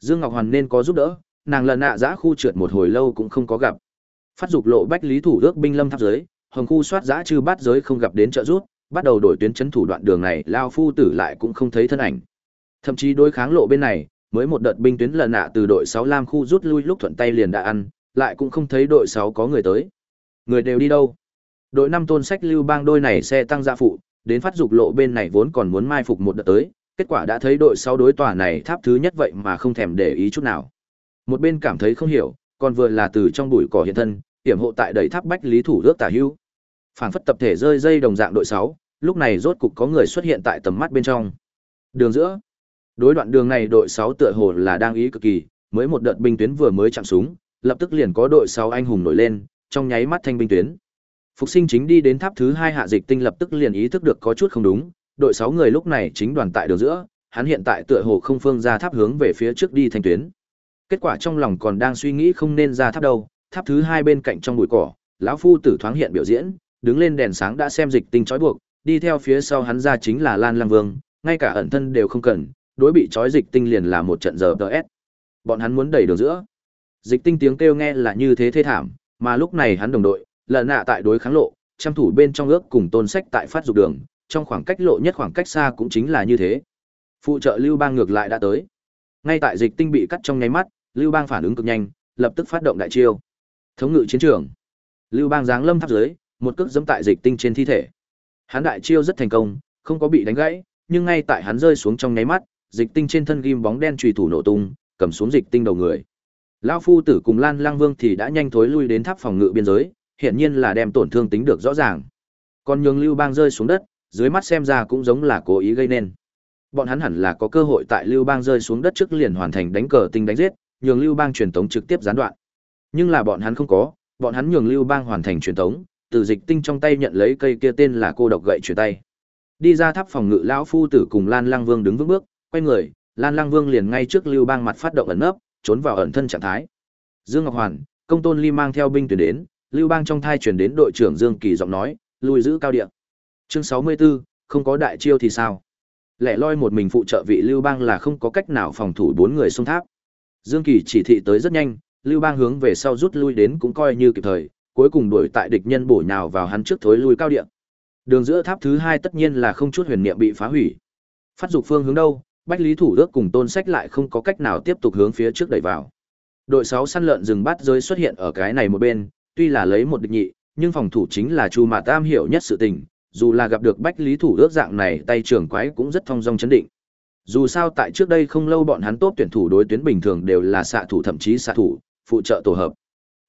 Dương Ngọc Hoàn nên có giúp đỡ, nàng lần nạ giã khu trượt một hồi lâu cũng không có gặp. Phát dục lộ bách lý thủ ước binh lâm tháp giới, hồng khu soát giã trừ bát giới không gặp đến trợ rút, bắt đầu đổi tuyến chấn thủ đoạn đường này, lao phu tử lại cũng không thấy thân ảnh. Thậm chí đối kháng lộ bên này, mới một đợt binh tuyến lần nạ từ đội 6 Lam khu rút lui lúc thuận tay liền đã ăn, lại cũng không thấy đội 6 có người tới. Người đều đi đâu? Đội 5 tôn sách lưu bang đôi này xe tăng gia phụ, đến phát dục lộ bên này vốn còn muốn mai phục một đợt tới, kết quả đã thấy đội sau đối tòa này tháp thứ nhất vậy mà không thèm để ý chút nào. Một bên cảm thấy không hiểu, còn vừa là từ trong bụi cỏ hiện thân, hiểm hộ tại đầy tháp bách lý thủ ước tả hưu. Phảng phất tập thể rơi dây đồng dạng đội sáu lúc này rốt cục có người xuất hiện tại tầm mắt bên trong. Đường giữa. Đối đoạn đường này đội sáu tựa hồ là đang ý cực kỳ, mới một đợt binh tuyến vừa mới chạm súng, lập tức liền có đội sáu anh hùng nổi lên, trong nháy mắt thanh binh tuyến. Phục sinh chính đi đến tháp thứ hai hạ dịch tinh lập tức liền ý thức được có chút không đúng, đội 6 người lúc này chính đoàn tại đường giữa, hắn hiện tại tựa hồ không phương ra tháp hướng về phía trước đi thành tuyến. Kết quả trong lòng còn đang suy nghĩ không nên ra tháp đâu, tháp thứ 2 bên cạnh trong bụi cỏ, lão phu tử thoáng hiện biểu diễn, đứng lên đèn sáng đã xem dịch tinh trói buộc, đi theo phía sau hắn ra chính là Lan Lang Vương, ngay cả ẩn thân đều không cần, đối bị trói dịch tinh liền là một trận giờ DS. Bọn hắn muốn đẩy đường giữa. Dịch tinh tiếng kêu nghe là như thế thê thảm, mà lúc này hắn đồng đội, lợn nạ tại đối kháng lộ, chăm thủ bên trong ước cùng tôn sách tại phát dục đường, trong khoảng cách lộ nhất khoảng cách xa cũng chính là như thế. Phụ trợ Lưu Bang ngược lại đã tới. Ngay tại dịch tinh bị cắt trong nháy mắt, Lưu Bang phản ứng cực nhanh, lập tức phát động đại chiêu. Thống ngự chiến trường. Lưu Bang giáng lâm tháp dưới, một cước giẫm tại dịch tinh trên thi thể. Hắn đại chiêu rất thành công, không có bị đánh gãy, nhưng ngay tại hắn rơi xuống trong nháy mắt, dịch tinh trên thân ghim bóng đen chùy thủ nổ tung, cầm xuống dịch tinh đầu người. Lão phu tử cùng Lan Lang Vương thì đã nhanh thối lui đến tháp phòng ngự biên giới, hiển nhiên là đem tổn thương tính được rõ ràng. Còn nhường Lưu Bang rơi xuống đất, dưới mắt xem ra cũng giống là cố ý gây nên. Bọn hắn hẳn là có cơ hội tại Lưu Bang rơi xuống đất trước liền hoàn thành đánh cờ tinh đánh giết, nhường Lưu Bang truyền tống trực tiếp gián đoạn. Nhưng là bọn hắn không có, bọn hắn nhường Lưu Bang hoàn thành truyền tống, từ dịch tinh trong tay nhận lấy cây kia tên là cô độc gậy truyền tay. Đi ra tháp phòng ngự lão phu tử cùng Lan Lang Vương đứng vững bước, quay người, Lan Lang Vương liền ngay trước Lưu Bang mặt phát động ẩn nấp, trốn vào ẩn thân trạng thái. Dương Ngọc Hoàn, Công Tôn Ly mang theo binh tuyển đến, Lưu Bang trong thai truyền đến đội trưởng Dương Kỳ giọng nói, lùi giữ cao địa. Chương 64, không có đại chiêu thì sao? Lẻ loi một mình phụ trợ vị Lưu Bang là không có cách nào phòng thủ bốn người xung tháp. Dương Kỳ chỉ thị tới rất nhanh, Lưu Bang hướng về sau rút lui đến cũng coi như kịp thời, cuối cùng đuổi tại địch nhân bổ nhào vào hắn trước thối lui cao điện. Đường giữa tháp thứ hai tất nhiên là không chút huyền niệm bị phá hủy. Phát dục phương hướng đâu, Bách Lý Thủ Đức cùng Tôn Sách lại không có cách nào tiếp tục hướng phía trước đẩy vào. Đội 6 săn lợn rừng bắt giới xuất hiện ở cái này một bên, tuy là lấy một địch nhị, nhưng phòng thủ chính là Chu Mạt Tam hiểu nhất sự tình, dù là gặp được Bách Lý Thủ ước dạng này tay trưởng quái cũng rất thông dong chấn định. Dù sao tại trước đây không lâu bọn hắn tốt tuyển thủ đối tuyến bình thường đều là xạ thủ thậm chí xạ thủ, phụ trợ tổ hợp.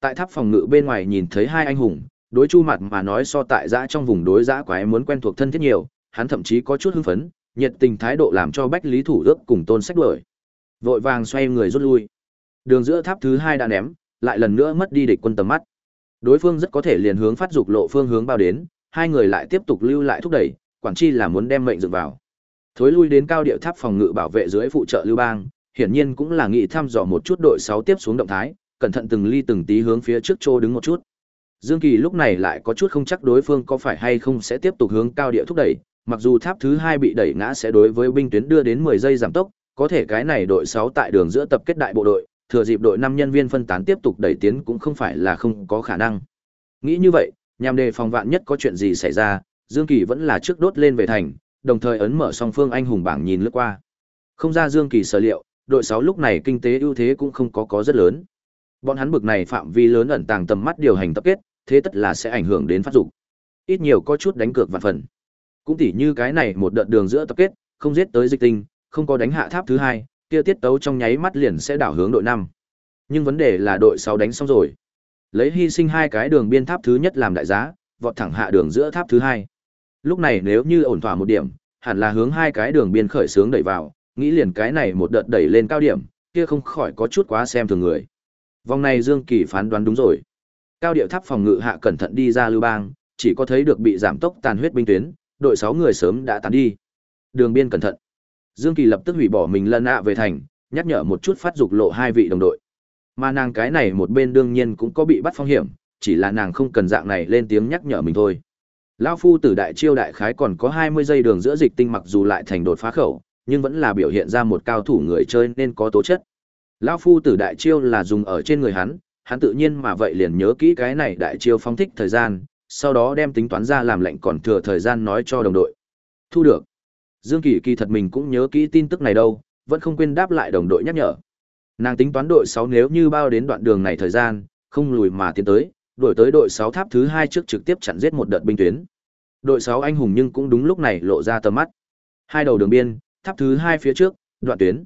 Tại tháp phòng ngự bên ngoài nhìn thấy hai anh hùng, đối Chu mặt mà nói so tại dã trong vùng đối dã quái muốn quen thuộc thân thiết nhiều, hắn thậm chí có chút hưng phấn, nhiệt tình thái độ làm cho Bách Lý Thủ ước cùng Tôn Sách đuổi. Vội vàng xoay người rút lui. Đường giữa tháp thứ hai đã ném, lại lần nữa mất đi địch quân tầm mắt. Đối phương rất có thể liền hướng phát dục lộ phương hướng bao đến, hai người lại tiếp tục lưu lại thúc đẩy, quản chi là muốn đem mệnh dựng vào. Thối lui đến cao địa tháp phòng ngự bảo vệ dưới phụ trợ Lưu Bang, hiển nhiên cũng là nghĩ thăm dò một chút đội 6 tiếp xuống động thái, cẩn thận từng ly từng tí hướng phía trước chỗ đứng một chút. Dương Kỳ lúc này lại có chút không chắc đối phương có phải hay không sẽ tiếp tục hướng cao địa thúc đẩy, mặc dù tháp thứ hai bị đẩy ngã sẽ đối với binh tuyến đưa đến 10 giây giảm tốc, có thể cái này đội 6 tại đường giữa tập kết đại bộ đội, thừa dịp đội 5 nhân viên phân tán tiếp tục đẩy tiến cũng không phải là không có khả năng. Nghĩ như vậy, nhằm đề phòng vạn nhất có chuyện gì xảy ra, Dương Kỳ vẫn là trước đốt lên về thành, đồng thời ấn mở song phương anh hùng bảng nhìn lướt qua. Không ra Dương Kỳ sở liệu, đội 6 lúc này kinh tế ưu thế cũng không có có rất lớn. Bọn hắn bực này phạm vi lớn ẩn tàng tầm mắt điều hành tập kết, thế tất là sẽ ảnh hưởng đến phát dục. Ít nhiều có chút đánh cược vạn phần. Cũng tỉ như cái này một đợt đường giữa tập kết, không giết tới dịch tinh, không có đánh hạ tháp thứ hai, kia tiết tấu trong nháy mắt liền sẽ đảo hướng đội 5. Nhưng vấn đề là đội 6 đánh xong rồi. Lấy hy sinh hai cái đường biên tháp thứ nhất làm đại giá, vọt thẳng hạ đường giữa tháp thứ hai. Lúc này nếu như ổn thỏa một điểm, hẳn là hướng hai cái đường biên khởi sướng đẩy vào, nghĩ liền cái này một đợt đẩy lên cao điểm, kia không khỏi có chút quá xem thường người. Vòng này Dương Kỳ phán đoán đúng rồi. Cao điệu tháp phòng ngự hạ cẩn thận đi ra lưu bang, chỉ có thấy được bị giảm tốc tàn huyết binh tuyến, đội 6 người sớm đã tán đi. Đường biên cẩn thận. Dương Kỳ lập tức hủy bỏ mình lân ạ về thành, nhắc nhở một chút phát dục lộ hai vị đồng đội. Mà nàng cái này một bên đương nhiên cũng có bị bắt phong hiểm, chỉ là nàng không cần dạng này lên tiếng nhắc nhở mình thôi. Lão phu tử đại chiêu đại khái còn có 20 giây đường giữa dịch tinh mặc dù lại thành đột phá khẩu, nhưng vẫn là biểu hiện ra một cao thủ người chơi nên có tố chất. Lão phu tử đại chiêu là dùng ở trên người hắn, hắn tự nhiên mà vậy liền nhớ kỹ cái này đại chiêu phóng thích thời gian, sau đó đem tính toán ra làm lệnh còn thừa thời gian nói cho đồng đội. Thu được. Dương Kỳ kỳ thật mình cũng nhớ kỹ tin tức này đâu, vẫn không quên đáp lại đồng đội nhắc nhở. Nàng tính toán đội 6 nếu như bao đến đoạn đường này thời gian, không lùi mà tiến tới, đuổi tới đội 6 tháp thứ 2 trước trực tiếp chặn giết một đợt binh tuyến. Đội 6 anh hùng nhưng cũng đúng lúc này lộ ra tầm mắt. Hai đầu đường biên, tháp thứ 2 phía trước, đoạn tuyến.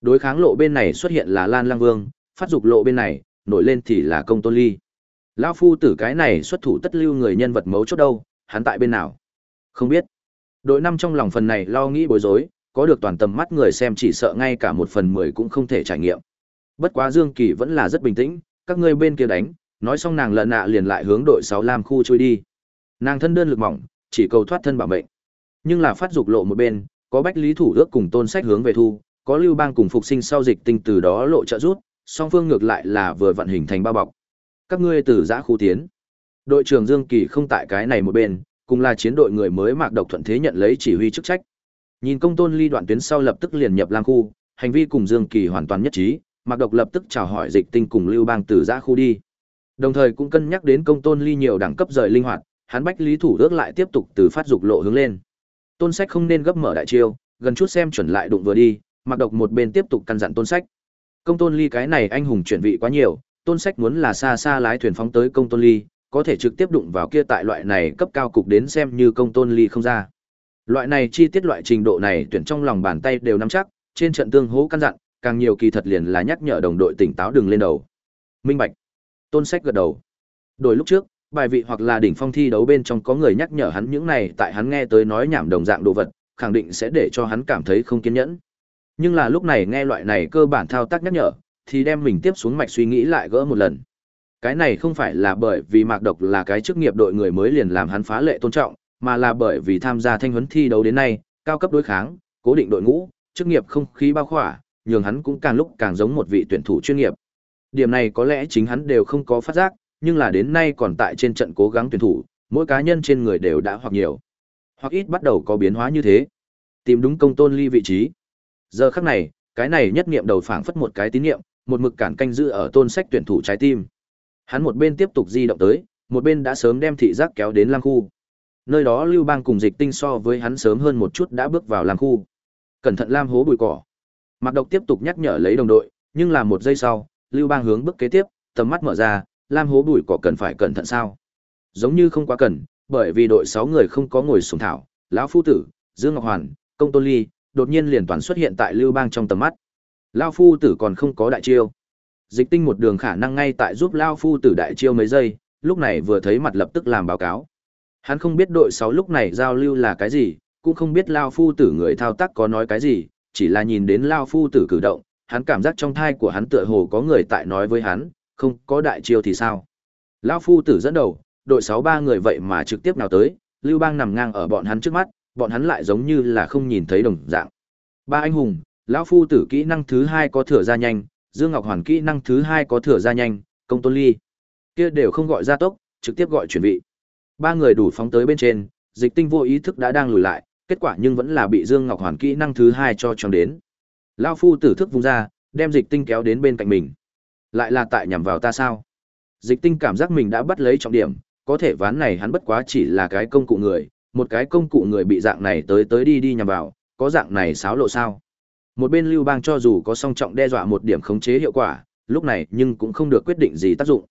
Đối kháng lộ bên này xuất hiện là Lan Lang Vương, phát dục lộ bên này, nổi lên thì là Công Tôn Ly. Lão phu tử cái này xuất thủ tất lưu người nhân vật mấu chốt đâu, hắn tại bên nào? Không biết. Đội năm trong lòng phần này lo nghĩ bối rối, có được toàn tầm mắt người xem chỉ sợ ngay cả một phần mười cũng không thể trải nghiệm. Bất quá Dương Kỳ vẫn là rất bình tĩnh, các ngươi bên kia đánh, nói xong nàng lợn nạ liền lại hướng đội 6 Lam khu trôi đi. Nàng thân đơn lực mỏng, chỉ cầu thoát thân bảo mệnh. Nhưng là phát dục lộ một bên, có Bách Lý Thủ ước cùng Tôn Sách hướng về thu, có Lưu Bang cùng phục sinh sau dịch tinh từ đó lộ trợ rút, song phương ngược lại là vừa vận hình thành bao bọc. Các ngươi từ giã khu tiến. Đội trưởng Dương Kỳ không tại cái này một bên, cùng là chiến đội người mới Mạc Độc thuận thế nhận lấy chỉ huy chức trách. Nhìn công tôn ly đoạn tuyến sau lập tức liền nhập lang khu, hành vi cùng Dương Kỳ hoàn toàn nhất trí, Mạc Độc lập tức chào hỏi dịch tinh cùng Lưu Bang từ giã khu đi. Đồng thời cũng cân nhắc đến công tôn ly nhiều đẳng cấp rời linh hoạt, hắn bách lý thủ ước lại tiếp tục từ phát dục lộ hướng lên. Tôn sách không nên gấp mở đại chiêu, gần chút xem chuẩn lại đụng vừa đi, Mạc Độc một bên tiếp tục căn dặn tôn sách. Công tôn ly cái này anh hùng chuyển vị quá nhiều, tôn sách muốn là xa xa lái thuyền phóng tới công tôn ly, có thể trực tiếp đụng vào kia tại loại này cấp cao cục đến xem như công tôn ly không ra. Loại này chi tiết loại trình độ này tuyển trong lòng bàn tay đều nắm chắc, trên trận tương hố căn dặn, càng nhiều kỳ thật liền là nhắc nhở đồng đội tỉnh táo đừng lên đầu. Minh bạch. Tôn Sách gật đầu. Đổi lúc trước, bài vị hoặc là đỉnh phong thi đấu bên trong có người nhắc nhở hắn những này tại hắn nghe tới nói nhảm đồng dạng đồ vật, khẳng định sẽ để cho hắn cảm thấy không kiên nhẫn. Nhưng là lúc này nghe loại này cơ bản thao tác nhắc nhở, thì đem mình tiếp xuống mạch suy nghĩ lại gỡ một lần. Cái này không phải là bởi vì Mạc Độc là cái chức nghiệp đội người mới liền làm hắn phá lệ tôn trọng, mà là bởi vì tham gia thanh huấn thi đấu đến nay, cao cấp đối kháng, cố định đội ngũ, chức nghiệp không khí bao khỏa, nhường hắn cũng càng lúc càng giống một vị tuyển thủ chuyên nghiệp. Điểm này có lẽ chính hắn đều không có phát giác, nhưng là đến nay còn tại trên trận cố gắng tuyển thủ, mỗi cá nhân trên người đều đã hoặc nhiều, hoặc ít bắt đầu có biến hóa như thế. Tìm đúng công tôn ly vị trí. Giờ khắc này, cái này nhất niệm đầu phảng phất một cái tín niệm, một mực cản canh giữ ở tôn sách tuyển thủ trái tim. Hắn một bên tiếp tục di động tới, một bên đã sớm đem thị giác kéo đến lang khu. Nơi đó Lưu Bang cùng Dịch Tinh so với hắn sớm hơn một chút đã bước vào lang khu. Cẩn thận Lam hố bụi cỏ. Mạc Độc tiếp tục nhắc nhở lấy đồng đội, nhưng là một giây sau, Lưu Bang hướng bước kế tiếp, tầm mắt mở ra, Lam hố bụi cỏ cần phải cẩn thận sao? Giống như không quá cần, bởi vì đội 6 người không có ngồi xuống thảo, lão phu tử, Dương Ngọc Hoàn, Công Tôn Ly, đột nhiên liền toàn xuất hiện tại Lưu Bang trong tầm mắt. Lão phu tử còn không có đại chiêu. Dịch Tinh một đường khả năng ngay tại giúp lão phu tử đại chiêu mấy giây, lúc này vừa thấy mặt lập tức làm báo cáo. Hắn không biết đội 6 lúc này giao lưu là cái gì, cũng không biết lão phu tử người thao tác có nói cái gì, chỉ là nhìn đến lão phu tử cử động, hắn cảm giác trong thai của hắn tựa hồ có người tại nói với hắn, không có đại chiêu thì sao. Lão phu tử dẫn đầu, đội sáu ba người vậy mà trực tiếp nào tới, Lưu Bang nằm ngang ở bọn hắn trước mắt, bọn hắn lại giống như là không nhìn thấy đồng dạng. Ba anh hùng, lão phu tử kỹ năng thứ hai có thừa ra nhanh, Dương Ngọc Hoàn kỹ năng thứ hai có thừa ra nhanh, công tôn ly. Kia đều không gọi ra tốc, trực tiếp gọi chuyển vị. Ba người đủ phóng tới bên trên, dịch tinh vô ý thức đã đang lùi lại, kết quả nhưng vẫn là bị Dương Ngọc Hoàn kỹ năng thứ hai cho choáng đến. Lão phu tử thức vung ra, đem dịch tinh kéo đến bên cạnh mình. Lại là tại nhằm vào ta sao? Dịch tinh cảm giác mình đã bắt lấy trọng điểm, có thể ván này hắn bất quá chỉ là cái công cụ người, một cái công cụ người bị dạng này tới tới đi đi nhằm vào, có dạng này xáo lộ sao? Một bên Lưu Bang cho dù có song trọng đe dọa một điểm khống chế hiệu quả, lúc này nhưng cũng không được quyết định gì tác dụng.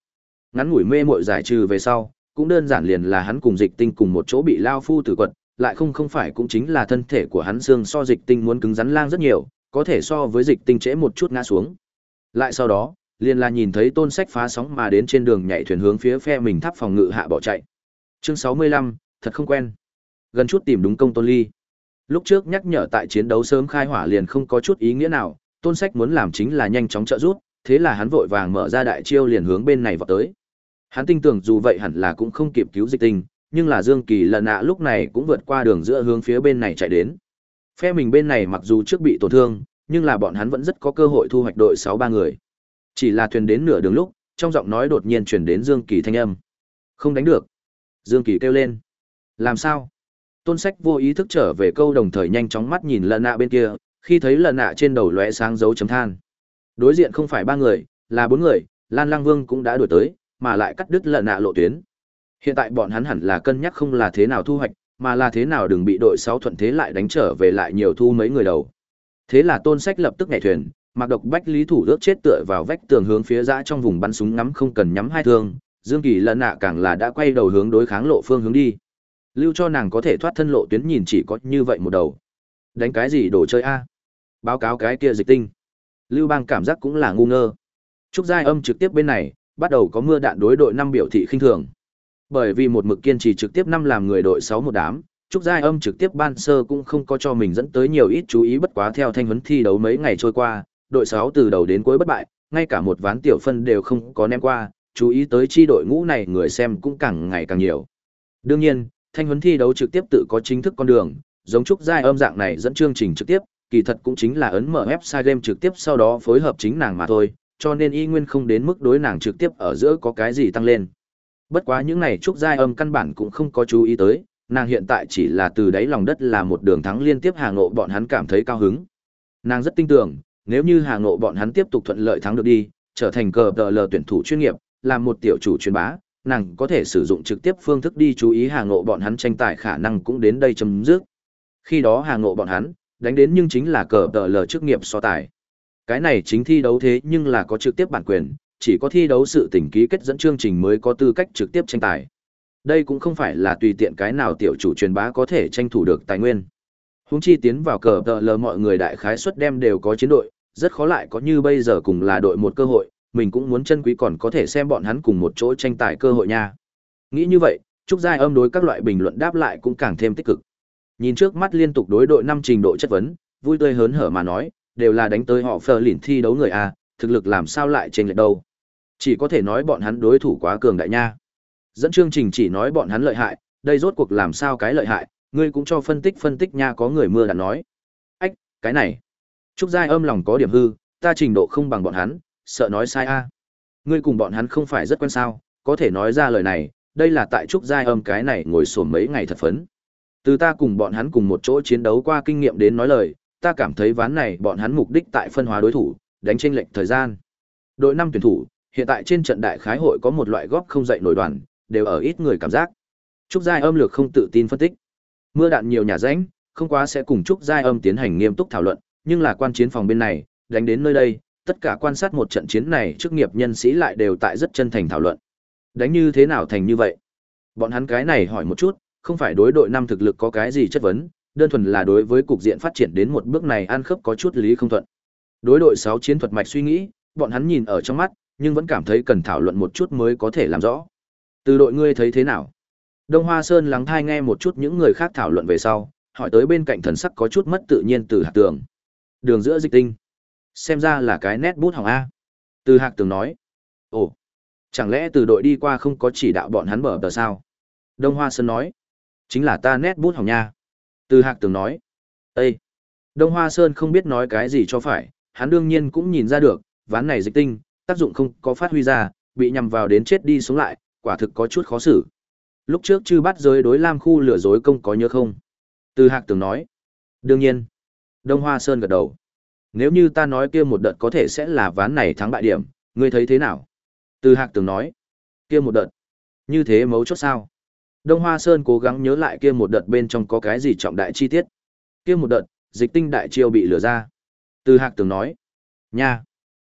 Ngắn ngủi mê muội giải trừ về sau, cũng đơn giản liền là hắn cùng dịch tinh cùng một chỗ bị lao phu tử quật, lại không không phải cũng chính là thân thể của hắn xương so dịch tinh muốn cứng rắn lang rất nhiều, có thể so với dịch tinh trễ một chút ngã xuống. Lại sau đó, liền là nhìn thấy tôn sách phá sóng mà đến trên đường nhảy thuyền hướng phía phe mình tháp phòng ngự hạ bỏ chạy. Chương 65, thật không quen. Gần chút tìm đúng công tôn ly. Lúc trước nhắc nhở tại chiến đấu sớm khai hỏa liền không có chút ý nghĩa nào, tôn sách muốn làm chính là nhanh chóng trợ rút, thế là hắn vội vàng mở ra đại chiêu liền hướng bên này vào tới. Hắn tin tưởng dù vậy hẳn là cũng không kịp cứu dịch tinh, nhưng là Dương Kỳ lần nạ lúc này cũng vượt qua đường giữa hướng phía bên này chạy đến. Phe mình bên này mặc dù trước bị tổn thương, nhưng là bọn hắn vẫn rất có cơ hội thu hoạch đội 6-3 người. Chỉ là thuyền đến nửa đường lúc, trong giọng nói đột nhiên chuyển đến Dương Kỳ thanh âm. Không đánh được. Dương Kỳ kêu lên. Làm sao? Tôn sách vô ý thức trở về câu đồng thời nhanh chóng mắt nhìn lần nạ bên kia, khi thấy lần nạ trên đầu lóe sáng dấu chấm than. Đối diện không phải ba người, là bốn người, Lan Lang Vương cũng đã đuổi tới, mà lại cắt đứt lợn nạ lộ tuyến. Hiện tại bọn hắn hẳn là cân nhắc không là thế nào thu hoạch, mà là thế nào đừng bị đội 6 thuận thế lại đánh trở về lại nhiều thu mấy người đầu. Thế là Tôn Sách lập tức nhảy thuyền, mặc độc bách lý thủ ước chết tựa vào vách tường hướng phía dã trong vùng bắn súng ngắm không cần nhắm hai thương, Dương Kỳ lần nạ càng là đã quay đầu hướng đối kháng lộ phương hướng đi. Lưu cho nàng có thể thoát thân lộ tuyến nhìn chỉ có như vậy một đầu. Đánh cái gì đồ chơi a? Báo cáo cái kia dịch tinh. Lưu Bang cảm giác cũng là ngu ngơ. Trúc Giai Âm trực tiếp bên này, bắt đầu có mưa đạn đối đội năm biểu thị khinh thường. Bởi vì một mực kiên trì trực tiếp năm làm người đội 6 một đám, Trúc Giai Âm trực tiếp ban sơ cũng không có cho mình dẫn tới nhiều ít chú ý bất quá theo thanh huấn thi đấu mấy ngày trôi qua, đội 6 từ đầu đến cuối bất bại, ngay cả một ván tiểu phân đều không có ném qua, chú ý tới chi đội ngũ này người xem cũng càng ngày càng nhiều. Đương nhiên, thanh huấn thi đấu trực tiếp tự có chính thức con đường, giống Trúc Giai Âm dạng này dẫn chương trình trực tiếp, kỳ thật cũng chính là ấn mở website game trực tiếp sau đó phối hợp chính nàng mà thôi, cho nên y nguyên không đến mức đối nàng trực tiếp ở giữa có cái gì tăng lên. Bất quá những này Trúc Giai Âm căn bản cũng không có chú ý tới, nàng hiện tại chỉ là từ đáy lòng đất là một đường thắng liên tiếp Hà Ngộ bọn hắn cảm thấy cao hứng. Nàng rất tin tưởng, nếu như Hà Ngộ bọn hắn tiếp tục thuận lợi thắng được đi, trở thành cờ đờ lờ tuyển thủ chuyên nghiệp, làm một tiểu chủ truyền bá, nàng có thể sử dụng trực tiếp phương thức đi chú ý Hà Ngộ bọn hắn tranh tài khả năng cũng đến đây chấm dứt. Khi đó Hà Ngộ bọn hắn, đánh đến nhưng chính là cờ đờ lờ chức nghiệp so tài. Cái này chính thi đấu thế nhưng là có trực tiếp bản quyền, chỉ có thi đấu sự tỉnh ký kết dẫn chương trình mới có tư cách trực tiếp tranh tài. Đây cũng không phải là tùy tiện cái nào tiểu chủ truyền bá có thể tranh thủ được tài nguyên. Huống chi tiến vào cờ tờ lờ mọi người đại khái suất đem đều có chiến đội, rất khó lại có như bây giờ cùng là đội một cơ hội, mình cũng muốn chân quý còn có thể xem bọn hắn cùng một chỗ tranh tài cơ hội nha. Nghĩ như vậy, Trúc Giai âm đối các loại bình luận đáp lại cũng càng thêm tích cực. Nhìn trước mắt liên tục đối đội năm trình độ chất vấn, vui tươi hớn hở mà nói, đều là đánh tới họ phờ lỉn thi đấu người a, thực lực làm sao lại trên lệch đâu. Chỉ có thể nói bọn hắn đối thủ quá cường đại nha. Dẫn chương trình chỉ nói bọn hắn lợi hại, đây rốt cuộc làm sao cái lợi hại, ngươi cũng cho phân tích phân tích nha có người mưa đã nói. Ách, cái này. Trúc Giai âm lòng có điểm hư, ta trình độ không bằng bọn hắn, sợ nói sai a. Ngươi cùng bọn hắn không phải rất quen sao, có thể nói ra lời này, đây là tại Trúc Giai âm cái này ngồi sổm mấy ngày thật phấn. Từ ta cùng bọn hắn cùng một chỗ chiến đấu qua kinh nghiệm đến nói lời, ta cảm thấy ván này bọn hắn mục đích tại phân hóa đối thủ, đánh chênh lệch thời gian. Đội năm tuyển thủ, hiện tại trên trận đại khái hội có một loại góp không dậy nổi đoàn, đều ở ít người cảm giác. Trúc Giai âm lược không tự tin phân tích. Mưa đạn nhiều nhà rãnh, không quá sẽ cùng Trúc Giai âm tiến hành nghiêm túc thảo luận, nhưng là quan chiến phòng bên này, đánh đến nơi đây, tất cả quan sát một trận chiến này chức nghiệp nhân sĩ lại đều tại rất chân thành thảo luận. Đánh như thế nào thành như vậy? Bọn hắn cái này hỏi một chút, không phải đối đội năm thực lực có cái gì chất vấn, đơn thuần là đối với cục diện phát triển đến một bước này ăn khớp có chút lý không thuận. Đối đội 6 chiến thuật mạch suy nghĩ, bọn hắn nhìn ở trong mắt, nhưng vẫn cảm thấy cần thảo luận một chút mới có thể làm rõ. Từ đội ngươi thấy thế nào? Đông Hoa Sơn lắng thai nghe một chút những người khác thảo luận về sau, hỏi tới bên cạnh thần sắc có chút mất tự nhiên từ hạc tường. Đường giữa dịch tinh. Xem ra là cái nét bút hỏng A. Từ hạc tường nói. Ồ, chẳng lẽ từ đội đi qua không có chỉ đạo bọn hắn mở tờ sao? Đông Hoa Sơn nói. Chính là ta nét bút hỏng nha. Từ hạc tường nói. Ê! Đông Hoa Sơn không biết nói cái gì cho phải, hắn đương nhiên cũng nhìn ra được, ván này dịch tinh, tác dụng không có phát huy ra, bị nhằm vào đến chết đi sống lại, quả thực có chút khó xử. Lúc trước chư bắt giới đối Lam khu lừa dối công có nhớ không? Từ hạc tường nói. Đương nhiên. Đông Hoa Sơn gật đầu. Nếu như ta nói kia một đợt có thể sẽ là ván này thắng bại điểm, ngươi thấy thế nào? Từ hạc tường nói. Kia một đợt. Như thế mấu chốt sao? Đông Hoa Sơn cố gắng nhớ lại kia một đợt bên trong có cái gì trọng đại chi tiết. Kia một đợt, dịch tinh đại chiêu bị lừa ra. Từ Hạc Tường nói. Nha.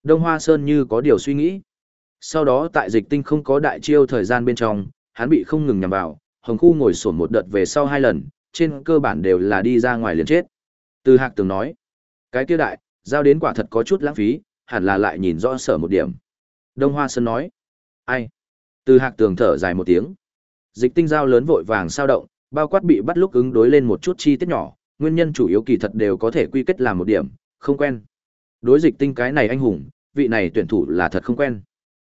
Đông Hoa Sơn như có điều suy nghĩ. Sau đó tại dịch tinh không có đại chiêu thời gian bên trong, hắn bị không ngừng nhằm vào, hồng khu ngồi sổn một đợt về sau hai lần, trên cơ bản đều là đi ra ngoài liền chết. Từ Hạc Tường nói. Cái kia đại, giao đến quả thật có chút lãng phí, hẳn là lại nhìn rõ sở một điểm. Đông Hoa Sơn nói. Ai? Từ Hạc Tường thở dài một tiếng. Dịch tinh giao lớn vội vàng sao động, bao quát bị bắt lúc ứng đối lên một chút chi tiết nhỏ, nguyên nhân chủ yếu kỳ thật đều có thể quy kết làm một điểm, không quen. Đối dịch tinh cái này anh hùng, vị này tuyển thủ là thật không quen.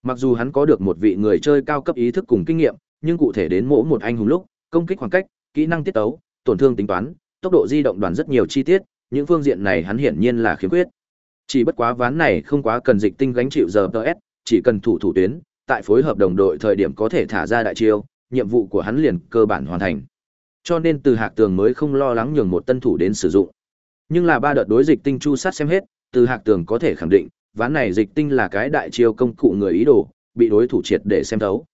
Mặc dù hắn có được một vị người chơi cao cấp ý thức cùng kinh nghiệm, nhưng cụ thể đến mỗi một anh hùng lúc, công kích khoảng cách, kỹ năng tiết tấu, tổn thương tính toán, tốc độ di động đoàn rất nhiều chi tiết, những phương diện này hắn hiển nhiên là khiếm khuyết. Chỉ bất quá ván này không quá cần dịch tinh gánh chịu giờ TS, chỉ cần thủ thủ tuyến, tại phối hợp đồng đội thời điểm có thể thả ra đại chiêu, nhiệm vụ của hắn liền cơ bản hoàn thành. Cho nên từ Hạc Tường mới không lo lắng nhường một tân thủ đến sử dụng. Nhưng là ba đợt đối dịch tinh chu sát xem hết, từ Hạc Tường có thể khẳng định, ván này dịch tinh là cái đại chiêu công cụ người ý đồ, bị đối thủ triệt để xem thấu.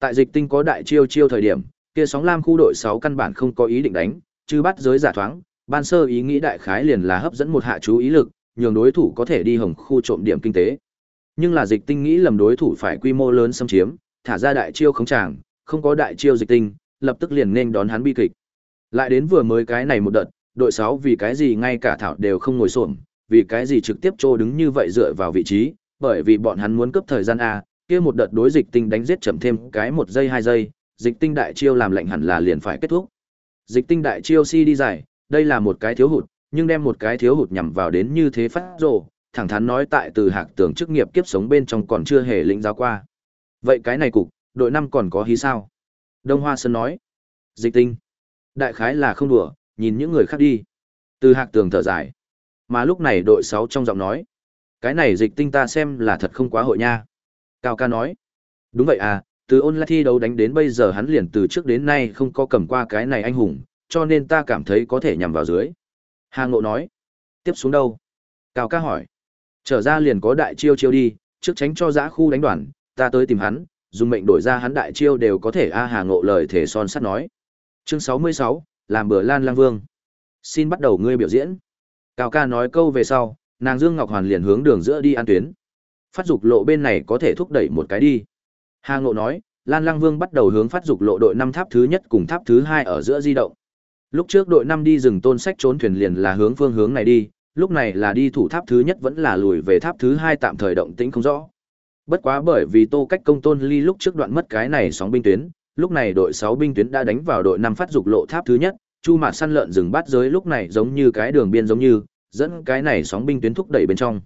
Tại dịch tinh có đại chiêu chiêu thời điểm, kia sóng lam khu đội 6 căn bản không có ý định đánh, chứ bắt giới giả thoáng, ban sơ ý nghĩ đại khái liền là hấp dẫn một hạ chú ý lực, nhường đối thủ có thể đi hồng khu trộm điểm kinh tế. Nhưng là dịch tinh nghĩ lầm đối thủ phải quy mô lớn xâm chiếm, thả ra đại chiêu khống tràng, không có đại chiêu dịch tinh, lập tức liền nên đón hắn bi kịch. Lại đến vừa mới cái này một đợt, đội 6 vì cái gì ngay cả thảo đều không ngồi xổm, vì cái gì trực tiếp trô đứng như vậy dựa vào vị trí, bởi vì bọn hắn muốn cướp thời gian a, kia một đợt đối dịch tinh đánh giết chậm thêm cái một giây hai giây, dịch tinh đại chiêu làm lệnh hẳn là liền phải kết thúc. Dịch tinh đại chiêu si đi giải, đây là một cái thiếu hụt, nhưng đem một cái thiếu hụt nhằm vào đến như thế phát rồ, thẳng thắn nói tại từ hạc tưởng chức nghiệp kiếp sống bên trong còn chưa hề lĩnh giáo qua. Vậy cái này cục, đội năm còn có hí sao? Đông Hoa Sơn nói. Dịch tinh. Đại khái là không đùa, nhìn những người khác đi. Từ hạc tường thở dài. Mà lúc này đội 6 trong giọng nói. Cái này dịch tinh ta xem là thật không quá hội nha. Cao ca nói. Đúng vậy à, từ online thi đấu đánh đến bây giờ hắn liền từ trước đến nay không có cầm qua cái này anh hùng, cho nên ta cảm thấy có thể nhằm vào dưới. Hà Ngộ nói. Tiếp xuống đâu? Cao ca hỏi. Trở ra liền có đại chiêu chiêu đi, trước tránh cho giã khu đánh đoàn, ta tới tìm hắn, dùng mệnh đổi ra hắn đại chiêu đều có thể a Hà Ngộ lời thể son sắt nói. Chương 66, làm bữa Lan Lang Vương. Xin bắt đầu ngươi biểu diễn. Cao ca nói câu về sau, nàng Dương Ngọc Hoàn liền hướng đường giữa đi an tuyến. Phát dục lộ bên này có thể thúc đẩy một cái đi. Hà Ngộ nói, Lan Lăng Vương bắt đầu hướng phát dục lộ đội năm tháp thứ nhất cùng tháp thứ hai ở giữa di động. Lúc trước đội năm đi rừng tôn sách trốn thuyền liền là hướng phương hướng này đi, lúc này là đi thủ tháp thứ nhất vẫn là lùi về tháp thứ hai tạm thời động tĩnh không rõ. Bất quá bởi vì Tô Cách Công Tôn Ly lúc trước đoạn mất cái này sóng binh tuyến, lúc này đội 6 binh tuyến đã đánh vào đội năm phát dục lộ tháp thứ nhất, Chu Mạt săn lợn rừng bắt giới lúc này giống như cái đường biên giống như, dẫn cái này sóng binh tuyến thúc đẩy bên trong.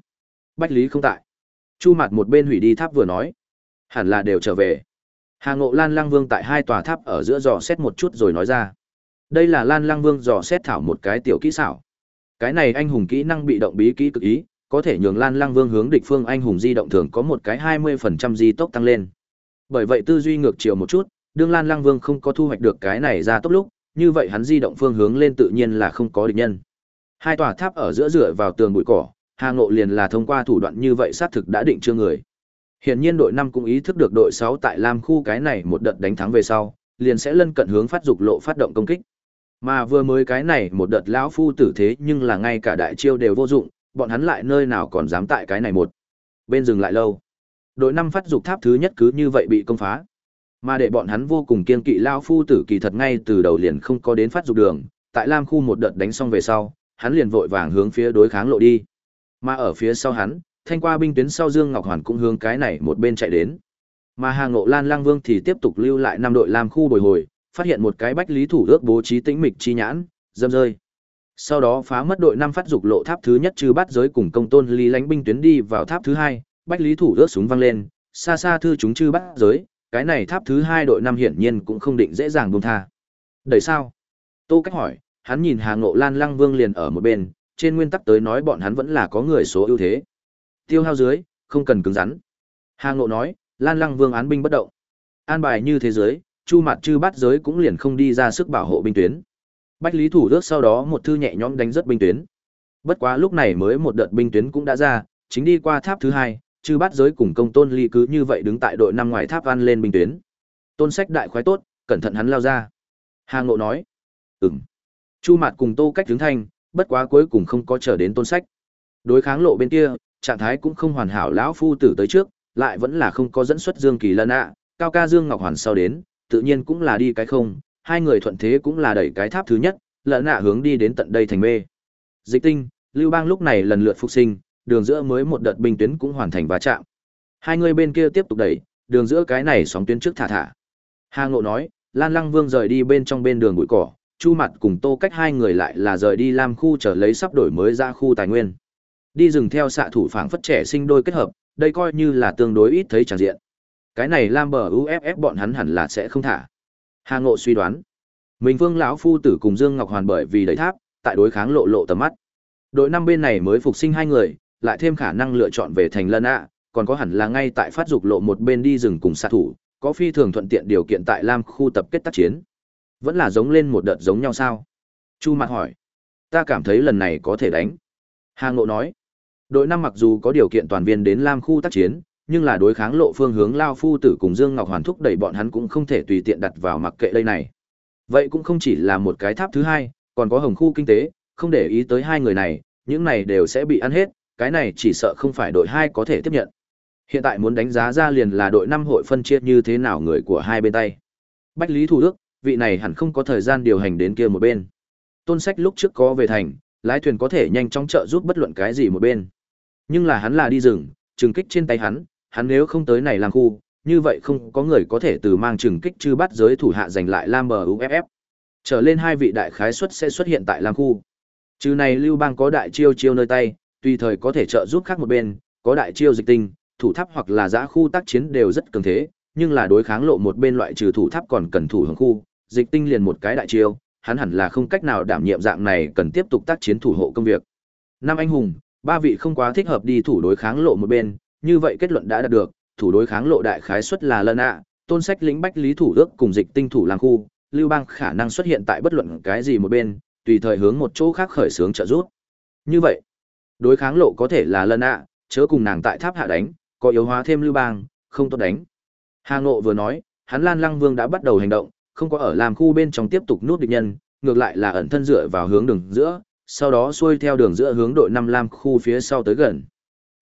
Bách Lý không tại. Chu Mạt một bên hủy đi tháp vừa nói, hẳn là đều trở về. Hà Ngộ Lan Lang Vương tại hai tòa tháp ở giữa dò xét một chút rồi nói ra. Đây là Lan Lang Vương dò xét thảo một cái tiểu kỹ xảo. Cái này anh hùng kỹ năng bị động bí kỹ cực ý, có thể nhường Lan Lang Vương hướng địch phương anh hùng di động thường có một cái 20% di tốc tăng lên. Bởi vậy tư duy ngược chiều một chút, đương Lan Lang Vương không có thu hoạch được cái này ra tốc lúc, như vậy hắn di động phương hướng lên tự nhiên là không có địch nhân. Hai tòa tháp ở giữa dựa vào tường bụi cỏ, Hà Ngộ liền là thông qua thủ đoạn như vậy xác thực đã định chưa người. Hiện nhiên đội 5 cũng ý thức được đội 6 tại Lam khu cái này một đợt đánh thắng về sau, liền sẽ lân cận hướng phát dục lộ phát động công kích. Mà vừa mới cái này một đợt lão phu tử thế nhưng là ngay cả đại chiêu đều vô dụng, bọn hắn lại nơi nào còn dám tại cái này một. Bên dừng lại lâu. Đội 5 phát dục tháp thứ nhất cứ như vậy bị công phá. Mà để bọn hắn vô cùng kiên kỵ lao phu tử kỳ thật ngay từ đầu liền không có đến phát dục đường, tại Lam khu một đợt đánh xong về sau, hắn liền vội vàng hướng phía đối kháng lộ đi. Mà ở phía sau hắn, thanh qua binh tuyến sau Dương Ngọc Hoàn cũng hướng cái này một bên chạy đến. Mà Hà Ngộ Lan Lang Vương thì tiếp tục lưu lại năm đội Lam khu bồi hồi, phát hiện một cái bách lý thủ ước bố trí tĩnh mịch chi nhãn, dâm rơi. Sau đó phá mất đội năm phát dục lộ tháp thứ nhất trừ bắt giới cùng công tôn lý lánh binh tuyến đi vào tháp thứ hai, bách lý thủ ước súng văng lên, xa xa thư chúng chư bắt giới, cái này tháp thứ hai đội năm hiển nhiên cũng không định dễ dàng buông tha. Đẩy sao? Tô cách hỏi, hắn nhìn Hà Ngộ Lan Lăng Vương liền ở một bên, trên nguyên tắc tới nói bọn hắn vẫn là có người số ưu thế. Tiêu hao dưới, không cần cứng rắn. Hà Ngộ nói, Lan Lăng Vương án binh bất động. An bài như thế giới, Chu Mạt Trư bát giới cũng liền không đi ra sức bảo hộ binh tuyến. Bách Lý Thủ Đức sau đó một thư nhẹ nhõm đánh rất binh tuyến. Bất quá lúc này mới một đợt binh tuyến cũng đã ra, chính đi qua tháp thứ hai, chư bắt giới cùng công tôn ly cứ như vậy đứng tại đội năm ngoài tháp ăn lên binh tuyến. Tôn sách đại khoái tốt, cẩn thận hắn lao ra. Hà Ngộ nói, ừm. Chu Mạt cùng Tô Cách đứng thanh, bất quá cuối cùng không có chờ đến tôn sách. Đối kháng lộ bên kia, trạng thái cũng không hoàn hảo lão phu tử tới trước, lại vẫn là không có dẫn xuất Dương Kỳ Lân ạ, cao ca Dương Ngọc Hoàn sau đến, tự nhiên cũng là đi cái không, hai người thuận thế cũng là đẩy cái tháp thứ nhất, lợn nạ hướng đi đến tận đây thành mê. Dịch tinh, Lưu Bang lúc này lần lượt phục sinh, đường giữa mới một đợt binh tuyến cũng hoàn thành va chạm. Hai người bên kia tiếp tục đẩy, đường giữa cái này sóng tuyến trước thả thả. Hà Ngộ nói, Lan Lăng Vương rời đi bên trong bên đường bụi cỏ, Chu Mặt cùng Tô Cách hai người lại là rời đi Lam khu trở lấy sắp đổi mới ra khu tài nguyên. Đi rừng theo xạ thủ phảng phất trẻ sinh đôi kết hợp, đây coi như là tương đối ít thấy chẳng diện. Cái này Lam bờ UFF bọn hắn hẳn là sẽ không thả. Hà Ngộ suy đoán, Minh Vương lão phu tử cùng Dương Ngọc Hoàn bởi vì đẩy tháp, tại đối kháng lộ lộ tầm mắt. Đội năm bên này mới phục sinh hai người, lại thêm khả năng lựa chọn về thành lân ạ, còn có hẳn là ngay tại phát dục lộ một bên đi rừng cùng xạ thủ, có phi thường thuận tiện điều kiện tại Lam khu tập kết tác chiến. Vẫn là giống lên một đợt giống nhau sao? Chu mạc hỏi. Ta cảm thấy lần này có thể đánh. Hà Ngộ nói. Đội năm mặc dù có điều kiện toàn viên đến Lam khu tác chiến, nhưng là đối kháng lộ phương hướng Lao Phu Tử cùng Dương Ngọc Hoàn thúc đẩy bọn hắn cũng không thể tùy tiện đặt vào mặc kệ đây này. Vậy cũng không chỉ là một cái tháp thứ hai, còn có hồng khu kinh tế, không để ý tới hai người này, những này đều sẽ bị ăn hết, cái này chỉ sợ không phải đội hai có thể tiếp nhận. Hiện tại muốn đánh giá ra liền là đội năm hội phân chia như thế nào người của hai bên tay. Bách Lý Thủ Đức, vị này hẳn không có thời gian điều hành đến kia một bên. Tôn Sách lúc trước có về thành, lái thuyền có thể nhanh chóng trợ giúp bất luận cái gì một bên. Nhưng là hắn là đi rừng, trừng kích trên tay hắn, hắn nếu không tới này làm khu, như vậy không có người có thể từ mang trừng kích chư bắt giới thủ hạ giành lại Lam bờ UFF. Trở lên hai vị đại khái suất sẽ xuất hiện tại Lam khu. Trừ này Lưu Bang có đại chiêu chiêu nơi tay, tùy thời có thể trợ giúp khác một bên, có đại chiêu dịch tinh, thủ tháp hoặc là giã khu tác chiến đều rất cường thế, nhưng là đối kháng lộ một bên loại trừ thủ tháp còn cần thủ hướng khu, dịch tinh liền một cái đại chiêu, hắn hẳn là không cách nào đảm nhiệm dạng này cần tiếp tục tác chiến thủ hộ công việc. Năm anh hùng, ba vị không quá thích hợp đi thủ đối kháng lộ một bên, như vậy kết luận đã đạt được, thủ đối kháng lộ đại khái suất là lân ạ, tôn sách lĩnh bách lý thủ ước cùng dịch tinh thủ làng khu, lưu bang khả năng xuất hiện tại bất luận cái gì một bên, tùy thời hướng một chỗ khác khởi xướng trợ giúp. Như vậy, đối kháng lộ có thể là lân ạ, chớ cùng nàng tại tháp hạ đánh, có yếu hóa thêm lưu bang, không tốt đánh. Hà Ngộ vừa nói, hắn Lan Lăng Vương đã bắt đầu hành động, không có ở làm khu bên trong tiếp tục nút địch nhân, ngược lại là ẩn thân dựa vào hướng đường giữa, sau đó xuôi theo đường giữa hướng đội năm lam khu phía sau tới gần.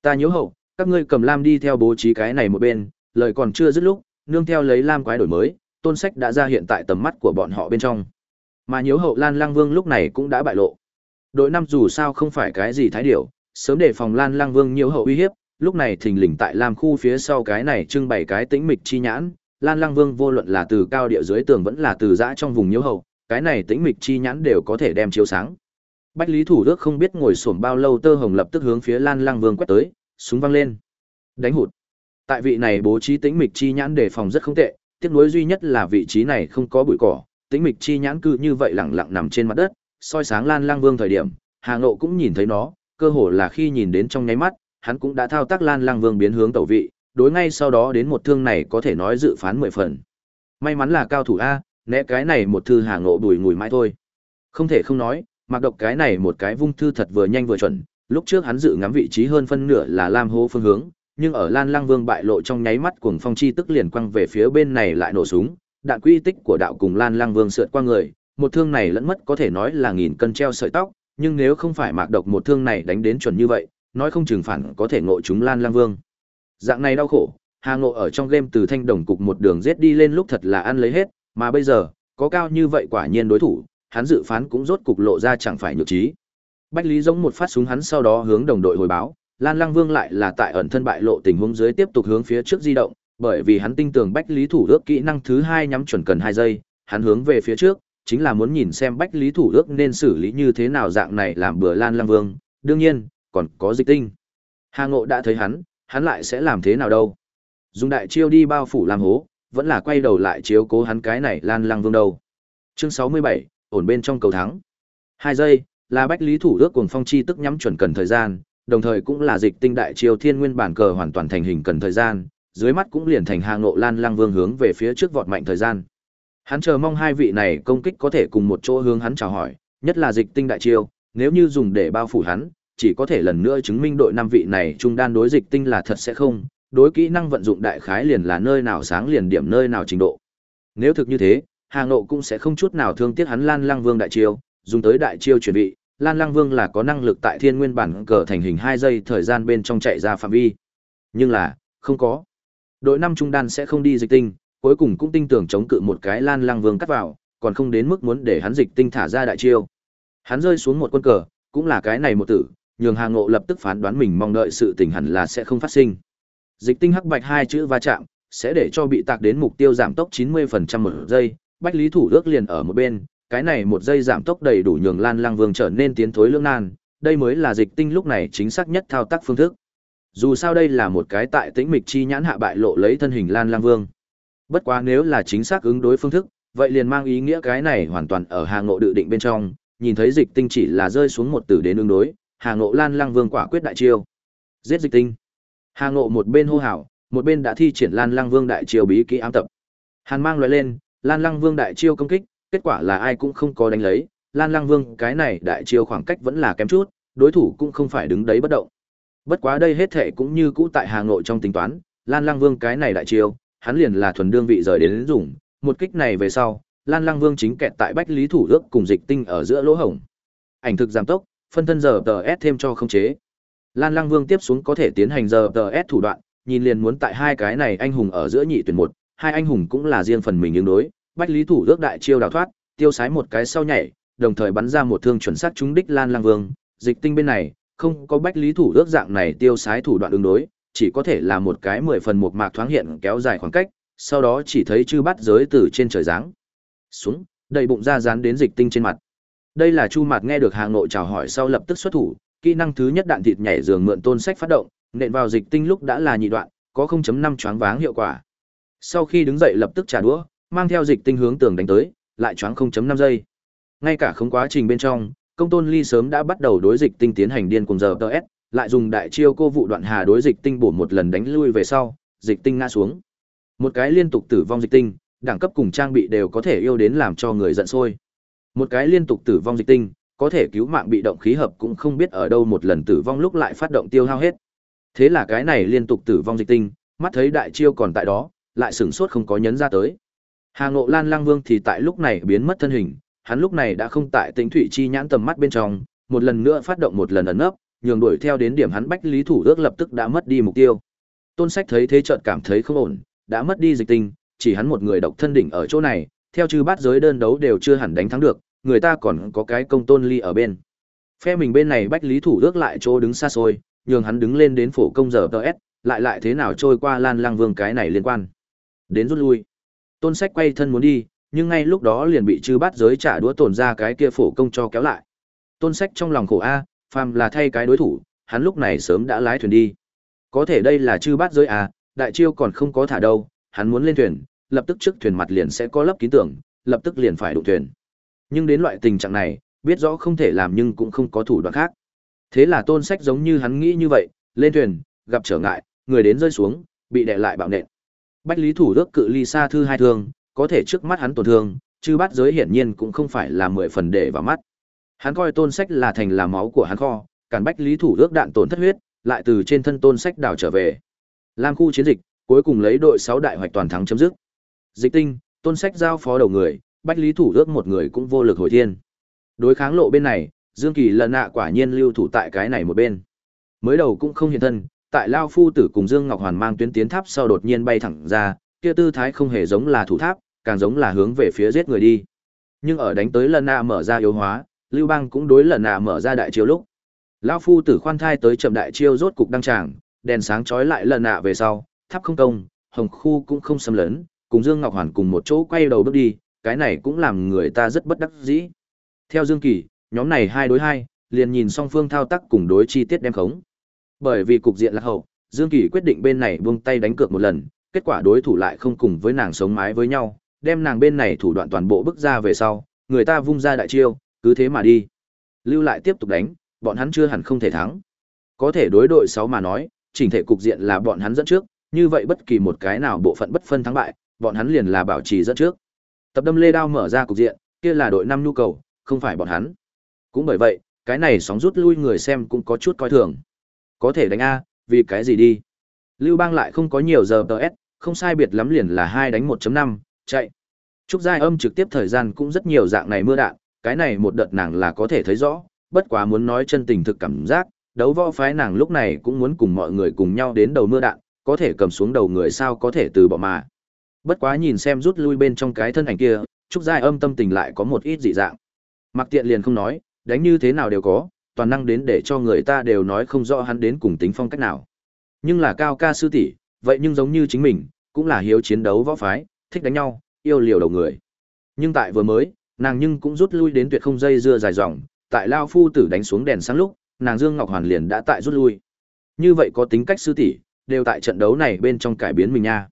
Ta nhớ hậu, các ngươi cầm lam đi theo bố trí cái này một bên, lời còn chưa dứt lúc, nương theo lấy lam quái đổi mới, tôn sách đã ra hiện tại tầm mắt của bọn họ bên trong. Mà nhớ hậu Lan Lang Vương lúc này cũng đã bại lộ. Đội năm dù sao không phải cái gì thái điểu, sớm để phòng Lan Lang Vương nhiều hậu uy hiếp, lúc này thình lình tại lam khu phía sau cái này trưng bày cái tĩnh mịch chi nhãn, Lan Lang Vương vô luận là từ cao địa dưới tường vẫn là từ dã trong vùng nhiễu hậu, cái này tĩnh mịch chi nhãn đều có thể đem chiếu sáng. Bách Lý Thủ Đức không biết ngồi xổm bao lâu tơ hồng lập tức hướng phía Lan Lang Vương quét tới, súng văng lên. Đánh hụt. Tại vị này bố trí tĩnh mịch chi nhãn đề phòng rất không tệ, tiếc nuối duy nhất là vị trí này không có bụi cỏ, tĩnh mịch chi nhãn cư như vậy lặng lặng nằm trên mặt đất, soi sáng Lan Lang Vương thời điểm, Hà Ngộ cũng nhìn thấy nó, cơ hồ là khi nhìn đến trong nháy mắt, hắn cũng đã thao tác Lan Lang Vương biến hướng tẩu vị, đối ngay sau đó đến một thương này có thể nói dự phán mười phần. May mắn là cao thủ a, né cái này một thư Hà Ngộ đùi ngùi mãi thôi. Không thể không nói, mặc độc cái này một cái vung thư thật vừa nhanh vừa chuẩn, lúc trước hắn dự ngắm vị trí hơn phân nửa là Lam Hô phương hướng, nhưng ở Lan Lang Vương bại lộ trong nháy mắt cuồng phong chi tức liền quăng về phía bên này lại nổ súng, đạn quy tích của đạo cùng Lan Lang Vương sượt qua người, một thương này lẫn mất có thể nói là nghìn cân treo sợi tóc, nhưng nếu không phải mạc độc một thương này đánh đến chuẩn như vậy, nói không chừng phản có thể ngộ chúng Lan Lang Vương. Dạng này đau khổ, Hà Ngộ ở trong game từ thanh đồng cục một đường giết đi lên lúc thật là ăn lấy hết, mà bây giờ, có cao như vậy quả nhiên đối thủ, hắn dự phán cũng rốt cục lộ ra chẳng phải nhược trí. Bách Lý giống một phát súng hắn sau đó hướng đồng đội hồi báo, Lan Lang Vương lại là tại ẩn thân bại lộ tình huống dưới tiếp tục hướng phía trước di động, bởi vì hắn tin tưởng Bách Lý thủ ước kỹ năng thứ hai nhắm chuẩn cần 2 giây, hắn hướng về phía trước, chính là muốn nhìn xem Bách Lý thủ ước nên xử lý như thế nào dạng này làm bừa Lan Lăng Vương, đương nhiên, còn có dịch tinh. Hà Ngộ đã thấy hắn, hắn lại sẽ làm thế nào đâu? Dùng đại chiêu đi bao phủ làm hố, vẫn là quay đầu lại chiếu cố hắn cái này Lan Lăng Vương đâu. Chương 67, ổn bên trong cầu thắng. 2 giây, là Bách Lý thủ ước cuồng phong chi tức nhắm chuẩn cần thời gian, đồng thời cũng là dịch tinh đại chiêu thiên nguyên bản cờ hoàn toàn thành hình cần thời gian, dưới mắt cũng liền thành hà ngộ lan lang vương hướng về phía trước vọt mạnh thời gian. Hắn chờ mong hai vị này công kích có thể cùng một chỗ hướng hắn chào hỏi, nhất là dịch tinh đại chiêu, nếu như dùng để bao phủ hắn, chỉ có thể lần nữa chứng minh đội năm vị này trung đan đối dịch tinh là thật sẽ không, đối kỹ năng vận dụng đại khái liền là nơi nào sáng liền điểm nơi nào trình độ. Nếu thực như thế, Hà Ngộ cũng sẽ không chút nào thương tiếc hắn Lan Lang Vương đại chiêu, dùng tới đại chiêu chuẩn bị, Lan Lăng Vương là có năng lực tại thiên nguyên bản cờ thành hình 2 giây thời gian bên trong chạy ra phạm vi. Nhưng là, không có. Đội năm trung đan sẽ không đi dịch tinh, cuối cùng cũng tinh tưởng chống cự một cái Lan Lăng Vương cắt vào, còn không đến mức muốn để hắn dịch tinh thả ra đại chiêu. Hắn rơi xuống một quân cờ, cũng là cái này một tử, nhường Hà Ngộ lập tức phán đoán mình mong đợi sự tình hẳn là sẽ không phát sinh. Dịch tinh hắc bạch hai chữ va chạm, sẽ để cho bị tạc đến mục tiêu giảm tốc 90% một giây, Bách Lý Thủ ước liền ở một bên, cái này một giây giảm tốc đầy đủ nhường Lan Lang Vương trở nên tiến thối lưỡng nan, đây mới là dịch tinh lúc này chính xác nhất thao tác phương thức. Dù sao đây là một cái tại tĩnh mịch chi nhãn hạ bại lộ lấy thân hình Lan Lang Vương. Bất quá nếu là chính xác ứng đối phương thức, vậy liền mang ý nghĩa cái này hoàn toàn ở Hà Ngộ dự định bên trong, nhìn thấy dịch tinh chỉ là rơi xuống một tử đến ứng đối, Hà Ngộ Lan lăng Vương quả quyết đại chiêu. Giết dịch tinh. Hà Ngộ một bên hô hào, một bên đã thi triển Lan lăng Vương đại chiêu bí kỹ ám tập. Hàn mang loại lên, Lan lăng Vương đại chiêu công kích, kết quả là ai cũng không có đánh lấy, Lan lăng Vương cái này đại chiêu khoảng cách vẫn là kém chút, đối thủ cũng không phải đứng đấy bất động. Bất quá đây hết thể cũng như cũ tại Hà Nội trong tính toán, Lan Lăng Vương cái này đại chiêu, hắn liền là thuần đương vị rời đến, đến dùng, một kích này về sau, Lan Lăng Vương chính kẹt tại Bách Lý Thủ Ước cùng Dịch Tinh ở giữa lỗ hổng. Ảnh thực giảm tốc, phân thân giờ tờ S thêm cho không chế. Lan Lăng Vương tiếp xuống có thể tiến hành giờ tờ S thủ đoạn, nhìn liền muốn tại hai cái này anh hùng ở giữa nhị tuyển một, hai anh hùng cũng là riêng phần mình ứng đối, Bách Lý Thủ Ước đại chiêu đào thoát, tiêu sái một cái sau nhảy, đồng thời bắn ra một thương chuẩn xác trúng đích Lan Lăng Vương, Dịch Tinh bên này, không có Bách Lý Thủ Ước dạng này tiêu sái thủ đoạn ứng đối, chỉ có thể là một cái mười phần một mạc thoáng hiện kéo dài khoảng cách, sau đó chỉ thấy chư bắt giới từ trên trời giáng xuống, đầy bụng ra dán đến dịch tinh trên mặt. Đây là Chu Mạt nghe được Hà Nội chào hỏi sau lập tức xuất thủ, kỹ năng thứ nhất đạn thịt nhảy giường mượn tôn sách phát động, nện vào dịch tinh lúc đã là nhị đoạn, có 0.5 choáng váng hiệu quả. Sau khi đứng dậy lập tức trả đũa, mang theo dịch tinh hướng tường đánh tới, lại choáng 0.5 giây. Ngay cả không quá trình bên trong, công tôn ly sớm đã bắt đầu đối dịch tinh tiến hành điên cùng giờ TS, lại dùng đại chiêu cô vụ đoạn hà đối dịch tinh bổ một lần đánh lui về sau, dịch tinh ngã xuống. Một cái liên tục tử vong dịch tinh, đẳng cấp cùng trang bị đều có thể yêu đến làm cho người giận sôi. Một cái liên tục tử vong dịch tinh, có thể cứu mạng bị động khí hợp cũng không biết ở đâu một lần tử vong lúc lại phát động tiêu hao hết. Thế là cái này liên tục tử vong dịch tinh, mắt thấy đại chiêu còn tại đó, lại sửng sốt không có nhấn ra tới. Hà Ngộ Lan Lang Vương thì tại lúc này biến mất thân hình, hắn lúc này đã không tại Tĩnh Thụy chi nhãn tầm mắt bên trong, một lần nữa phát động một lần ẩn nấp, nhường đuổi theo đến điểm hắn bách lý thủ ước lập tức đã mất đi mục tiêu. Tôn Sách thấy thế chợt cảm thấy không ổn, đã mất đi dịch tinh, chỉ hắn một người độc thân đỉnh ở chỗ này, theo chư bát giới đơn đấu đều chưa hẳn đánh thắng được, người ta còn có cái công tôn ly ở bên. Phe mình bên này bách lý thủ ước lại chỗ đứng xa xôi, nhường hắn đứng lên đến phổ công giờ s lại lại thế nào trôi qua Lan Lang Vương cái này liên quan. Đến rút lui. Tôn Sách quay thân muốn đi, nhưng ngay lúc đó liền bị chư bát giới trả đũa tồn ra cái kia phổ công cho kéo lại. Tôn Sách trong lòng khổ a, phàm là thay cái đối thủ, hắn lúc này sớm đã lái thuyền đi. Có thể đây là chư bát giới à, đại chiêu còn không có thả đâu, hắn muốn lên thuyền, lập tức trước thuyền mặt liền sẽ có lấp kín tưởng, lập tức liền phải đụng thuyền. Nhưng đến loại tình trạng này, biết rõ không thể làm nhưng cũng không có thủ đoạn khác. Thế là tôn sách giống như hắn nghĩ như vậy, lên thuyền, gặp trở ngại, người đến rơi xuống, bị đè lại bạo nện. Bách Lý Thủ Đức cự ly xa thư hai thương, có thể trước mắt hắn tổn thương, chứ Bát giới hiển nhiên cũng không phải là mười phần để vào mắt. Hắn coi tôn sách là thành là máu của hắn kho, cản Bách Lý Thủ ước đạn tổn thất huyết, lại từ trên thân tôn sách đảo trở về. Lam khu chiến dịch, cuối cùng lấy đội sáu đại hoạch toàn thắng chấm dứt. Dịch tinh, tôn sách giao phó đầu người, bách lý thủ ước một người cũng vô lực hồi thiên. Đối kháng lộ bên này, Dương Kỳ lần nạ quả nhiên lưu thủ tại cái này một bên. Mới đầu cũng không hiện thân, tại Lao Phu tử cùng Dương Ngọc Hoàn mang tuyến tiến tháp sau đột nhiên bay thẳng ra, kia tư thái không hề giống là thủ tháp, càng giống là hướng về phía giết người đi. Nhưng ở đánh tới lần nạ mở ra yếu hóa, Lưu Bang cũng đối lần nạ mở ra đại chiêu lúc. Lão Phu tử khoan thai tới chậm đại chiêu rốt cục đăng tràng, đèn sáng chói lại lần nạ về sau, tháp không công, hồng khu cũng không xâm lấn, cùng Dương Ngọc Hoàn cùng một chỗ quay đầu bước đi, cái này cũng làm người ta rất bất đắc dĩ. Theo Dương Kỳ, nhóm này hai đối hai, liền nhìn song phương thao tác cùng đối chi tiết đem khống. Bởi vì cục diện là hậu, Dương Kỳ quyết định bên này buông tay đánh cược một lần, kết quả đối thủ lại không cùng với nàng sống mái với nhau, đem nàng bên này thủ đoạn toàn bộ bước ra về sau, người ta vung ra đại chiêu, cứ thế mà đi. Lưu lại tiếp tục đánh, bọn hắn chưa hẳn không thể thắng. Có thể đối đội 6 mà nói, chỉnh thể cục diện là bọn hắn dẫn trước, như vậy bất kỳ một cái nào bộ phận bất phân thắng bại, bọn hắn liền là bảo trì dẫn trước. Tập đâm lê đao mở ra cục diện, kia là đội năm nhu cầu, không phải bọn hắn. Cũng bởi vậy, cái này sóng rút lui người xem cũng có chút coi thường. Có thể đánh A, vì cái gì đi? Lưu Bang lại không có nhiều giờ TS, không sai biệt lắm liền là hai đánh 1.5, chạy. Trúc Giai âm trực tiếp thời gian cũng rất nhiều dạng này mưa đạn, cái này một đợt nàng là có thể thấy rõ, bất quá muốn nói chân tình thực cảm giác, đấu võ phái nàng lúc này cũng muốn cùng mọi người cùng nhau đến đầu mưa đạn, có thể cầm xuống đầu người sao có thể từ bỏ mà. Bất quá nhìn xem rút lui bên trong cái thân ảnh kia, Trúc Giai âm tâm tình lại có một ít dị dạng. Mặc tiện liền không nói, đánh như thế nào đều có, toàn năng đến để cho người ta đều nói không rõ hắn đến cùng tính phong cách nào. Nhưng là cao ca sư tỷ, vậy nhưng giống như chính mình, cũng là hiếu chiến đấu võ phái, thích đánh nhau, yêu liều đầu người. Nhưng tại vừa mới, nàng nhưng cũng rút lui đến tuyệt không dây dưa dài dòng, tại lao phu tử đánh xuống đèn sáng lúc, nàng Dương Ngọc Hoàn liền đã tại rút lui. Như vậy có tính cách sư tỷ, đều tại trận đấu này bên trong cải biến mình nha.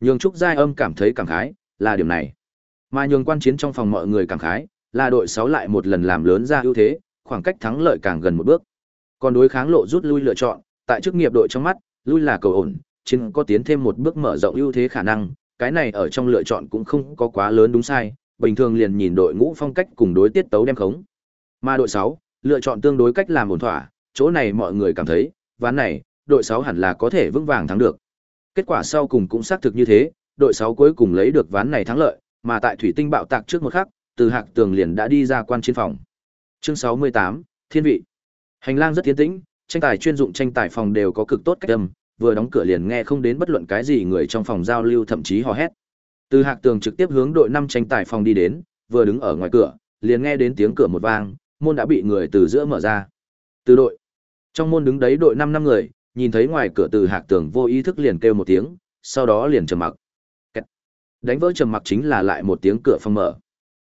Nhường Trúc Giai Âm cảm thấy cảm khái, là điểm này. Mà nhường quan chiến trong phòng mọi người cảm khái, là đội sáu lại một lần làm lớn ra ưu thế, khoảng cách thắng lợi càng gần một bước. Còn đối kháng lộ rút lui lựa chọn, tại chức nghiệp đội trong mắt, lui là cầu ổn, chiến có tiến thêm một bước mở rộng ưu thế khả năng, cái này ở trong lựa chọn cũng không có quá lớn đúng sai, bình thường liền nhìn đội ngũ phong cách cùng đối tiết tấu đem khống. Mà đội 6, lựa chọn tương đối cách làm ổn thỏa, chỗ này mọi người cảm thấy, ván này, đội 6 hẳn là có thể vững vàng thắng được. Kết quả sau cùng cũng xác thực như thế, đội 6 cuối cùng lấy được ván này thắng lợi, mà tại thủy tinh bạo tạc trước một khắc, từ Hạc Tường liền đã đi ra quan chiến phòng. Chương 68, Thiên vị. Hành lang rất tiến tĩnh, tranh tài chuyên dụng tranh tài phòng đều có cực tốt cách âm, vừa đóng cửa liền nghe không đến bất luận cái gì người trong phòng giao lưu thậm chí hò hét. Từ Hạc Tường trực tiếp hướng đội 5 tranh tài phòng đi đến, vừa đứng ở ngoài cửa, liền nghe đến tiếng cửa một vang, môn đã bị người từ giữa mở ra. Từ đội. Trong môn đứng đấy đội 5 năm người, nhìn thấy ngoài cửa Từ Hạc Tường vô ý thức liền kêu một tiếng, sau đó liền trầm mặc. Đánh vỡ trầm mặc chính là lại một tiếng cửa phòng mở.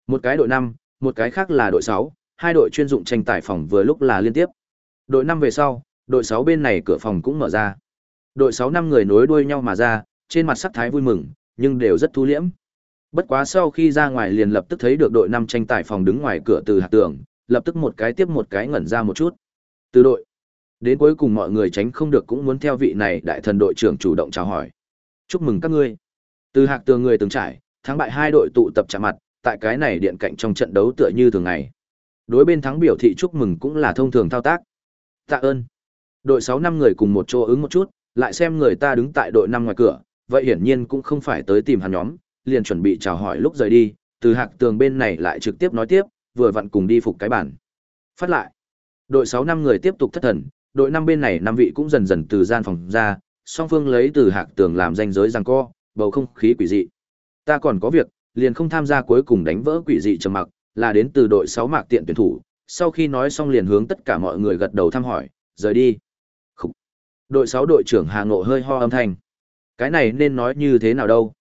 Một cái đội 5, một cái khác là đội 6, hai đội chuyên dụng tranh tài phòng vừa lúc là liên tiếp. Đội 5 về sau, đội 6 bên này cửa phòng cũng mở ra. Đội 6 năm người nối đuôi nhau mà ra, trên mặt sắc thái vui mừng, nhưng đều rất thu liễm. Bất quá sau khi ra ngoài liền lập tức thấy được đội 5 tranh tài phòng đứng ngoài cửa từ hạt tường, lập tức một cái tiếp một cái ngẩn ra một chút. Từ đội. Đến cuối cùng mọi người tránh không được cũng muốn theo vị này đại thần đội trưởng chủ động chào hỏi. Chúc mừng các ngươi. Từ hạc tường người từng trải, thắng bại hai đội tụ tập chạm mặt, tại cái này điện cạnh trong trận đấu tựa như thường ngày. Đối bên thắng biểu thị chúc mừng cũng là thông thường thao tác. Tạ ơn. Đội 6 năm người cùng một chỗ ứng một chút, lại xem người ta đứng tại đội năm ngoài cửa, vậy hiển nhiên cũng không phải tới tìm hắn nhóm, liền chuẩn bị chào hỏi lúc rời đi, từ hạc tường bên này lại trực tiếp nói tiếp, vừa vặn cùng đi phục cái bản. Phát lại. Đội 6 năm người tiếp tục thất thần, đội năm bên này năm vị cũng dần dần từ gian phòng ra, song phương lấy từ hạc tường làm danh giới giằng co, bầu không khí quỷ dị. Ta còn có việc, liền không tham gia cuối cùng đánh vỡ quỷ dị trầm mặc, là đến từ đội 6 mạc tiện tuyển thủ, sau khi nói xong liền hướng tất cả mọi người gật đầu thăm hỏi, rời đi. Khủ. Đội 6 đội trưởng Hà Ngộ hơi ho âm thanh. Cái này nên nói như thế nào đâu?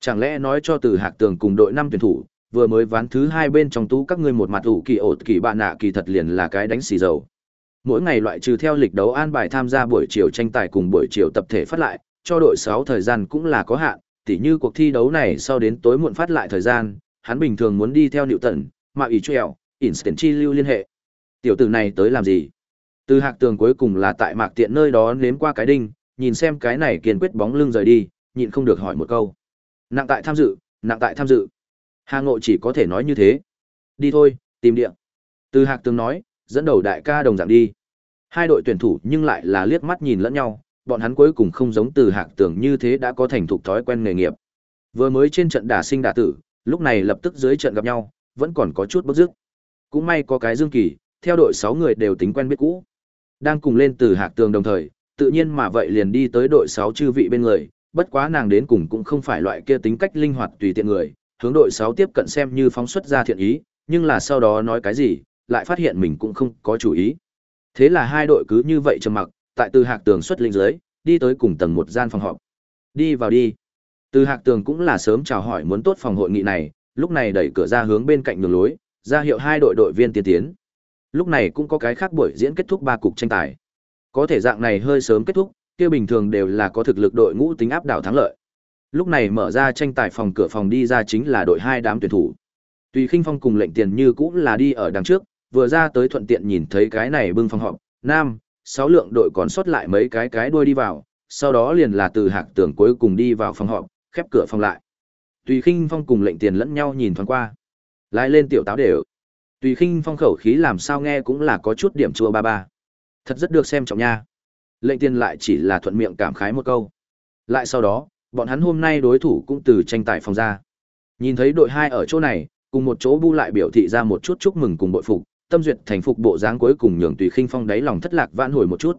Chẳng lẽ nói cho từ hạc tường cùng đội năm tuyển thủ, vừa mới ván thứ hai bên trong tú các ngươi một mặt ủ kỳ ột kỳ bạn nạ kỳ thật liền là cái đánh xì dầu. Mỗi ngày loại trừ theo lịch đấu an bài tham gia buổi chiều tranh tài cùng buổi chiều tập thể phát lại, cho đội 6 thời gian cũng là có hạn, tỉ như cuộc thi đấu này sau đến tối muộn phát lại thời gian, hắn bình thường muốn đi theo nịu tận, mà ý trèo, instant chi lưu liên hệ. Tiểu tử này tới làm gì? Từ hạc tường cuối cùng là tại mạc tiện nơi đó nếm qua cái đinh, nhìn xem cái này kiên quyết bóng lưng rời đi, nhịn không được hỏi một câu. Nặng tại tham dự, nặng tại tham dự. Hà Ngộ chỉ có thể nói như thế. Đi thôi, tìm địa. Từ hạc tường nói, dẫn đầu đại ca đồng dạng đi. Hai đội tuyển thủ nhưng lại là liếc mắt nhìn lẫn nhau, bọn hắn cuối cùng không giống từ hạc tường như thế đã có thành thục thói quen nghề nghiệp. Vừa mới trên trận đả sinh đả tử, lúc này lập tức dưới trận gặp nhau, vẫn còn có chút bất dứt. Cũng may có cái Dương Kỳ, theo đội 6 người đều tính quen biết cũ. Đang cùng lên từ hạc tường đồng thời, tự nhiên mà vậy liền đi tới đội 6 chư vị bên người, bất quá nàng đến cùng cũng không phải loại kia tính cách linh hoạt tùy tiện người, hướng đội 6 tiếp cận xem như phóng xuất ra thiện ý, nhưng là sau đó nói cái gì, lại phát hiện mình cũng không có chủ ý. Thế là hai đội cứ như vậy trầm mặc, tại từ hạc tường xuất linh dưới, đi tới cùng tầng một gian phòng họp. Đi vào đi. Từ hạc tường cũng là sớm chào hỏi muốn tốt phòng hội nghị này, lúc này đẩy cửa ra hướng bên cạnh đường lối, ra hiệu hai đội đội viên tiến tiến. Lúc này cũng có cái khác buổi diễn kết thúc ba cục tranh tài. Có thể dạng này hơi sớm kết thúc, kia bình thường đều là có thực lực đội ngũ tính áp đảo thắng lợi. Lúc này mở ra tranh tài phòng cửa phòng đi ra chính là đội hai đám tuyển thủ. Tùy Khinh Phong cùng lệnh tiền như cũng là đi ở đằng trước, vừa ra tới thuận tiện nhìn thấy cái này bưng phòng họp, nam, sáu lượng đội còn sót lại mấy cái cái đuôi đi vào, sau đó liền là từ hạc tưởng cuối cùng đi vào phòng họp, khép cửa phòng lại. Tùy Khinh Phong cùng lệnh tiền lẫn nhau nhìn thoáng qua. Lại lên tiểu táo đều. Tùy Khinh Phong khẩu khí làm sao nghe cũng là có chút điểm chua ba ba. Thật rất được xem trọng nha. Lệnh tiền lại chỉ là thuận miệng cảm khái một câu. Lại sau đó, bọn hắn hôm nay đối thủ cũng từ tranh tài phòng ra. Nhìn thấy đội hai ở chỗ này, cùng một chỗ bu lại biểu thị ra một chút chúc mừng cùng bội phục, tâm duyệt thành phục bộ dáng cuối cùng nhường Tùy Khinh Phong đáy lòng thất lạc vãn hồi một chút.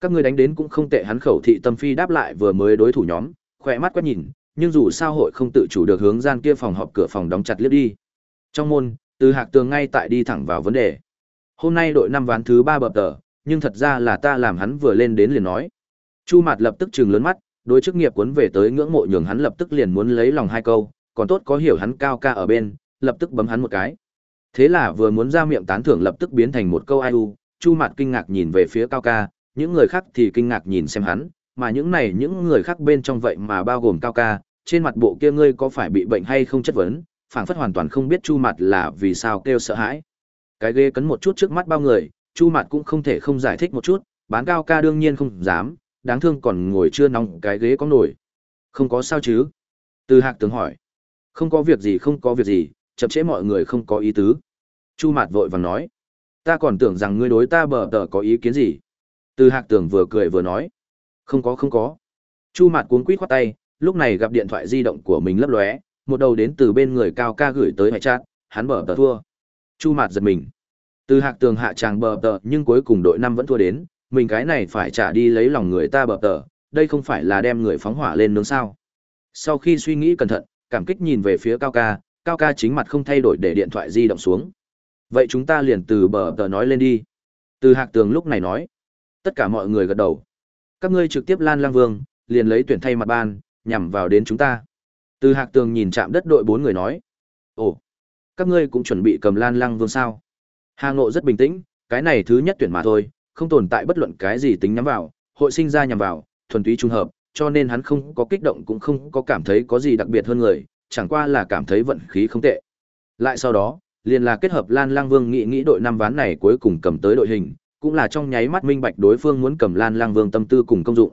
Các ngươi đánh đến cũng không tệ hắn khẩu thị tâm phi đáp lại vừa mới đối thủ nhóm, khỏe mắt quét nhìn, nhưng dù sao hội không tự chủ được hướng gian kia phòng họp cửa phòng đóng chặt liếc đi. Trong môn, từ hạc tường ngay tại đi thẳng vào vấn đề. Hôm nay đội năm ván thứ ba bập tờ, nhưng thật ra là ta làm hắn vừa lên đến liền nói. Chu Mạt lập tức trừng lớn mắt, đối chức nghiệp cuốn về tới ngưỡng mộ nhường hắn lập tức liền muốn lấy lòng hai câu, còn tốt có hiểu hắn cao ca ở bên, lập tức bấm hắn một cái. Thế là vừa muốn ra miệng tán thưởng lập tức biến thành một câu ai u, Chu Mạt kinh ngạc nhìn về phía cao ca, những người khác thì kinh ngạc nhìn xem hắn, mà những này những người khác bên trong vậy mà bao gồm cao ca, trên mặt bộ kia ngươi có phải bị bệnh hay không chất vấn, phảng phất hoàn toàn không biết Chu Mạt là vì sao kêu sợ hãi. Cái ghê cấn một chút trước mắt bao người, Chu Mạt cũng không thể không giải thích một chút, bán cao ca đương nhiên không dám, đáng thương còn ngồi chưa nóng cái ghế có nổi. Không có sao chứ? Từ Hạc tướng hỏi. Không có việc gì không có việc gì, chậm chế mọi người không có ý tứ. Chu Mạt vội vàng nói. Ta còn tưởng rằng ngươi đối ta bờ tờ có ý kiến gì. Từ Hạc Tường vừa cười vừa nói. Không có không có. Chu Mạt cuốn quýt khoát tay, lúc này gặp điện thoại di động của mình lấp lóe, một đầu đến từ bên người cao ca gửi tới hệ chat, hắn bờ tờ thua. Chu Mạt giật mình. Từ Hạc Tường hạ tràng bờ tờ nhưng cuối cùng đội năm vẫn thua đến, mình cái này phải trả đi lấy lòng người ta bờ tờ, đây không phải là đem người phóng hỏa lên nướng sao. Sau khi suy nghĩ cẩn thận, cảm kích nhìn về phía cao ca, cao ca chính mặt không thay đổi để điện thoại di động xuống. Vậy chúng ta liền từ bờ tờ nói lên đi. Từ Hạc Tường lúc này nói. Tất cả mọi người gật đầu. Các ngươi trực tiếp Lan Lang Vương, liền lấy tuyển thay mặt ban, nhằm vào đến chúng ta. Từ Hạc Tường nhìn chạm đất đội bốn người nói. Ồ, các ngươi cũng chuẩn bị cầm Lan Lang Vương sao? Hà Ngộ rất bình tĩnh, cái này thứ nhất tuyển mà thôi, không tồn tại bất luận cái gì tính nhắm vào, hội sinh ra nhằm vào, thuần túy trùng hợp, cho nên hắn không có kích động cũng không có cảm thấy có gì đặc biệt hơn người, chẳng qua là cảm thấy vận khí không tệ. Lại sau đó, liền là kết hợp Lan Lang Vương nghĩ nghĩ đội năm ván này cuối cùng cầm tới đội hình, cũng là trong nháy mắt minh bạch đối phương muốn cầm Lan Lang Vương tâm tư cùng công dụng.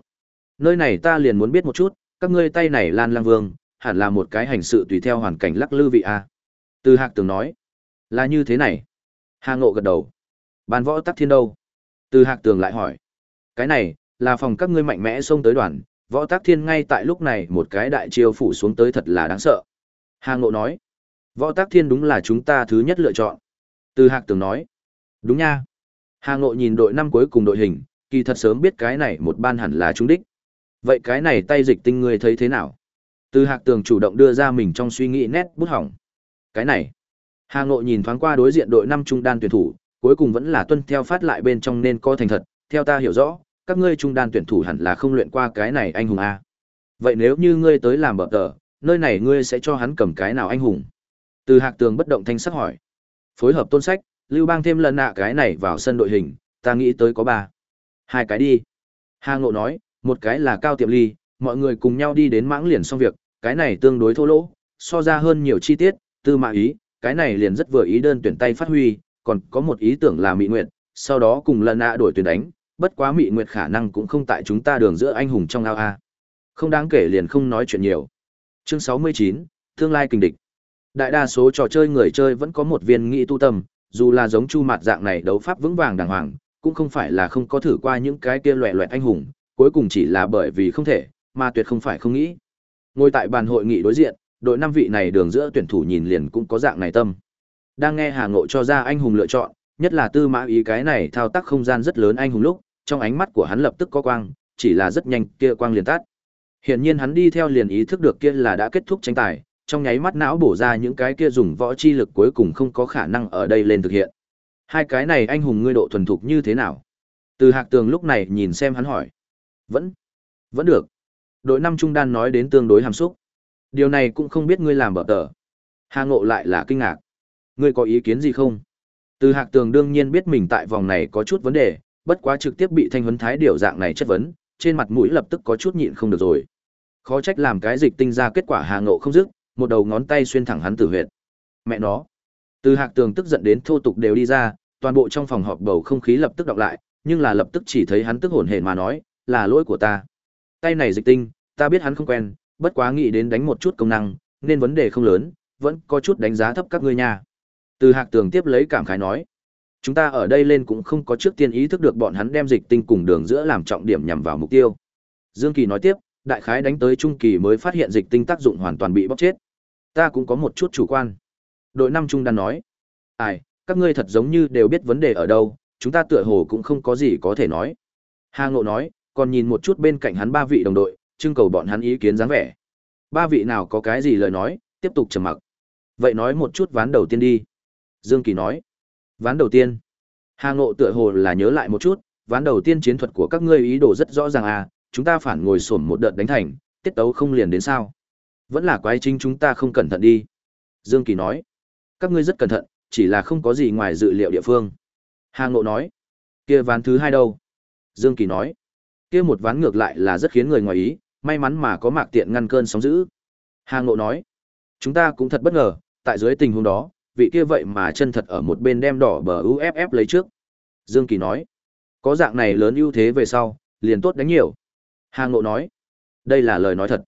Nơi này ta liền muốn biết một chút, các ngươi tay này Lan Lang Vương, hẳn là một cái hành sự tùy theo hoàn cảnh lắc lư vị a. Từ Hạc từng nói, là như thế này. Hà Ngộ gật đầu. Bàn võ tắc thiên đâu? Từ Hạc Tường lại hỏi, cái này là phòng các ngươi mạnh mẽ xông tới đoàn, võ tắc thiên ngay tại lúc này một cái đại chiêu phủ xuống tới thật là đáng sợ. Hà Ngộ nói, võ tắc thiên đúng là chúng ta thứ nhất lựa chọn. Từ Hạc Tường nói, đúng nha. Hà Ngộ nhìn đội năm cuối cùng đội hình, kỳ thật sớm biết cái này một ban hẳn là trúng đích. Vậy cái này tay dịch tinh ngươi thấy thế nào? Từ Hạc Tường chủ động đưa ra mình trong suy nghĩ nét bút hỏng. Cái này. Hà Ngộ nhìn thoáng qua đối diện đội năm trung đan tuyển thủ, cuối cùng vẫn là tuân theo phát lại bên trong nên có thành thật, theo ta hiểu rõ, các ngươi trung đan tuyển thủ hẳn là không luyện qua cái này anh hùng a. Vậy nếu như ngươi tới làm bợ tờ, nơi này ngươi sẽ cho hắn cầm cái nào anh hùng? Từ Hạc Tường bất động thanh sắc hỏi. Phối hợp tôn sách, Lưu Bang thêm lần nạ cái này vào sân đội hình, ta nghĩ tới có ba. Hai cái đi. Hà Ngộ nói, một cái là cao tiệm ly, mọi người cùng nhau đi đến mãng liền xong việc, cái này tương đối thô lỗ, so ra hơn nhiều chi tiết, tư mã ý, cái này liền rất vừa ý đơn tuyển tay phát huy, còn có một ý tưởng là Mị Nguyệt, sau đó cùng lần nạ đổi tuyển đánh, bất quá Mị Nguyệt khả năng cũng không tại chúng ta đường giữa anh hùng trong ao a. Không đáng kể liền không nói chuyện nhiều. Chương 69, tương lai kình địch. Đại đa số trò chơi người chơi vẫn có một viên nghị tu tâm, dù là giống chu mặt dạng này đấu pháp vững vàng đàng hoàng, cũng không phải là không có thử qua những cái kia loẻ loẹt anh hùng, cuối cùng chỉ là bởi vì không thể, mà tuyệt không phải không nghĩ. Ngồi tại bàn hội nghị đối diện, đội năm vị này đường giữa tuyển thủ nhìn liền cũng có dạng này tâm. Đang nghe Hà Ngộ cho ra anh hùng lựa chọn, nhất là tư mã ý cái này thao tác không gian rất lớn anh hùng lúc, trong ánh mắt của hắn lập tức có quang, chỉ là rất nhanh kia quang liền tắt. Hiển nhiên hắn đi theo liền ý thức được kia là đã kết thúc tranh tài, trong nháy mắt não bổ ra những cái kia dùng võ chi lực cuối cùng không có khả năng ở đây lên thực hiện. Hai cái này anh hùng ngươi độ thuần thục như thế nào? Từ Hạc Tường lúc này nhìn xem hắn hỏi. Vẫn, vẫn được. Đội năm trung đan nói đến tương đối hàm xúc. Điều này cũng không biết ngươi làm bở tờ. Hà Ngộ lại là kinh ngạc. Ngươi có ý kiến gì không? Từ Hạc Tường đương nhiên biết mình tại vòng này có chút vấn đề, bất quá trực tiếp bị thanh huấn thái điều dạng này chất vấn, trên mặt mũi lập tức có chút nhịn không được rồi. Khó trách làm cái dịch tinh ra kết quả Hà Ngộ không dứt, một đầu ngón tay xuyên thẳng hắn tử huyệt. Mẹ nó. Từ Hạc Tường tức giận đến thô tục đều đi ra, toàn bộ trong phòng họp bầu không khí lập tức đọc lại, nhưng là lập tức chỉ thấy hắn tức hổn hển mà nói, là lỗi của ta. Tay này dịch tinh, ta biết hắn không quen, bất quá nghĩ đến đánh một chút công năng, nên vấn đề không lớn, vẫn có chút đánh giá thấp các ngươi nha. Từ Hạc Tường tiếp lấy cảm khái nói, chúng ta ở đây lên cũng không có trước tiên ý thức được bọn hắn đem dịch tinh cùng đường giữa làm trọng điểm nhằm vào mục tiêu. Dương Kỳ nói tiếp, đại khái đánh tới trung kỳ mới phát hiện dịch tinh tác dụng hoàn toàn bị bóc chết. Ta cũng có một chút chủ quan. Đội năm trung đan nói, ai, các ngươi thật giống như đều biết vấn đề ở đâu, chúng ta tựa hồ cũng không có gì có thể nói. Hà Ngộ nói, còn nhìn một chút bên cạnh hắn ba vị đồng đội, trưng cầu bọn hắn ý kiến dáng vẻ. Ba vị nào có cái gì lời nói, tiếp tục trầm mặc. Vậy nói một chút ván đầu tiên đi. Dương Kỳ nói, ván đầu tiên. Hà Ngộ tựa hồ là nhớ lại một chút, ván đầu tiên chiến thuật của các ngươi ý đồ rất rõ ràng à, chúng ta phản ngồi xổm một đợt đánh thành, tiết tấu không liền đến sao? Vẫn là quái chính chúng ta không cẩn thận đi. Dương Kỳ nói, các ngươi rất cẩn thận, chỉ là không có gì ngoài dự liệu địa phương. Hà Ngộ nói, kia ván thứ hai đâu? Dương Kỳ nói, kia một ván ngược lại là rất khiến người ngoài ý, may mắn mà có mạc tiện ngăn cơn sóng dữ. Hà Ngộ nói, chúng ta cũng thật bất ngờ, tại dưới tình huống đó, vị kia vậy mà chân thật ở một bên đem đỏ bờ UFF lấy trước. Dương Kỳ nói, có dạng này lớn ưu thế về sau, liền tốt đánh nhiều. Hà Ngộ nói, đây là lời nói thật.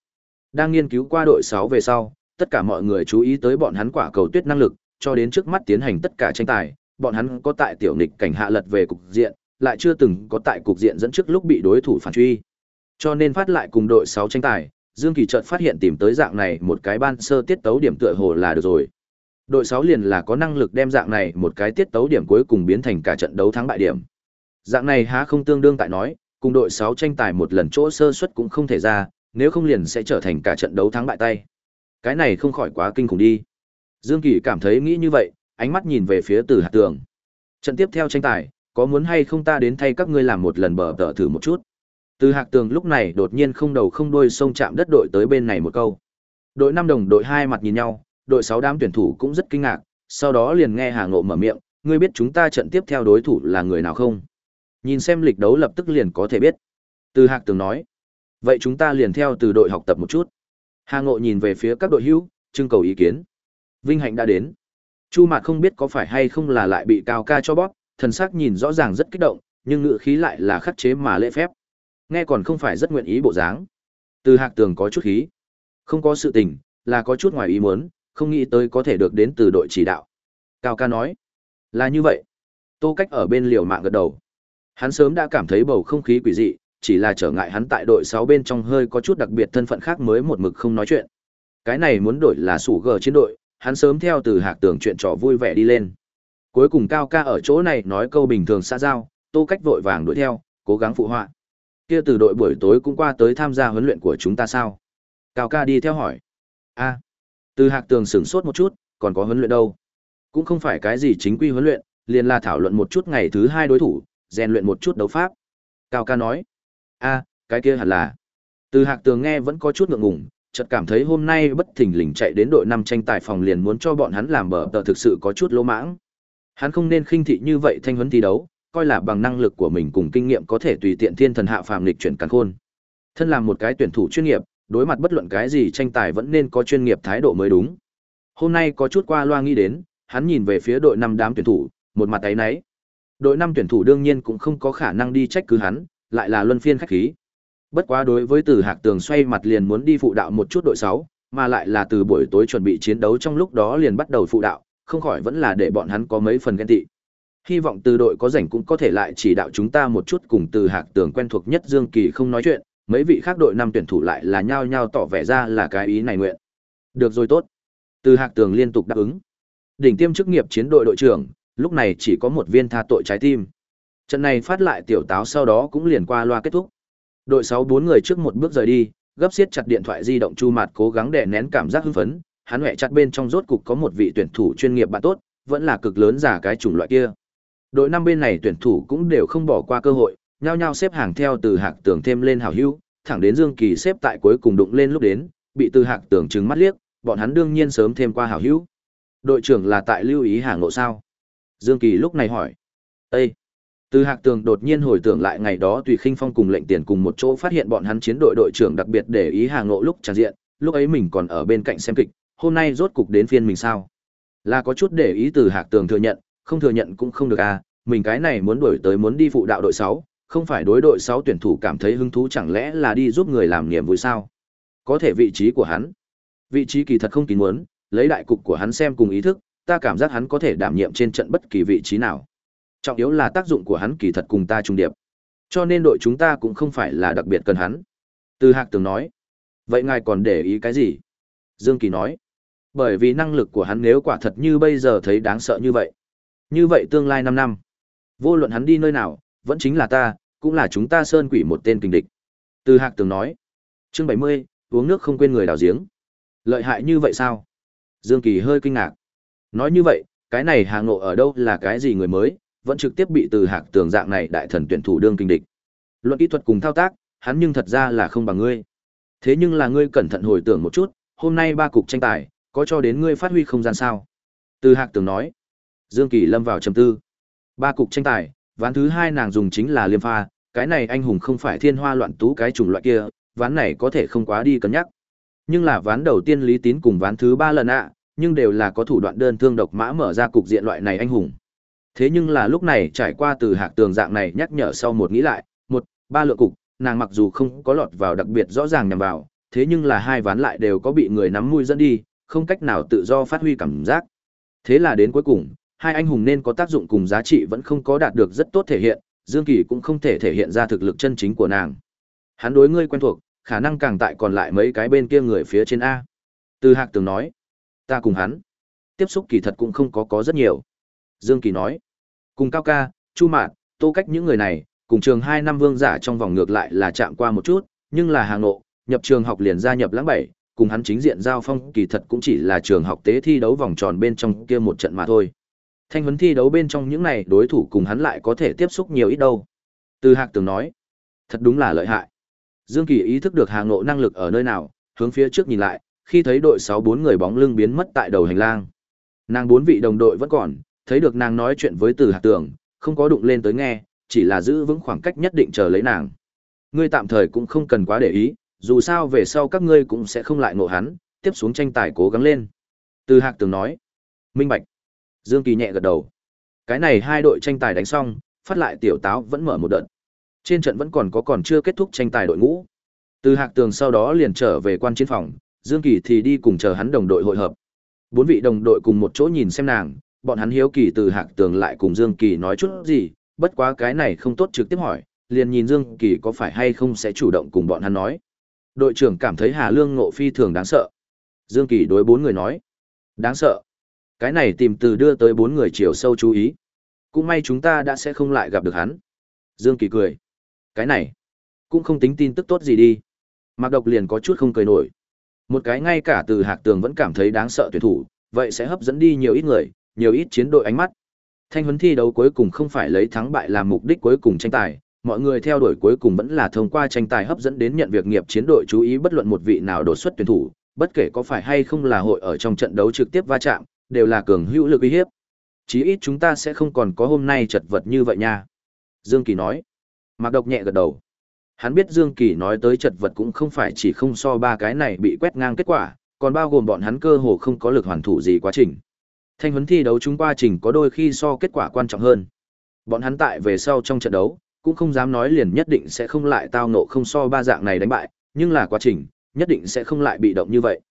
Đang nghiên cứu qua đội 6 về sau, tất cả mọi người chú ý tới bọn hắn quả cầu tuyết năng lực, cho đến trước mắt tiến hành tất cả tranh tài, bọn hắn có tại tiểu nghịch cảnh hạ lật về cục diện, lại chưa từng có tại cục diện dẫn trước lúc bị đối thủ phản truy. Cho nên phát lại cùng đội 6 tranh tài, Dương Kỳ chợt phát hiện tìm tới dạng này một cái ban sơ tiết tấu điểm tựa hồ là được rồi. Đội 6 liền là có năng lực đem dạng này một cái tiết tấu điểm cuối cùng biến thành cả trận đấu thắng bại điểm. Dạng này há không tương đương tại nói, cùng đội 6 tranh tài một lần chỗ sơ suất cũng không thể ra, nếu không liền sẽ trở thành cả trận đấu thắng bại tay. Cái này không khỏi quá kinh khủng đi. Dương Kỳ cảm thấy nghĩ như vậy, ánh mắt nhìn về phía Từ Hạt Tường. Trận tiếp theo tranh tài, có muốn hay không ta đến thay các ngươi làm một lần bờ tợ thử một chút. Từ Hạc Tường lúc này đột nhiên không đầu không đuôi xông chạm đất đội tới bên này một câu. Đội năm đồng đội hai mặt nhìn nhau, đội sáu đám tuyển thủ cũng rất kinh ngạc, sau đó liền nghe Hà Ngộ mở miệng, ngươi biết chúng ta trận tiếp theo đối thủ là người nào không? Nhìn xem lịch đấu lập tức liền có thể biết. Từ Hạc Tường nói, vậy chúng ta liền theo từ đội học tập một chút. Hà Ngộ nhìn về phía các đội hữu, trưng cầu ý kiến. Vinh Hạnh đã đến. Chu Mạt không biết có phải hay không là lại bị cao ca cho bóp, thần sắc nhìn rõ ràng rất kích động, nhưng ngữ khí lại là khắc chế mà lễ phép. Nghe còn không phải rất nguyện ý bộ dáng. Từ Hạc Tường có chút khí. Không có sự tình, là có chút ngoài ý muốn, không nghĩ tới có thể được đến từ đội chỉ đạo. Cao ca nói, là như vậy. Tô Cách ở bên liều mạng gật đầu. Hắn sớm đã cảm thấy bầu không khí quỷ dị, chỉ là trở ngại hắn tại đội sáu bên trong hơi có chút đặc biệt thân phận khác mới một mực không nói chuyện. Cái này muốn đổi là sủ gờ chiến đội, hắn sớm theo từ hạc tường chuyện trò vui vẻ đi lên. Cuối cùng Cao ca ở chỗ này nói câu bình thường xa giao, Tô Cách vội vàng đuổi theo, cố gắng phụ họa. Kia từ đội buổi tối cũng qua tới tham gia huấn luyện của chúng ta sao? Cao ca đi theo hỏi. A. từ Hạc Tường sửng sốt một chút, còn có huấn luyện đâu? Cũng không phải cái gì chính quy huấn luyện, liền là thảo luận một chút ngày thứ hai đối thủ, rèn luyện một chút đấu pháp. Cao ca nói. A, cái kia hẳn là. Từ Hạc Tường nghe vẫn có chút ngượng ngùng, chợt cảm thấy hôm nay bất thình lình chạy đến đội năm tranh tài phòng liền muốn cho bọn hắn làm bờ tờ thực sự có chút lỗ mãng. Hắn không nên khinh thị như vậy thanh huấn thi đấu, coi là bằng năng lực của mình cùng kinh nghiệm có thể tùy tiện thiên thần hạ phàm lịch chuyển càn khôn. Thân làm một cái tuyển thủ chuyên nghiệp, đối mặt bất luận cái gì tranh tài vẫn nên có chuyên nghiệp thái độ mới đúng. Hôm nay có chút qua loa nghĩ đến, hắn nhìn về phía đội năm đám tuyển thủ, một mặt ấy nấy. Đội năm tuyển thủ đương nhiên cũng không có khả năng đi trách cứ hắn, lại là luân phiên khách khí. Bất quá đối với Từ Hạc Tường xoay mặt liền muốn đi phụ đạo một chút đội 6, mà lại là từ buổi tối chuẩn bị chiến đấu trong lúc đó liền bắt đầu phụ đạo, không khỏi vẫn là để bọn hắn có mấy phần ghen tị. Hy vọng từ đội có rảnh cũng có thể lại chỉ đạo chúng ta một chút cùng từ hạc tường quen thuộc nhất Dương Kỳ không nói chuyện, mấy vị khác đội năm tuyển thủ lại là nhao nhao tỏ vẻ ra là cái ý này nguyện. Được rồi tốt. Từ hạc tường liên tục đáp ứng. Đỉnh tiêm chức nghiệp chiến đội đội trưởng, lúc này chỉ có một viên tha tội trái tim. Trận này phát lại tiểu táo sau đó cũng liền qua loa kết thúc. Đội 6 bốn người trước một bước rời đi, gấp siết chặt điện thoại di động Chu Mạt cố gắng đè nén cảm giác hưng phấn, hắn hẹ chặt bên trong rốt cục có một vị tuyển thủ chuyên nghiệp bạn tốt, vẫn là cực lớn giả cái chủng loại kia. Đội năm bên này tuyển thủ cũng đều không bỏ qua cơ hội, nhao nhao xếp hàng theo từ hạc tường thêm lên hảo hữu, thẳng đến Dương Kỳ xếp tại cuối cùng đụng lên lúc đến, bị từ hạc tường trừng mắt liếc, bọn hắn đương nhiên sớm thêm qua hảo hữu. Đội trưởng là tại lưu ý hàng ngộ sao? Dương Kỳ lúc này hỏi. Ê! Từ hạc tường đột nhiên hồi tưởng lại ngày đó tùy khinh phong cùng lệnh tiền cùng một chỗ phát hiện bọn hắn chiến đội đội trưởng đặc biệt để ý hàng ngộ lúc tràn diện, lúc ấy mình còn ở bên cạnh xem kịch, hôm nay rốt cục đến phiên mình sao? Là có chút để ý từ hạc tường thừa nhận, không thừa nhận cũng không được à, mình cái này muốn đổi tới muốn đi phụ đạo đội 6, không phải đối đội 6 tuyển thủ cảm thấy hứng thú chẳng lẽ là đi giúp người làm niềm vui sao? Có thể vị trí của hắn. Vị trí kỳ thật không kín muốn, lấy đại cục của hắn xem cùng ý thức, ta cảm giác hắn có thể đảm nhiệm trên trận bất kỳ vị trí nào. Trọng yếu là tác dụng của hắn kỳ thật cùng ta trung điệp. Cho nên đội chúng ta cũng không phải là đặc biệt cần hắn. Từ Hạc Tường nói. Vậy ngài còn để ý cái gì? Dương Kỳ nói. Bởi vì năng lực của hắn nếu quả thật như bây giờ thấy đáng sợ như vậy. Như vậy tương lai 5 năm, vô luận hắn đi nơi nào, vẫn chính là ta, cũng là chúng ta sơn quỷ một tên kình địch. Từ Hạc Tường nói. Chương 70, uống nước không quên người đào giếng. Lợi hại như vậy sao? Dương Kỳ hơi kinh ngạc. Nói như vậy, cái này Hà Ngộ ở đâu là cái gì người mới, vẫn trực tiếp bị từ Hạc Tường dạng này đại thần tuyển thủ đương kình địch. Luận kỹ thuật cùng thao tác, hắn nhưng thật ra là không bằng ngươi. Thế nhưng là ngươi cẩn thận hồi tưởng một chút, hôm nay ba cục tranh tài, có cho đến ngươi phát huy không gian sao? Từ Hạc Tường nói. Dương Kỳ lâm vào trầm tư. Ba cục tranh tài, ván thứ hai nàng dùng chính là liêm pha, cái này anh hùng không phải thiên hoa loạn tú cái chủng loại kia, ván này có thể không quá đi cân nhắc. Nhưng là ván đầu tiên Lý Tín cùng ván thứ ba lần ạ, nhưng đều là có thủ đoạn đơn thương độc mã mở ra cục diện loại này anh hùng. Thế nhưng là lúc này trải qua từ hạc tường dạng này nhắc nhở sau một nghĩ lại, một, ba lựa cục, nàng mặc dù không có lọt vào đặc biệt rõ ràng nhằm vào, thế nhưng là hai ván lại đều có bị người nắm mũi dẫn đi, không cách nào tự do phát huy cảm giác. Thế là đến cuối cùng, hai anh hùng nên có tác dụng cùng giá trị vẫn không có đạt được rất tốt thể hiện, Dương Kỳ cũng không thể thể hiện ra thực lực chân chính của nàng. Hắn đối ngươi quen thuộc, khả năng càng tại còn lại mấy cái bên kia người phía trên A. Từ Hạc Tường nói, ta cùng hắn. Tiếp xúc kỳ thật cũng không có có rất nhiều. Dương Kỳ nói, cùng Cao Ca, Chu Mạn, Tô Cách những người này, cùng trường hai năm vương giả trong vòng ngược lại là chạm qua một chút, nhưng là hàng nộ, nhập trường học liền gia nhập lãng bảy, cùng hắn chính diện giao phong kỳ thật cũng chỉ là trường học tế thi đấu vòng tròn bên trong kia một trận mà thôi. Thanh huấn thi đấu bên trong những này đối thủ cùng hắn lại có thể tiếp xúc nhiều ít đâu. Từ Hạc Tường nói, thật đúng là lợi hại. Dương Kỳ ý thức được hàng Ngộ năng lực ở nơi nào, hướng phía trước nhìn lại, khi thấy đội sáu bốn người bóng lưng biến mất tại đầu hành lang. Nàng bốn vị đồng đội vẫn còn, thấy được nàng nói chuyện với Từ Hạc Tường, không có đụng lên tới nghe, chỉ là giữ vững khoảng cách nhất định chờ lấy nàng. Ngươi tạm thời cũng không cần quá để ý, dù sao về sau các ngươi cũng sẽ không lại ngộ hắn, tiếp xuống tranh tài cố gắng lên. Từ Hạc Tường nói. Minh Bạch. Dương Kỳ nhẹ gật đầu. Cái này hai đội tranh tài đánh xong, phát lại tiểu táo vẫn mở một đợt. Trên trận vẫn còn có còn chưa kết thúc tranh tài đội ngũ. Từ Hạc Tường sau đó liền trở về quan chiến phòng, Dương Kỳ thì đi cùng chờ hắn đồng đội hội hợp. Bốn vị đồng đội cùng một chỗ nhìn xem nàng, bọn hắn hiếu kỳ từ Hạc Tường lại cùng Dương Kỳ nói chút gì, bất quá cái này không tốt trực tiếp hỏi, liền nhìn Dương Kỳ có phải hay không sẽ chủ động cùng bọn hắn nói. Đội trưởng cảm thấy Hà Lương Ngộ phi thường đáng sợ. Dương Kỳ đối bốn người nói, đáng sợ. Cái này tìm từ đưa tới bốn người chiều sâu chú ý. Cũng may chúng ta đã sẽ không lại gặp được hắn. Dương Kỳ cười. Cái này, cũng không tính tin tức tốt gì đi. Mạc Độc liền có chút không cười nổi. Một cái ngay cả từ Hạc Tường vẫn cảm thấy đáng sợ tuyển thủ, vậy sẽ hấp dẫn đi nhiều ít người, nhiều ít chiến đội ánh mắt. Thanh huấn thi đấu cuối cùng không phải lấy thắng bại làm mục đích cuối cùng tranh tài, mọi người theo đuổi cuối cùng vẫn là thông qua tranh tài hấp dẫn đến nhận việc nghiệp chiến đội chú ý bất luận một vị nào đột xuất tuyển thủ, bất kể có phải hay không là hội ở trong trận đấu trực tiếp va chạm, đều là cường hữu lực uy hiếp. Chí ít chúng ta sẽ không còn có hôm nay chật vật như vậy nha. Dương Kỳ nói. Mạc Độc nhẹ gật đầu. Hắn biết Dương Kỳ nói tới chật vật cũng không phải chỉ không so ba cái này bị quét ngang kết quả, còn bao gồm bọn hắn cơ hồ không có lực hoàn thủ gì quá trình. Thanh huấn thi đấu chúng qua trình có đôi khi so kết quả quan trọng hơn. Bọn hắn tại về sau trong trận đấu, cũng không dám nói liền nhất định sẽ không lại tao nộ không so ba dạng này đánh bại, nhưng là quá trình, nhất định sẽ không lại bị động như vậy.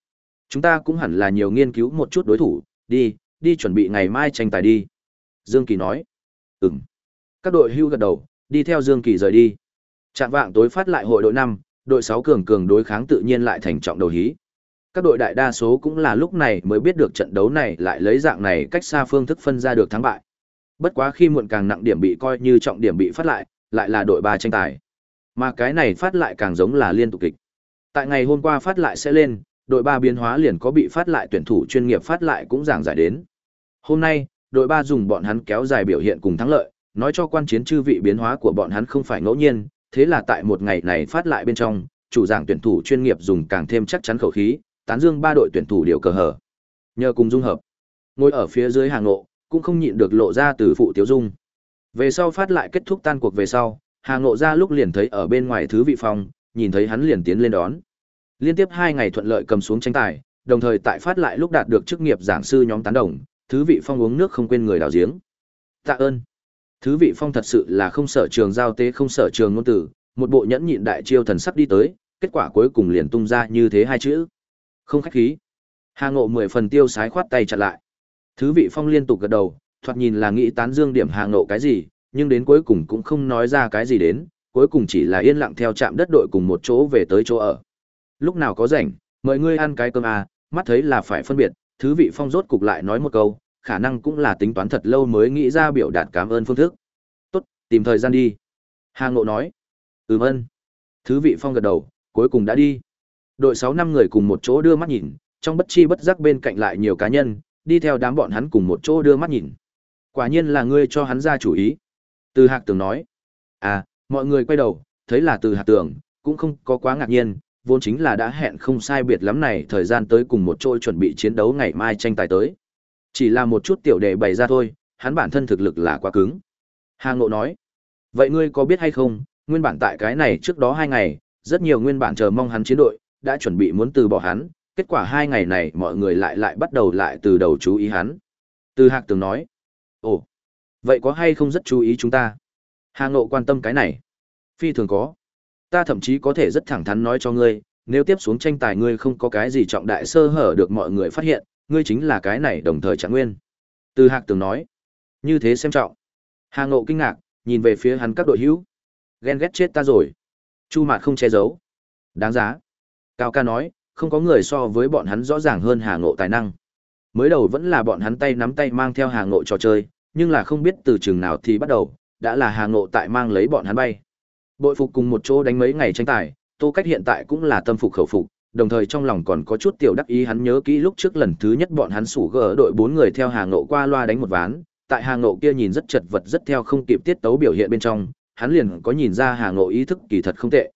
Chúng ta cũng hẳn là nhiều nghiên cứu một chút đối thủ, đi, đi chuẩn bị ngày mai tranh tài đi. Dương Kỳ nói. Ừm. Các đội hưu gật đầu, đi theo Dương Kỳ rời đi. Trạng vạng tối phát lại hội đội năm, đội sáu cường cường đối kháng tự nhiên lại thành trọng đầu hí. Các đội đại đa số cũng là lúc này mới biết được trận đấu này lại lấy dạng này cách xa phương thức phân ra được thắng bại. Bất quá khi muộn càng nặng điểm bị coi như trọng điểm bị phát lại, lại là đội ba tranh tài. Mà cái này phát lại càng giống là liên tục kịch. Tại ngày hôm qua phát lại sẽ lên, đội ba biến hóa liền có bị phát lại tuyển thủ chuyên nghiệp phát lại cũng giảng giải đến. Hôm nay, đội ba dùng bọn hắn kéo dài biểu hiện cùng thắng lợi, nói cho quan chiến chư vị biến hóa của bọn hắn không phải ngẫu nhiên, thế là tại một ngày này phát lại bên trong, chủ giảng tuyển thủ chuyên nghiệp dùng càng thêm chắc chắn khẩu khí, tán dương ba đội tuyển thủ điều cờ hở. Nhờ cùng dung hợp, ngồi ở phía dưới hàng ngộ, cũng không nhịn được lộ ra từ phụ tiếu dung. Về sau phát lại kết thúc tan cuộc về sau, hàng ngộ ra lúc liền thấy ở bên ngoài thứ vị phòng, nhìn thấy hắn liền tiến lên đón. Liên tiếp hai ngày thuận lợi cầm xuống tranh tài, đồng thời tại phát lại lúc đạt được chức nghiệp giảng sư nhóm tán đồng, thứ vị phong uống nước không quên người đào giếng. Tạ ơn. Thứ vị phong thật sự là không sợ trường giao tế không sợ trường ngôn tử, một bộ nhẫn nhịn đại chiêu thần sắp đi tới, kết quả cuối cùng liền tung ra như thế hai chữ. Không khách khí. Hà Ngộ mười phần tiêu sái khoát tay chặt lại. Thứ vị phong liên tục gật đầu, thoạt nhìn là nghĩ tán dương điểm Hà Ngộ cái gì, nhưng đến cuối cùng cũng không nói ra cái gì đến, cuối cùng chỉ là yên lặng theo chạm đất đội cùng một chỗ về tới chỗ ở. Lúc nào có rảnh, mời ngươi ăn cái cơm à, mắt thấy là phải phân biệt, thứ vị phong rốt cục lại nói một câu, khả năng cũng là tính toán thật lâu mới nghĩ ra biểu đạt cảm ơn phương thức. Tốt, tìm thời gian đi. Hà Ngộ nói. Ừm ơn. Thứ vị phong gật đầu, cuối cùng đã đi. Đội sáu năm người cùng một chỗ đưa mắt nhìn, trong bất chi bất giác bên cạnh lại nhiều cá nhân, đi theo đám bọn hắn cùng một chỗ đưa mắt nhìn. Quả nhiên là ngươi cho hắn ra chủ ý. Từ Hạc Tường nói. À, mọi người quay đầu, thấy là Từ Hạc Tường, cũng không có quá ngạc nhiên, vốn chính là đã hẹn không sai biệt lắm này thời gian tới cùng một chỗ chuẩn bị chiến đấu ngày mai tranh tài tới. Chỉ là một chút tiểu đề bày ra thôi, hắn bản thân thực lực là quá cứng. Hà Ngộ nói. Vậy ngươi có biết hay không, nguyên bản tại cái này trước đó hai ngày, rất nhiều nguyên bản chờ mong hắn chiến đội, đã chuẩn bị muốn từ bỏ hắn, kết quả hai ngày này mọi người lại lại bắt đầu lại từ đầu chú ý hắn. Từ Hạc Tường nói, ồ, vậy có hay không rất chú ý chúng ta? Hà Ngộ quan tâm cái này. Phi thường có. Ta thậm chí có thể rất thẳng thắn nói cho ngươi, nếu tiếp xuống tranh tài ngươi không có cái gì trọng đại sơ hở được mọi người phát hiện, ngươi chính là cái này đồng thời trạng nguyên. Từ Hạc từng nói, như thế xem trọng. Hà Ngộ kinh ngạc, nhìn về phía hắn các đội hữu. Ghen ghét chết ta rồi. Chu Mạt không che giấu. Đáng giá. Cao ca nói, không có người so với bọn hắn rõ ràng hơn Hà Ngộ tài năng. Mới đầu vẫn là bọn hắn tay nắm tay mang theo Hà Ngộ trò chơi, nhưng là không biết từ chừng nào thì bắt đầu, đã là Hà Ngộ tại mang lấy bọn hắn bay. Bội phục cùng một chỗ đánh mấy ngày tranh tài, Tô Cách hiện tại cũng là tâm phục khẩu phục, đồng thời trong lòng còn có chút tiểu đắc ý hắn nhớ kỹ lúc trước lần thứ nhất bọn hắn sủ gỡ đội bốn người theo Hà Ngộ qua loa đánh một ván, tại Hà Ngộ kia nhìn rất chật vật rất theo không kịp tiết tấu biểu hiện bên trong, hắn liền có nhìn ra Hà Ngộ ý thức kỳ thật không tệ.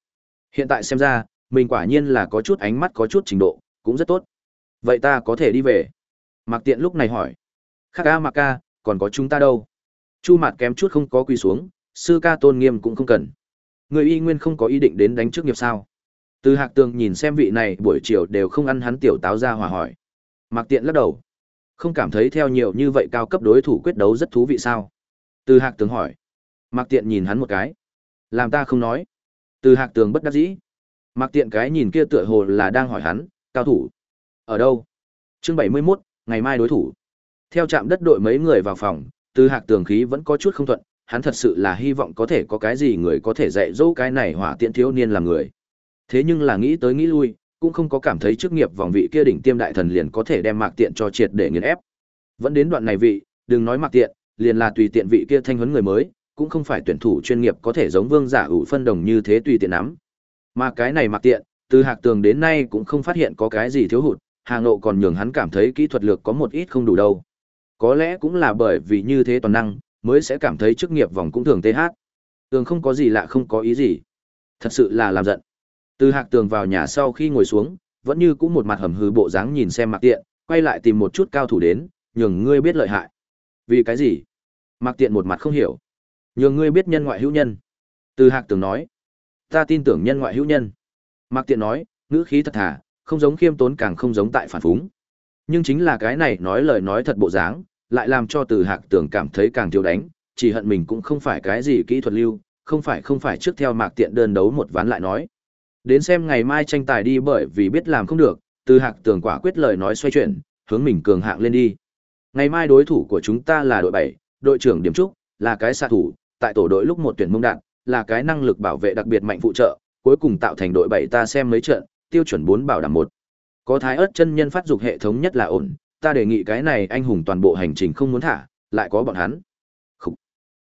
Hiện tại xem ra, mình quả nhiên là có chút ánh mắt có chút trình độ, cũng rất tốt. Vậy ta có thể đi về. Mạc Tiện lúc này hỏi. Khác ca Mạc ca, còn có chúng ta đâu? Chu Mạt kém chút không có quy xuống, sư ca tôn nghiêm cũng không cần. Người y nguyên không có ý định đến đánh trước nghiệp sao? Từ Hạc Tường nhìn xem vị này buổi chiều đều không ăn hắn tiểu táo ra hòa hỏi. Mạc Tiện lắc đầu. Không cảm thấy theo nhiều như vậy cao cấp đối thủ quyết đấu rất thú vị sao? Từ Hạc Tường hỏi. Mạc Tiện nhìn hắn một cái. Làm ta không nói. Từ Hạc Tường bất đắc dĩ. Mạc Tiện cái nhìn kia tựa hồ là đang hỏi hắn, cao thủ. Ở đâu? Chương bảy mươi 71, ngày mai đối thủ. Theo trạm đất đội mấy người vào phòng, Từ Hạc Tường khí vẫn có chút không thuận, hắn thật sự là hy vọng có thể có cái gì người có thể dạy dỗ cái này hỏa tiện thiếu niên làm người. Thế nhưng là nghĩ tới nghĩ lui, cũng không có cảm thấy chức nghiệp vòng vị kia đỉnh tiêm đại thần liền có thể đem Mạc Tiện cho triệt để nghiền ép. Vẫn đến đoạn này vị, đừng nói Mạc Tiện, liền là tùy tiện vị kia thanh huấn người mới, cũng không phải tuyển thủ chuyên nghiệp có thể giống Vương Giả ủ phân đồng như thế tùy tiện nắm. Mà cái này Mạc Tiện, từ Hạc Tường đến nay cũng không phát hiện có cái gì thiếu hụt, Hà nộ còn nhường hắn cảm thấy kỹ thuật lược có một ít không đủ đâu. Có lẽ cũng là bởi vì như thế toàn năng, mới sẽ cảm thấy chức nghiệp vòng cũng thường TH. Tường không có gì lạ không có ý gì. Thật sự là làm giận. Từ Hạc Tường vào nhà sau khi ngồi xuống, vẫn như cũng một mặt hầm hừ bộ dáng nhìn xem Mạc Tiện, quay lại tìm một chút cao thủ đến, nhường ngươi biết lợi hại. Vì cái gì? Mạc Tiện một mặt không hiểu. Nhường ngươi biết nhân ngoại hữu nhân. Từ Hạc Tường nói, ta tin tưởng nhân ngoại hữu nhân. Mạc Tiện nói, ngữ khí thật thà, không giống khiêm tốn càng không giống tại phản phúng. Nhưng chính là cái này nói lời nói thật bộ dáng, lại làm cho Từ Hạc Tường cảm thấy càng thiếu đánh, chỉ hận mình cũng không phải cái gì kỹ thuật lưu, không phải không phải trước theo Mạc Tiện đơn đấu một ván lại nói. Đến xem ngày mai tranh tài đi bởi vì biết làm không được, Từ Hạc Tường quả quyết lời nói xoay chuyển, hướng mình cường hạng lên đi. Ngày mai đối thủ của chúng ta là đội bảy, đội trưởng Điểm Trúc, là cái xạ thủ, tại tổ đội lúc một tuyển mông đạn, là cái năng lực bảo vệ đặc biệt mạnh phụ trợ, cuối cùng tạo thành đội bảy ta xem mấy trận, tiêu chuẩn bốn bảo đảm một. Có thái ớt chân nhân phát dục hệ thống nhất là ổn, ta đề nghị cái này anh hùng toàn bộ hành trình không muốn thả, lại có bọn hắn. Khủ.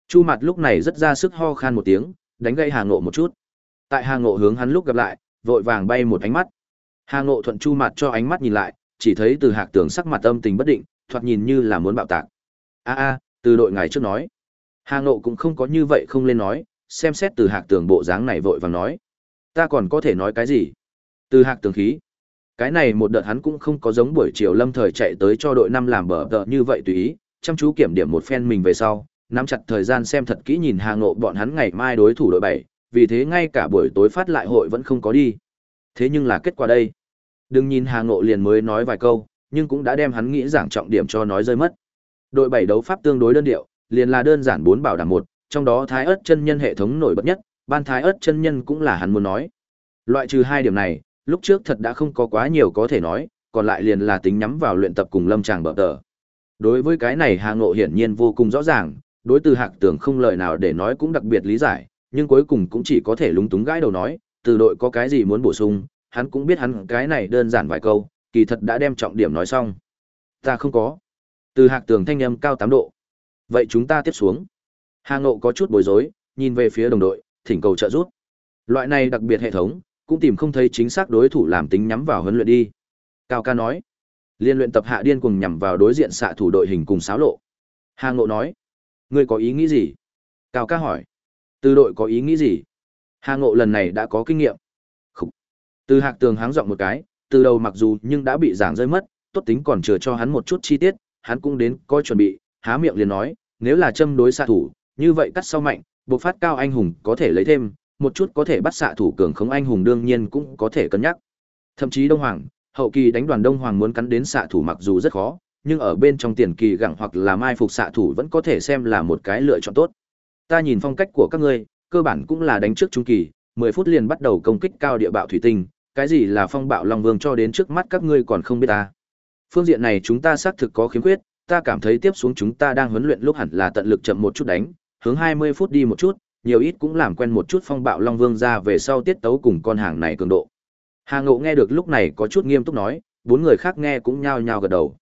Chu mặt lúc này rất ra sức ho khan một tiếng, đánh gây Hà Ngộ một chút. Tại Hà Ngộ hướng hắn lúc gặp lại, vội vàng bay một ánh mắt. Hà Ngộ thuận Chu mặt cho ánh mắt nhìn lại, chỉ thấy từ hạc tường sắc mặt âm tình bất định, thoạt nhìn như là muốn bạo tạc. A a, từ đội ngài trước nói. Hà Ngộ cũng không có như vậy không lên nói, xem xét từ hạc tường bộ dáng này vội vàng nói. Ta còn có thể nói cái gì? Từ hạc tường khí. Cái này một đợt hắn cũng không có giống buổi chiều lâm thời chạy tới cho đội năm làm bờ đợt như vậy tùy ý, chăm chú kiểm điểm một phen mình về sau, nắm chặt thời gian xem thật kỹ nhìn Hà Ngộ bọn hắn ngày mai đối thủ đội bảy, vì thế ngay cả buổi tối phát lại hội vẫn không có đi. Thế nhưng là kết quả đây. Đừng nhìn Hà Ngộ liền mới nói vài câu, nhưng cũng đã đem hắn nghĩ giảng trọng điểm cho nói rơi mất. Đội bảy đấu pháp tương đối đơn điệu, liền là đơn giản bốn bảo đảm một, trong đó Thái Ức chân nhân hệ thống nổi bật nhất, ban Thái Ức chân nhân cũng là hắn muốn nói. Loại trừ hai điểm này, lúc trước thật đã không có quá nhiều có thể nói, còn lại liền là tính nhắm vào luyện tập cùng lâm tràng bợ tờ. Đối với cái này Hà Ngộ hiển nhiên vô cùng rõ ràng, đối từ Hạc Tưởng không lời nào để nói cũng đặc biệt lý giải, nhưng cuối cùng cũng chỉ có thể lúng túng gãi đầu nói, từ đội có cái gì muốn bổ sung, hắn cũng biết hắn cái này đơn giản vài câu, kỳ thật đã đem trọng điểm nói xong. Ta không có. Từ Hạc Tường thanh âm cao 8 độ. Vậy chúng ta tiếp xuống. Hà Ngộ có chút bối rối, nhìn về phía đồng đội, thỉnh cầu trợ giúp. Loại này đặc biệt hệ thống, cũng tìm không thấy chính xác đối thủ làm tính nhắm vào huấn luyện đi. Cao ca nói, liên luyện tập hạ điên cùng nhằm vào đối diện xạ thủ đội hình cùng xáo lộ. Hà Ngộ nói, ngươi có ý nghĩ gì? Cao ca hỏi, từ đội có ý nghĩ gì? Hà Ngộ lần này đã có kinh nghiệm. Khủ. Từ Hạc Tường háng giọng một cái, từ đầu mặc dù nhưng đã bị giảng rơi mất, tốt tính còn chừa cho hắn một chút chi tiết, hắn cũng đến coi chuẩn bị, há miệng liền nói, nếu là châm đối xạ thủ, như vậy cắt sau mạnh, buộc phát cao anh hùng có thể lấy thêm, một chút có thể bắt xạ thủ cường khống anh hùng đương nhiên cũng có thể cân nhắc. Thậm chí Đông Hoàng, hậu kỳ đánh đoàn Đông Hoàng muốn cắn đến xạ thủ mặc dù rất khó, nhưng ở bên trong tiền kỳ gặng hoặc là mai phục xạ thủ vẫn có thể xem là một cái lựa chọn tốt. Ta nhìn phong cách của các ngươi, cơ bản cũng là đánh trước trung kỳ, 10 phút liền bắt đầu công kích cao địa bạo thủy tinh, cái gì là phong bạo long vương cho đến trước mắt các ngươi còn không biết ta. Phương diện này chúng ta xác thực có khiếm khuyết, ta cảm thấy tiếp xuống chúng ta đang huấn luyện lúc hẳn là tận lực chậm một chút đánh, hướng 20 phút đi một chút, nhiều ít cũng làm quen một chút phong bạo Long Vương ra về sau tiết tấu cùng con hàng này cường độ. Hà Ngộ nghe được lúc này có chút nghiêm túc nói, bốn người khác nghe cũng nhao nhao gật đầu.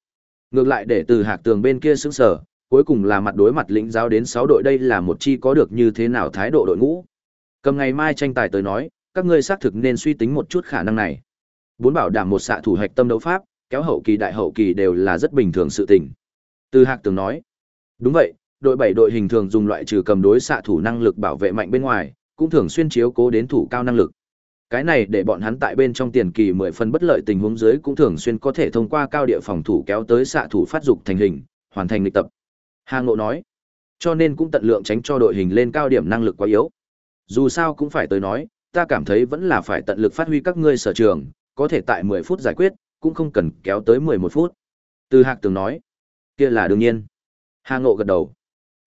Ngược lại để từ hạc tường bên kia sững sở, cuối cùng là mặt đối mặt lĩnh giáo đến sáu đội đây là một chi có được như thế nào thái độ đội ngũ. Cầm ngày mai tranh tài tới nói, các ngươi xác thực nên suy tính một chút khả năng này. Bốn bảo đảm một xạ thủ hạch tâm đấu pháp, kéo hậu kỳ đại hậu kỳ đều là rất bình thường sự tình. Từ Hạc Tường nói, đúng vậy, đội 7 đội hình thường dùng loại trừ cầm đối xạ thủ năng lực bảo vệ mạnh bên ngoài, cũng thường xuyên chiếu cố đến thủ cao năng lực. Cái này để bọn hắn tại bên trong tiền kỳ 10 phần bất lợi tình huống dưới cũng thường xuyên có thể thông qua cao địa phòng thủ kéo tới xạ thủ phát dục thành hình, hoàn thành lịch tập. Hà Ngộ nói, cho nên cũng tận lượng tránh cho đội hình lên cao điểm năng lực quá yếu. Dù sao cũng phải tới nói, ta cảm thấy vẫn là phải tận lực phát huy các ngươi sở trường, có thể tại 10 phút giải quyết, cũng không cần kéo tới 11 phút. Từ Hạc Tường nói, kia là đương nhiên. Hà Ngộ gật đầu.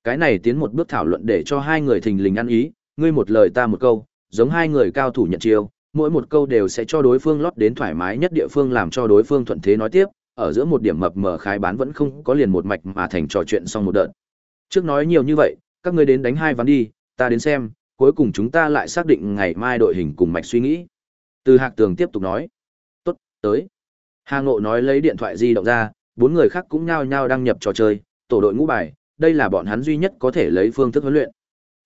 Cái này tiến một bước thảo luận để cho hai người thình lình ăn ý, ngươi một lời ta một câu, giống hai người cao thủ nhận chiêu, mỗi một câu đều sẽ cho đối phương lót đến thoải mái nhất địa phương làm cho đối phương thuận thế nói tiếp, ở giữa một điểm mập mờ khái bán vẫn không có liền một mạch mà thành trò chuyện xong một đợt. Trước nói nhiều như vậy, các ngươi đến đánh hai ván đi, ta đến xem, cuối cùng chúng ta lại xác định ngày mai đội hình cùng mạch suy nghĩ. Từ Hạc Tường tiếp tục nói. Tốt, tới. Hà Ngộ nói lấy điện thoại di động ra, bốn người khác cũng nhao nhao đăng nhập trò chơi, tổ đội ngũ bài, đây là bọn hắn duy nhất có thể lấy phương thức huấn luyện.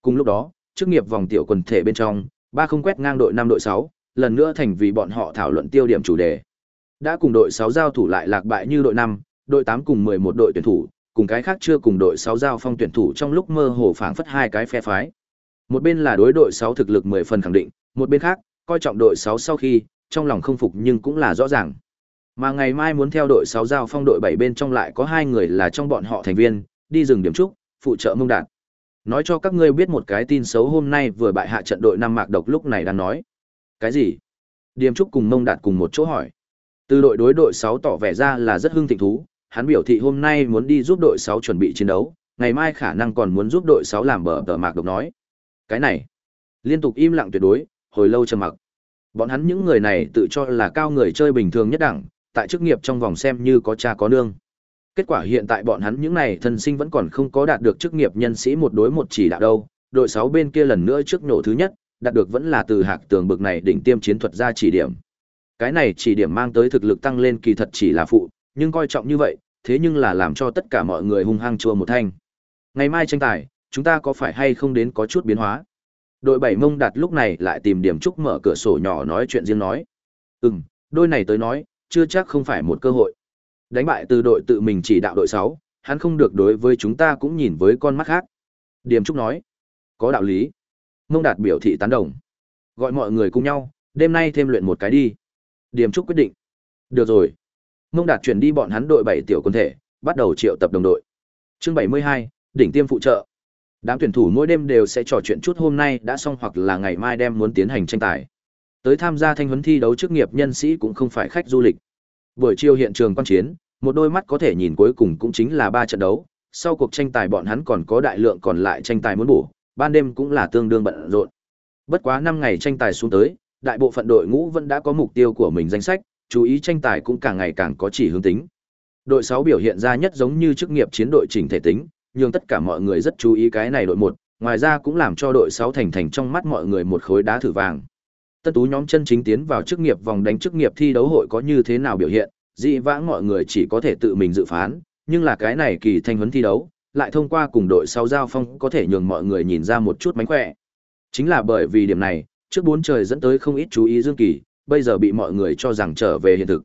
Cùng lúc đó, chức nghiệp vòng tiểu quần thể bên trong, ba không quét ngang đội năm đội sáu, lần nữa thành vì bọn họ thảo luận tiêu điểm chủ đề. Đã cùng đội sáu giao thủ lại lạc bại như đội năm, đội tám cùng mười một đội tuyển thủ, cùng cái khác chưa cùng đội sáu giao phong tuyển thủ trong lúc mơ hồ phảng phất hai cái phe phái. Một bên là đối đội 6 thực lực 10 phần khẳng định, một bên khác, coi trọng đội 6 sau khi, trong lòng không phục nhưng cũng là rõ ràng. Mà ngày mai muốn theo đội 6 giao phong đội 7 bên trong lại có hai người là trong bọn họ thành viên, đi rừng điểm trúc, phụ trợ mông đạt. Nói cho các ngươi biết một cái tin xấu hôm nay vừa bại hạ trận đội năm mạc độc lúc này đang nói. Cái gì? Điểm trúc cùng mông đạt cùng một chỗ hỏi. Từ đội đối đội 6 tỏ vẻ ra là rất hưng thịnh thú, hắn biểu thị hôm nay muốn đi giúp đội 6 chuẩn bị chiến đấu, ngày mai khả năng còn muốn giúp đội 6 làm bờ tờ mạc độc nói. Cái này, liên tục im lặng tuyệt đối, hồi lâu trầm mặc. Bọn hắn những người này tự cho là cao người chơi bình thường nhất đẳng, tại chức nghiệp trong vòng xem như có cha có nương. Kết quả hiện tại bọn hắn những này thân sinh vẫn còn không có đạt được chức nghiệp nhân sĩ một đối một chỉ đạo đâu. Đội 6 bên kia lần nữa trước nổ thứ nhất, đạt được vẫn là từ hạc tường bực này đỉnh tiêm chiến thuật ra chỉ điểm. Cái này chỉ điểm mang tới thực lực tăng lên kỳ thật chỉ là phụ, nhưng coi trọng như vậy, thế nhưng là làm cho tất cả mọi người hung hăng chua một thanh. Ngày mai tranh tài, chúng ta có phải hay không đến có chút biến hóa? Đội bảy mông đặt lúc này lại tìm điểm trúc mở cửa sổ nhỏ nói chuyện riêng nói. Ừm, đôi này tới nói, chưa chắc không phải một cơ hội. Đánh bại từ đội tự mình chỉ đạo đội 6, hắn không được đối với chúng ta cũng nhìn với con mắt khác. Điểm trúc nói. Có đạo lý. Mông đạt biểu thị tán đồng. Gọi mọi người cùng nhau, đêm nay thêm luyện một cái đi. Điểm trúc quyết định. Được rồi. Mông đạt chuyển đi bọn hắn đội 7 tiểu quân thể, bắt đầu triệu tập đồng đội. Chương 72, đỉnh tiêm phụ trợ. Đám tuyển thủ mỗi đêm đều sẽ trò chuyện chút hôm nay đã xong hoặc là ngày mai đem muốn tiến hành tranh tài. Tới tham gia thanh huấn thi đấu chức nghiệp nhân sĩ cũng không phải khách du lịch. Buổi chiều hiện trường quan chiến, một đôi mắt có thể nhìn cuối cùng cũng chính là ba trận đấu, sau cuộc tranh tài bọn hắn còn có đại lượng còn lại tranh tài muốn bổ, ban đêm cũng là tương đương bận rộn. Bất quá năm ngày tranh tài xuống tới, đại bộ phận đội ngũ vẫn đã có mục tiêu của mình danh sách, chú ý tranh tài cũng càng ngày càng có chỉ hướng tính. Đội 6 biểu hiện ra nhất giống như chức nghiệp chiến đội chỉnh thể tính, nhưng tất cả mọi người rất chú ý cái này đội một, ngoài ra cũng làm cho đội 6 thành thành trong mắt mọi người một khối đá thử vàng. Tân tú nhóm chân chính tiến vào chức nghiệp vòng đánh chức nghiệp thi đấu hội có như thế nào biểu hiện, dị vãng mọi người chỉ có thể tự mình dự phán, nhưng là cái này kỳ thanh huấn thi đấu, lại thông qua cùng đội sau giao phong có thể nhường mọi người nhìn ra một chút mánh khỏe. Chính là bởi vì điểm này, trước bốn trời dẫn tới không ít chú ý Dương Kỳ, bây giờ bị mọi người cho rằng trở về hiện thực.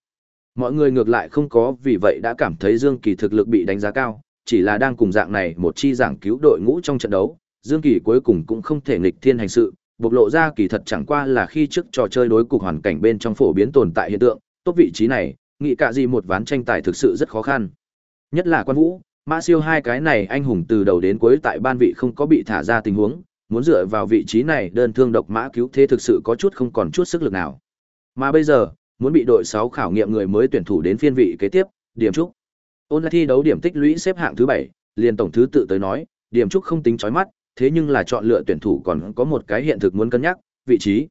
Mọi người ngược lại không có vì vậy đã cảm thấy Dương Kỳ thực lực bị đánh giá cao, chỉ là đang cùng dạng này một chi giảng cứu đội ngũ trong trận đấu, Dương Kỳ cuối cùng cũng không thể nghịch thiên hành sự, bộc lộ ra kỳ thật chẳng qua là khi trước trò chơi đối cục hoàn cảnh bên trong phổ biến tồn tại hiện tượng, tốt vị trí này, nghĩ cả gì một ván tranh tài thực sự rất khó khăn. Nhất là quan vũ, Mã Siêu hai cái này anh hùng từ đầu đến cuối tại ban vị không có bị thả ra tình huống, muốn dựa vào vị trí này đơn thương độc mã cứu thế thực sự có chút không còn chút sức lực nào. Mà bây giờ, muốn bị đội 6 khảo nghiệm người mới tuyển thủ đến phiên vị kế tiếp, điểm trúc. Ôn lại thi đấu điểm tích lũy xếp hạng thứ 7, liền tổng thứ tự tới nói, điểm trúc không tính chói mắt, thế nhưng là chọn lựa tuyển thủ còn có một cái hiện thực muốn cân nhắc, vị trí.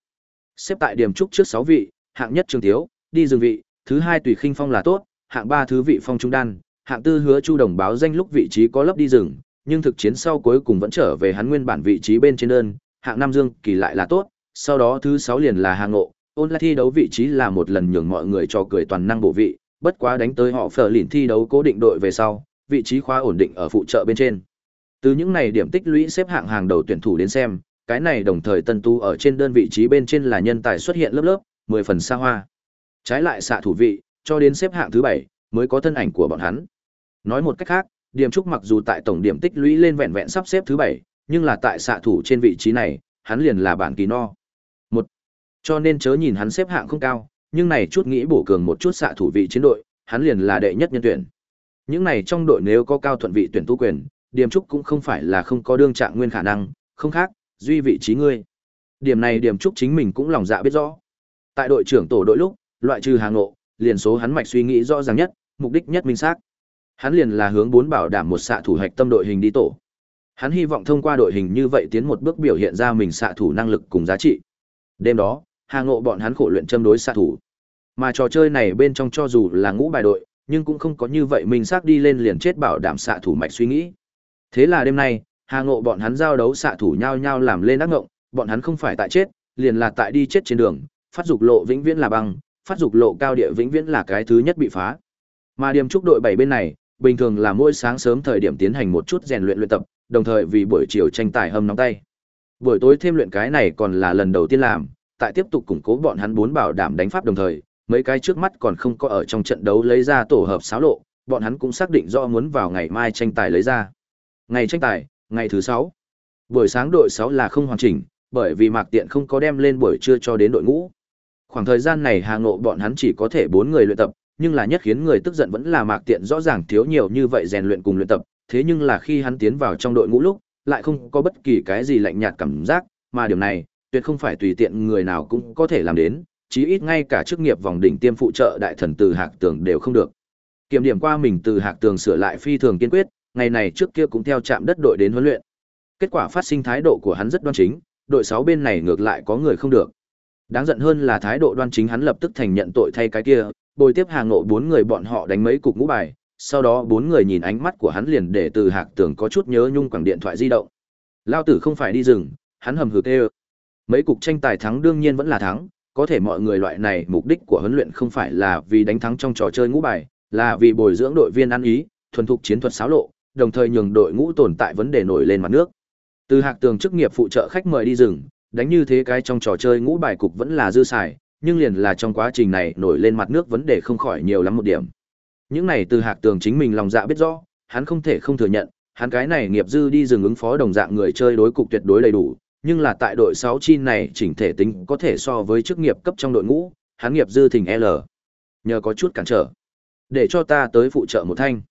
Xếp tại điểm trúc trước 6 vị, hạng nhất Trường Tiếu, đi dừng vị, thứ hai Tùy Khinh Phong là tốt, hạng 3 thứ vị Phong Trung Đan, hạng tư hứa Chu Đồng báo danh lúc vị trí có lấp đi dừng, nhưng thực chiến sau cuối cùng vẫn trở về hắn nguyên bản vị trí bên trên đơn, hạng năm Dương kỳ lại là tốt, sau đó thứ sáu liền là Hà Ngộ, ôn lại thi đấu vị trí là một lần nhường mọi người cho cười toàn năng bộ vị, bất quá đánh tới họ phở lỉn thi đấu cố định đội về sau, vị trí khóa ổn định ở phụ trợ bên trên. Từ những này điểm tích lũy xếp hạng hàng đầu tuyển thủ đến xem, cái này đồng thời tân tu ở trên đơn vị trí bên trên là nhân tài xuất hiện lớp lớp, 10 phần xa hoa. Trái lại xạ thủ vị, cho đến xếp hạng thứ 7 mới có thân ảnh của bọn hắn. Nói một cách khác, Điểm Trúc mặc dù tại tổng điểm tích lũy lên vẹn vẹn sắp xếp thứ 7, nhưng là tại xạ thủ trên vị trí này, hắn liền là bản kỳ no. Một. Cho nên chớ nhìn hắn xếp hạng không cao, nhưng này chút nghĩ bổ cường một chút xạ thủ vị chiến đội, hắn liền là đệ nhất nhân tuyển. Những này trong đội nếu có cao thuận vị tuyển tu quyền, Điểm Trúc cũng không phải là không có đương trạng nguyên khả năng, không khác, duy vị trí ngươi. Điểm này Điểm Trúc chính mình cũng lòng dạ biết rõ. Tại đội trưởng tổ đội lúc, loại trừ hàng ngộ, liền số hắn mạch suy nghĩ rõ ràng nhất, mục đích nhất minh xác. Hắn liền là hướng bốn bảo đảm một xạ thủ hạch tâm đội hình đi tổ. Hắn hy vọng thông qua đội hình như vậy tiến một bước biểu hiện ra mình xạ thủ năng lực cùng giá trị. Đêm đó, Hà Ngộ bọn hắn khổ luyện châm đối xạ thủ. Mà trò chơi này bên trong cho dù là ngũ bài đội, nhưng cũng không có như vậy mình xác đi lên liền chết bảo đảm xạ thủ mạch suy nghĩ. Thế là đêm nay, Hà Ngộ bọn hắn giao đấu xạ thủ nhau nhau làm lên ác ngộng, bọn hắn không phải tại chết, liền là tại đi chết trên đường, phát dục lộ vĩnh viễn là băng, phát dục lộ cao địa vĩnh viễn là cái thứ nhất bị phá. Mà điểm trúc đội bảy bên này, bình thường là mỗi sáng sớm thời điểm tiến hành một chút rèn luyện luyện tập, đồng thời vì buổi chiều tranh tài hâm nóng tay. Buổi tối thêm luyện cái này còn là lần đầu tiên làm, tại tiếp tục củng cố bọn hắn bốn bảo đảm đánh pháp đồng thời, mấy cái trước mắt còn không có ở trong trận đấu lấy ra tổ hợp xáo lộ, bọn hắn cũng xác định rõ muốn vào ngày mai tranh tài lấy ra. Ngày tranh tài, ngày thứ sáu Buổi sáng đội sáu là không hoàn chỉnh, bởi vì Mạc Tiện không có đem lên buổi trưa cho đến đội ngũ. Khoảng thời gian này Hà Ngộ bọn hắn chỉ có thể bốn người luyện tập, nhưng là nhất khiến người tức giận vẫn là Mạc Tiện rõ ràng thiếu nhiều như vậy rèn luyện cùng luyện tập, thế nhưng là khi hắn tiến vào trong đội ngũ lúc, lại không có bất kỳ cái gì lạnh nhạt cảm giác, mà điều này, tuyệt không phải tùy tiện người nào cũng có thể làm đến, chí ít ngay cả chức nghiệp vòng đỉnh tiêm phụ trợ đại thần từ Hạc Tường đều không được. Kiểm điểm qua mình từ Hạc Tường sửa lại phi thường kiên quyết, ngày này trước kia cũng theo trạm đất đội đến huấn luyện. Kết quả phát sinh thái độ của hắn rất đoan chính, đội 6 bên này ngược lại có người không được. Đáng giận hơn là thái độ đoan chính hắn lập tức thành nhận tội thay cái kia, bồi tiếp hàng ngộ bốn người bọn họ đánh mấy cục ngũ bài, sau đó bốn người nhìn ánh mắt của hắn liền để từ hạc tưởng có chút nhớ nhung quẳng điện thoại di động. Lao tử không phải đi rừng, hắn hầm hực kêu. Mấy cục tranh tài thắng đương nhiên vẫn là thắng, có thể mọi người loại này mục đích của huấn luyện không phải là vì đánh thắng trong trò chơi ngũ bài, là vì bồi dưỡng đội viên ăn ý, thuần thục chiến thuật xáo lộ, đồng thời nhường đội ngũ tồn tại vấn đề nổi lên mặt nước. Từ hạc tường chức nghiệp phụ trợ khách mời đi rừng, đánh như thế cái trong trò chơi ngũ bài cục vẫn là dư xài, nhưng liền là trong quá trình này nổi lên mặt nước vấn đề không khỏi nhiều lắm một điểm. Những này từ hạc tường chính mình lòng dạ biết rõ, hắn không thể không thừa nhận, hắn cái này nghiệp dư đi rừng ứng phó đồng dạng người chơi đối cục tuyệt đối đầy đủ, nhưng là tại đội 6 chi này chỉnh thể tính có thể so với chức nghiệp cấp trong đội ngũ, hắn nghiệp dư thỉnh L. Nhờ có chút cản trở. Để cho ta tới phụ trợ một thanh.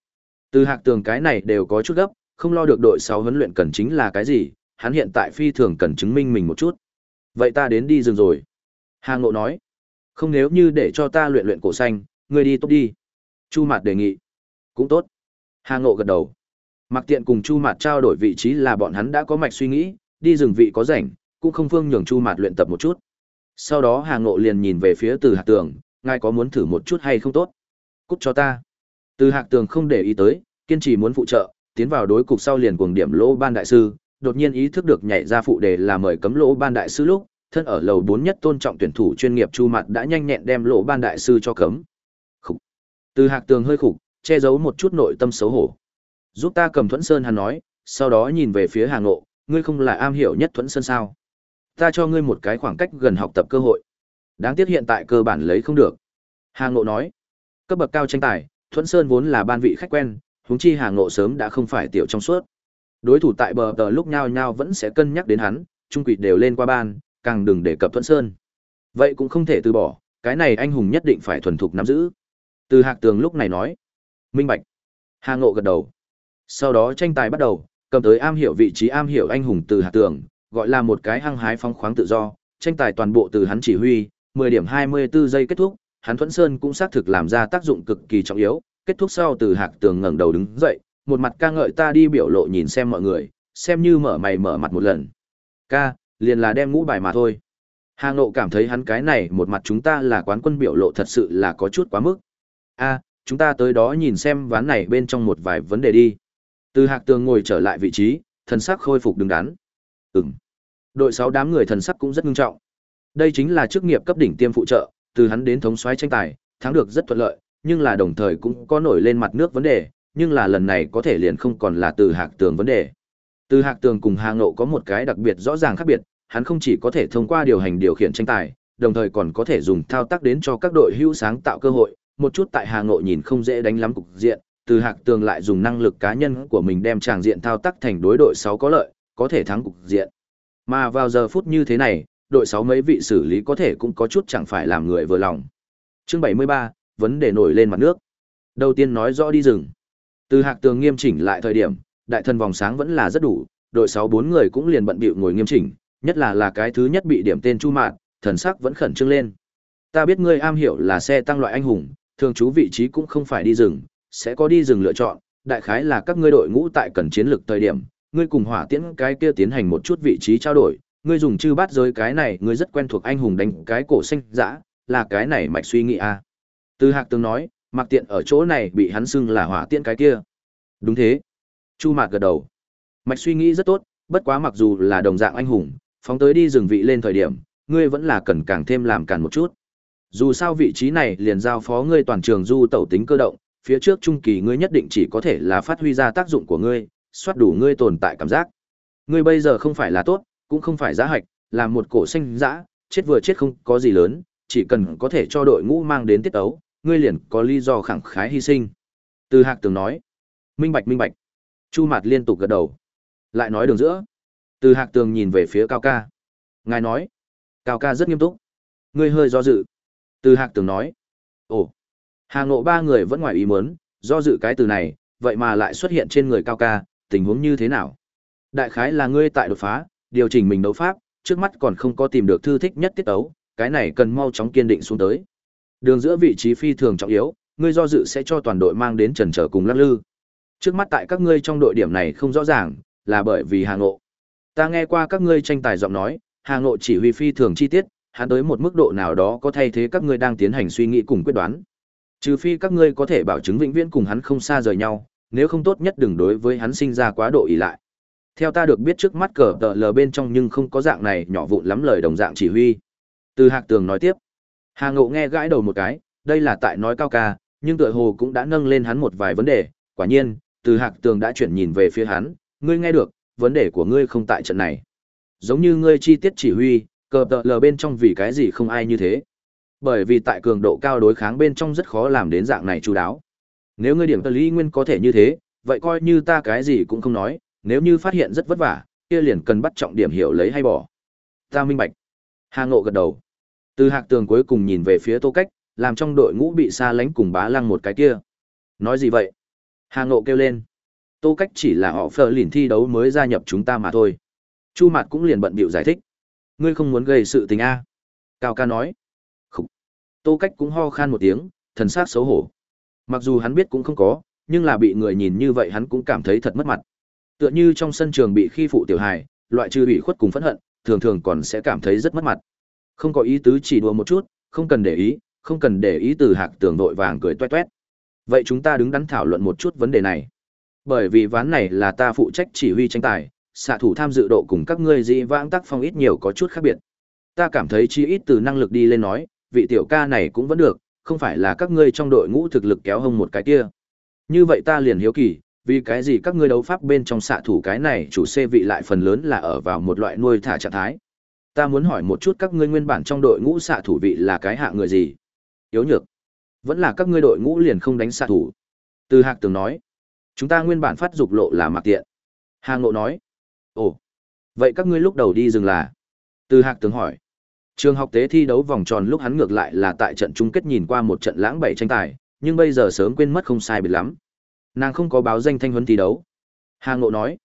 Từ hạc tường cái này đều có chút gấp, không lo được đội 6 huấn luyện cần chính là cái gì, hắn hiện tại phi thường cần chứng minh mình một chút. Vậy ta đến đi rừng rồi. Hà Ngộ nói, không nếu như để cho ta luyện luyện cổ xanh, ngươi đi tốt đi. Chu Mạt đề nghị, cũng tốt. Hà Ngộ gật đầu. Mặc tiện cùng Chu Mạt trao đổi vị trí là bọn hắn đã có mạch suy nghĩ, đi rừng vị có rảnh, cũng không phương nhường Chu Mạt luyện tập một chút. Sau đó Hà Ngộ liền nhìn về phía Từ Hạc Tường, ngài có muốn thử một chút hay không tốt? Cút cho ta. Từ Hạc Tường không để ý tới, kiên trì muốn phụ trợ, tiến vào đối cục sau liền cuồng điểm lỗ ban đại sư, đột nhiên ý thức được nhảy ra phụ đề là mời cấm lỗ ban đại sư lúc, thân ở lầu bốn nhất tôn trọng tuyển thủ chuyên nghiệp Chu Mặt đã nhanh nhẹn đem lỗ ban đại sư cho cấm. khục. Từ Hạc Tường hơi khục, che giấu một chút nội tâm xấu hổ. Giúp ta cầm Thuẫn Sơn hắn nói, sau đó nhìn về phía Hà Ngộ, ngươi không là am hiểu nhất Thuẫn Sơn sao? Ta cho ngươi một cái khoảng cách gần học tập cơ hội. Đáng tiếc hiện tại cơ bản lấy không được. Hà Ngộ nói, cấp bậc cao tranh tài, Thuẫn Sơn vốn là ban vị khách quen, huống chi Hà Ngộ sớm đã không phải tiểu trong suốt. Đối thủ tại bờ tờ lúc nhau nhau vẫn sẽ cân nhắc đến hắn, trung quỷ đều lên qua ban, càng đừng đề cập Thuận Sơn. Vậy cũng không thể từ bỏ, cái này anh hùng nhất định phải thuần thục nắm giữ. Từ Hạc Tường lúc này nói, minh bạch. Hà Ngộ gật đầu. Sau đó tranh tài bắt đầu, cầm tới am hiểu vị trí am hiểu anh hùng từ Hạc Tường, gọi là một cái hăng hái phong khoáng tự do, tranh tài toàn bộ từ hắn chỉ huy, 10 điểm 24 giây kết thúc, hắn Thuẫn Sơn cũng xác thực làm ra tác dụng cực kỳ trọng yếu, kết thúc sau từ Hạc Tường ngẩng đầu đứng dậy, một mặt ca ngợi ta đi biểu lộ nhìn xem mọi người, xem như mở mày mở mặt một lần. Ca, liền là đem ngũ bài mà thôi. Hà Ngộ cảm thấy hắn cái này một mặt chúng ta là quán quân biểu lộ thật sự là có chút quá mức. A, chúng ta tới đó nhìn xem ván này bên trong một vài vấn đề đi. Từ Hạc Tường ngồi trở lại vị trí, thần sắc khôi phục đứng đắn. Ừm. Đội 6 đám người thần sắc cũng rất nghiêm trọng. Đây chính là chức nghiệp cấp đỉnh tiêm phụ trợ, từ hắn đến thống soái tranh tài, thắng được rất thuận lợi, nhưng là đồng thời cũng có nổi lên mặt nước vấn đề, nhưng là lần này có thể liền không còn là từ Hạc Tường vấn đề. Từ Hạc Tường cùng Hà Ngộ có một cái đặc biệt rõ ràng khác biệt, hắn không chỉ có thể thông qua điều hành điều khiển tranh tài, đồng thời còn có thể dùng thao tác đến cho các đội hữu sáng tạo cơ hội, một chút tại Hà Ngộ nhìn không dễ đánh lắm cục diện, từ Hạc Tường lại dùng năng lực cá nhân của mình đem tràng diện thao tác thành đối đội 6 có lợi, có thể thắng cục diện. Mà vào giờ phút như thế này, đội 6 mấy vị xử lý có thể cũng có chút chẳng phải làm người vừa lòng. Chương 73, vấn đề nổi lên mặt nước. Đầu tiên nói rõ đi rừng. Từ Hạc Tường nghiêm chỉnh lại thời điểm, đại thần vòng sáng vẫn là rất đủ, đội 6 bốn người cũng liền bận bịu ngồi nghiêm chỉnh, nhất là là cái thứ nhất bị điểm tên Chu Mạn, thần sắc vẫn khẩn trương lên. Ta biết ngươi am hiểu là xe tăng loại anh hùng, thường trú vị trí cũng không phải đi rừng, sẽ có đi rừng lựa chọn, đại khái là các ngươi đội ngũ tại cần chiến lược thời điểm, ngươi cùng hỏa tiễn cái kia tiến hành một chút vị trí trao đổi, ngươi dùng chư bát giới cái này, ngươi rất quen thuộc anh hùng đánh cái cổ xanh dã, là cái này mạch suy nghĩ a. À. Từ Hạc Tường nói, Mặc Tiện ở chỗ này bị hắn xưng là hỏa tiện cái kia. Đúng thế. Chu Mạc gật đầu. Mạch suy nghĩ rất tốt, bất quá mặc dù là đồng dạng anh hùng, phóng tới đi rừng vị lên thời điểm, ngươi vẫn là cần càng thêm làm càn một chút. Dù sao vị trí này liền giao phó ngươi toàn trường du tẩu tính cơ động, phía trước trung kỳ ngươi nhất định chỉ có thể là phát huy ra tác dụng của ngươi, soát đủ ngươi tồn tại cảm giác. Ngươi bây giờ không phải là tốt, cũng không phải giá hạch, là một cổ xanh dã, chết vừa chết không có gì lớn, chỉ cần có thể cho đội ngũ mang đến tiết ấu, ngươi liền có lý do khẳng khái hy sinh. Từ Hạc Tường nói, minh bạch minh bạch. Chu Mạt liên tục gật đầu. Lại nói đường giữa. Từ Hạc Tường nhìn về phía Cao Ca. Ngài nói, Cao Ca rất nghiêm túc. Ngươi hơi do dự. Từ Hạc Tường nói, ồ, Hà Ngộ ba người vẫn ngoài ý muốn, do dự cái từ này, vậy mà lại xuất hiện trên người Cao Ca, tình huống như thế nào? Đại khái là ngươi tại đột phá, điều chỉnh mình đấu pháp, trước mắt còn không có tìm được thư thích nhất tiết tấu, cái này cần mau chóng kiên định xuống tới. Đường giữa vị trí phi thường trọng yếu, ngươi do dự sẽ cho toàn đội mang đến trần trở cùng lắc lư. Trước mắt tại các ngươi trong đội điểm này không rõ ràng, là bởi vì Hà Ngộ. Ta nghe qua các ngươi tranh tài giọng nói, Hà Ngộ chỉ huy phi thường chi tiết, hắn tới một mức độ nào đó có thay thế các ngươi đang tiến hành suy nghĩ cùng quyết đoán. Trừ phi các ngươi có thể bảo chứng vĩnh viễn cùng hắn không xa rời nhau, nếu không tốt nhất đừng đối với hắn sinh ra quá độ ỷ lại. Theo ta được biết trước mắt cờ tờ lờ bên trong nhưng không có dạng này nhỏ vụn lắm lời đồng dạng chỉ huy. Từ Hạc Tường nói tiếp. Hà Ngộ nghe gãi đầu một cái, đây là tại nói cao ca, nhưng tựa hồ cũng đã nâng lên hắn một vài vấn đề, quả nhiên, Từ Hạc Tường đã chuyển nhìn về phía hắn, ngươi nghe được, vấn đề của ngươi không tại trận này. Giống như ngươi chi tiết chỉ huy, cờ tờ lờ bên trong vì cái gì không ai như thế. Bởi vì tại cường độ cao đối kháng bên trong rất khó làm đến dạng này chú đáo. Nếu ngươi điểm tờ lý nguyên có thể như thế, vậy coi như ta cái gì cũng không nói, nếu như phát hiện rất vất vả, kia liền cần bắt trọng điểm hiểu lấy hay bỏ. Ta minh bạch. Hà Ngộ gật đầu. Từ Hạc Tường cuối cùng nhìn về phía Tô Cách, làm trong đội ngũ bị xa lánh cùng bá lăng một cái kia. Nói gì vậy? Hà Ngộ kêu lên. Tô Cách chỉ là họ phờ lìn thi đấu mới gia nhập chúng ta mà thôi. Chu Mạt cũng liền bận bịu giải thích. Ngươi không muốn gây sự tình a? Cao ca nói. Khủ. Tô Cách cũng ho khan một tiếng, thần sắc xấu hổ. Mặc dù hắn biết cũng không có, nhưng là bị người nhìn như vậy hắn cũng cảm thấy thật mất mặt. Tựa như trong sân trường bị khi phụ tiểu hài, loại trừ ủy khuất cùng phẫn hận, thường thường còn sẽ cảm thấy rất mất mặt. Không có ý tứ chỉ đùa một chút, không cần để ý, không cần để ý từ hạc tường đội vàng cười toét toét. Vậy chúng ta đứng đắn thảo luận một chút vấn đề này. Bởi vì ván này là ta phụ trách chỉ huy tranh tài, xạ thủ tham dự độ cùng các ngươi dị vãng tác phong ít nhiều có chút khác biệt. Ta cảm thấy chi ít từ năng lực đi lên nói, vị tiểu ca này cũng vẫn được, không phải là các ngươi trong đội ngũ thực lực kéo hông một cái kia. Như vậy ta liền hiếu kỳ, vì cái gì các ngươi đấu pháp bên trong xạ thủ cái này chủ xe vị lại phần lớn là ở vào một loại nuôi thả trạng thái. Ta muốn hỏi một chút các ngươi nguyên bản trong đội ngũ xạ thủ vị là cái hạ người gì? Yếu nhược. Vẫn là các ngươi đội ngũ liền không đánh xạ thủ. Từ Hạc Tường nói, chúng ta nguyên bản phát dục lộ là mặc tiện. Hà Ngộ nói, ồ, vậy các ngươi lúc đầu đi dừng là? Từ Hạc Tường hỏi, trường học tế thi đấu vòng tròn lúc hắn ngược lại là tại trận chung kết nhìn qua một trận lãng bảy tranh tài, nhưng bây giờ sớm quên mất không sai biệt lắm. Nàng không có báo danh thanh huấn thi đấu. Hà Ngộ nói,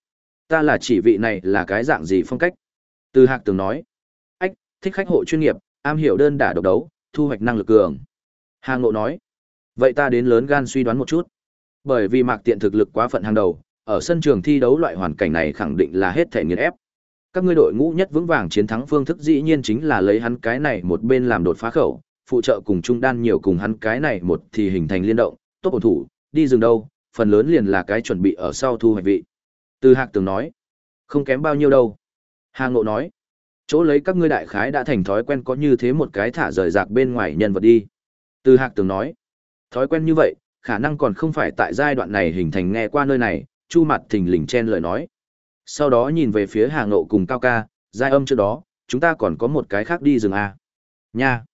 ta là chỉ vị này là cái dạng gì phong cách. Từ Hạc Tường nói, ách, thích khách hộ chuyên nghiệp, am hiểu đơn đả độc đấu, thu hoạch năng lực cường. Hà Ngộ nói, vậy ta đến lớn gan suy đoán một chút. Bởi vì mạc tiện thực lực quá phận hàng đầu, ở sân trường thi đấu loại hoàn cảnh này khẳng định là hết thể nghiền ép. Các ngươi đội ngũ nhất vững vàng chiến thắng phương thức dĩ nhiên chính là lấy hắn cái này một bên làm đột phá khẩu, phụ trợ cùng trung đan nhiều cùng hắn cái này một thì hình thành liên động, tốt ổn thủ, đi rừng đâu, phần lớn liền là cái chuẩn bị ở sau thu hoạch vị. Từ Hạc Tường nói, không kém bao nhiêu đâu. Hà Ngộ nói, chỗ lấy các ngươi đại khái đã thành thói quen có như thế một cái thả rời rạc bên ngoài nhân vật đi. Từ Hạc Tường nói, thói quen như vậy, khả năng còn không phải tại giai đoạn này hình thành nghe qua nơi này, Chu Mặt thình lình chen lời nói. Sau đó nhìn về phía Hà Ngộ cùng Cao Ca, giai âm trước đó, chúng ta còn có một cái khác đi rừng à Nha.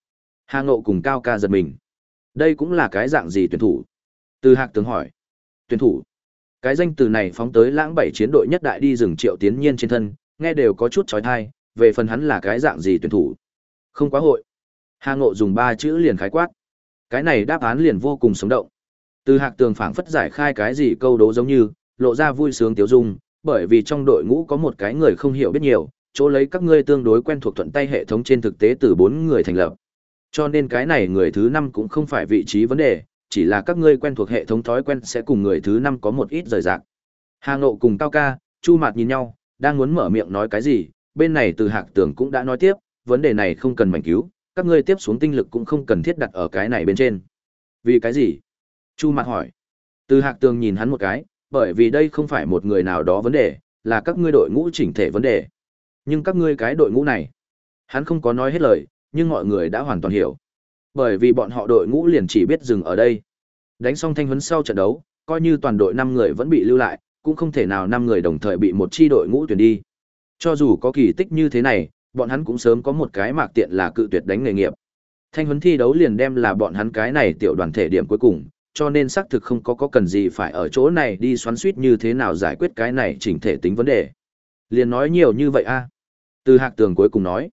Hà Ngộ cùng Cao Ca giật mình. Đây cũng là cái dạng gì tuyển thủ? Từ Hạc Tường hỏi. Tuyển thủ. Cái danh từ này phóng tới lãng bảy chiến đội nhất đại đi rừng triệu tiến nhiên trên thân, nghe đều có chút trói thai, về phần hắn là cái dạng gì tuyển thủ. Không quá hội. Hà Ngộ dùng ba chữ liền khái quát. Cái này đáp án liền vô cùng sống động. Từ Hạc Tường phảng phất giải khai cái gì câu đố giống như, lộ ra vui sướng tiếu dung, bởi vì trong đội ngũ có một cái người không hiểu biết nhiều, chỗ lấy các ngươi tương đối quen thuộc thuận tay hệ thống trên thực tế từ bốn người thành lập. Cho nên cái này người thứ năm cũng không phải vị trí vấn đề, chỉ là các ngươi quen thuộc hệ thống thói quen sẽ cùng người thứ năm có một ít rời rạc. Hà Ngộ cùng Cao Ca, Chu Mạt nhìn nhau, đang muốn mở miệng nói cái gì, bên này từ Hạc Tường cũng đã nói tiếp, vấn đề này không cần mảnh cứu, các ngươi tiếp xuống tinh lực cũng không cần thiết đặt ở cái này bên trên. Vì cái gì? Chu Mạt hỏi. Từ Hạc Tường nhìn hắn một cái, bởi vì đây không phải một người nào đó vấn đề, là các ngươi đội ngũ chỉnh thể vấn đề. Nhưng các ngươi cái đội ngũ này, hắn không có nói hết lời, nhưng mọi người đã hoàn toàn hiểu. Bởi vì bọn họ đội ngũ liền chỉ biết dừng ở đây. Đánh xong thanh huấn sau trận đấu, coi như toàn đội 5 người vẫn bị lưu lại, cũng không thể nào 5 người đồng thời bị một chi đội ngũ tuyển đi. Cho dù có kỳ tích như thế này, bọn hắn cũng sớm có một cái mạc tiện là cự tuyệt đánh nghề nghiệp. Thanh huấn thi đấu liền đem là bọn hắn cái này tiểu đoàn thể điểm cuối cùng, cho nên xác thực không có có cần gì phải ở chỗ này đi xoắn suýt như thế nào giải quyết cái này chỉnh thể tính vấn đề. Liền nói nhiều như vậy a. Từ hạc tường cuối cùng nói,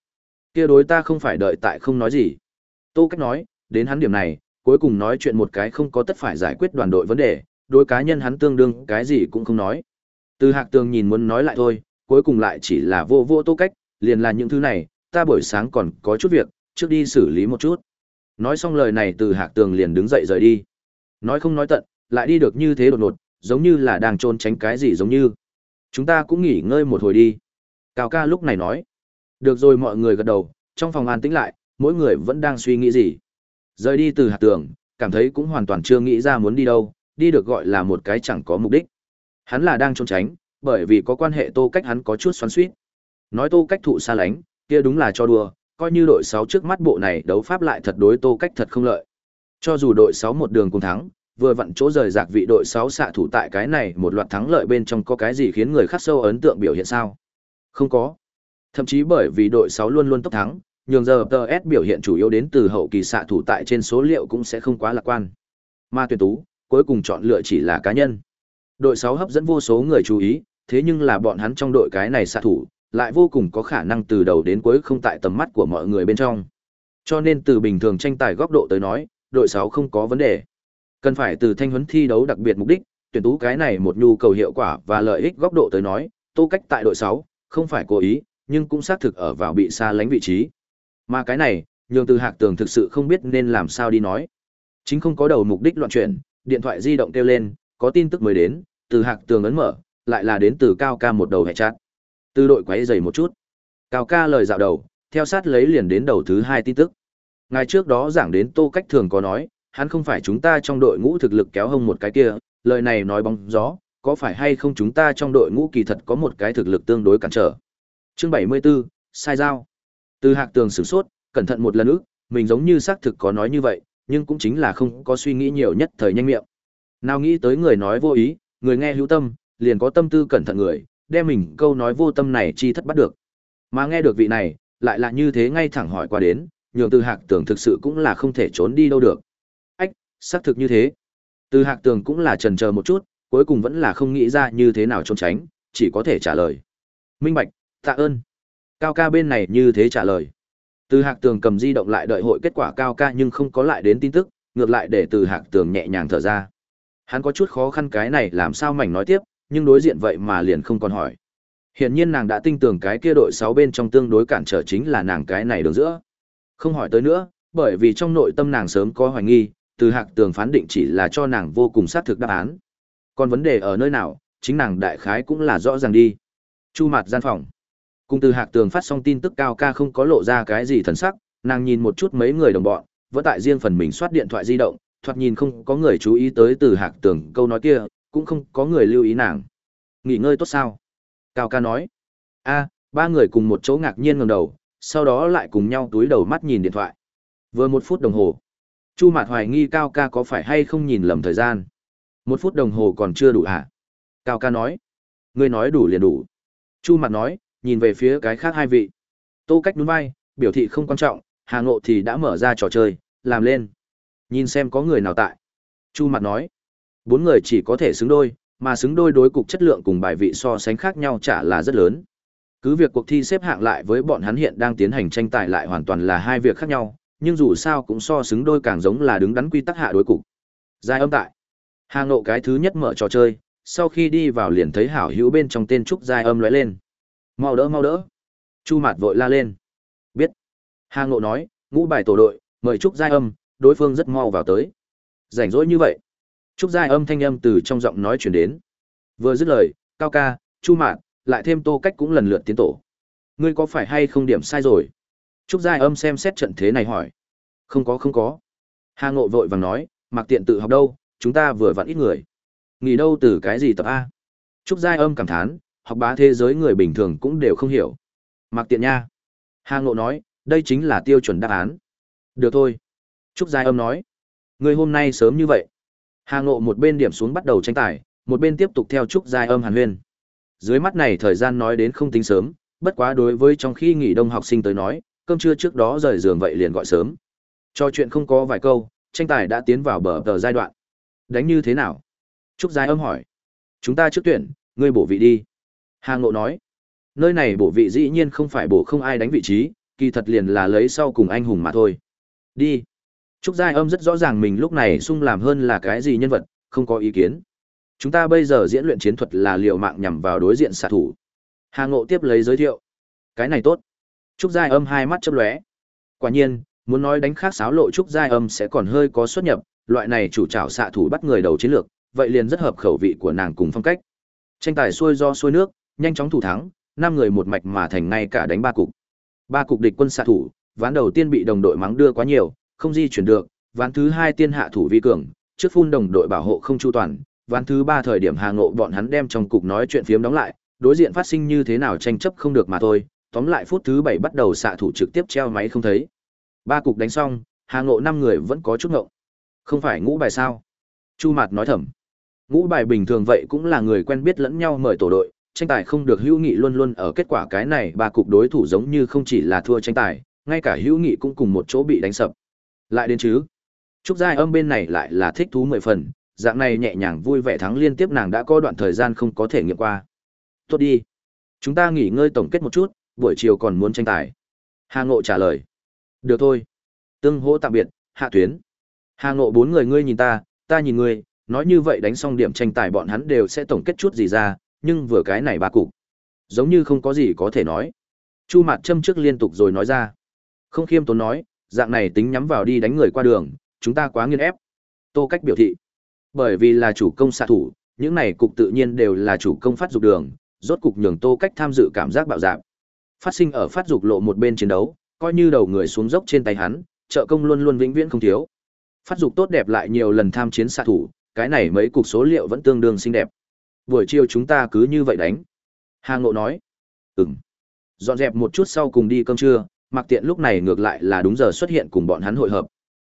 kia đối ta không phải đợi tại không nói gì. Tô Cách nói, đến hắn điểm này, cuối cùng nói chuyện một cái không có tất phải giải quyết đoàn đội vấn đề, đối cá nhân hắn tương đương cái gì cũng không nói. Từ Hạc Tường nhìn muốn nói lại thôi, cuối cùng lại chỉ là vô vô Tô Cách, liền là những thứ này, ta buổi sáng còn có chút việc, trước đi xử lý một chút. Nói xong lời này từ Hạc Tường liền đứng dậy rời đi. Nói không nói tận, lại đi được như thế đột ngột, giống như là đang trốn tránh cái gì giống như. Chúng ta cũng nghỉ ngơi một hồi đi. Cao ca lúc này nói. Được rồi mọi người gật đầu, trong phòng an tĩnh lại, mỗi người vẫn đang suy nghĩ gì. Rời đi từ hạt tường, cảm thấy cũng hoàn toàn chưa nghĩ ra muốn đi đâu, đi được gọi là một cái chẳng có mục đích. Hắn là đang trốn tránh, bởi vì có quan hệ tô cách hắn có chút xoắn suýt. Nói tô cách thụ xa lánh, kia đúng là cho đùa, coi như đội 6 trước mắt bộ này đấu pháp lại thật đối tô cách thật không lợi. Cho dù đội 6 một đường cùng thắng, vừa vặn chỗ rời rạc vị đội 6 xạ thủ tại cái này một loạt thắng lợi bên trong có cái gì khiến người khác sâu ấn tượng biểu hiện sao? Không có. Thậm chí bởi vì đội 6 luôn luôn tốc thắng, nhường giờ TS biểu hiện chủ yếu đến từ hậu kỳ xạ thủ tại trên số liệu cũng sẽ không quá lạc quan. Mà tuyển tú, cuối cùng chọn lựa chỉ là cá nhân. Đội 6 hấp dẫn vô số người chú ý, thế nhưng là bọn hắn trong đội cái này xạ thủ, lại vô cùng có khả năng từ đầu đến cuối không tại tầm mắt của mọi người bên trong. Cho nên từ bình thường tranh tài góc độ tới nói, đội 6 không có vấn đề. Cần phải từ thanh huấn thi đấu đặc biệt mục đích, tuyển tú cái này một nhu cầu hiệu quả và lợi ích góc độ tới nói, tô cách tại đội 6, không phải cố ý, nhưng cũng xác thực ở vào bị xa lánh vị trí. Mà cái này, nhường từ hạc tường thực sự không biết nên làm sao đi nói. Chính không có đầu mục đích loạn chuyển, điện thoại di động kêu lên, có tin tức mới đến, từ hạc tường ấn mở, lại là đến từ cao ca một đầu hệ chát. Từ đội quấy dày một chút. Cao ca lời dạo đầu, theo sát lấy liền đến đầu thứ hai tin tức. Ngày trước đó giảng đến tô cách thường có nói, hắn không phải chúng ta trong đội ngũ thực lực kéo hông một cái kia, lời này nói bóng gió, có phải hay không chúng ta trong đội ngũ kỳ thật có một cái thực lực tương đối cản trở. Chương 74, sai giao. Từ Hạc Tường sửng sốt, cẩn thận một lần ức, mình giống như xác thực có nói như vậy, nhưng cũng chính là không có suy nghĩ nhiều nhất thời nhanh miệng. Nào nghĩ tới người nói vô ý, người nghe hữu tâm, liền có tâm tư cẩn thận người, đem mình câu nói vô tâm này chi thất bắt được. Mà nghe được vị này, lại là như thế ngay thẳng hỏi qua đến, nhường Từ Hạc Tường thực sự cũng là không thể trốn đi đâu được. Ách, xác thực như thế. Từ Hạc Tường cũng là chần chờ một chút, cuối cùng vẫn là không nghĩ ra như thế nào trốn tránh, chỉ có thể trả lời. Minh Bạch, tạ ơn. Cao ca bên này như thế trả lời. Từ Hạc Tường cầm di động lại đợi hội kết quả cao ca nhưng không có lại đến tin tức, ngược lại để Từ Hạc Tường nhẹ nhàng thở ra. Hắn có chút khó khăn cái này làm sao mảnh nói tiếp, nhưng đối diện vậy mà liền không còn hỏi. Hiển nhiên nàng đã tin tưởng cái kia đội 6 bên trong tương đối cản trở chính là nàng cái này đường giữa. Không hỏi tới nữa, bởi vì trong nội tâm nàng sớm có hoài nghi, Từ Hạc Tường phán định chỉ là cho nàng vô cùng xác thực đáp án. Còn vấn đề ở nơi nào, chính nàng đại khái cũng là rõ ràng đi. Chu mặt gian phòng. Cùng từ Hạc Tường phát xong tin tức cao ca không có lộ ra cái gì thần sắc, nàng nhìn một chút mấy người đồng bọn, vẫn tại riêng phần mình soát điện thoại di động, thoạt nhìn không có người chú ý tới từ Hạc Tường câu nói kia, cũng không có người lưu ý nàng. Nghỉ ngơi tốt sao? Cao ca nói. a ba người cùng một chỗ ngạc nhiên ngẩng đầu, sau đó lại cùng nhau túi đầu mắt nhìn điện thoại. Vừa một phút đồng hồ. Chu Mạt hoài nghi Cao ca có phải hay không nhìn lầm thời gian. Một phút đồng hồ còn chưa đủ hả? Cao ca nói. Ngươi nói đủ liền đủ. Chu Mạt nói, nhìn về phía cái khác hai vị. Tô cách núi vai, biểu thị không quan trọng, Hà Ngộ thì đã mở ra trò chơi, làm lên. Nhìn xem có người nào tại. Chu mặt nói. Bốn người chỉ có thể xứng đôi, mà xứng đôi đối cục chất lượng cùng bài vị so sánh khác nhau chả là rất lớn. Cứ việc cuộc thi xếp hạng lại với bọn hắn hiện đang tiến hành tranh tài lại hoàn toàn là hai việc khác nhau, nhưng dù sao cũng so xứng đôi càng giống là đứng đắn quy tắc hạ đối cục. Giai âm tại. Hà Ngộ cái thứ nhất mở trò chơi, sau khi đi vào liền thấy hảo hữu bên trong tên trúc giai âm lóe lên. Mau đỡ mau đỡ. Chu Mạt vội la lên. Biết. Hà Ngộ nói, ngũ bài tổ đội, mời trúc giai âm, đối phương rất mau vào tới. Rảnh rỗi như vậy. Trúc giai âm thanh âm từ trong giọng nói chuyển đến. Vừa dứt lời, Cao ca, Chu Mạt, lại thêm Tô Cách cũng lần lượt tiến tổ. Ngươi có phải hay không điểm sai rồi? Trúc giai âm xem xét trận thế này hỏi. Không có không có. Hà Ngộ vội vàng nói, mặc tiện tự học đâu, chúng ta vừa vặn ít người. Nghỉ đâu từ cái gì tập A? Trúc giai âm cảm thán, học bá thế giới người bình thường cũng đều không hiểu. Mặc tiện nha. Hà Ngộ nói, đây chính là tiêu chuẩn đáp án. Được thôi. Trúc giai âm nói. Người hôm nay sớm như vậy. Hà Ngộ một bên điểm xuống bắt đầu tranh tài, một bên tiếp tục theo Trúc giai âm hàn huyên. Dưới mắt này thời gian nói đến không tính sớm, bất quá đối với trong khi nghỉ đông học sinh tới nói, cơm trưa trước đó rời giường vậy liền gọi sớm. Cho chuyện không có vài câu, tranh tài đã tiến vào bờ tờ giai đoạn. Đánh như thế nào? Trúc Giai âm hỏi. Chúng ta trước tuyển, ngươi bổ vị đi. Hà Ngộ nói. Nơi này bổ vị dĩ nhiên không phải bổ không ai đánh vị trí, kỳ thật liền là lấy sau cùng anh hùng mà thôi. Đi. Trúc Giai âm rất rõ ràng mình lúc này sung làm hơn là cái gì nhân vật, không có ý kiến. Chúng ta bây giờ diễn luyện chiến thuật là liều mạng nhằm vào đối diện xạ thủ. Hà Ngộ tiếp lấy giới thiệu. Cái này tốt. Trúc Giai âm hai mắt chớp lóe. Quả nhiên, muốn nói đánh khác sáo lộ Trúc Giai âm sẽ còn hơi có xuất nhập, loại này chủ trảo xạ thủ bắt người đầu chiến lược, vậy liền rất hợp khẩu vị của nàng cùng phong cách. Tranh tài xuôi do xuôi nước, nhanh chóng thủ thắng, năm người một mạch mà thành ngay cả đánh ba cục. Ba cục địch quân xạ thủ, ván đầu tiên bị đồng đội mắng đưa quá nhiều, không di chuyển được, ván thứ hai tiên hạ thủ vi cường, trước phun đồng đội bảo hộ không chu toàn, ván thứ ba thời điểm Hà Ngộ bọn hắn đem trong cục nói chuyện phiếm đóng lại, đối diện phát sinh như thế nào tranh chấp không được mà thôi, tóm lại phút thứ bảy bắt đầu xạ thủ trực tiếp treo máy không thấy. Ba cục đánh xong, Hà Ngộ năm người vẫn có chút ngộng. Không phải ngũ bài sao? Chu Mạt nói thầm. Ngũ bài bình thường vậy cũng là người quen biết lẫn nhau mời tổ đội, tranh tài không được hữu nghị luôn luôn ở kết quả cái này ba cục đối thủ giống như không chỉ là thua tranh tài, ngay cả hữu nghị cũng cùng một chỗ bị đánh sập. Lại đến chứ. Trúc Giai âm bên này lại là thích thú mười phần, dạng này nhẹ nhàng vui vẻ thắng liên tiếp nàng đã có đoạn thời gian không có thể nghiệm qua. Tốt đi. Chúng ta nghỉ ngơi tổng kết một chút, buổi chiều còn muốn tranh tài. Hà Ngộ trả lời. Được thôi. Tương hỗ tạm biệt, hạ tuyến. Hà Ngộ bốn người ngươi nhìn ta, ta nhìn ngươi, nói như vậy đánh xong điểm tranh tài bọn hắn đều sẽ tổng kết chút gì ra, nhưng vừa cái này ba cục. Giống như không có gì có thể nói. Chu Mạt châm trước liên tục rồi nói ra. Không khiêm tốn nói, dạng này tính nhắm vào đi đánh người qua đường, chúng ta quá nghiên ép. Tô cách biểu thị. Bởi vì là chủ công xạ thủ, những này cục tự nhiên đều là chủ công phát dục đường, rốt cục nhường Tô cách tham dự cảm giác bạo dạn. Phát sinh ở phát dục lộ một bên chiến đấu, coi như đầu người xuống dốc trên tay hắn, trợ công luôn luôn vĩnh viễn không thiếu. Phát dục tốt đẹp lại nhiều lần tham chiến xạ thủ, cái này mấy cục số liệu vẫn tương đương xinh đẹp. Buổi chiều chúng ta cứ như vậy đánh. Hà Ngộ nói. Ừm. Dọn dẹp một chút sau cùng đi cơm trưa, Mặc Tiện lúc này ngược lại là đúng giờ xuất hiện cùng bọn hắn hội hợp.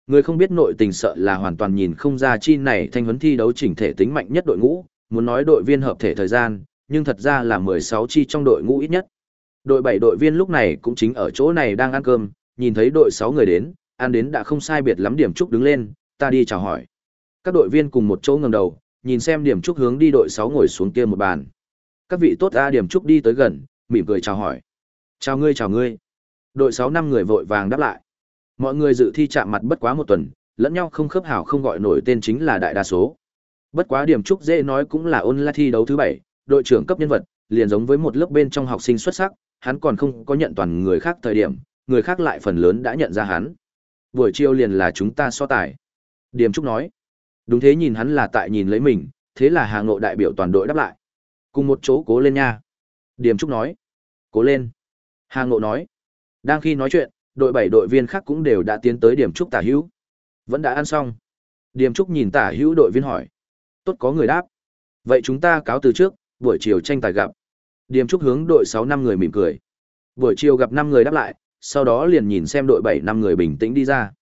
Người không biết nội tình sợ là hoàn toàn nhìn không ra chi này thanh huấn thi đấu chỉnh thể tính mạnh nhất đội ngũ, muốn nói đội viên hợp thể thời gian, nhưng thật ra là 16 chi trong đội ngũ ít nhất. Đội 7 đội viên lúc này cũng chính ở chỗ này đang ăn cơm, nhìn thấy đội 6 người đến, ăn đến đã không sai biệt lắm điểm chúc đứng lên, ta đi chào hỏi. Các đội viên cùng một chỗ ngẩng đầu, nhìn xem điểm trúc hướng đi đội 6 ngồi xuống kia một bàn. Các vị tốt a điểm trúc đi tới gần, mỉm cười chào hỏi. Chào ngươi chào ngươi. Đội 6 năm người vội vàng đáp lại. Mọi người dự thi chạm mặt bất quá một tuần, lẫn nhau không khớp hảo không gọi nổi tên chính là đại đa số. Bất quá điểm trúc dễ nói cũng là ôn la thi đấu thứ 7, đội trưởng cấp nhân vật, liền giống với một lớp bên trong học sinh xuất sắc, hắn còn không có nhận toàn người khác thời điểm, người khác lại phần lớn đã nhận ra hắn. Buổi chiều liền là chúng ta so tài. Điểm Trúc nói. Đúng thế nhìn hắn là tại nhìn lấy mình, thế là Hà Ngộ đại biểu toàn đội đáp lại. Cùng một chỗ cố lên nha. Điểm Trúc nói. Cố lên. Hà Ngộ nói. Đang khi nói chuyện, đội bảy đội viên khác cũng đều đã tiến tới điểm Trúc tả hữu. Vẫn đã ăn xong. Điểm Trúc nhìn tả hữu đội viên hỏi. Tốt có người đáp. Vậy chúng ta cáo từ trước, buổi chiều tranh tài gặp. Điểm Trúc hướng đội sáu năm người mỉm cười. Buổi chiều gặp năm người đáp lại, sau đó liền nhìn xem đội bảy năm người bình tĩnh đi ra.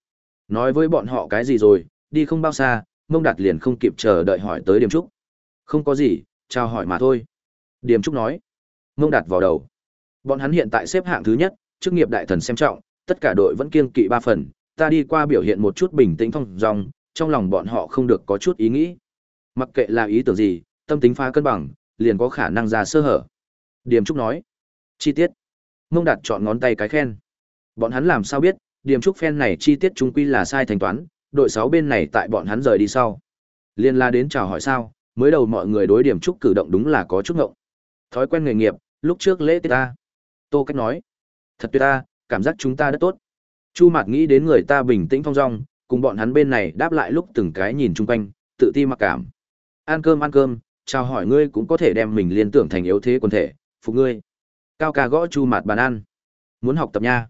Nói với bọn họ cái gì rồi, đi không bao xa, Mông Đạt liền không kịp chờ đợi hỏi tới Điềm Trúc. Không có gì, chào hỏi mà thôi. Điềm Trúc nói. Mông Đạt vào đầu. Bọn hắn hiện tại xếp hạng thứ nhất, chức nghiệp đại thần xem trọng, tất cả đội vẫn kiêng kỵ ba phần, ta đi qua biểu hiện một chút bình tĩnh thong dong, trong lòng bọn họ không được có chút ý nghĩ. Mặc kệ là ý tưởng gì, tâm tính phá cân bằng, liền có khả năng ra sơ hở. Điềm Trúc nói. Chi tiết. Mông Đạt chọn ngón tay cái khen. Bọn hắn làm sao biết, Điềm Trúc phen này chi tiết trung quy là sai thanh toán, đội 6 bên này tại bọn hắn rời đi sau. Liên la đến chào hỏi sao, mới đầu mọi người đối điểm Trúc cử động đúng là có chút ngộng. Thói quen nghề nghiệp, lúc trước lễ tiết ta. Tô Cách nói. Thật tuyệt ta, cảm giác chúng ta rất tốt. Chu Mạt nghĩ đến người ta bình tĩnh phong dong, cùng bọn hắn bên này đáp lại lúc từng cái nhìn chung quanh, tự ti mặc cảm. Ăn cơm ăn cơm, chào hỏi ngươi cũng có thể đem mình liên tưởng thành yếu thế quần thể, phục ngươi. Cao ca gõ Chu Mạt bàn ăn. Muốn học tập nha.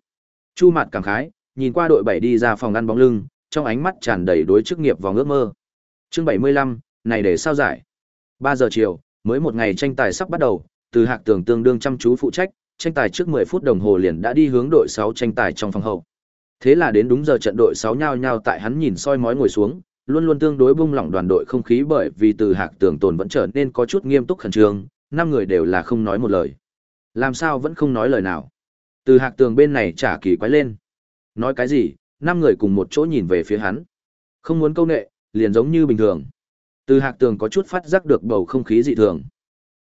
Chu Mạt cảm khái, nhìn qua đội bảy đi ra phòng ăn bóng lưng, trong ánh mắt tràn đầy đối chức nghiệp vào ước mơ. Chương bảy mươi lăm, này để sao giải? Ba giờ chiều, mới một ngày tranh tài sắp bắt đầu, từ Hạc Tường tương đương chăm chú phụ trách, tranh tài trước mười phút đồng hồ liền đã đi hướng đội sáu tranh tài trong phòng hậu. Thế là đến đúng giờ trận đội sáu nhao nhao tại hắn nhìn soi mói ngồi xuống, luôn luôn tương đối bung lỏng đoàn đội không khí bởi vì từ Hạc Tường tồn vẫn trở nên có chút nghiêm túc khẩn trương, năm người đều là không nói một lời. Làm sao vẫn không nói lời nào? Từ Hạc Tường bên này trả kỳ quái lên. Nói cái gì? Năm người cùng một chỗ nhìn về phía hắn. Không muốn câu nệ, liền giống như bình thường. Từ Hạc Tường có chút phát giác được bầu không khí dị thường.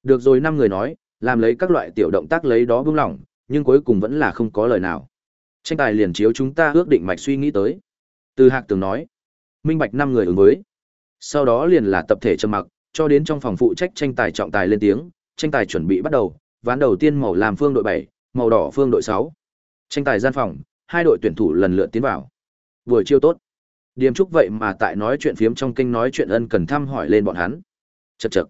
Được rồi năm người nói, làm lấy các loại tiểu động tác lấy đó buông lỏng, nhưng cuối cùng vẫn là không có lời nào. Tranh tài liền chiếu chúng ta ước định mạch suy nghĩ tới. Từ Hạc Tường nói, minh bạch năm người ứng với. Sau đó liền là tập thể trầm mặc, cho đến trong phòng phụ trách tranh tài trọng tài lên tiếng, tranh tài chuẩn bị bắt đầu, ván đầu tiên màu làm phương đội 7, màu đỏ phương đội 6. Tranh tài gian phòng, hai đội tuyển thủ lần lượt tiến vào. Vừa chiêu tốt. Điềm Trúc vậy mà tại nói chuyện phiếm trong kinh nói chuyện ân cần thăm hỏi lên bọn hắn. Chậc chậc.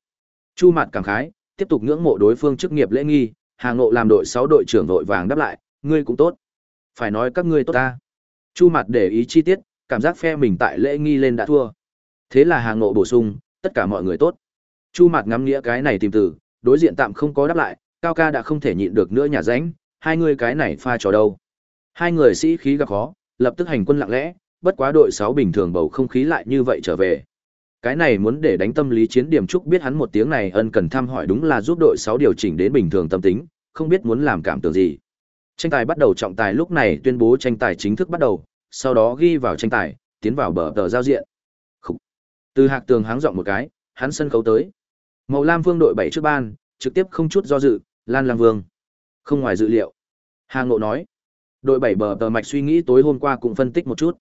Chu Mạt cảm khái, tiếp tục ngưỡng mộ đối phương chức nghiệp lễ nghi, Hà Ngộ làm đội 6 đội trưởng đội vàng đáp lại, ngươi cũng tốt. Phải nói các ngươi tốt ta. Chu Mạt để ý chi tiết, cảm giác phe mình tại lễ nghi lên đã thua. Thế là Hà Ngộ bổ sung, tất cả mọi người tốt. Chu Mạt ngắm nghĩa cái này tìm từ, đối diện tạm không có đáp lại, Cao ca đã không thể nhịn được nữa nhà ránh, hai người cái này pha trò đâu. Hai người sĩ khí gặp khó, lập tức hành quân lặng lẽ, bất quá đội 6 bình thường bầu không khí lại như vậy trở về. Cái này muốn để đánh tâm lý chiến điểm trúc biết hắn một tiếng này ân cần thăm hỏi đúng là giúp đội 6 điều chỉnh đến bình thường tâm tính, không biết muốn làm cảm tưởng gì. Tranh tài bắt đầu trọng tài lúc này tuyên bố tranh tài chính thức bắt đầu, sau đó ghi vào tranh tài, tiến vào bờ tờ giao diện. Khủ. Từ hạc tường háng rộng một cái, hắn sân khấu tới. Màu Lam Vương đội 7 trước ban, trực tiếp không chút do dự, Lan Lang Vương. Không ngoài dự liệu. Hà Ngộ nói, đội bảy bờ tờ mạch suy nghĩ tối hôm qua cũng phân tích một chút.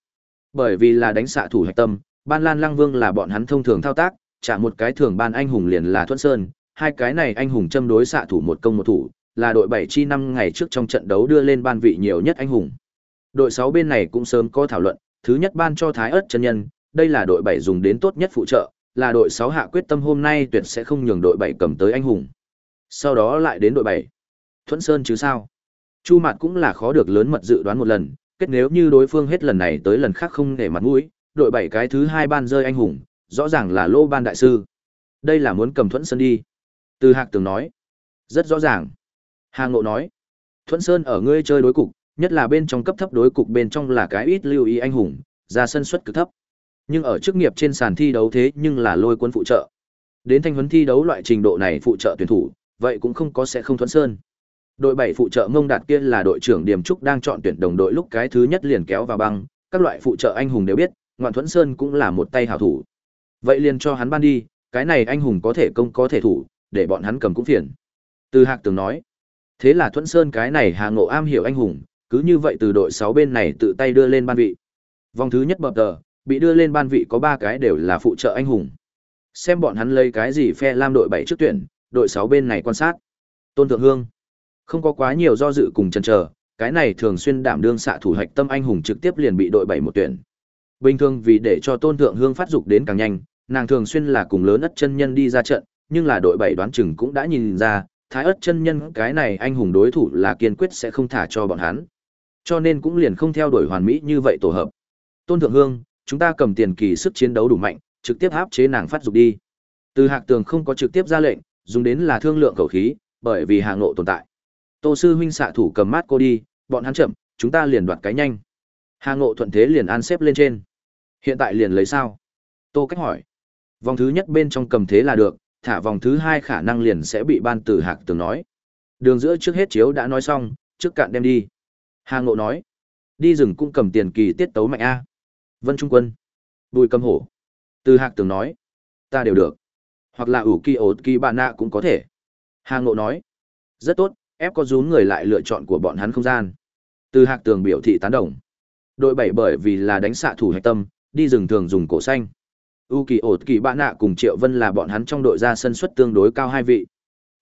Bởi vì là đánh xạ thủ hạch tâm, ban Lan Lang Vương là bọn hắn thông thường thao tác, trả một cái thường ban anh hùng liền là Thuận Sơn, hai cái này anh hùng châm đối xạ thủ một công một thủ, là đội bảy chi năm ngày trước trong trận đấu đưa lên ban vị nhiều nhất anh hùng. Đội sáu bên này cũng sớm có thảo luận, thứ nhất ban cho Thái ớt chân nhân, đây là đội bảy dùng đến tốt nhất phụ trợ, là đội sáu hạ quyết tâm hôm nay tuyệt sẽ không nhường đội bảy cầm tới anh hùng. Sau đó lại đến đội bảy thuận Sơn chứ sao? Chu Mạt cũng là khó được lớn mật dự đoán một lần, kết nếu như đối phương hết lần này tới lần khác không để mặt mũi, đội bảy cái thứ hai ban rơi anh hùng, rõ ràng là lô ban đại sư. Đây là muốn cầm Thuẫn Sơn đi. Từ Hạc Tường nói. Rất rõ ràng. Hà Ngộ nói. Thuẫn Sơn ở ngươi chơi đối cục, nhất là bên trong cấp thấp đối cục bên trong là cái ít lưu ý anh hùng, ra sân suất cực thấp. Nhưng ở chức nghiệp trên sàn thi đấu thế nhưng là lôi quân phụ trợ. Đến thanh huấn thi đấu loại trình độ này phụ trợ tuyển thủ, vậy cũng không có sẽ không thuận sơn. Đội 7 phụ trợ Ngông Đạt kia là đội trưởng Điểm Trúc đang chọn tuyển đồng đội lúc cái thứ nhất liền kéo vào băng, các loại phụ trợ anh hùng đều biết, Ngoạn Thuẫn Sơn cũng là một tay hảo thủ. Vậy liền cho hắn ban đi, cái này anh hùng có thể công có thể thủ, để bọn hắn cầm cũng phiền. Từ Hạc Tường nói. Thế là Thuẫn Sơn cái này Hà Ngộ am hiểu anh hùng, cứ như vậy từ đội 6 bên này tự tay đưa lên ban vị. Vòng thứ nhất bập tờ, bị đưa lên ban vị có 3 cái đều là phụ trợ anh hùng. Xem bọn hắn lấy cái gì phe lam đội 7 trước tuyển, đội 6 bên này quan sát. Tôn Thượng Hương. Không có quá nhiều do dự cùng chần chờ, cái này thường xuyên đảm đương xạ thủ hạch tâm anh hùng trực tiếp liền bị đội bảy một tuyển. Bình thường vì để cho Tôn Thượng Hương phát dục đến càng nhanh, nàng thường xuyên là cùng lớn ất chân nhân đi ra trận, nhưng là đội bảy đoán chừng cũng đã nhìn ra, thái ất chân nhân cái này anh hùng đối thủ là kiên quyết sẽ không thả cho bọn hắn. Cho nên cũng liền không theo đuổi hoàn mỹ như vậy tổ hợp. Tôn Thượng Hương, chúng ta cầm tiền kỳ sức chiến đấu đủ mạnh, trực tiếp áp chế nàng phát dục đi. Từ Hạc Tường không có trực tiếp ra lệnh, dùng đến là thương lượng khẩu khí, bởi vì hàng ngộ tồn tại. Tô sư huynh xạ thủ cầm mát cô đi, bọn hắn chậm, chúng ta liền đoạt cái nhanh. Hàng ngộ thuận thế liền an xếp lên trên. Hiện tại liền lấy sao? Tô cách hỏi. Vòng thứ nhất bên trong cầm thế là được, thả vòng thứ hai khả năng liền sẽ bị ban từ Hạc từng nói. Đường giữa trước hết chiếu đã nói xong, trước cạn đem đi. Hàng ngộ nói. Đi rừng cũng cầm tiền kỳ tiết tấu mạnh A. Vân Trung Quân. Bùi cầm hổ. Từ Hạc từng nói. Ta đều được hoặc là ủ kỳ ổ kỳ bà nạ cũng có thể hà ngộ nói rất tốt ép có rún người lại lựa chọn của bọn hắn không gian. Từ hạc tường biểu thị tán đồng. Đội bảy bởi vì là đánh xạ thủ hạch tâm đi rừng thường dùng cổ xanh. U kỳ ổ kỳ bạ nạ cùng triệu vân là bọn hắn trong đội ra sân suất tương đối cao hai vị.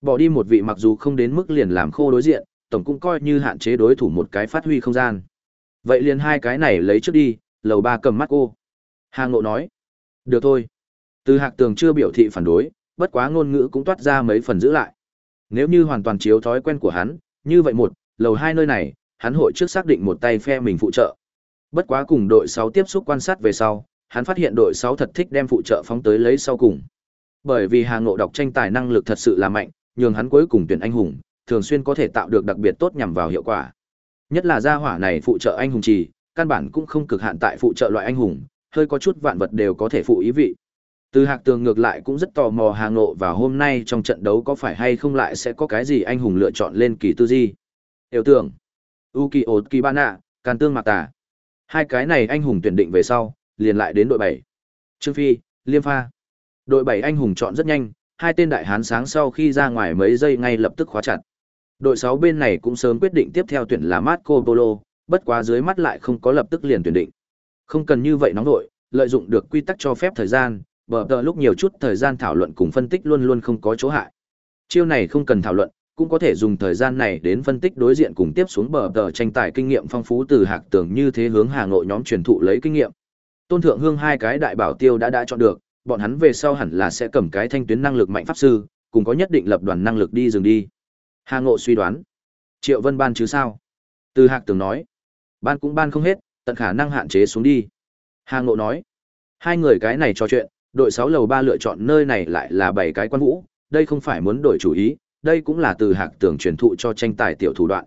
Bỏ đi một vị mặc dù không đến mức liền làm khô đối diện tổng cũng coi như hạn chế đối thủ một cái phát huy không gian. Vậy liền hai cái này lấy trước đi lầu ba cầm mắt cô. Hà ngộ nói được thôi. Từ Hạc Tường chưa biểu thị phản đối, bất quá ngôn ngữ cũng toát ra mấy phần giữ lại. Nếu như hoàn toàn chiếu thói quen của hắn, như vậy một, lầu hai nơi này, hắn hội trước xác định một tay phe mình phụ trợ. Bất quá cùng đội 6 tiếp xúc quan sát về sau, hắn phát hiện đội 6 thật thích đem phụ trợ phóng tới lấy sau cùng. Bởi vì Hà Ngộ đọc tranh tài năng lực thật sự là mạnh, nhường hắn cuối cùng tuyển anh hùng, thường xuyên có thể tạo được đặc biệt tốt nhằm vào hiệu quả. Nhất là gia hỏa này phụ trợ anh hùng trì, căn bản cũng không cực hạn tại phụ trợ loại anh hùng, hơi có chút vạn vật đều có thể phụ ý vị. Từ Hạc Tường ngược lại cũng rất tò mò Hà Ngộ và hôm nay trong trận đấu có phải hay không lại sẽ có cái gì anh hùng lựa chọn lên kỳ tư di. Yêu tưởng. Uki Ot Bana, Càn Tương Mạc Tà. Hai cái này anh hùng tuyển định về sau, liền lại đến đội 7. Trương Phi, Liêm Pha. Đội 7 anh hùng chọn rất nhanh, hai tên đại hán sáng sau khi ra ngoài mấy giây ngay lập tức khóa chặt. Đội 6 bên này cũng sớm quyết định tiếp theo tuyển là Marco Polo, bất quá dưới mắt lại không có lập tức liền tuyển định. Không cần như vậy nóng đội, lợi dụng được quy tắc cho phép thời gian, bờ tờ lúc nhiều chút thời gian thảo luận cùng phân tích luôn luôn không có chỗ hại. Chiêu này không cần thảo luận, cũng có thể dùng thời gian này đến phân tích đối diện cùng tiếp xuống bờ tờ tranh tài kinh nghiệm phong phú từ hạc tường như thế hướng hà nội nhóm truyền thụ lấy kinh nghiệm. Tôn thượng hương hai cái đại bảo tiêu đã đã chọn được, bọn hắn về sau hẳn là sẽ cầm cái thanh tuyến năng lực mạnh pháp sư, cùng có nhất định lập đoàn năng lực đi dừng đi. Hà Ngộ suy đoán. Triệu Vân ban chứ sao? Từ Hạc Tường nói. Ban cũng ban không hết, tận khả năng hạn chế xuống đi. Hà Ngộ nói. Hai người cái này trò chuyện, đội 6 lầu 3 lựa chọn nơi này lại là bảy cái quan vũ, đây không phải muốn đổi chủ ý, đây cũng là từ hạc tưởng truyền thụ cho tranh tài tiểu thủ đoạn.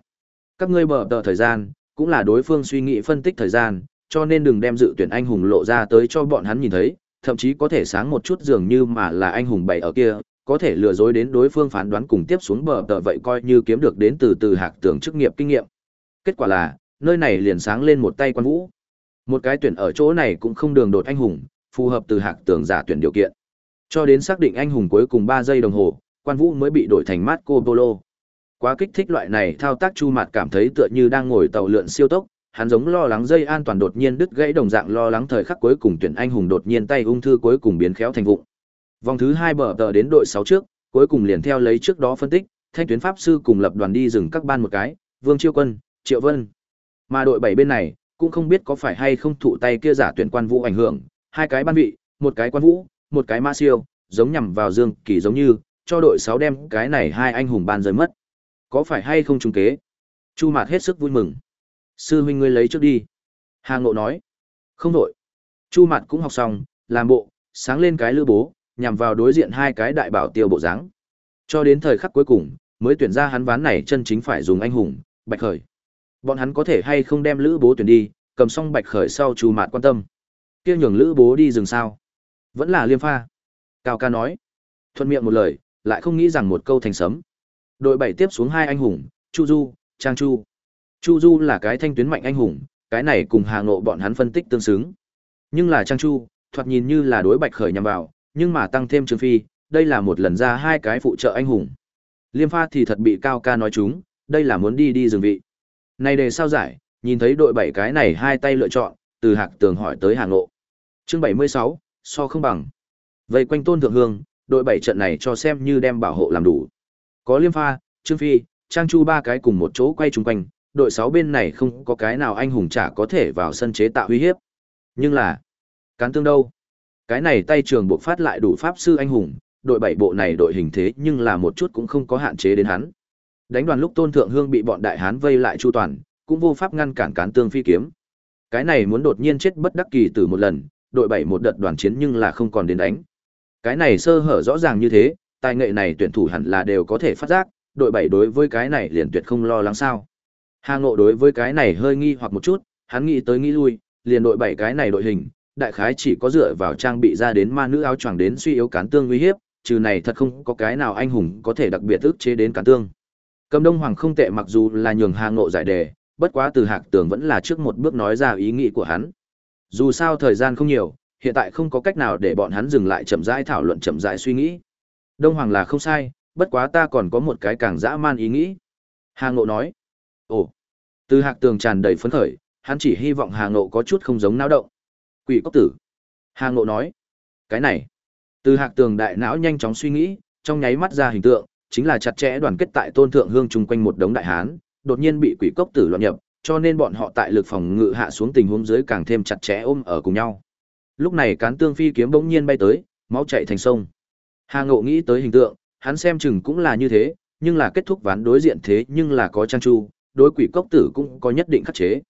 Các ngươi bờ tờ thời gian, cũng là đối phương suy nghĩ phân tích thời gian, cho nên đừng đem dự tuyển anh hùng lộ ra tới cho bọn hắn nhìn thấy, thậm chí có thể sáng một chút dường như mà là anh hùng bảy ở kia, có thể lừa dối đến đối phương phán đoán cùng tiếp xuống bờ tờ vậy coi như kiếm được đến từ từ hạc tưởng chức nghiệp kinh nghiệm. Kết quả là, nơi này liền sáng lên một tay quan vũ. Một cái tuyển ở chỗ này cũng không đường đột anh hùng, phù hợp từ hạc tường giả tuyển điều kiện. Cho đến xác định anh hùng cuối cùng 3 giây đồng hồ, quan vũ mới bị đổi thành Marco Polo. Quá kích thích loại này thao tác Chu Mạt cảm thấy tựa như đang ngồi tàu lượn siêu tốc, hắn giống lo lắng dây an toàn đột nhiên đứt gãy đồng dạng lo lắng thời khắc cuối cùng tuyển anh hùng đột nhiên tay ung thư cuối cùng biến khéo thành vụng. Vòng thứ 2 bờ tờ đến đội 6 trước, cuối cùng liền theo lấy trước đó phân tích, thanh tuyến pháp sư cùng lập đoàn đi dừng các ban một cái, Vương Chiêu Quân, Triệu Vân. Mà đội 7 bên này, cũng không biết có phải hay không thụ tay kia giả tuyển quan vũ ảnh hưởng, hai cái ban vị, một cái quan vũ, một cái ma siêu, giống nhằm vào Dương Kỳ giống như, cho đội 6 đem cái này hai anh hùng ban rơi mất. Có phải hay không trùng kế? Chu Mạt hết sức vui mừng. Sư huynh ngươi lấy trước đi. Hà Ngộ nói. Không đổi. Chu Mạt cũng học xong, làm bộ, sáng lên cái lư bố, nhằm vào đối diện hai cái đại bảo tiêu bộ dáng. Cho đến thời khắc cuối cùng, mới tuyển ra hắn ván này chân chính phải dùng anh hùng, Bạch Khởi. Bọn hắn có thể hay không đem lữ bố tuyển đi, cầm xong Bạch Khởi sau Chu Mạt quan tâm kia nhường lữ bố đi rừng sao? Vẫn là liêm pha. Cao ca nói. Thuận miệng một lời, lại không nghĩ rằng một câu thành sấm. Đội bảy tiếp xuống hai anh hùng, chu du, trang chu. Chu du là cái thanh tuyến mạnh anh hùng, cái này cùng hà ngộ bọn hắn phân tích tương xứng. Nhưng là trang chu, thoạt nhìn như là đối bạch khởi nhằm vào, nhưng mà tăng thêm trương phi, đây là một lần ra hai cái phụ trợ anh hùng. Liêm pha thì thật bị cao ca nói chúng, đây là muốn đi đi dừng vị. Này đề sao giải, nhìn thấy đội bảy cái này hai tay lựa chọn, từ hạc tường hỏi tới hà ngộ chương 76, so không bằng. Vây quanh Tôn Thượng Hương, đội bảy trận này cho xem như đem bảo hộ làm đủ. Có Liêm Pha, Trương Phi, Trang Chu ba cái cùng một chỗ quay chung quanh, đội sáu bên này không có cái nào anh hùng chả có thể vào sân chế tạo uy hiếp. Nhưng là, cán tương đâu? Cái này tay trường buộc phát lại đủ pháp sư anh hùng, đội bảy bộ này đội hình thế nhưng là một chút cũng không có hạn chế đến hắn. Đánh đoàn lúc Tôn Thượng Hương bị bọn đại hán vây lại chu toàn, cũng vô pháp ngăn cản cán tương phi kiếm. Cái này muốn đột nhiên chết bất đắc kỳ từ một lần, đội bảy một đợt đoàn chiến nhưng là không còn đến đánh. Cái này sơ hở rõ ràng như thế, tài nghệ này tuyển thủ hẳn là đều có thể phát giác, đội bảy đối với cái này liền tuyệt không lo lắng sao. Hà Ngộ đối với cái này hơi nghi hoặc một chút, hắn nghĩ tới nghĩ lui, liền đội bảy cái này đội hình, đại khái chỉ có dựa vào trang bị ra đến ma nữ áo choàng đến suy yếu cán tương uy hiếp, trừ này thật không có cái nào anh hùng có thể đặc biệt ức chế đến cán tương. Cầm Đông Hoàng không tệ mặc dù là nhường Hà Ngộ giải đề, bất quá từ Hạc Tường vẫn là trước một bước nói ra ý nghĩ của hắn. Dù sao thời gian không nhiều, hiện tại không có cách nào để bọn hắn dừng lại chậm rãi thảo luận chậm rãi suy nghĩ. Đông Hoàng là không sai, bất quá ta còn có một cái càng dã man ý nghĩ. Hà Ngộ nói. Ồ. Từ Hạc Tường tràn đầy phấn khởi, hắn chỉ hy vọng Hà Ngộ có chút không giống náo động. Quỷ cốc tử. Hà Ngộ nói. Cái này. Từ Hạc Tường đại não nhanh chóng suy nghĩ, trong nháy mắt ra hình tượng, chính là chặt chẽ đoàn kết tại Tôn Thượng Hương chung quanh một đống đại hán, đột nhiên bị quỷ cốc tử loạn nhập, cho nên bọn họ tại lực phòng ngự hạ xuống tình huống dưới càng thêm chặt chẽ ôm ở cùng nhau. Lúc này cán tương phi kiếm bỗng nhiên bay tới, máu chảy thành sông. Hà Ngộ nghĩ tới hình tượng, hắn xem chừng cũng là như thế, nhưng là kết thúc ván đối diện thế nhưng là có trang chu, đối quỷ cốc tử cũng có nhất định khắc chế.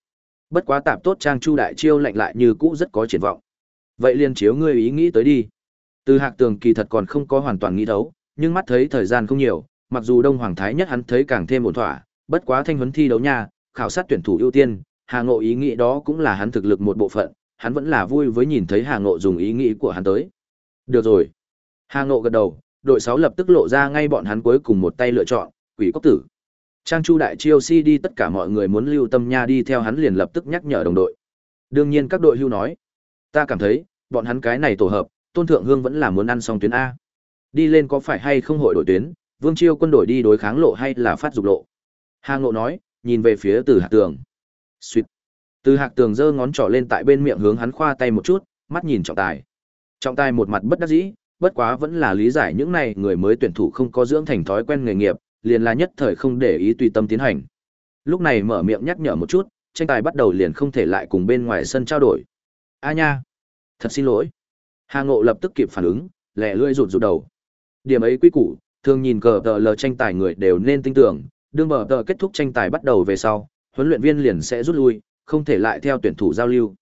Bất quá tạm tốt trang chu đại chiêu lạnh lại như cũ rất có triển vọng. Vậy liền chiếu ngươi ý nghĩ tới đi. Từ Hạc Tường kỳ thật còn không có hoàn toàn nghĩ đấu, nhưng mắt thấy thời gian không nhiều, mặc dù Đông Hoàng Thái nhất hắn thấy càng thêm ổn thỏa, bất quá thanh huấn thi đấu nha, khảo sát tuyển thủ ưu tiên, Hà Ngộ ý nghĩ đó cũng là hắn thực lực một bộ phận, hắn vẫn là vui với nhìn thấy Hà Ngộ dùng ý nghĩ của hắn tới. Được rồi. Hà Ngộ gật đầu, đội 6 lập tức lộ ra ngay bọn hắn cuối cùng một tay lựa chọn, Quỷ Cốc Tử. Trang Chu đại chiêu si đi tất cả mọi người muốn lưu tâm nha đi theo hắn liền lập tức nhắc nhở đồng đội. Đương nhiên các đội hưu nói, ta cảm thấy, bọn hắn cái này tổ hợp, Tôn Thượng Hương vẫn là muốn ăn xong tuyến A. Đi lên có phải hay không hội đội tuyến, Vương Chiêu quân đội đi đối kháng lộ hay là phát dục lộ. Hà Ngộ nói, nhìn về phía Từ Hạc Tường. suýt Từ Hạc Tường giơ ngón trỏ lên tại bên miệng hướng hắn khoa tay một chút, mắt nhìn trọng tài. Trọng tài một mặt bất đắc dĩ, bất quá vẫn là lý giải những này người mới tuyển thủ không có dưỡng thành thói quen nghề nghiệp, liền là nhất thời không để ý tùy tâm tiến hành. Lúc này mở miệng nhắc nhở một chút, tranh tài bắt đầu liền không thể lại cùng bên ngoài sân trao đổi. A nha, thật xin lỗi. Hà Ngộ lập tức kịp phản ứng, lẹ lưỡi rụt rụt đầu. Điểm ấy quy củ, thường nhìn cờ tờ lờ tranh tài người đều nên tin tưởng, đương bờ tờ kết thúc tranh tài bắt đầu về sau, huấn luyện viên liền sẽ rút lui, không thể lại theo tuyển thủ giao lưu.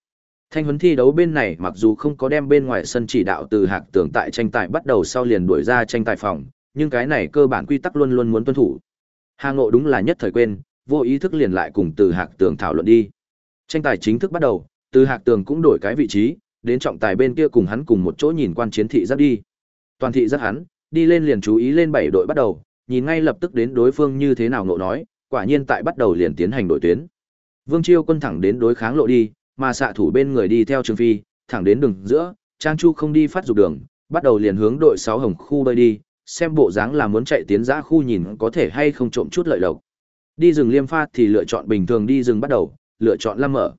Thanh huấn thi đấu bên này mặc dù không có đem bên ngoài sân chỉ đạo từ hạc tưởng tại tranh tài bắt đầu sau liền đuổi ra tranh tài phòng, nhưng cái này cơ bản quy tắc luôn luôn muốn tuân thủ. Hà Ngộ đúng là nhất thời quên, vô ý thức liền lại cùng từ hạc tường thảo luận đi. Tranh tài chính thức bắt đầu, từ hạc tường cũng đổi cái vị trí, đến trọng tài bên kia cùng hắn cùng một chỗ nhìn quan chiến thị giáp đi. Toàn thị giáp hắn, đi lên liền chú ý lên bảy đội bắt đầu, nhìn ngay lập tức đến đối phương như thế nào ngộ nói, quả nhiên tại bắt đầu liền tiến hành đội tuyến. Vương Chiêu quân thẳng đến đối kháng lộ đi, mà xạ thủ bên người đi theo trương Phi, thẳng đến đường giữa, Trang Chu không đi phát dục đường, bắt đầu liền hướng đội 6 hồng khu bơi đi, xem bộ dáng là muốn chạy tiến ra khu nhìn có thể hay không trộm chút lợi lộc. Đi rừng liêm pha thì lựa chọn bình thường đi rừng bắt đầu, lựa chọn lâm mở.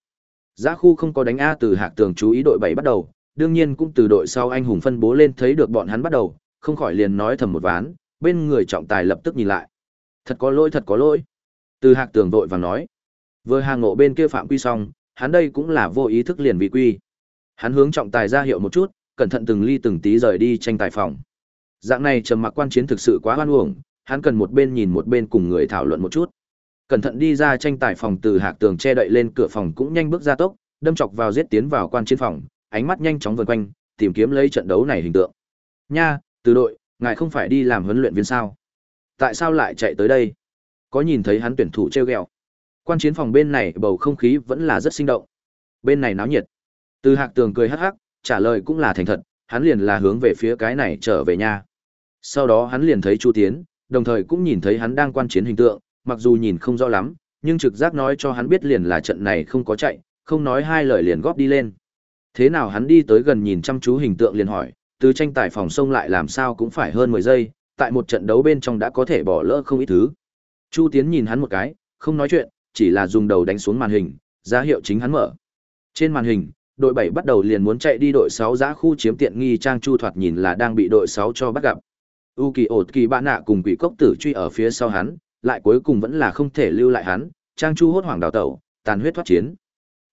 Giá khu không có đánh A từ hạc tường chú ý đội 7 bắt đầu, đương nhiên cũng từ đội sau anh hùng phân bố lên thấy được bọn hắn bắt đầu, không khỏi liền nói thầm một ván, bên người trọng tài lập tức nhìn lại. Thật có lỗi thật có lỗi. Từ hạc tường vội vàng nói. Vừa hàng ngộ bên kia phạm quy xong, hắn đây cũng là vô ý thức liền bị quy. Hắn hướng trọng tài ra hiệu một chút, cẩn thận từng ly từng tí rời đi tranh tài phòng. Dạng này trầm mặc quan chiến thực sự quá hoan uổng, hắn cần một bên nhìn một bên cùng người thảo luận một chút. Cẩn thận đi ra tranh tài phòng từ hạc tường che đậy lên cửa phòng cũng nhanh bước ra tốc, đâm chọc vào giết tiến vào quan chiến phòng, ánh mắt nhanh chóng vần quanh, tìm kiếm lấy trận đấu này hình tượng. Nha, từ đội, ngài không phải đi làm huấn luyện viên sao? Tại sao lại chạy tới đây? Có nhìn thấy hắn tuyển thủ treo ghẹo. Quan chiến phòng bên này bầu không khí vẫn là rất sinh động. Bên này náo nhiệt. Từ Hạc Tường cười hắc hắc, trả lời cũng là thành thật, hắn liền là hướng về phía cái này trở về nhà. Sau đó hắn liền thấy Chu Tiến, đồng thời cũng nhìn thấy hắn đang quan chiến hình tượng, mặc dù nhìn không rõ lắm, nhưng trực giác nói cho hắn biết liền là trận này không có chạy, không nói hai lời liền góp đi lên. Thế nào hắn đi tới gần nhìn chăm chú hình tượng liền hỏi, từ tranh tài phòng sông lại làm sao cũng phải hơn 10 giây, tại một trận đấu bên trong đã có thể bỏ lỡ không ít thứ. Chu Tiến nhìn hắn một cái, không nói chuyện, chỉ là dùng đầu đánh xuống màn hình, ra hiệu chính hắn mở. Trên màn hình, đội 7 bắt đầu liền muốn chạy đi đội 6 giã khu chiếm tiện nghi trang chu thoạt nhìn là đang bị đội 6 cho bắt gặp. U kỳ ột kỳ bạn nạ cùng quỷ cốc tử truy ở phía sau hắn, lại cuối cùng vẫn là không thể lưu lại hắn, trang chu hốt hoảng đào tẩu, tàn huyết thoát chiến.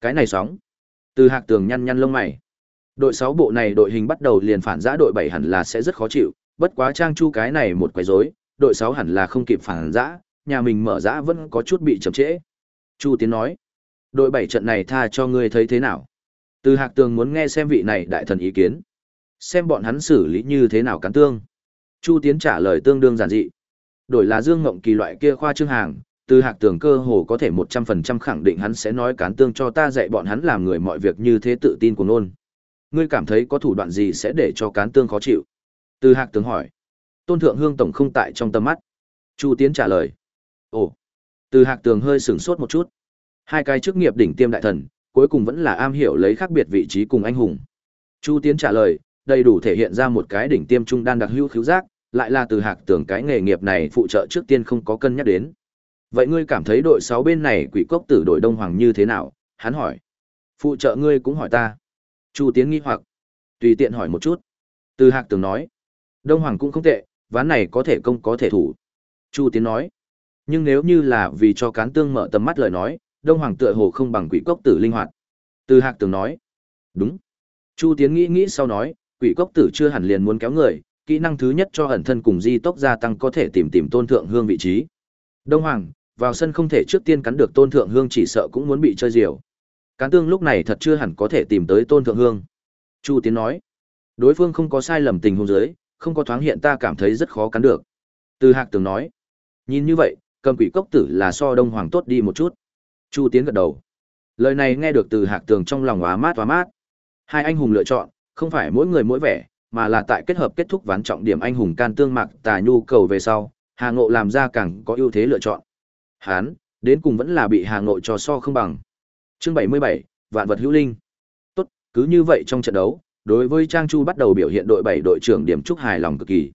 Cái này sóng. Từ hạc tường nhăn nhăn lông mày. Đội 6 bộ này đội hình bắt đầu liền phản giã đội 7 hẳn là sẽ rất khó chịu, bất quá trang chu cái này một quái rối, đội 6 hẳn là không kịp phản giã, nhà mình mở giã vẫn có chút bị chậm trễ. Chu Tiến nói, đội 7 trận này tha cho ngươi thấy thế nào? Từ Hạc Tường muốn nghe xem vị này đại thần ý kiến. Xem bọn hắn xử lý như thế nào cán tương. Chu Tiến trả lời tương đương giản dị. Đổi là Dương Ngộng Kỳ loại kia khoa trương hàng, từ hạc tường cơ hồ có thể một trăm phần trăm khẳng định hắn sẽ nói cán tương cho ta dạy bọn hắn làm người mọi việc như thế tự tin của nôn. Ngươi cảm thấy có thủ đoạn gì sẽ để cho cán tương khó chịu? Từ hạc tường hỏi. Tôn Thượng Hương Tổng không tại trong tầm mắt. Chu Tiến trả lời. Ồ. Từ hạc tường hơi sửng sốt một chút. Hai cái chức nghiệp đỉnh tiêm đại thần, cuối cùng vẫn là am hiểu lấy khác biệt vị trí cùng anh hùng. Chu Tiến trả lời, đầy đủ thể hiện ra một cái đỉnh tiêm trung đan đặc hữu khiếu giác, lại là từ hạc tưởng cái nghề nghiệp này phụ trợ trước tiên không có cân nhắc đến. Vậy ngươi cảm thấy đội 6 bên này quỷ cốc tử đội Đông Hoàng như thế nào? Hắn hỏi. Phụ trợ ngươi cũng hỏi ta. Chu Tiến nghi hoặc. Tùy tiện hỏi một chút. Từ hạc Tường nói. Đông Hoàng cũng không tệ, ván này có thể công có thể thủ. Chu Tiến nói. Nhưng nếu như là vì cho cán tương mở tầm mắt lời nói, Đông Hoàng tựa hồ không bằng quỷ cốc tử linh hoạt. Từ hạc Tường nói. Đúng. Chu Tiến nghĩ nghĩ sau nói, quỷ cốc tử chưa hẳn liền muốn kéo người, kỹ năng thứ nhất cho ẩn thân cùng di tốc gia tăng có thể tìm tìm tôn thượng hương vị trí. Đông Hoàng, vào sân không thể trước tiên cắn được tôn thượng hương chỉ sợ cũng muốn bị chơi diều. Cán tương lúc này thật chưa hẳn có thể tìm tới tôn thượng hương. Chu Tiến nói, đối phương không có sai lầm tình huống dưới, không có thoáng hiện ta cảm thấy rất khó cắn được. Từ Hạc Tường nói, nhìn như vậy, cầm quỷ cốc tử là so Đông Hoàng tốt đi một chút. Chu Tiến gật đầu. Lời này nghe được từ Hạc Tường trong lòng hóa mát hóa mát. Hai anh hùng lựa chọn, không phải mỗi người mỗi vẻ, mà là tại kết hợp kết thúc ván trọng điểm anh hùng can tương mạc tà nhu cầu về sau, Hà Ngộ làm ra càng có ưu thế lựa chọn. Hán, đến cùng vẫn là bị Hà Ngộ cho so không bằng. Chương 77, vạn vật hữu linh. Tốt, cứ như vậy trong trận đấu, đối với Trang Chu bắt đầu biểu hiện đội 7 đội trưởng điểm trúc hài lòng cực kỳ.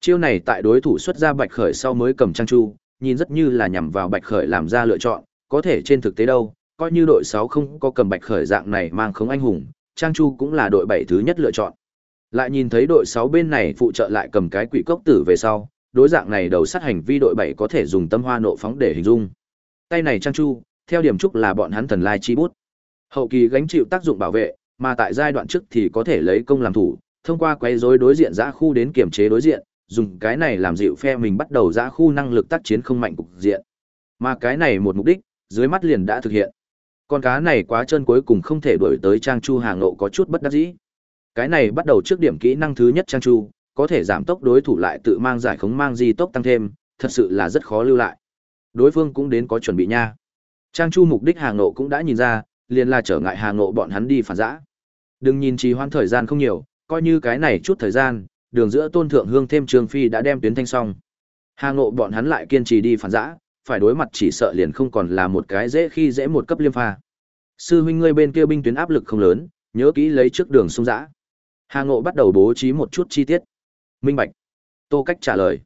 Chiêu này tại đối thủ xuất ra Bạch Khởi sau mới cầm Trang Chu, nhìn rất như là nhằm vào Bạch Khởi làm ra lựa chọn, có thể trên thực tế đâu, coi như đội 6 không có cầm Bạch Khởi dạng này mang không anh hùng, Trang Chu cũng là đội 7 thứ nhất lựa chọn. Lại nhìn thấy đội 6 bên này phụ trợ lại cầm cái quỷ cốc tử về sau, đối dạng này đầu sát hành vi đội 7 có thể dùng tâm hoa nộ phóng để hình dung. Tay này Trang Chu, theo điểm trúc là bọn hắn thần lai chi bút. Hậu kỳ gánh chịu tác dụng bảo vệ, mà tại giai đoạn trước thì có thể lấy công làm thủ, thông qua quấy rối đối diện giã khu đến kiểm chế đối diện, dùng cái này làm dịu phe mình bắt đầu giã khu năng lực tác chiến không mạnh cục diện. Mà cái này một mục đích, dưới mắt liền đã thực hiện. Con cá này quá chân cuối cùng không thể đuổi tới Trang Chu hàng nộ có chút bất đắc dĩ. Cái này bắt đầu trước điểm kỹ năng thứ nhất Trang Chu, có thể giảm tốc đối thủ lại tự mang giải khống mang di tốc tăng thêm, thật sự là rất khó lưu lại. Đối phương cũng đến có chuẩn bị nha. Trang Chu mục đích hàng nộ cũng đã nhìn ra, liền là trở ngại hàng nộ bọn hắn đi phản giã. Đừng nhìn trì hoãn thời gian không nhiều, coi như cái này chút thời gian, đường giữa Tôn Thượng Hương thêm Trương Phi đã đem tuyến thanh xong. Hàng nộ bọn hắn lại kiên trì đi phản giã, phải đối mặt chỉ sợ liền không còn là một cái dễ khi dễ một cấp liêm pha. Sư huynh ngươi bên kia binh tuyến áp lực không lớn, nhớ kỹ lấy trước đường sông dã. Hà Ngộ bắt đầu bố trí một chút chi tiết. Minh Bạch. Tô Cách trả lời.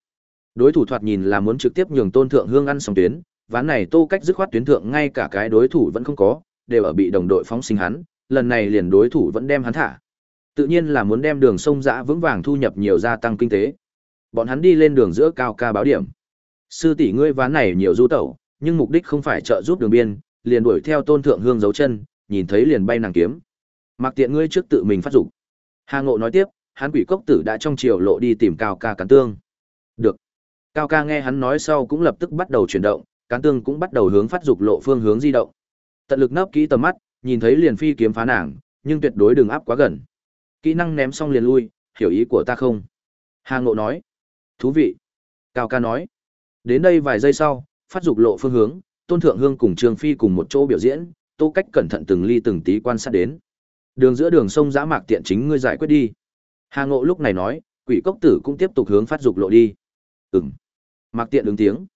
Đối thủ thoạt nhìn là muốn trực tiếp nhường Tôn Thượng Hương ăn xong tuyến, ván này Tô Cách dứt khoát tuyến thượng ngay cả cái đối thủ vẫn không có, đều ở bị đồng đội phóng sinh hắn, lần này liền đối thủ vẫn đem hắn thả. Tự nhiên là muốn đem đường sông dã vững vàng thu nhập nhiều gia tăng kinh tế. Bọn hắn đi lên đường giữa cao ca báo điểm. Sư tỷ ngươi ván này nhiều du tẩu, nhưng mục đích không phải trợ giúp đường biên, liền đuổi theo Tôn Thượng Hương giấu chân, nhìn thấy liền bay nàng kiếm. Mặc tiện ngươi trước tự mình phát dục. Hà Ngộ nói tiếp, hắn quỷ cốc tử đã trong chiều lộ đi tìm Cao ca cắn tương. Được. Cao ca nghe hắn nói sau cũng lập tức bắt đầu chuyển động, cán tương cũng bắt đầu hướng phát dục lộ phương hướng di động. Tận lực nấp kỹ tầm mắt, nhìn thấy liền phi kiếm phá nàng, nhưng tuyệt đối đừng áp quá gần. Kỹ năng ném xong liền lui, hiểu ý của ta không? Hà Ngộ nói. Thú vị. Cao ca nói. Đến đây vài giây sau, phát dục lộ phương hướng, Tôn Thượng Hương cùng Trương Phi cùng một chỗ biểu diễn, Tô Cách cẩn thận từng ly từng tí quan sát đến. Đường giữa đường sông dã mạc tiện chính ngươi giải quyết đi. Hà Ngộ lúc này nói, Quỷ Cốc Tử cũng tiếp tục hướng phát dục lộ đi. Ừm. Mạc tiện ứng tiếng.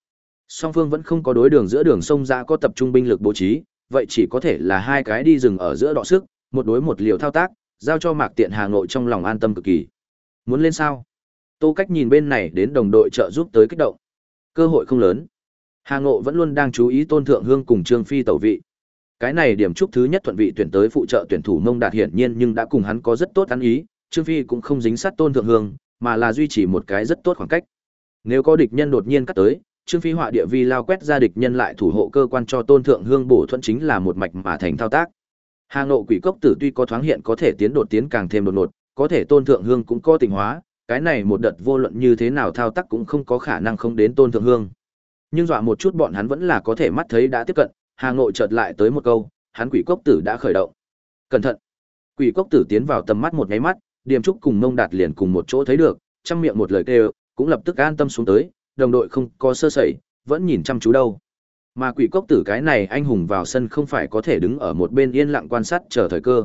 Song phương vẫn không có đối đường giữa đường sông dã có tập trung binh lực bố trí, vậy chỉ có thể là hai cái đi rừng ở giữa đọ sức, một đối một liều thao tác, giao cho Mạc Tiện Hà Nội trong lòng an tâm cực kỳ. Muốn lên sao? Tô Cách nhìn bên này đến đồng đội trợ giúp tới kích động. Cơ hội không lớn. Hà Ngộ vẫn luôn đang chú ý Tôn Thượng Hương cùng Trương Phi tẩu vị. Cái này điểm chúc thứ nhất thuận vị tuyển tới phụ trợ tuyển thủ Mông Đạt hiển nhiên nhưng đã cùng hắn có rất tốt ăn ý, Trương Phi cũng không dính sát Tôn Thượng Hương, mà là duy trì một cái rất tốt khoảng cách. Nếu có địch nhân đột nhiên cắt tới, Trương Phi họa địa vi lao quét ra địch nhân lại thủ hộ cơ quan cho Tôn Thượng Hương bổ thuận chính là một mạch mà thành thao tác. Hà Ngộ Quỷ Cốc Tử tuy có thoáng hiện có thể tiến đột tiến càng thêm đột ngột, có thể Tôn Thượng Hương cũng có tình hóa, cái này một đợt vô luận như thế nào thao tác cũng không có khả năng không đến Tôn Thượng Hương. Nhưng dọa một chút bọn hắn vẫn là có thể mắt thấy đã tiếp cận, Hà Ngộ chợt lại tới một câu, hắn quỷ cốc tử đã khởi động. Cẩn thận. Quỷ cốc tử tiến vào tầm mắt một nháy mắt, Điềm Trúc cùng Mông Đạt liền cùng một chỗ thấy được, trong miệng một lời kêu, cũng lập tức an tâm xuống tới, đồng đội không có sơ sẩy, vẫn nhìn chăm chú đâu. Mà quỷ cốc tử cái này anh hùng vào sân không phải có thể đứng ở một bên yên lặng quan sát chờ thời cơ.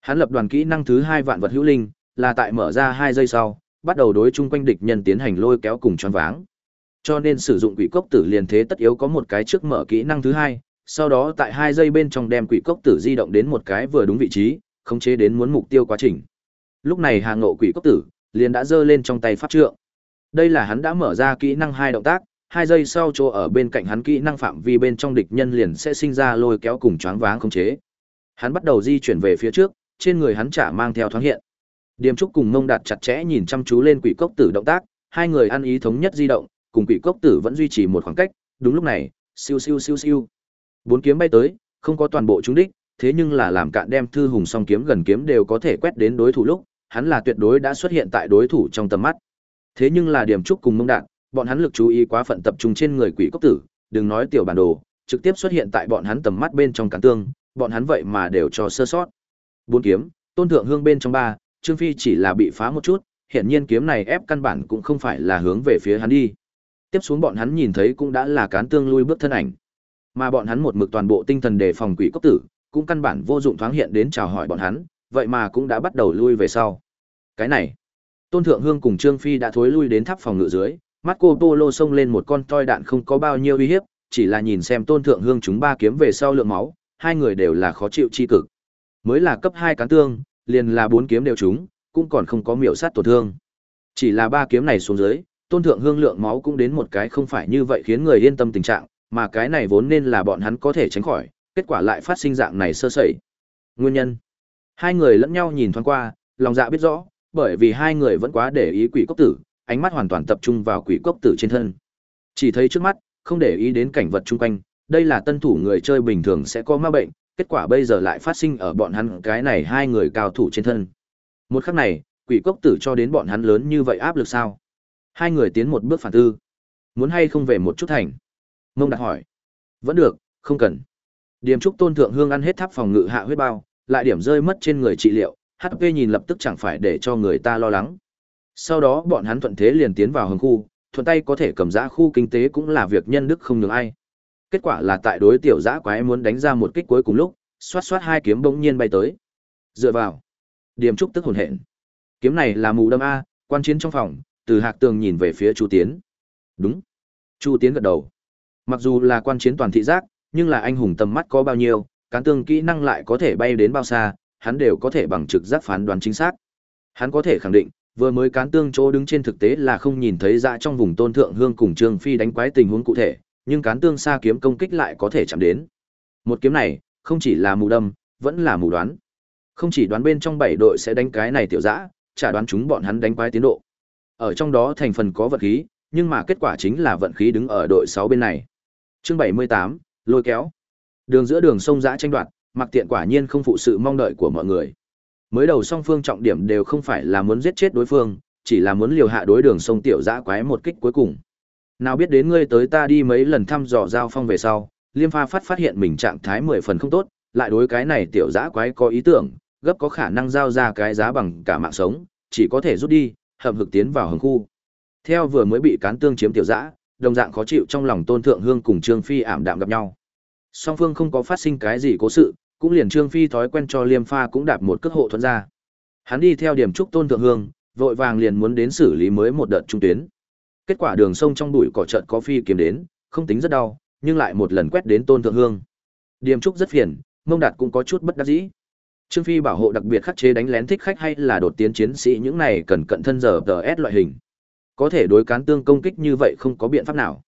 Hắn lập đoàn kỹ năng thứ hai vạn vật hữu linh, là tại mở ra hai giây sau, bắt đầu đối chung quanh địch nhân tiến hành lôi kéo cùng choáng váng. Cho nên sử dụng quỷ cốc tử liền thế tất yếu có một cái trước mở kỹ năng thứ hai, sau đó tại hai giây bên trong đem quỷ cốc tử di động đến một cái vừa đúng vị trí, khống chế đến muốn mục tiêu quá trình. Lúc này Hà Ngộ quỷ cốc tử liền đã giơ lên trong tay pháp trượng. Đây là hắn đã mở ra kỹ năng hai động tác, hai giây sau chỗ ở bên cạnh hắn kỹ năng phạm vi bên trong địch nhân liền sẽ sinh ra lôi kéo cùng choáng váng khống chế. Hắn bắt đầu di chuyển về phía trước, trên người hắn chả mang theo thoáng hiện. Điềm Trúc cùng Mông Đạt chặt chẽ nhìn chăm chú lên quỷ cốc tử động tác, hai người ăn ý thống nhất di động, cùng quỷ cốc tử vẫn duy trì một khoảng cách, đúng lúc này, siêu siêu siêu siêu. Bốn kiếm bay tới, không có toàn bộ trúng đích, thế nhưng là làm cạn đem thư hùng song kiếm gần kiếm đều có thể quét đến đối thủ lúc, hắn là tuyệt đối đã xuất hiện tại đối thủ trong tầm mắt. Thế nhưng là điểm trúc cùng mông đạn, bọn hắn lực chú ý quá phận tập trung trên người quỷ cốc tử, đừng nói tiểu bản đồ, trực tiếp xuất hiện tại bọn hắn tầm mắt bên trong cản tương, bọn hắn vậy mà đều cho sơ sót. Bốn kiếm, tôn thượng hương bên trong ba, Trương Phi chỉ là bị phá một chút, hiện nhiên kiếm này ép căn bản cũng không phải là hướng về phía hắn đi. Tiếp xuống bọn hắn nhìn thấy cũng đã là cán tương lui bước thân ảnh. Mà bọn hắn một mực toàn bộ tinh thần đề phòng quỷ cốc tử, cũng căn bản vô dụng thoáng hiện đến chào hỏi bọn hắn, vậy mà cũng đã bắt đầu lui về sau. Cái này, Tôn Thượng Hương cùng Trương Phi đã thối lui đến tháp phòng ngự dưới, Marco Polo xông lên một con toi đạn không có bao nhiêu uy hiếp, chỉ là nhìn xem Tôn Thượng Hương chúng ba kiếm về sau lượng máu, hai người đều là khó chịu chi cực. Mới là cấp hai cán tương, liền là bốn kiếm đều trúng, cũng còn không có miểu sát tổn thương. Chỉ là ba kiếm này xuống dưới, Tôn Thượng Hương lượng máu cũng đến một cái không phải như vậy khiến người yên tâm tình trạng, mà cái này vốn nên là bọn hắn có thể tránh khỏi, kết quả lại phát sinh dạng này sơ sẩy. Nguyên nhân. Hai người lẫn nhau nhìn thoáng qua, lòng dạ biết rõ, bởi vì hai người vẫn quá để ý quỷ cốc tử, ánh mắt hoàn toàn tập trung vào quỷ cốc tử trên thân. Chỉ thấy trước mắt, không để ý đến cảnh vật chung quanh, đây là tân thủ người chơi bình thường sẽ có ma bệnh, kết quả bây giờ lại phát sinh ở bọn hắn cái này hai người cao thủ trên thân. Một khắc này, quỷ cốc tử cho đến bọn hắn lớn như vậy áp lực sao? Hai người tiến một bước phản tư. Muốn hay không về một chút thành? Mông đặt hỏi. Vẫn được, không cần. Điểm trúc tôn thượng hương ăn hết tháp phòng ngự hạ huyết bao, lại điểm rơi mất trên người trị liệu, HP nhìn lập tức chẳng phải để cho người ta lo lắng. Sau đó bọn hắn thuận thế liền tiến vào hướng khu, thuận tay có thể cầm giã khu kinh tế cũng là việc nhân đức không nhường ai. Kết quả là tại đối tiểu giã quái muốn đánh ra một kích cuối cùng lúc, xoát xoát hai kiếm bỗng nhiên bay tới. Dựa vào. Điểm trúc tức hồn hện. Kiếm này là mù đâm A, quan chiến trong phòng, từ hạc tường nhìn về phía Chu Tiến. Đúng. Chu Tiến gật đầu. Mặc dù là quan chiến toàn thị giác, nhưng là anh hùng tầm mắt có bao nhiêu, cán tương kỹ năng lại có thể bay đến bao xa, hắn đều có thể bằng trực giác phán đoán chính xác. Hắn có thể khẳng định, vừa mới cán tương chỗ đứng trên thực tế là không nhìn thấy ra trong vùng tôn thượng hương cùng trương phi đánh quái tình huống cụ thể, nhưng cán tương xa kiếm công kích lại có thể chạm đến. Một kiếm này, không chỉ là mù đâm, vẫn là mù đoán. Không chỉ đoán bên trong bảy đội sẽ đánh cái này tiểu dã, trả đoán chúng bọn hắn đánh quái tiến độ. Ở trong đó thành phần có vận khí, nhưng mà kết quả chính là vận khí đứng ở đội 6 bên này. Chương 78, lôi kéo. Đường giữa đường sông dã tranh đoạt, Mặc Tiện quả nhiên không phụ sự mong đợi của mọi người. Mới đầu song phương trọng điểm đều không phải là muốn giết chết đối phương, chỉ là muốn liều hạ đối đường sông tiểu dã quái một kích cuối cùng. Nào biết đến ngươi tới ta đi mấy lần thăm dò giao phong về sau, Liêm Pha phát phát hiện mình trạng thái mười phần không tốt, lại đối cái này tiểu dã quái có ý tưởng, gấp có khả năng giao ra cái giá bằng cả mạng sống, chỉ có thể rút đi, hậm hực tiến vào hầm khu. Theo vừa mới bị cán tương chiếm tiểu dã, đồng dạng khó chịu trong lòng Tôn Thượng Hương cùng Trương Phi ảm đạm gặp nhau. Song phương không có phát sinh cái gì cố sự, cũng liền Trương Phi thói quen cho Liêm Pha cũng đạp một cước hộ thuận ra. Hắn đi theo điểm trúc Tôn Thượng Hương, vội vàng liền muốn đến xử lý mới một đợt trung tuyến. Kết quả đường sông trong bụi cỏ chợt có phi kiếm đến, không tính rất đau, nhưng lại một lần quét đến Tôn Thượng Hương. Điểm trúc rất phiền, Mông Đạt cũng có chút bất đắc dĩ. Trương Phi bảo hộ đặc biệt khắc chế đánh lén thích khách hay là đột tiến chiến sĩ những này cần cận thân giờ DS loại hình. Có thể đối cán tương công kích như vậy không có biện pháp nào.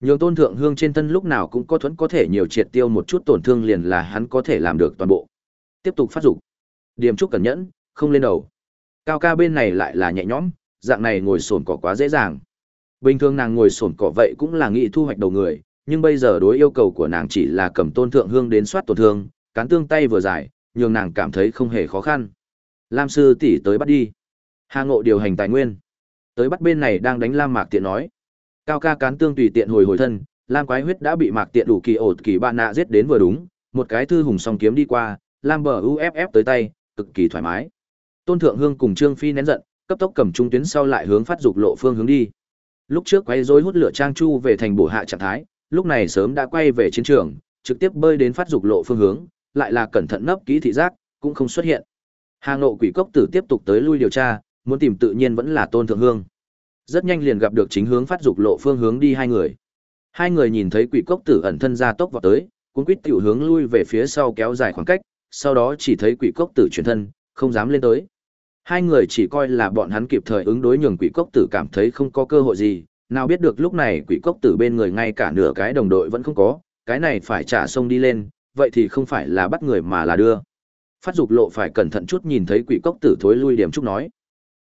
Nhường tôn thượng hương trên thân lúc nào cũng có thuẫn có thể nhiều triệt tiêu một chút tổn thương liền là hắn có thể làm được toàn bộ. Tiếp tục phát dục. Điểm trúc cẩn nhẫn, không lên đầu. Cao ca bên này lại là nhẹ nhõm, dạng này ngồi sồn cỏ quá dễ dàng. Bình thường nàng ngồi sồn cỏ vậy cũng là nghị thu hoạch đầu người, nhưng bây giờ đối yêu cầu của nàng chỉ là cầm tôn thượng hương đến soát tổn thương, cán tương tay vừa dài, nhường nàng cảm thấy không hề khó khăn. Lam sư tỷ tới bắt đi. Hà Ngộ điều hành tài nguyên. Tới bắt bên này đang đánh Lam Mạc Tiện nói. Cao ca cán tương tùy tiện hồi hồi thân, Lam quái huyết đã bị Mạc Tiện đủ kỳ ột kỳ bạn nạ giết đến vừa đúng, một cái thư hùng song kiếm đi qua, Lam bờ UFF tới tay, cực kỳ thoải mái. Tôn Thượng Hương cùng Trương Phi nén giận, cấp tốc cầm trung tuyến sau lại hướng phát dục lộ phương hướng đi. Lúc trước quay dối hút lửa trang chu về thành bổ hạ trạng thái, lúc này sớm đã quay về chiến trường, trực tiếp bơi đến phát dục lộ phương hướng, lại là cẩn thận nấp kỹ thị giác, cũng không xuất hiện. Hà nội Quỷ Cốc Tử tiếp tục tới lui điều tra, muốn tìm tự nhiên vẫn là Tôn Thượng Hương. Rất nhanh liền gặp được chính hướng phát dục lộ phương hướng đi hai người. Hai người nhìn thấy Quỷ Cốc Tử ẩn thân ra tốc vào tới, cuốn quýt tiểu hướng lui về phía sau kéo dài khoảng cách, sau đó chỉ thấy Quỷ Cốc Tử chuyển thân, không dám lên tới. Hai người chỉ coi là bọn hắn kịp thời ứng đối nhường Quỷ Cốc Tử cảm thấy không có cơ hội gì, nào biết được lúc này Quỷ Cốc Tử bên người ngay cả nửa cái đồng đội vẫn không có, cái này phải trả sông đi lên, vậy thì không phải là bắt người mà là đưa. Phát dục lộ phải cẩn thận chút nhìn thấy quỷ cốc tử thối lui điểm chút nói.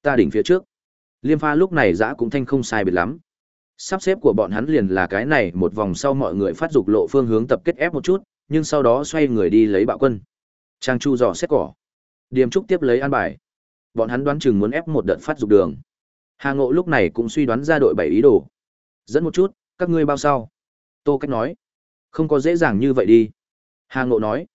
Ta đỉnh phía trước. Liêm pha lúc này dã cũng thanh không sai biệt lắm. Sắp xếp của bọn hắn liền là cái này một vòng sau mọi người phát dục lộ phương hướng tập kết ép một chút, nhưng sau đó xoay người đi lấy bạo quân. Trang Chu dò xét cỏ. Điềm trúc tiếp lấy an bài. Bọn hắn đoán chừng muốn ép một đợt phát dục đường. Hà Ngộ lúc này cũng suy đoán ra đội bảy ý đồ. Dẫn một chút, các ngươi bao sau. Tô Cách nói. Không có dễ dàng như vậy đi. Hà Ngộ nói.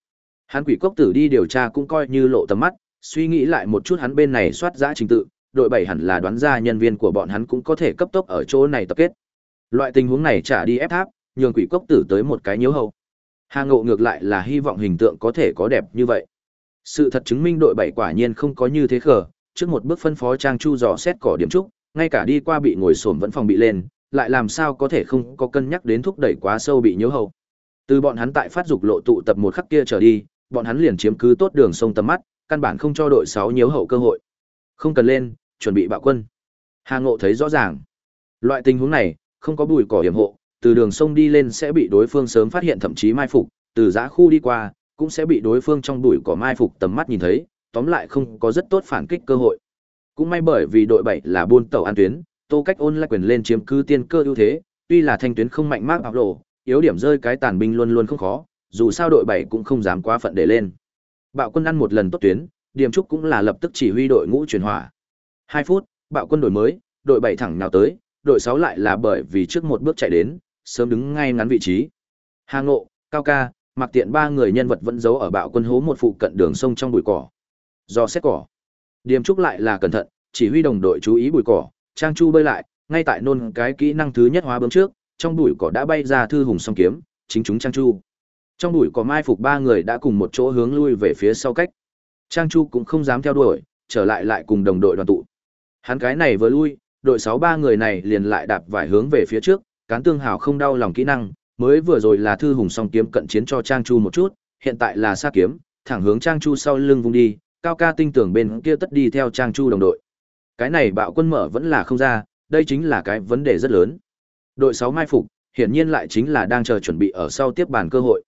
Hắn quỷ cốc tử đi điều tra cũng coi như lộ tầm mắt, suy nghĩ lại một chút hắn bên này soát giã trình tự, đội bảy hẳn là đoán ra nhân viên của bọn hắn cũng có thể cấp tốc ở chỗ này tập kết. Loại tình huống này trả đi ép tháp, nhường quỷ cốc tử tới một cái nhiễu hậu. Hà Ngộ ngược lại là hy vọng hình tượng có thể có đẹp như vậy. Sự thật chứng minh đội bảy quả nhiên không có như thế khờ, trước một bước phân phó Trang Chu dò xét cỏ điểm trúc, ngay cả đi qua bị ngồi xổm vẫn phòng bị lên, lại làm sao có thể không có cân nhắc đến thúc đẩy quá sâu bị nhiễu hậu. Từ bọn hắn tại phát dục lộ tụ tập một khắc kia trở đi, bọn hắn liền chiếm cứ tốt đường sông tầm mắt, căn bản không cho đội 6 nhiễu hậu cơ hội. Không cần lên, chuẩn bị bạo quân. Hà Ngộ thấy rõ ràng. Loại tình huống này, không có bùi cỏ hiểm hộ, từ đường sông đi lên sẽ bị đối phương sớm phát hiện thậm chí mai phục, từ giã khu đi qua, cũng sẽ bị đối phương trong bụi cỏ mai phục tầm mắt nhìn thấy, tóm lại không có rất tốt phản kích cơ hội. Cũng may bởi vì đội 7 là buôn tàu an tuyến, Tô Cách ôn lại quyền lên chiếm cứ tiên cơ ưu thế, tuy là thanh tuyến không mạnh mác áp lộ, yếu điểm rơi cái tàn binh luôn luôn không khó, dù sao đội bảy cũng không dám quá phận để lên. Bạo quân ăn một lần tốt tuyến, Điềm Trúc cũng là lập tức chỉ huy đội ngũ chuyển hỏa. Hai phút, bạo quân đổi mới, đội bảy thẳng nào tới, đội sáu lại là bởi vì trước một bước chạy đến, sớm đứng ngay ngắn vị trí. Hà Ngộ, Cao Ca, mặc tiện ba người nhân vật vẫn giấu ở bạo quân hố một phụ cận đường sông trong bụi cỏ. Do xét cỏ. Điềm Trúc lại là cẩn thận, chỉ huy đồng đội chú ý bụi cỏ, Trang Chu bơi lại, ngay tại nôn cái kỹ năng thứ nhất hóa bướm trước, trong bụi cỏ đã bay ra thư hùng song kiếm, chính chúng Trang Chu. Trong bụi cỏ mai phục ba người đã cùng một chỗ hướng lui về phía sau cách. Trang Chu cũng không dám theo đuổi, trở lại lại cùng đồng đội đoàn tụ. Hắn cái này vừa lui, đội sáu ba người này liền lại đạp vài hướng về phía trước, cán tương hào không đau lòng kỹ năng, mới vừa rồi là thư hùng song kiếm cận chiến cho Trang Chu một chút, hiện tại là xa kiếm, thẳng hướng Trang Chu sau lưng vung đi, cao ca tinh tưởng bên kia tất đi theo Trang Chu đồng đội. Cái này bạo quân mở vẫn là không ra, đây chính là cái vấn đề rất lớn. Đội sáu mai phục, hiển nhiên lại chính là đang chờ chuẩn bị ở sau tiếp bàn cơ hội.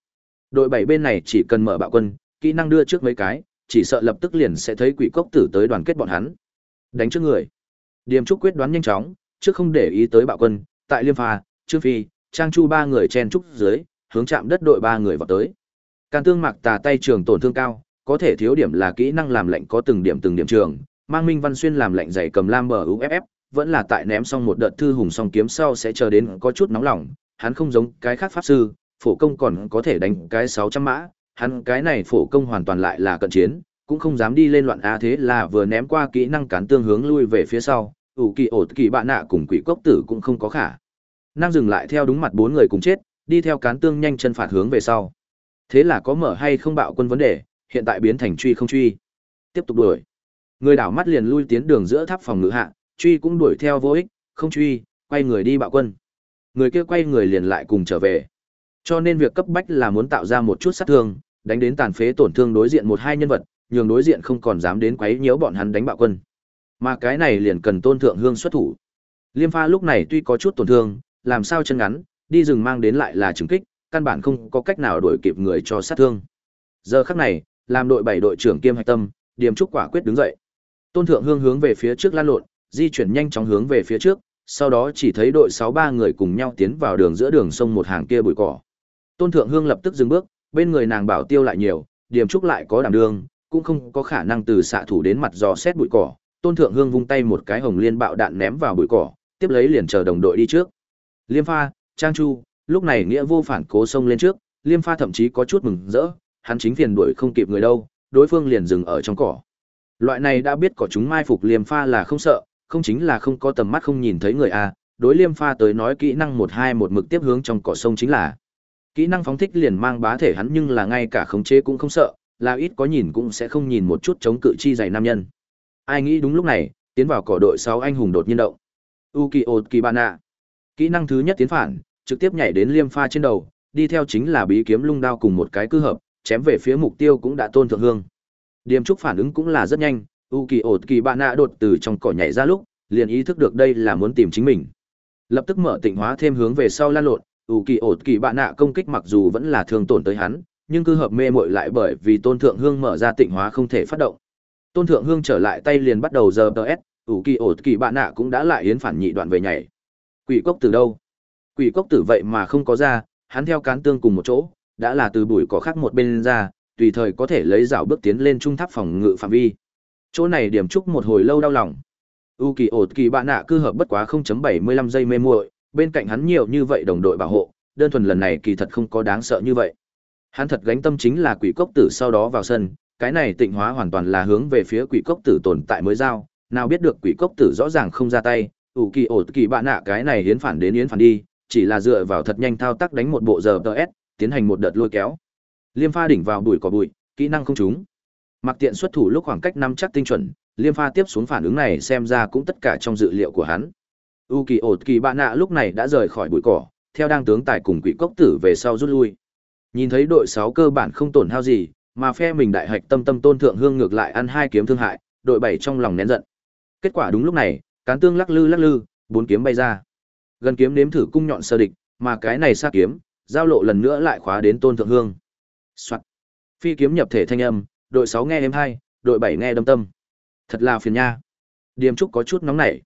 Đội bảy bên này chỉ cần mở bạo quân, kỹ năng đưa trước mấy cái, chỉ sợ lập tức liền sẽ thấy quỷ cốc tử tới đoàn kết bọn hắn. Đánh trước người. Điềm Trúc quyết đoán nhanh chóng, trước không để ý tới bạo quân, tại Liêm Pha, Trương Phi, Trang Chu ba người chen trúc dưới, hướng chạm đất đội ba người vào tới. Can tương mặc tà tay trường tổn thương cao, có thể thiếu điểm là kỹ năng làm lệnh có từng điểm từng điểm trường, mang Minh Văn Xuyên làm lệnh dày cầm lam bờ UFF, vẫn là tại ném xong một đợt thư hùng song kiếm sau sẽ chờ đến có chút nóng lòng, hắn không giống cái khác pháp sư, phổ công còn có thể đánh cái 600 mã, hắn cái này phổ công hoàn toàn lại là cận chiến, cũng không dám đi lên loạn a thế là vừa ném qua kỹ năng cán tương hướng lui về phía sau, ủ kỳ ổ kỳ bạn nạ cùng quỷ cốc tử cũng không có khả. Năng dừng lại theo đúng mặt bốn người cùng chết, đi theo cán tương nhanh chân phạt hướng về sau. Thế là có mở hay không bạo quân vấn đề, hiện tại biến thành truy không truy. Tiếp tục đuổi. Người đảo mắt liền lui tiến đường giữa tháp phòng ngự hạ, truy cũng đuổi theo vô ích, không truy, quay người đi bạo quân. Người kia quay người liền lại cùng trở về. Cho nên việc cấp bách là muốn tạo ra một chút sát thương, đánh đến tàn phế tổn thương đối diện một hai nhân vật, nhường đối diện không còn dám đến quấy nhiễu bọn hắn đánh bạo quân. Mà cái này liền cần Tôn Thượng Hương xuất thủ. Liêm Pha lúc này tuy có chút tổn thương, làm sao chân ngắn, đi rừng mang đến lại là trừng kích, căn bản không có cách nào đuổi kịp người cho sát thương. Giờ khắc này, làm đội bảy đội trưởng kiêm hạch tâm, Điềm Trúc quả quyết đứng dậy. Tôn Thượng Hương hướng về phía trước lan lộn, di chuyển nhanh chóng hướng về phía trước, sau đó chỉ thấy đội sáu ba người cùng nhau tiến vào đường giữa đường sông một hàng kia bụi cỏ. Tôn Thượng Hương lập tức dừng bước, bên người nàng bảo tiêu lại nhiều, điểm trúc lại có đảm đương, cũng không có khả năng từ xạ thủ đến mặt dò xét bụi cỏ. Tôn Thượng Hương vung tay một cái hồng liên bạo đạn ném vào bụi cỏ, tiếp lấy liền chờ đồng đội đi trước. Liêm Pha, Trang Chu, lúc này nghĩa vô phản cố xông lên trước, Liêm Pha thậm chí có chút mừng rỡ, hắn chính phiền đuổi không kịp người đâu, đối phương liền dừng ở trong cỏ. Loại này đã biết có chúng mai phục liêm pha là không sợ, không chính là không có tầm mắt không nhìn thấy người a, đối liêm pha tới nói kỹ năng một hai một mực tiếp hướng trong cỏ sông chính là kỹ năng phóng thích liền mang bá thể hắn nhưng là ngay cả khống chế cũng không sợ, là ít có nhìn cũng sẽ không nhìn một chút chống cự chi dày nam nhân. Ai nghĩ đúng lúc này, tiến vào cỏ đội 6 anh hùng đột nhiên động. Ukiyo Kibana. Kỹ năng thứ nhất tiến phản, trực tiếp nhảy đến liêm pha trên đầu, đi theo chính là bí kiếm lung đao cùng một cái cư hợp, chém về phía mục tiêu cũng đã tôn thượng hương. Điềm trúc phản ứng cũng là rất nhanh, Ukiyo Kibana đột từ trong cỏ nhảy ra lúc, liền ý thức được đây là muốn tìm chính mình. Lập tức mở tịnh hóa thêm hướng về sau lan lộn, Ukiyo Kibana công kích mặc dù vẫn là thương tổn tới hắn, nhưng cư hợp mê muội lại bởi vì tôn thượng hương mở ra tịnh hóa không thể phát động. Tôn thượng hương trở lại tay liền bắt đầu giờ DS, ủ kỳ ổ kỳ bạn nạ cũng đã lại yến phản nhị đoạn về nhảy. Quỷ cốc từ đâu? Quỷ cốc tử vậy mà không có ra, hắn theo cán tương cùng một chỗ, đã là từ bụi cỏ khác một bên ra, tùy thời có thể lấy rào bước tiến lên trung tháp phòng ngự phạm vi. Chỗ này điểm trúc một hồi lâu đau lòng. U kỳ ổ kỳ bạn nạ cư hợp bất quá 0.75 giây mê muội, bên cạnh hắn nhiều như vậy đồng đội bảo hộ, đơn thuần lần này kỳ thật không có đáng sợ như vậy. Hắn thật gánh tâm chính là quỷ cốc tử sau đó vào sân, cái này tịnh hóa hoàn toàn là hướng về phía quỷ cốc tử tồn tại mới giao, nào biết được quỷ cốc tử rõ ràng không ra tay, ủ kỳ ổ kỳ bạn nạ cái này hiến phản đến yến phản đi, chỉ là dựa vào thật nhanh thao tác đánh một bộ giờ TS, tiến hành một đợt lôi kéo. Liêm pha đỉnh vào bụi cỏ bụi, kỹ năng không trúng. Mặc tiện xuất thủ lúc khoảng cách năm chắc tinh chuẩn, Liêm pha tiếp xuống phản ứng này xem ra cũng tất cả trong dự liệu của hắn. U kỳ ổ kỳ bạn nạ lúc này đã rời khỏi bụi cỏ, theo đang tướng tài cùng quỷ cốc tử về sau rút lui. Nhìn thấy đội 6 cơ bản không tổn hao gì, mà phe mình đại hạch tâm tâm tôn thượng hương ngược lại ăn hai kiếm thương hại, đội 7 trong lòng nén giận. Kết quả đúng lúc này, cán tương lắc lư lắc lư, bốn kiếm bay ra. Gần kiếm nếm thử cung nhọn sơ địch, mà cái này xa kiếm, giao lộ lần nữa lại khóa đến tôn thượng hương. Soạt. Phi kiếm nhập thể thanh âm, đội 6 nghe êm hai, đội 7 nghe đâm tâm. Thật là phiền nha. Điềm trúc có chút nóng nảy.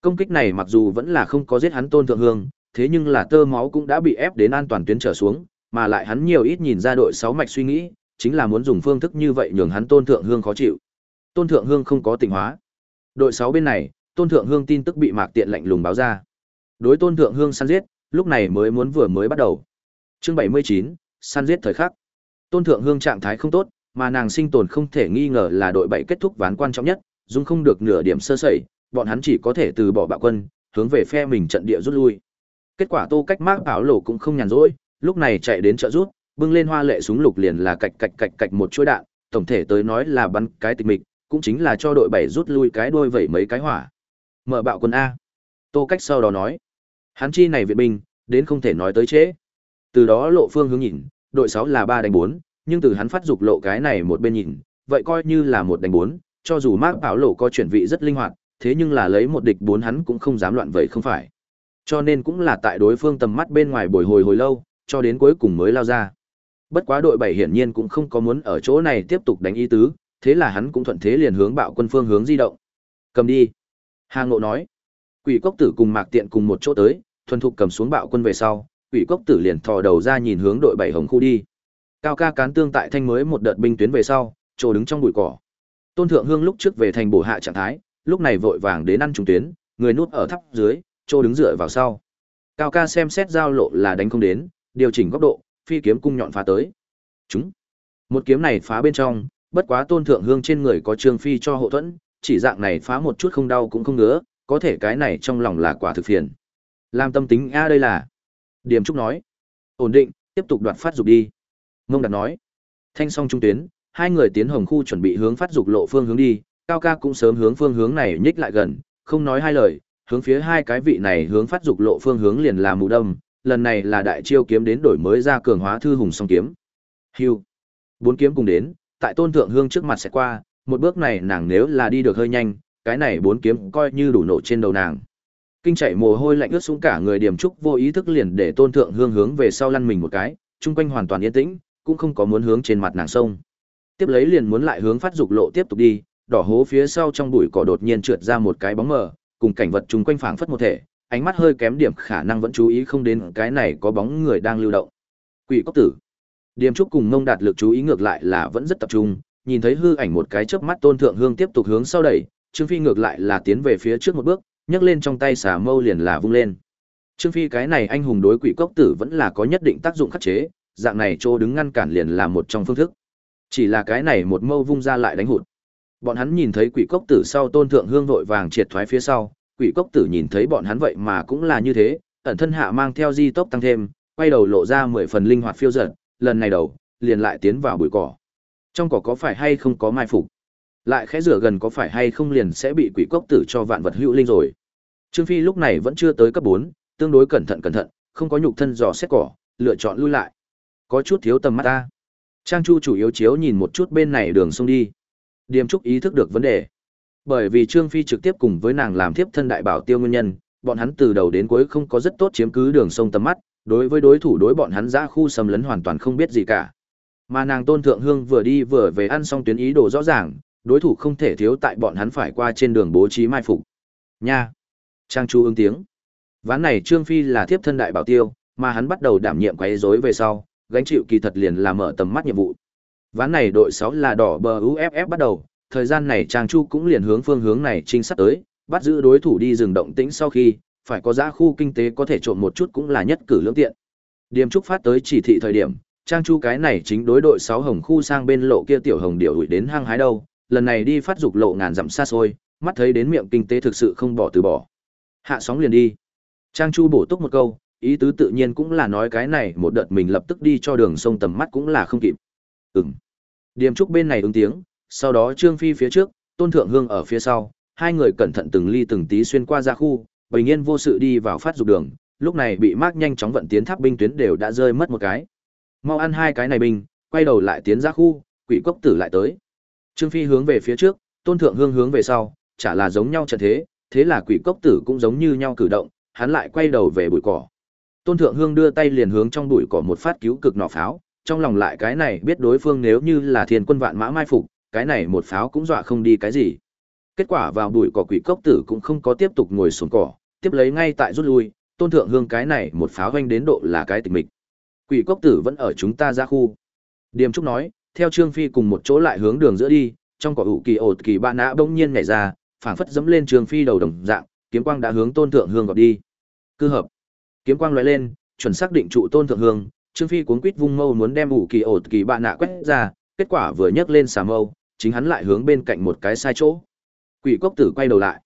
Công kích này mặc dù vẫn là không có giết hắn tôn thượng hương, thế nhưng là tơ máu cũng đã bị ép đến an toàn tuyến trở xuống, mà lại hắn nhiều ít nhìn ra đội sáu mạch suy nghĩ, chính là muốn dùng phương thức như vậy nhường hắn tôn thượng hương khó chịu. Tôn thượng hương không có tình hóa. Đội sáu bên này, tôn thượng hương tin tức bị mạc tiện lạnh lùng báo ra. Đối tôn thượng hương săn giết, lúc này mới muốn vừa mới bắt đầu. Chương 79, săn giết thời khắc. Tôn thượng hương trạng thái không tốt, mà nàng sinh tồn không thể nghi ngờ là đội bảy kết thúc ván quan trọng nhất, dung không được nửa điểm sơ sẩy, bọn hắn chỉ có thể từ bỏ bạo quân, hướng về phe mình trận địa rút lui. Kết quả Tô Cách Mác bảo lộ cũng không nhàn rỗi, lúc này chạy đến trợ rút, bưng lên hoa lệ súng lục liền là cạch cạch cạch cạch một chuỗi đạn, tổng thể tới nói là bắn cái tịch mịch, cũng chính là cho đội bảy rút lui cái đuôi vẩy mấy cái hỏa. Mở bạo quân a. Tô Cách sau đó nói, hắn chi này viện binh, đến không thể nói tới chế. Từ đó lộ phương hướng nhìn, đội 6 là 3 đánh 4, nhưng từ hắn phát dục lộ cái này một bên nhìn, vậy coi như là một đánh 4, cho dù Mark bảo lộ có chuyển vị rất linh hoạt, thế nhưng là lấy một địch 4 hắn cũng không dám loạn vậy không phải. Cho nên cũng là tại đối phương tầm mắt bên ngoài bồi hồi hồi lâu, cho đến cuối cùng mới lao ra. Bất quá đội 7 hiển nhiên cũng không có muốn ở chỗ này tiếp tục đánh ý tứ, thế là hắn cũng thuận thế liền hướng bạo quân phương hướng di động. Cầm đi. Hà Ngộ nói. Quỷ cốc tử cùng Mạc Tiện cùng một chỗ tới, thuần thục cầm xuống bạo quân về sau, quỷ cốc tử liền thò đầu ra nhìn hướng đội 7 hồng khu đi. Cao ca cán tương tại thanh mới một đợt binh tuyến về sau, trồ đứng trong bụi cỏ. Tôn Thượng Hương lúc trước về thành bổ hạ trạng thái, lúc này vội vàng đến ăn trung tuyến, người nuốt ở thấp dưới, trô đứng dựa vào sau. Cao ca xem xét giao lộ là đánh không đến, điều chỉnh góc độ, phi kiếm cung nhọn phá tới. Chúng. Một kiếm này phá bên trong, bất quá tôn thượng hương trên người có trương phi cho hộ thuẫn, chỉ dạng này phá một chút không đau cũng không ngứa, có thể cái này trong lòng là quả thực phiền. Làm tâm tính a đây là. Điểm trúc nói. Ổn định, tiếp tục đoạt phát dục đi. Ngông đạt nói. Thanh song trung tuyến, hai người tiến hồng khu chuẩn bị hướng phát dục lộ phương hướng đi, cao ca cũng sớm hướng phương hướng này nhích lại gần, không nói hai lời, hướng phía hai cái vị này hướng phát dục lộ phương hướng liền là mù đâm, lần này là đại chiêu kiếm đến đổi mới ra cường hóa thư hùng song kiếm. Hưu. Bốn kiếm cùng đến, tại tôn thượng hương trước mặt sẽ qua, một bước này nàng nếu là đi được hơi nhanh, cái này bốn kiếm coi như đủ nổ trên đầu nàng. Kinh chạy mồ hôi lạnh ướt xuống cả người điểm trúc vô ý thức liền để tôn thượng hương hướng về sau lăn mình một cái, chung quanh hoàn toàn yên tĩnh, cũng không có muốn hướng trên mặt nàng sông. Tiếp lấy liền muốn lại hướng phát dục lộ tiếp tục đi, đỏ hố phía sau trong bụi cỏ đột nhiên trượt ra một cái bóng mờ, cùng cảnh vật chung quanh phảng phất một thể, ánh mắt hơi kém điểm khả năng vẫn chú ý không đến cái này có bóng người đang lưu động. Quỷ cốc tử. Điềm trúc cùng ngông đạt lực chú ý ngược lại là vẫn rất tập trung, nhìn thấy hư ảnh một cái chớp mắt tôn thượng hương tiếp tục hướng sau đẩy, Trương Phi ngược lại là tiến về phía trước một bước, nhấc lên trong tay xà mâu liền là vung lên. Trương Phi cái này anh hùng đối quỷ cốc tử vẫn là có nhất định tác dụng khắc chế, dạng này chỗ đứng ngăn cản liền là một trong phương thức. Chỉ là cái này một mâu vung ra lại đánh hụt. Bọn hắn nhìn thấy quỷ cốc tử sau tôn thượng hương vội vàng triệt thoái phía sau, quỷ cốc tử nhìn thấy bọn hắn vậy mà cũng là như thế, ẩn thân hạ mang theo di tốc tăng thêm, quay đầu lộ ra mười phần linh hoạt phiêu dật, lần này đầu, liền lại tiến vào bụi cỏ. Trong cỏ có phải hay không có mai phục? Lại khẽ rửa gần có phải hay không liền sẽ bị quỷ cốc tử cho vạn vật hữu linh rồi. Trương Phi lúc này vẫn chưa tới cấp bốn, tương đối cẩn thận cẩn thận, không có nhục thân dò xét cỏ, lựa chọn lui lại. Có chút thiếu tầm mắt ta. Trang Chu chủ yếu chiếu nhìn một chút bên này đường sông đi. Điềm Trúc ý thức được vấn đề. Bởi vì Trương Phi trực tiếp cùng với nàng làm tiếp thân đại bảo tiêu nguyên nhân, bọn hắn từ đầu đến cuối không có rất tốt chiếm cứ đường sông tầm mắt, đối với đối thủ đối bọn hắn ra khu xâm lấn hoàn toàn không biết gì cả. Mà nàng Tôn Thượng Hương vừa đi vừa về ăn xong tuyến ý đồ rõ ràng, đối thủ không thể thiếu tại bọn hắn phải qua trên đường bố trí mai phục. Nha. Trang Chu ứng tiếng. Ván này Trương Phi là thiếp thân đại bảo tiêu, mà hắn bắt đầu đảm nhiệm quấy rối về sau, gánh chịu kỳ thật liền là mở tầm mắt nhiệm vụ. Ván này đội 6 là đỏ bờ UFF bắt đầu, thời gian này Trang Chu cũng liền hướng phương hướng này trinh sát tới, bắt giữ đối thủ đi rừng động tĩnh sau khi, phải có giá khu kinh tế có thể trộn một chút cũng là nhất cử lưỡng tiện. Điểm trúc phát tới chỉ thị thời điểm, Trang Chu cái này chính đối đội 6 hồng khu sang bên lộ kia tiểu hồng điểu đuổi đến hang hái đâu, lần này đi phát dục lộ ngàn dặm xa xôi, mắt thấy đến miệng kinh tế thực sự không bỏ từ bỏ. Hạ sóng liền đi. Trang Chu bổ túc một câu, ý tứ tự nhiên cũng là nói cái này một đợt mình lập tức đi cho đường sông tầm mắt cũng là không kịp. Ừm. Điềm trúc bên này ứng tiếng, sau đó Trương Phi phía trước, Tôn Thượng Hương ở phía sau, hai người cẩn thận từng ly từng tí xuyên qua ra khu, bình yên vô sự đi vào phát dục đường, lúc này bị Mác nhanh chóng vận tiến tháp binh tuyến đều đã rơi mất một cái. Mau ăn hai cái này binh, quay đầu lại tiến ra khu, quỷ cốc tử lại tới. Trương Phi hướng về phía trước, Tôn Thượng Hương hướng về sau, chả là giống nhau trận thế, thế là quỷ cốc tử cũng giống như nhau cử động, hắn lại quay đầu về bụi cỏ. Tôn Thượng Hương đưa tay liền hướng trong bụi cỏ một phát cứu cực nỏ pháo, trong lòng lại cái này biết đối phương nếu như là thiên quân vạn mã mai phục, cái này một pháo cũng dọa không đi cái gì. Kết quả vào bụi cỏ quỷ cốc tử cũng không có tiếp tục ngồi xuống cỏ, tiếp lấy ngay tại rút lui, Tôn Thượng Hương cái này một pháo vanh đến độ là cái tịch mịch. Quỷ cốc tử vẫn ở chúng ta ra khu. Điềm Trúc nói, theo Trương Phi cùng một chỗ lại hướng đường giữa đi, trong cỏ hữu kỳ ột kỳ ba nã bỗng nhiên nhảy ra, phảng phất dẫm lên Trương Phi đầu đồng dạng, kiếm quang đã hướng Tôn Thượng Hương gọt đi. Cư hợp. Kiếm quang lóe lên, chuẩn xác định trụ Tôn Thượng Hương, Trương Phi cuốn quýt vung mâu muốn đem ủ kỳ ột kỳ bạn nạ quét ra, kết quả vừa nhấc lên xà mâu, chính hắn lại hướng bên cạnh một cái sai chỗ. Quỷ cốc tử quay đầu lại.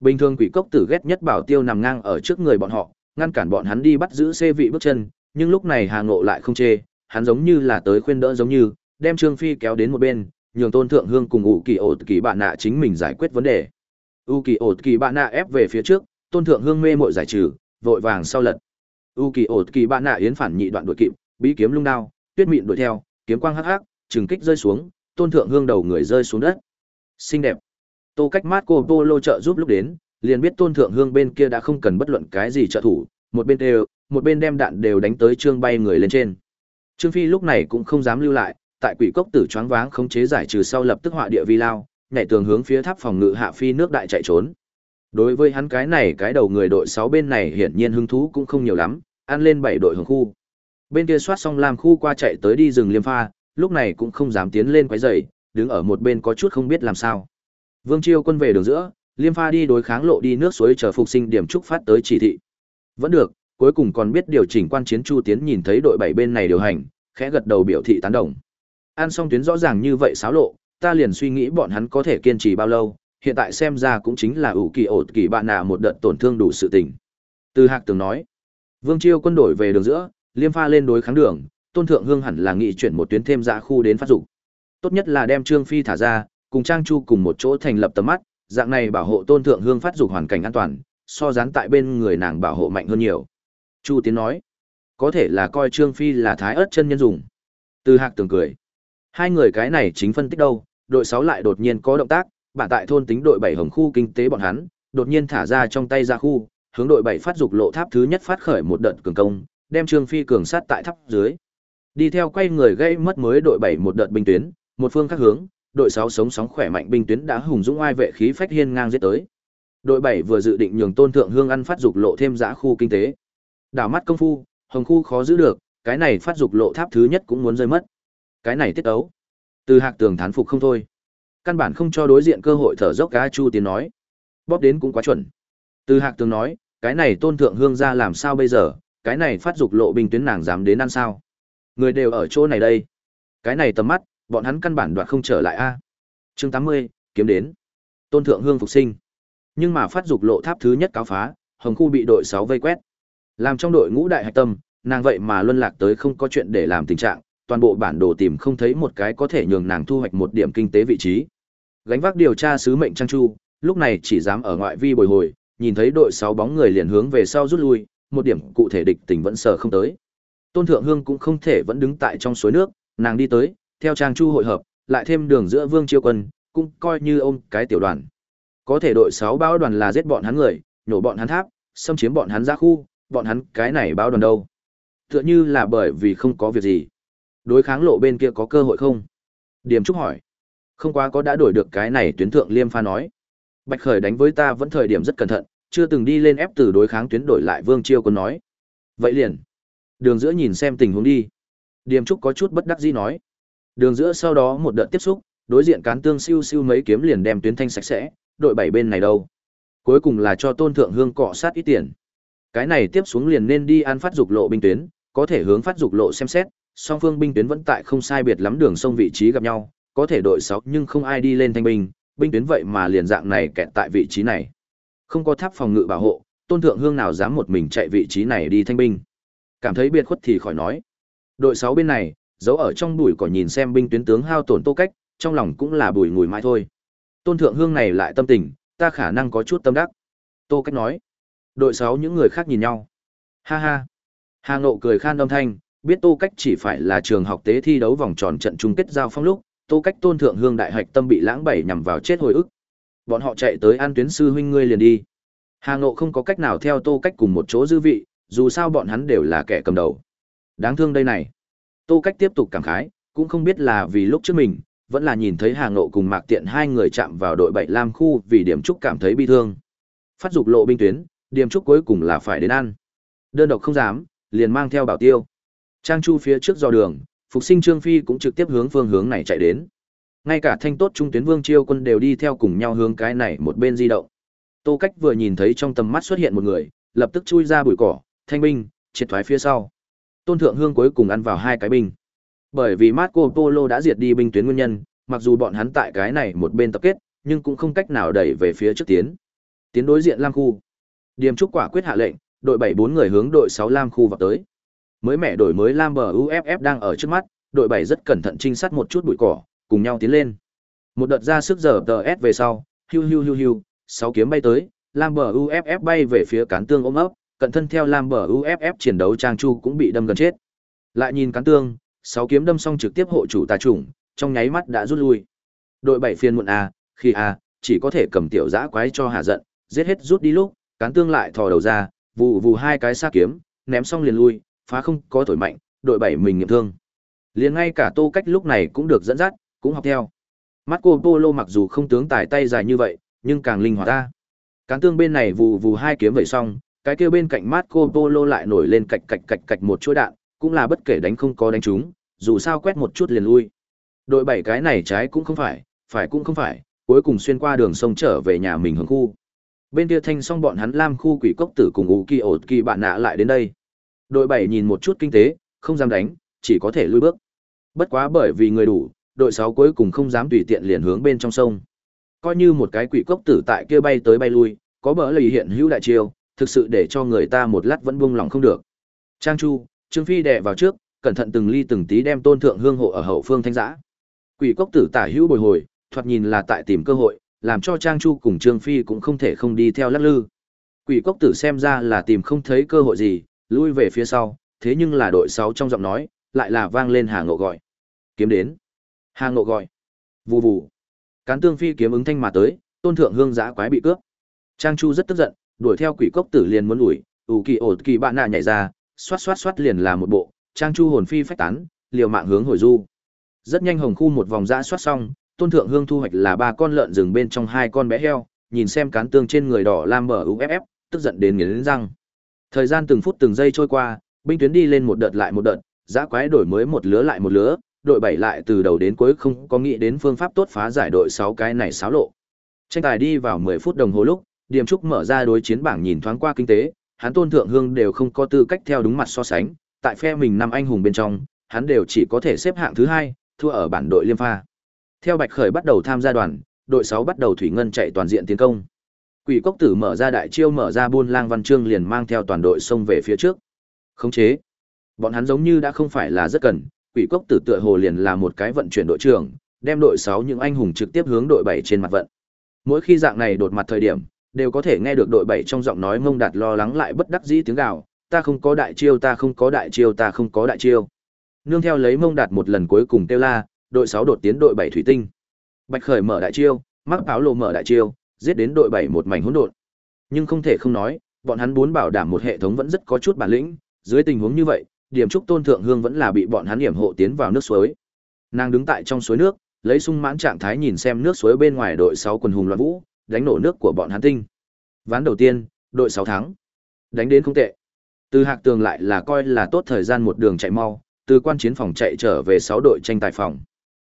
Bình thường quỷ cốc tử ghét nhất bảo tiêu nằm ngang ở trước người bọn họ, ngăn cản bọn hắn đi bắt giữ xê vị bước chân, nhưng lúc này Hà Ngộ lại không chê, hắn giống như là tới khuyên đỡ giống như, đem Trương Phi kéo đến một bên, nhường Tôn Thượng Hương cùng ủ kỳ ột kỳ bạn nạ chính mình giải quyết vấn đề. U kỳ ột kỳ bạn nạ ép về phía trước, Tôn Thượng Hương mê mội giải trừ, vội vàng sau lật u kỳ ột kỳ bạn nạ yến phản nhị đoạn đuổi kịp bí kiếm lung đao tuyết mịn đuổi theo kiếm quang hắc hắc trừng kích rơi xuống tôn thượng hương đầu người rơi xuống đất. Xinh đẹp. Tô cách mát cô polo trợ giúp lúc đến liền biết tôn thượng hương bên kia đã không cần bất luận cái gì trợ thủ một bên đều một bên đem đạn đều đánh tới trương bay người lên trên. Trương phi lúc này cũng không dám lưu lại tại quỷ cốc tử choáng váng khống chế giải trừ sau lập tức họa địa vi lao nhảy tường hướng phía tháp phòng ngự hạ phi nước đại chạy trốn. Đối với hắn cái này cái đầu người đội sáu bên này hiển nhiên hứng thú cũng không nhiều lắm ăn lên bảy đội hưởng khu. Bên kia soát xong làm khu qua chạy tới đi rừng liêm pha, lúc này cũng không dám tiến lên quấy rầy, đứng ở một bên có chút không biết làm sao. Vương Chiêu quân về đường giữa, liêm pha đi đối kháng lộ đi nước suối chờ phục sinh điểm trúc phát tới chỉ thị. Vẫn được, cuối cùng còn biết điều chỉnh quan chiến Chu Tiến nhìn thấy đội bảy bên này điều hành, khẽ gật đầu biểu thị tán đồng. An xong tuyến rõ ràng như vậy xáo lộ, ta liền suy nghĩ bọn hắn có thể kiên trì bao lâu, hiện tại xem ra cũng chính là ủ kỳ ổn kỳ bạn nào một đợt tổn thương đủ sự tình. Từ Hạc từng nói, Vương Chiêu quân đổi về đường giữa, liêm pha lên đối kháng đường, Tôn Thượng Hương hẳn là nghị chuyển một tuyến thêm dã khu đến phát dục. Tốt nhất là đem Trương Phi thả ra, cùng Trang Chu cùng một chỗ thành lập tầm mắt, dạng này bảo hộ Tôn Thượng Hương phát dục hoàn cảnh an toàn, so dán tại bên người nàng bảo hộ mạnh hơn nhiều. Chu Tiến nói, có thể là coi Trương Phi là thái ớt chân nhân dùng. Từ Hạc tường cười. Hai người cái này chính phân tích đâu, đội sáu lại đột nhiên có động tác, bản tại thôn tính đội bảy hồng khu kinh tế bọn hắn, đột nhiên thả ra trong tay ra khu, hướng đội bảy phát dục lộ tháp thứ nhất phát khởi một đợt cường công, đem Trương Phi cường sát tại tháp dưới. Đi theo quay người gây mất mới đội bảy một đợt binh tuyến, một phương khác hướng, đội sáu sống sóng khỏe mạnh binh tuyến đã hùng dũng ai vệ khí phách hiên ngang giết tới. Đội bảy vừa dự định nhường Tôn Thượng Hương ăn phát dục lộ thêm giã khu kinh tế. Đảo mắt công phu, hồng khu khó giữ được, cái này phát dục lộ tháp thứ nhất cũng muốn rơi mất. Cái này tiết ấu. Từ Hạc Tường thán phục không thôi. Căn bản không cho đối diện cơ hội thở dốc cá Chu Tiến nói. Bóp đến cũng quá chuẩn. Từ Hạc Tường nói, cái này tôn thượng hương ra làm sao bây giờ, cái này phát dục lộ binh tuyến nàng dám đến ăn sao. Người đều ở chỗ này đây. Cái này tầm mắt, bọn hắn căn bản đoạt không trở lại a. Chương tám mươi kiếm đến. Tôn Thượng Hương phục sinh. Nhưng mà phát dục lộ tháp thứ nhất cáo phá, Hồng khu bị đội sáu vây quét. Làm trong đội ngũ đại hạch tâm, nàng vậy mà luân lạc tới không có chuyện để làm tình trạng, toàn bộ bản đồ tìm không thấy một cái có thể nhường nàng thu hoạch một điểm kinh tế vị trí. Gánh vác điều tra sứ mệnh Trang Chu, lúc này chỉ dám ở ngoại vi bồi hồi, nhìn thấy đội sáu bóng người liền hướng về sau rút lui, một điểm cụ thể địch tình vẫn sờ không tới. Tôn Thượng Hương cũng không thể vẫn đứng tại trong suối nước, nàng đi tới, theo Trang Chu hội hợp, lại thêm đường giữa Vương Chiêu Quân, cũng coi như ôm cái tiểu đoàn. Có thể đội 6 báo đoàn là giết bọn hắn người, nhổ bọn hắn tháp, xâm chiếm bọn hắn ra khu, bọn hắn cái này báo đoàn đâu? Tựa như là bởi vì không có việc gì. Đối kháng lộ bên kia có cơ hội không? Điểm Trúc hỏi. Không quá có đã đổi được cái này tuyến thượng Liêm Pha nói. Bạch Khởi đánh với ta vẫn thời điểm rất cẩn thận, chưa từng đi lên ép từ đối kháng tuyến đổi lại Vương Chiêu Quân nói. Vậy liền. Đường giữa nhìn xem tình huống đi. Điềm Trúc có chút bất đắc dĩ nói. Đường giữa sau đó một đợt tiếp xúc, đối diện cán tương siêu siêu mấy kiếm liền đem tuyến thanh sạch sẽ, đội bảy bên này đâu. Cuối cùng là cho Tôn Thượng Hương cọ sát ít tiền. Cái này tiếp xuống liền nên đi an phát dục lộ binh tuyến, có thể hướng phát dục lộ xem xét, song phương binh tuyến vẫn tại không sai biệt lắm đường sông vị trí gặp nhau, có thể đội 6 nhưng không ai đi lên thanh binh, binh tuyến vậy mà liền dạng này kẹt tại vị trí này. Không có tháp phòng ngự bảo hộ, Tôn Thượng Hương nào dám một mình chạy vị trí này đi thanh binh. Cảm thấy biệt khuất thì khỏi nói. Đội 6 bên này, giấu ở trong bụi cỏ nhìn xem binh tuyến tướng hao tổn Tô Cách, trong lòng cũng là bùi ngùi mãi thôi. Tôn Thượng Hương này lại tâm tình, ta khả năng có chút tâm đắc. Tô Cách nói. Đội 6 những người khác nhìn nhau. Ha ha. Hà Ngộ cười khan âm thanh, biết Tô Cách chỉ phải là trường học tế thi đấu vòng tròn trận chung kết giao phong lúc, Tô Cách Tôn Thượng Hương đại hạch tâm bị lãng bảy nhằm vào chết hồi ức. Bọn họ chạy tới An Tuyến sư huynh ngươi liền đi. Hà Ngộ không có cách nào theo Tô Cách cùng một chỗ dư vị, dù sao bọn hắn đều là kẻ cầm đầu. Đáng thương đây này. Tô Cách tiếp tục cảm khái, cũng không biết là vì lúc trước mình, vẫn là nhìn thấy Hà Ngộ cùng Mạc Tiện hai người chạm vào đội bảy Lam khu vì điểm trúc cảm thấy bi thương. Phát dục lộ binh tuyến, điểm trúc cuối cùng là phải đến ăn. Đơn độc không dám, liền mang theo bảo tiêu. Trang Chu phía trước do đường, phục sinh Trương Phi cũng trực tiếp hướng phương hướng này chạy đến. Ngay cả thanh tốt trung tuyến Vương Chiêu quân đều đi theo cùng nhau hướng cái này một bên di động. Tô Cách vừa nhìn thấy trong tầm mắt xuất hiện một người, lập tức chui ra bụi cỏ, thanh binh, triệt thoái phía sau. Tôn Thượng Hương cuối cùng ăn vào hai cái binh. Bởi vì Marco Polo đã diệt đi binh tuyến nguyên nhân, mặc dù bọn hắn tại cái này một bên tập kết, nhưng cũng không cách nào đẩy về phía trước tiến. Tiến đối diện Lam khu. Điềm trúc quả quyết hạ lệnh, đội bảy bốn người hướng đội sáu Lam khu vào tới. Mới mẹ đổi mới Lam bờ UFF đang ở trước mắt, đội bảy rất cẩn thận trinh sát một chút bụi cỏ, cùng nhau tiến lên. Một đợt ra sức giờ TS về sau, hiu hiu hiu hiu, sáu kiếm bay tới, Lam bờ UFF bay về phía cán tương ôm ấp, cận thân theo Lam bờ UFF chiến đấu Trang Chu cũng bị đâm gần chết. Lại nhìn cán tương, sáu kiếm đâm xong trực tiếp hộ chủ tà trùng, trong nháy mắt đã rút lui. Đội bảy phiên muộn a, khi a, chỉ có thể cầm tiểu dã quái cho hạ giận, giết hết rút đi lúc, cán tương lại thò đầu ra, vụ vụ hai cái sát kiếm, ném xong liền lui, phá không có thổi mạnh, đội bảy mình nghiệm thương. Liền ngay cả Tô Cách lúc này cũng được dẫn dắt, cũng học theo. Marco Polo mặc dù không tướng tài tay dài như vậy, nhưng càng linh hoạt ta. Cán tương bên này vụ vụ hai kiếm vậy xong, cái kia bên cạnh Marco Polo lại nổi lên cạch cạch cạch cạch một chuỗi đạn, cũng là bất kể đánh không có đánh trúng, dù sao quét một chút liền lui. Đội bảy cái này trái cũng không phải, phải cũng không phải, cuối cùng xuyên qua đường sông trở về nhà mình hướng khu. Bên kia thanh xong bọn hắn Lam khu quỷ cốc tử cùng Uki kỳ ột kỳ bạn nạ lại đến đây. Đội bảy nhìn một chút kinh tế, không dám đánh, chỉ có thể lui bước. Bất quá bởi vì người đủ, đội sáu cuối cùng không dám tùy tiện liền hướng bên trong sông. Coi như một cái quỷ cốc tử tại kia bay tới bay lui, có bỡ lì hiện hữu đại chiêu, thực sự để cho người ta một lát vẫn buông lòng không được. Trang Chu, Trương Phi đè vào trước, cẩn thận từng ly từng tí đem tôn thượng hương hộ ở hậu phương thanh giã. Quỷ cốc tử tả hữu bồi hồi, thoạt nhìn là tại tìm cơ hội, làm cho Trang Chu cùng Trương Phi cũng không thể không đi theo lắc lư. Quỷ cốc tử xem ra là tìm không thấy cơ hội gì, lui về phía sau, thế nhưng là đội 6 trong giọng nói, lại là vang lên Hà Ngộ gọi. Kiếm đến. Hà Ngộ gọi. Vù vù. Cán tương phi kiếm ứng thanh mà tới, tôn thượng hương giã quái bị cướp. Trang Chu rất tức giận, đuổi theo quỷ cốc tử liền muốn đuổi, ủ kỳ ổ kỳ bạn nạ nhảy ra, xoát xoát xoát liền là một bộ, Trang Chu hồn phi phách tán, liều mạng hướng hồi du. Rất nhanh hồng khu một vòng dã xoát xong, tôn thượng hương thu hoạch là ba con lợn rừng bên trong hai con bé heo, nhìn xem cán tương trên người đỏ lam mở uff, tức giận đến nghiến răng. Thời gian từng phút từng giây trôi qua, binh tuyến đi lên một đợt lại một đợt, giã quái đổi mới một lứa lại một lứa, đội bảy lại từ đầu đến cuối không có nghĩ đến phương pháp tốt phá giải đội sáu cái này xáo lộ. Tranh tài đi vào 10 phút đồng hồ lúc, Điềm Trúc mở ra đối chiến bảng nhìn thoáng qua kinh tế, hắn Tôn Thượng Hương đều không có tư cách theo đúng mặt so sánh, tại phe mình năm anh hùng bên trong, hắn đều chỉ có thể xếp hạng thứ hai, thua ở bản đội Liêm Pha. Theo Bạch Khởi bắt đầu tham gia đoàn, đội 6 bắt đầu thủy ngân chạy toàn diện tiến công. Quỷ cốc tử mở ra đại chiêu mở ra buôn lang văn chương liền mang theo toàn đội xông về phía trước. Khống chế. Bọn hắn giống như đã không phải là rất cần, quỷ cốc tử tựa hồ liền là một cái vận chuyển đội trưởng, đem đội 6 những anh hùng trực tiếp hướng đội 7 trên mặt vận. Mỗi khi dạng này đột mặt thời điểm, đều có thể nghe được đội bảy trong giọng nói mông đạt lo lắng lại bất đắc dĩ tiếng gào, ta không có đại chiêu ta không có đại chiêu ta không có đại chiêu. Nương theo lấy mông đạt một lần cuối cùng kêu la, đội sáu đột tiến đội bảy thủy tinh. Bạch Khởi mở đại chiêu, Mắc Áo Lộ mở đại chiêu, giết đến đội bảy một mảnh hỗn độn. Nhưng không thể không nói, bọn hắn bốn bảo đảm một hệ thống vẫn rất có chút bản lĩnh, dưới tình huống như vậy, điểm trúc tôn thượng hương vẫn là bị bọn hắn điểm hộ tiến vào nước suối. Nàng đứng tại trong suối nước, lấy sung mãn trạng thái nhìn xem nước suối bên ngoài đội sáu quần hùng loạn vũ, đánh nổ nước của bọn hắn tinh. Ván đầu tiên, đội 6 thắng. Đánh đến không tệ. Từ Hạc Tường lại là coi là tốt thời gian một đường chạy mau, từ quan chiến phòng chạy trở về 6 đội tranh tài phòng.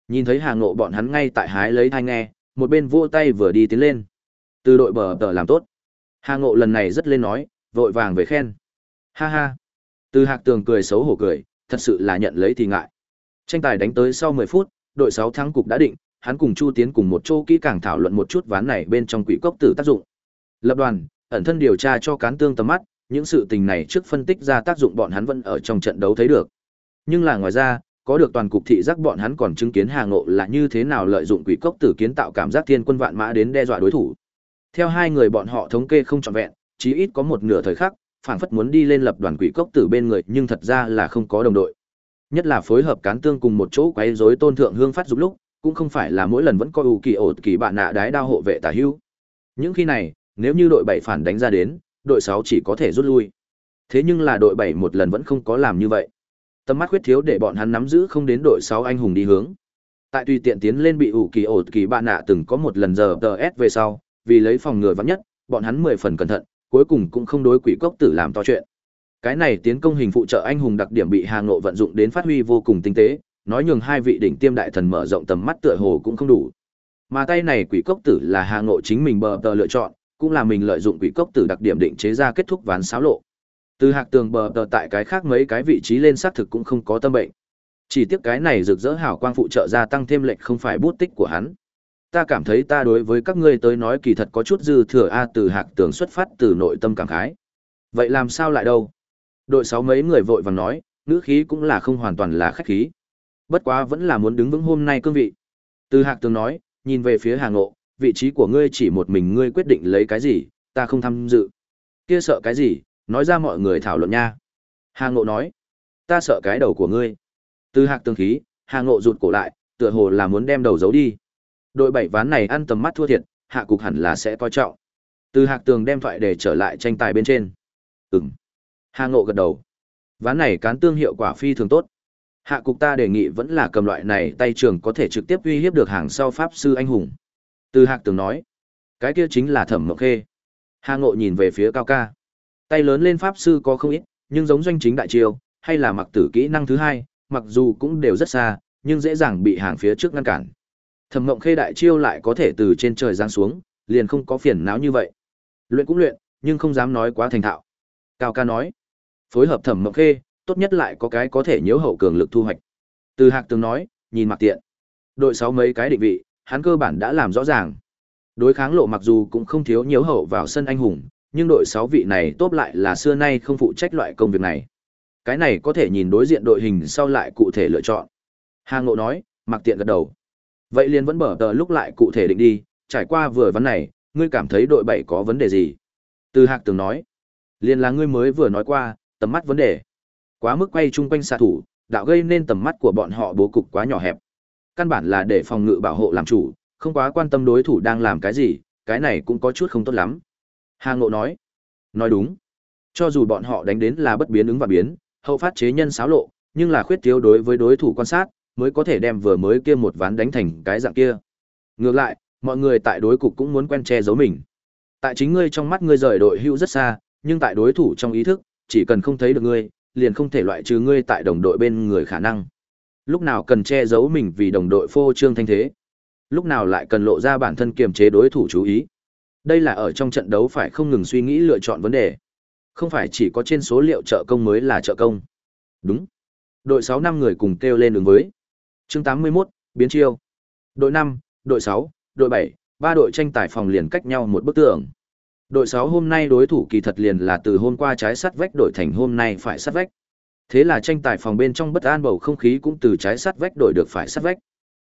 Nhìn thấy Hà Ngộ bọn hắn ngay tại hái lấy thai nghe, một bên vỗ tay vừa đi tiến lên. Từ đội bờ tờ làm tốt. Hà Ngộ lần này rất lên nói, vội vàng về khen. Ha ha. Từ Hạc Tường cười xấu hổ cười, thật sự là nhận lấy thì ngại. Tranh tài đánh tới sau 10 phút, đội 6 thắng cục đã định, hắn cùng Chu Tiến cùng một chỗ kỹ càng thảo luận một chút ván này bên trong quỷ cốc tử tác dụng. Lập đoàn, ẩn thân điều tra cho cán tương tầm mắt, những sự tình này trước phân tích ra tác dụng bọn hắn vẫn ở trong trận đấu thấy được. Nhưng là ngoài ra, có được toàn cục thị giác bọn hắn còn chứng kiến Hà Ngộ là như thế nào lợi dụng quỷ cốc tử kiến tạo cảm giác thiên quân vạn mã đến đe dọa đối thủ. Theo hai người bọn họ thống kê không trọn vẹn, chí ít có một nửa thời khắc, phảng phất muốn đi lên lập đoàn quỷ cốc tử bên người, nhưng thật ra là không có đồng đội. Nhất là phối hợp cán tương cùng một chỗ quấy rối tôn thượng hương phát dục lúc, cũng không phải là mỗi lần vẫn có ủ kỳ ổ kỳ bạn nạ đái đao hộ vệ tả hưu. Những khi này, nếu như đội bảy phản đánh ra đến, đội sáu chỉ có thể rút lui. Thế nhưng là đội bảy một lần vẫn không có làm như vậy. Tầm mắt khuyết thiếu để bọn hắn nắm giữ không đến đội sáu anh hùng đi hướng. Tại tùy tiện tiến lên bị ủ kỳ ổ kỳ bạn nạ từng có một lần giờ DS về sau, vì lấy phòng ngừa vắng nhất, bọn hắn mười phần cẩn thận, cuối cùng cũng không đối quỷ cốc tử làm to chuyện. Cái này tiến công hình phụ trợ anh hùng đặc điểm bị Hà Ngộ vận dụng đến phát huy vô cùng tinh tế, nói nhường hai vị đỉnh tiêm đại thần mở rộng tầm mắt tựa hồ cũng không đủ. Mà tay này quỷ cốc tử là Hà Ngộ chính mình bờ tờ lựa chọn, cũng là mình lợi dụng quỷ cốc tử đặc điểm định chế ra kết thúc ván xáo lộ. Từ hạc tường bờ tờ tại cái khác mấy cái vị trí lên xác thực cũng không có tâm bệnh. Chỉ tiếc cái này rực rỡ hào quang phụ trợ ra tăng thêm lệnh không phải bút tích của hắn. Ta cảm thấy ta đối với các ngươi tới nói kỳ thật có chút dư thừa a từ hạc tường xuất phát từ nội tâm cảm khái. Vậy làm sao lại đâu? Đội sáu mấy người vội vàng nói, ngữ khí cũng là không hoàn toàn là khách khí. Bất quá vẫn là muốn đứng vững hôm nay cương vị. Từ Hạc Tường nói, nhìn về phía Hà Ngộ, vị trí của ngươi chỉ một mình ngươi quyết định lấy cái gì, ta không tham dự. Kia sợ cái gì, nói ra mọi người thảo luận nha. Hà Ngộ nói, ta sợ cái đầu của ngươi. Từ Hạc Tường khí, Hà Ngộ rụt cổ lại, tựa hồ là muốn đem đầu giấu đi. Đội bảy ván này ăn tầm mắt thua thiệt, hạ cục hẳn là sẽ coi trọng. Từ Hạc Tường đem thoại để trở lại tranh tài bên trên. Ừm. Hà Ngộ gật đầu. Ván này cán tương hiệu quả phi thường tốt. Hạ cục ta đề nghị vẫn là cầm loại này tay trường có thể trực tiếp uy hiếp được hàng sau pháp sư anh hùng. Từ Hạc Tường nói, cái kia chính là Thẩm Mộng Khê. Hà Ngộ nhìn về phía Cao Ca. Tay lớn lên pháp sư có không ít, nhưng giống doanh chính đại chiêu, hay là mặc tử kỹ năng thứ hai, mặc dù cũng đều rất xa, nhưng dễ dàng bị hàng phía trước ngăn cản. Thẩm Mộng Khê đại chiêu lại có thể từ trên trời giáng xuống, liền không có phiền não như vậy. Luyện cũng luyện, nhưng không dám nói quá thành thạo. Cao Ca nói, phối hợp Thẩm Mộng Khê, tốt nhất lại có cái có thể nhiễu hậu cường lực thu hoạch. Từ Hạc Tường nói, nhìn mặc tiện. Đội sáu mấy cái định vị, hắn cơ bản đã làm rõ ràng. Đối kháng lộ mặc dù cũng không thiếu nhiễu hậu vào sân anh hùng, nhưng đội sáu vị này tốt lại là xưa nay không phụ trách loại công việc này. Cái này có thể nhìn đối diện đội hình sau lại cụ thể lựa chọn. Hà Ngộ nói, mặc tiện gật đầu. Vậy liền vẫn bở tờ lúc lại cụ thể định đi, trải qua vừa vấn này, ngươi cảm thấy đội bảy có vấn đề gì? Từ Hạc Tường nói, liền là ngươi mới vừa nói qua, tầm mắt vấn đề. Quá mức quay chung quanh xạ thủ, đạo gây nên tầm mắt của bọn họ bố cục quá nhỏ hẹp. Căn bản là để phòng ngự bảo hộ làm chủ, không quá quan tâm đối thủ đang làm cái gì, cái này cũng có chút không tốt lắm. Hà Ngộ nói, nói đúng. Cho dù bọn họ đánh đến là bất biến ứng và biến, hậu phát chế nhân xáo lộ, nhưng là khuyết thiếu đối với đối thủ quan sát, mới có thể đem vừa mới kia một ván đánh thành cái dạng kia. Ngược lại, mọi người tại đối cục cũng muốn quen che giấu mình. Tại chính ngươi trong mắt ngươi rời đội hữu rất xa, nhưng tại đối thủ trong ý thức, chỉ cần không thấy được ngươi, liền không thể loại trừ ngươi tại đồng đội bên người khả năng. Lúc nào cần che giấu mình vì đồng đội phô trương thanh thế, lúc nào lại cần lộ ra bản thân kiềm chế đối thủ chú ý. Đây là ở trong trận đấu phải không ngừng suy nghĩ lựa chọn vấn đề. Không phải chỉ có trên số liệu trợ công mới là trợ công. Đúng. Đội 6 năm người cùng kêu lên ứng với. Chương 81, biến chiêu. Đội 5, đội 6, đội 7, ba đội tranh tài phòng liền cách nhau một bức tường. Đội 6 hôm nay đối thủ kỳ thật liền là từ hôm qua trái sắt vách đổi thành hôm nay phải sắt vách. Thế là tranh tài phòng bên trong bất an bầu không khí cũng từ trái sắt vách đổi được phải sắt vách.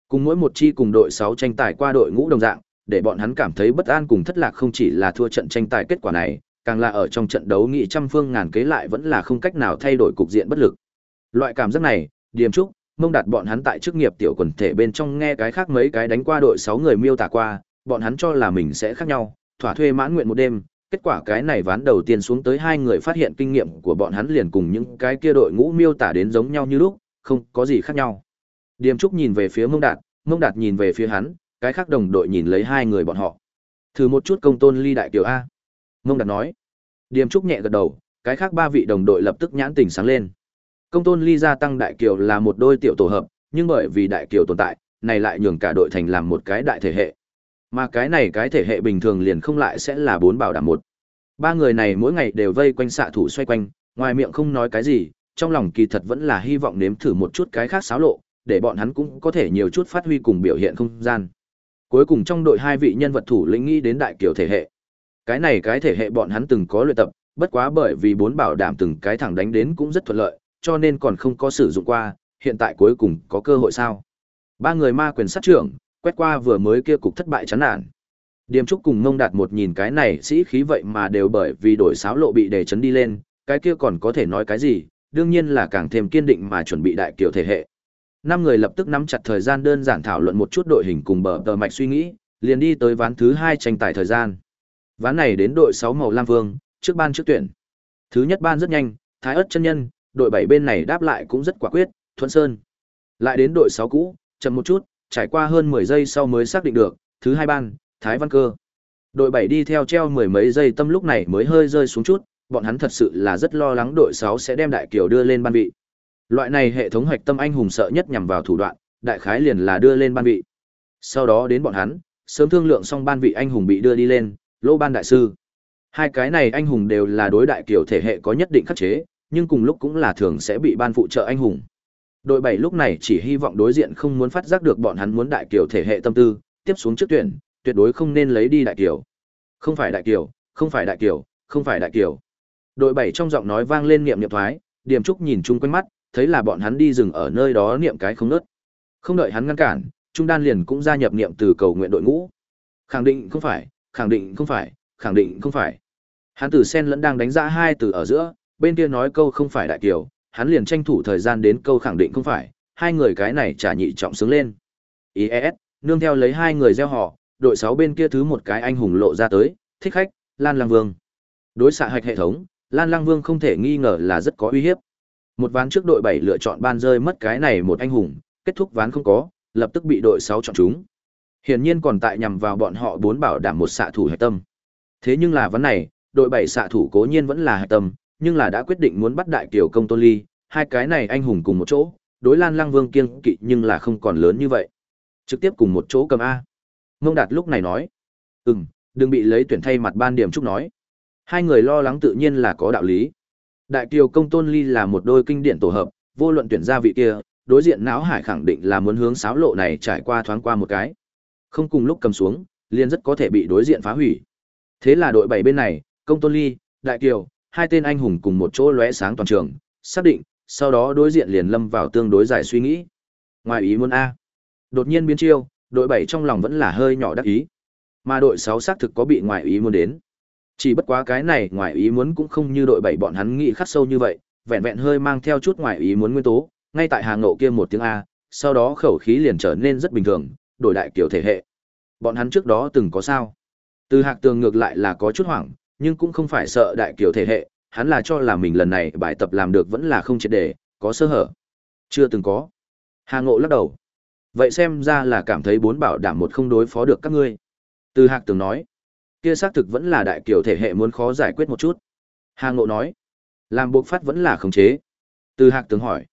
Cùng mỗi một chi cùng đội 6 tranh tài qua đội ngũ đồng dạng, để bọn hắn cảm thấy bất an cùng thất lạc không chỉ là thua trận tranh tài kết quả này, càng là ở trong trận đấu nghị trăm phương ngàn kế lại vẫn là không cách nào thay đổi cục diện bất lực. Loại cảm giác này, điểm trúc, mông đạt bọn hắn tại chức nghiệp tiểu quần thể bên trong nghe cái khác mấy cái đánh qua đội 6 người miêu tả qua, bọn hắn cho là mình sẽ khác nhau, thỏa thuê mãn nguyện một đêm, kết quả cái này ván đầu tiên xuống tới hai người phát hiện kinh nghiệm của bọn hắn liền cùng những cái kia đội ngũ miêu tả đến giống nhau như lúc, không có gì khác nhau. Điềm Trúc nhìn về phía Mông Đạt, Mông Đạt nhìn về phía hắn, cái khác đồng đội nhìn lấy hai người bọn họ. Thử một chút công tôn ly đại kiều A. Mông Đạt nói. Điềm Trúc nhẹ gật đầu, cái khác ba vị đồng đội lập tức nhãn tình sáng lên. Công tôn ly gia tăng đại kiều là một đôi tiểu tổ hợp, nhưng bởi vì đại kiều tồn tại, này lại nhường cả đội thành làm một cái đại thể hệ. Mà cái này cái thể hệ bình thường liền không lại sẽ là bốn bảo đảm một. Ba người này mỗi ngày đều vây quanh xạ thủ xoay quanh, ngoài miệng không nói cái gì, trong lòng kỳ thật vẫn là hy vọng nếm thử một chút cái khác xáo lộ, để bọn hắn cũng có thể nhiều chút phát huy cùng biểu hiện không gian. Cuối cùng trong đội hai vị nhân vật thủ lĩnh nghĩ đến đại kiểu thể hệ. Cái này cái thể hệ bọn hắn từng có luyện tập, bất quá bởi vì bốn bảo đảm từng cái thẳng đánh đến cũng rất thuận lợi, cho nên còn không có sử dụng qua, hiện tại cuối cùng có cơ hội sao. Ba người ma quyền sát trưởng, quét qua vừa mới kia cục thất bại chán nản. Điềm Trúc cùng Ngông Đạt một nhìn cái này sĩ khí vậy mà đều bởi vì đổi sáo lộ bị đề chấn đi lên, cái kia còn có thể nói cái gì, đương nhiên là càng thêm kiên định mà chuẩn bị đại kiểu thể hệ. Năm người lập tức nắm chặt thời gian đơn giản thảo luận một chút đội hình cùng bờ tờ mạch suy nghĩ, liền đi tới ván thứ hai tranh tài thời gian. Ván này đến đội 6 màu lam vương, trước ban trước tuyển. Thứ nhất ban rất nhanh, Thái ớt chân nhân, đội 7 bên này đáp lại cũng rất quả quyết, Thuận Sơn. Lại đến đội 6 cũ, chậm một chút, trải qua hơn 10 giây sau mới xác định được, thứ hai ban, Thái Văn Cơ. Đội 7 đi theo treo mười mấy giây tâm lúc này mới hơi rơi xuống chút, bọn hắn thật sự là rất lo lắng đội 6 sẽ đem đại kiều đưa lên ban vị. Loại này hệ thống hoạch tâm anh hùng sợ nhất nhằm vào thủ đoạn, đại khái liền là đưa lên ban vị. Sau đó đến bọn hắn, sớm thương lượng xong ban vị anh hùng bị đưa đi lên, lô ban đại sư. Hai cái này anh hùng đều là đối đại kiều thể hệ có nhất định khắc chế, nhưng cùng lúc cũng là thường sẽ bị ban phụ trợ anh hùng. Đội 7 lúc này chỉ hy vọng đối diện không muốn phát giác được bọn hắn muốn đại kiều thể hệ tâm tư, tiếp xuống trước tuyển, tuyệt đối không nên lấy đi đại kiều. Không phải đại kiều, không phải đại kiều, không phải đại kiều. Đội 7 trong giọng nói vang lên niệm niệm thoái, Điểm Trúc nhìn chung quanh mắt, thấy là bọn hắn đi rừng ở nơi đó niệm cái không nớt. Không đợi hắn ngăn cản, Trung Đan liền cũng gia nhập niệm từ cầu nguyện đội ngũ. Khẳng định không phải, khẳng định không phải, khẳng định không phải. Hắn từ sen lẫn đang đánh ra hai từ ở giữa, bên kia nói câu không phải đại kiều, hắn liền tranh thủ thời gian đến câu khẳng định không phải, hai người cái này trả nhị trọng sướng lên. IES, nương theo lấy hai người gieo họ, đội sáu bên kia thứ một cái anh hùng lộ ra tới, thích khách, Lan Lăng Vương. Đối xạ hạch hệ thống, Lan Lăng Vương không thể nghi ngờ là rất có uy hiếp. Một ván trước đội bảy lựa chọn ban rơi mất cái này một anh hùng, kết thúc ván không có, lập tức bị đội sáu chọn chúng. Hiển nhiên còn tại nhằm vào bọn họ bốn bảo đảm một xạ thủ hạch tâm. Thế nhưng là ván này, đội bảy xạ thủ cố nhiên vẫn là hạch tâm, nhưng là đã quyết định muốn bắt đại kiều công tôn ly, hai cái này anh hùng cùng một chỗ, đối Lan Lăng Vương kiêng kỵ nhưng là không còn lớn như vậy. Trực tiếp cùng một chỗ cầm A. Mông Đạt lúc này nói, ừm, đừng bị lấy tuyển thay mặt ban điểm trúc nói. Hai người lo lắng tự nhiên là có đạo lý. Đại kiều công tôn ly là một đôi kinh điển tổ hợp, vô luận tuyển ra vị kia, đối diện não hải khẳng định là muốn hướng sáo lộ này trải qua thoáng qua một cái. Không cùng lúc cầm xuống, liền rất có thể bị đối diện phá hủy. Thế là đội bảy bên này, công tôn ly, đại kiều, hai tên anh hùng cùng một chỗ lóe sáng toàn trường, xác định, sau đó đối diện liền lâm vào tương đối giải suy nghĩ. Ngoài ý muốn A. Đột nhiên biến chiêu, đội 7 trong lòng vẫn là hơi nhỏ đắc ý. Mà đội 6 xác thực có bị ngoài ý muốn đến. Chỉ bất quá cái này ngoài ý muốn cũng không như đội 7 bọn hắn nghĩ khắc sâu như vậy, vẹn vẹn hơi mang theo chút ngoài ý muốn nguyên tố, ngay tại hàng ngộ kia một tiếng A, sau đó khẩu khí liền trở nên rất bình thường, đổi đại kiểu thể hệ. Bọn hắn trước đó từng có sao? Từ hạc tường ngược lại là có chút hoảng, nhưng cũng không phải sợ đại kiểu thể hệ, hắn là cho là mình lần này bài tập làm được vẫn là không triệt để có sơ hở. Chưa từng có. Hà Ngộ lắc đầu. Vậy xem ra là cảm thấy bốn bảo đảm một không đối phó được các ngươi. Từ Hạc từng nói, kia xác thực vẫn là đại kiểu thể hệ muốn khó giải quyết một chút. Hà Ngộ nói, làm buộc phát vẫn là khống chế. Từ Hạc từng hỏi,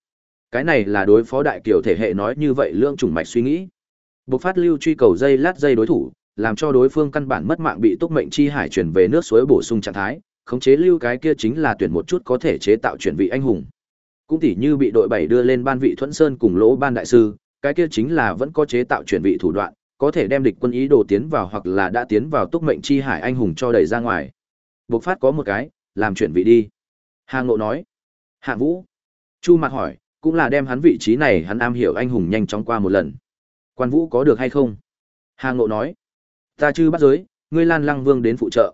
cái này là đối phó đại kiểu thể hệ nói như vậy lương trùng mạch suy nghĩ. Buộc phát lưu truy cầu dây lát dây đối thủ, làm cho đối phương căn bản mất mạng bị túc mệnh chi hải chuyển về nước suối bổ sung trạng thái, khống chế lưu cái kia chính là tuyển một chút có thể chế tạo chuyển vị anh hùng. Cũng tỉ như bị đội bảy đưa lên ban vị Thuẫn Sơn cùng lỗ ban đại sư, cái kia chính là vẫn có chế tạo chuyển vị thủ đoạn, có thể đem địch quân ý đồ tiến vào hoặc là đã tiến vào túc mệnh chi hải anh hùng cho đẩy ra ngoài. Bộc phát có một cái, làm chuyển vị đi. Hà Ngộ nói. Hạ Vũ. Chu mặt hỏi, cũng là đem hắn vị trí này hắn am hiểu anh hùng nhanh chóng qua một lần. Quan Vũ có được hay không? Hà Ngộ nói. Ta chư bắt giới, ngươi Lan Lăng Vương đến phụ trợ.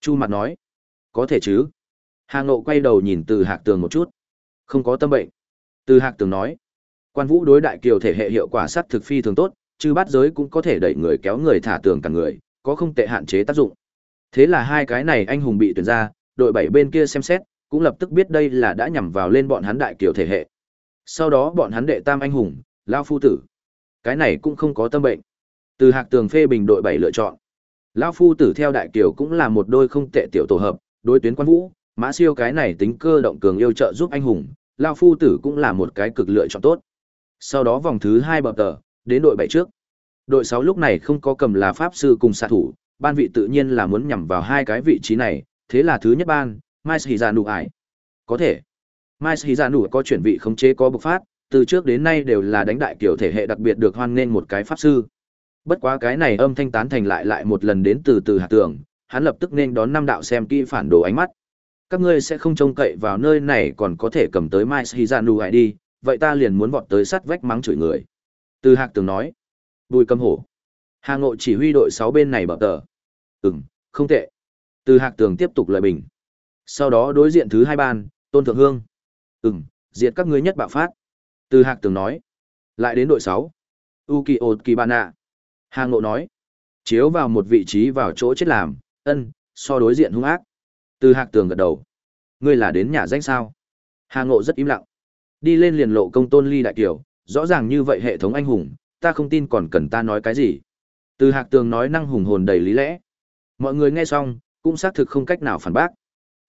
Chu mặt nói. Có thể chứ. Hà Ngộ quay đầu nhìn từ hạc tường một chút. Không có tâm bệnh. Từ hạc tường nói. Quan Vũ đối đại kiều thể hệ hiệu quả sát thực phi thường tốt, chư bắt giới cũng có thể đẩy người kéo người thả tường cả người, có không tệ hạn chế tác dụng. Thế là hai cái này anh hùng bị tuyển ra, đội bảy bên kia xem xét, cũng lập tức biết đây là đã nhằm vào lên bọn hắn đại kiều thể hệ. Sau đó bọn hắn đệ tam anh hùng, Lao Phu Tử. Cái này cũng không có tâm bệnh. Từ hạc tường phê bình đội bảy lựa chọn. Lão Phu Tử theo đại kiều cũng là một đôi không tệ tiểu tổ hợp, đối tuyến quan vũ, mã siêu cái này tính cơ động cường yêu trợ giúp anh hùng, Lao Phu Tử cũng là một cái cực lựa chọn tốt. Sau đó vòng thứ hai bập tờ, đến đội bảy trước. Đội sáu lúc này không có cầm là pháp sư cùng xạ thủ, ban vị tự nhiên là muốn nhằm vào hai cái vị trí này, thế là thứ nhất ban, Mai Sĩ Già Nụ Ải. Có thể. Mai Sĩ Già Nụ có chuyển vị khống chế có bộc phát, từ trước đến nay đều là đánh đại kiểu thể hệ đặc biệt được hoan nghênh một cái pháp sư. Bất quá cái này âm thanh tán thành lại lại một lần đến từ từ hạt tường, hắn lập tức nên đón năm đạo xem kỹ phản đồ ánh mắt. Các ngươi sẽ không trông cậy vào nơi này còn có thể cầm tới Mai Shizanu dạ Già đi, vậy ta liền muốn vọt tới sắt vách mắng chửi người. Từ hạc tường nói. Bùi cầm hổ. Hà Ngộ chỉ huy đội sáu bên này bảo tờ. Ừm, không tệ. Từ hạc tường tiếp tục lời bình. Sau đó đối diện thứ hai ban, Tôn Thượng Hương. Ừm, diệt các ngươi nhất bạo phát. Từ hạc tường nói. Lại đến đội sáu. Ukiyo Kibana. Hà Ngộ nói. Chiếu vào một vị trí vào chỗ chết làm, ân, so đối diện hung ác. Từ hạc tường gật đầu. Ngươi là đến nhà danh sao? Hà Ngộ rất im lặng. Đi lên liền lộ công tôn ly đại kiểu, rõ ràng như vậy hệ thống anh hùng, ta không tin còn cần ta nói cái gì. Từ hạc tường nói năng hùng hồn đầy lý lẽ. Mọi người nghe xong, cũng xác thực không cách nào phản bác.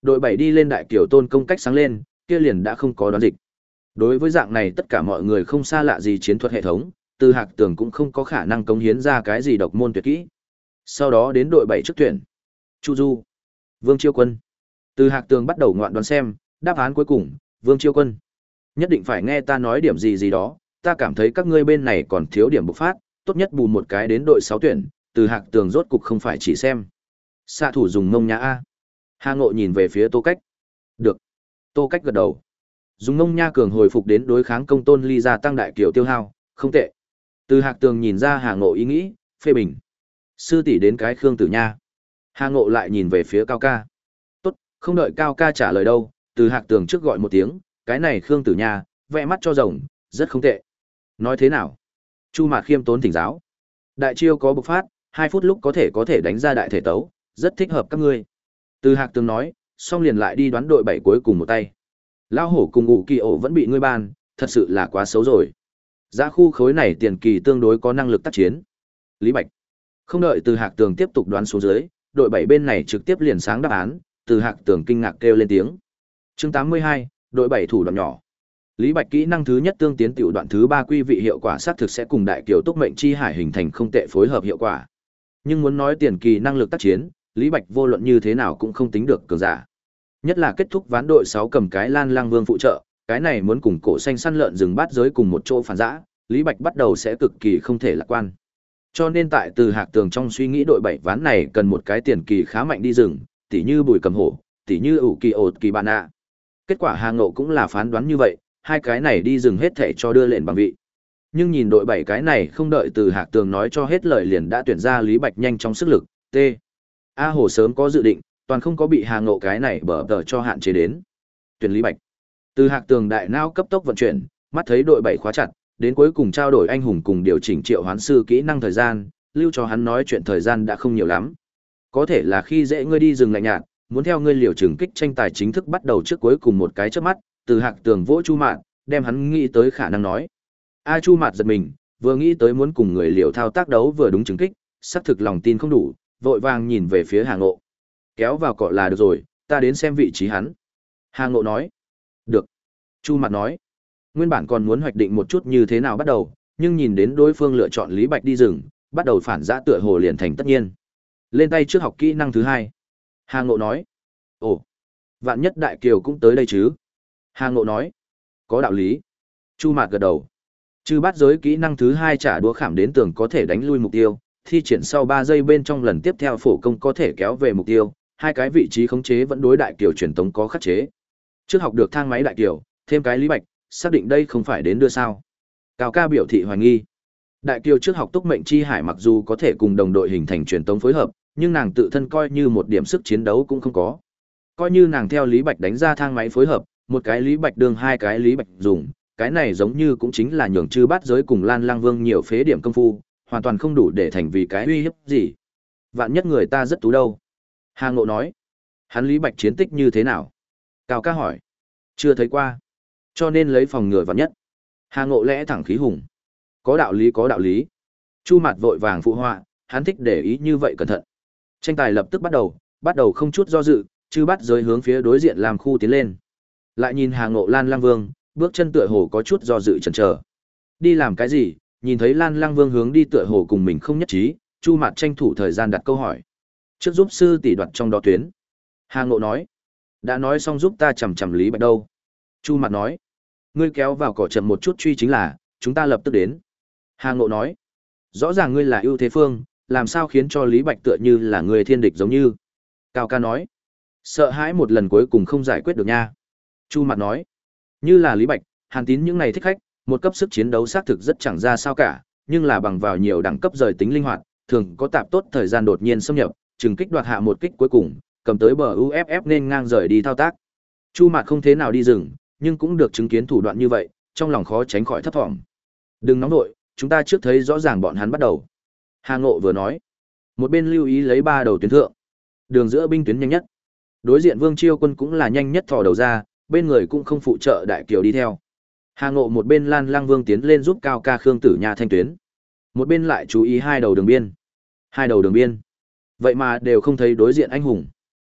Đội bảy đi lên đại kiểu tôn công cách sáng lên, kia liền đã không có đoán dịch. Đối với dạng này tất cả mọi người không xa lạ gì chiến thuật hệ thống, từ hạc tường cũng không có khả năng cống hiến ra cái gì độc môn tuyệt kỹ. Sau đó đến đội bảy trước tuyển. Chu Du, Vương Chiêu Quân. Từ hạc tường bắt đầu ngoạn đoán xem, đáp án cuối cùng, Vương Chiêu Quân. Nhất định phải nghe ta nói điểm gì gì đó, ta cảm thấy các ngươi bên này còn thiếu điểm bộc phát, tốt nhất bù một cái đến đội sáu tuyển, từ hạc tường rốt cục không phải chỉ xem. Xạ thủ dùng mông nhã A. Hà ngộ nhìn về phía tô cách. Được. Tô cách gật đầu. Dùng mông nha cường hồi phục đến đối kháng công tôn ly gia tăng đại kiểu tiêu hao, không tệ. Từ hạc tường nhìn ra hà ngộ ý nghĩ, phê bình. Sư tỷ đến cái khương tử nha. Hà ngộ lại nhìn về phía cao ca. Tốt, không đợi cao ca trả lời đâu, từ hạc tường trước gọi một tiếng, cái này khương tử nha, vẽ mắt cho rồng, rất không tệ. Nói thế nào? Chu Mạt khiêm tốn thỉnh giáo. Đại chiêu có bộc phát, hai phút lúc có thể có thể đánh ra đại thể tấu, rất thích hợp các ngươi. Từ Hạc Tường nói, xong liền lại đi đoán đội bảy cuối cùng một tay. Lão hổ cùng ngụ kỳ ổ vẫn bị ngươi ban, thật sự là quá xấu rồi. Giá khu khối này tiền kỳ tương đối có năng lực tác chiến. Lý Bạch. Không đợi Từ Hạc Tường tiếp tục đoán xuống dưới, đội bảy bên này trực tiếp liền sáng đáp án, Từ Hạc Tường kinh ngạc kêu lên tiếng. Chương 82, đội bảy thủ đoạn nhỏ. Lý Bạch kỹ năng thứ nhất tương tiến tiểu đoạn thứ ba quy vị hiệu quả xác thực sẽ cùng đại kiều túc mệnh chi hải hình thành không tệ phối hợp hiệu quả. Nhưng muốn nói tiền kỳ năng lực tác chiến, Lý Bạch vô luận như thế nào cũng không tính được cường giả. Nhất là kết thúc ván đội 6 cầm cái Lan Lang Vương phụ trợ, cái này muốn cùng cổ xanh săn lợn rừng bát giới cùng một chỗ phản giã, Lý Bạch bắt đầu sẽ cực kỳ không thể lạc quan. Cho nên tại từ hạc tường trong suy nghĩ đội bảy ván này cần một cái tiền kỳ khá mạnh đi rừng, tỉ như bùi cầm hổ, tỉ như ủ kỳ ột kỳ bàn ạ. Kết quả Hà Ngộ cũng là phán đoán như vậy, hai cái này đi rừng hết thể cho đưa lệnh bằng vị. Nhưng nhìn đội bảy cái này không đợi từ Hạc Tường nói cho hết lời liền đã tuyển ra Lý Bạch nhanh trong sức lực, T. A Hồ sớm có dự định, toàn không có bị Hà Ngộ cái này bở tờ cho hạn chế đến. Tuyển Lý Bạch. Từ Hạc Tường đại nao cấp tốc vận chuyển, mắt thấy đội bảy khóa chặt, đến cuối cùng trao đổi anh hùng cùng điều chỉnh triệu hoán sư kỹ năng thời gian, lưu cho hắn nói chuyện thời gian đã không nhiều lắm. Có thể là khi dễ ngươi đi dừng lại nhạt, muốn theo ngươi liều trừng kích tranh tài chính thức bắt đầu trước cuối cùng một cái trước mắt, từ hạc tường vỗ chu mạn đem hắn nghĩ tới khả năng nói. A chu mạt giật mình vừa nghĩ tới muốn cùng người liều thao tác đấu vừa đúng chứng kích xác thực lòng tin không đủ vội vàng nhìn về phía hà ngộ. Kéo vào cọ là được rồi ta đến xem vị trí hắn. Hà ngộ nói được. Chu mặt nói. Nguyên bản còn muốn hoạch định một chút như thế nào bắt đầu nhưng nhìn đến đối phương lựa chọn lý bạch đi rừng bắt đầu phản giã tựa hồ liền thành tất nhiên. Lên tay trước học kỹ năng thứ hai. Hà ngộ nói. Ồ vạn nhất đại kiều cũng tới đây chứ? Hà Ngộ nói, có đạo lý. Chu Mạt gật đầu. Chư bắt giới kỹ năng thứ hai trả đũa khảm đến tường có thể đánh lui mục tiêu, thi triển sau 3 giây bên trong lần tiếp theo phổ công có thể kéo về mục tiêu, hai cái vị trí khống chế vẫn đối đại Kiều truyền tống có khắc chế. Trước học được thang máy đại kiều, thêm cái lý bạch, xác định đây không phải đến đưa sao. Cao ca biểu thị hoài nghi. Đại kiều trước học túc mệnh chi hải mặc dù có thể cùng đồng đội hình thành truyền tống phối hợp, nhưng nàng tự thân coi như một điểm sức chiến đấu cũng không có. Coi như nàng theo Lý Bạch đánh ra thang máy phối hợp, một cái Lý Bạch đường hai cái Lý Bạch dùng, cái này giống như cũng chính là nhường chư bát giới cùng Lan Lang Vương nhiều phế điểm công phu, hoàn toàn không đủ để thành vì cái uy hiếp gì. Vạn nhất người ta rất tú đâu. Hà Ngộ nói, hắn Lý Bạch chiến tích như thế nào? Cao ca hỏi, chưa thấy qua. Cho nên lấy phòng ngừa vạn nhất. Hà Ngộ lẽ thẳng khí hùng. Có đạo lý có đạo lý. Chu mặt vội vàng phụ họa, hắn thích để ý như vậy cẩn thận. Tranh tài lập tức bắt đầu, bắt đầu không chút do dự, chư bắt giới hướng phía đối diện làm khu tiến lên. Lại nhìn Hà Ngộ Lan Lang Vương, bước chân tựa hồ có chút do dự chần chờ. Đi làm cái gì? Nhìn thấy Lan Lang Vương hướng đi tựa hồ cùng mình không nhất trí, Chu Mạt tranh thủ thời gian đặt câu hỏi. Trước giúp sư tỷ đoạt trong đó tuyến. Hà Ngộ nói, đã nói xong giúp ta chầm chầm lý bạch đâu. Chu Mạt nói, ngươi kéo vào cỏ chậm một chút truy chính là, chúng ta lập tức đến. Hà Ngộ nói, rõ ràng ngươi là ưu thế phương, làm sao khiến cho Lý Bạch tựa như là người thiên địch giống như. Cao ca nói, sợ hãi một lần cuối cùng không giải quyết được nha. Chu Mặt nói, như là Lý Bạch, Hàn Tín những này thích khách, một cấp sức chiến đấu xác thực rất chẳng ra sao cả, nhưng là bằng vào nhiều đẳng cấp rời tính linh hoạt, thường có tạp tốt thời gian đột nhiên xâm nhập, chừng kích đoạt hạ một kích cuối cùng, cầm tới bờ UFF nên ngang rời đi thao tác. Chu Mạt không thế nào đi rừng, nhưng cũng được chứng kiến thủ đoạn như vậy, trong lòng khó tránh khỏi thấp thỏm. Đừng nóng nội, chúng ta trước thấy rõ ràng bọn hắn bắt đầu. Hà Ngộ vừa nói, một bên lưu ý lấy ba đầu tuyến thượng, đường giữa binh tuyến nhanh nhất. Đối diện Vương Chiêu Quân cũng là nhanh nhất thò đầu ra, bên người cũng không phụ trợ đại kiều đi theo. Hà Ngộ một bên Lan Lang Vương tiến lên giúp Cao Ca Khương Tử Nha thanh tuyến, một bên lại chú ý hai đầu đường biên. Hai đầu đường biên. Vậy mà đều không thấy đối diện anh hùng.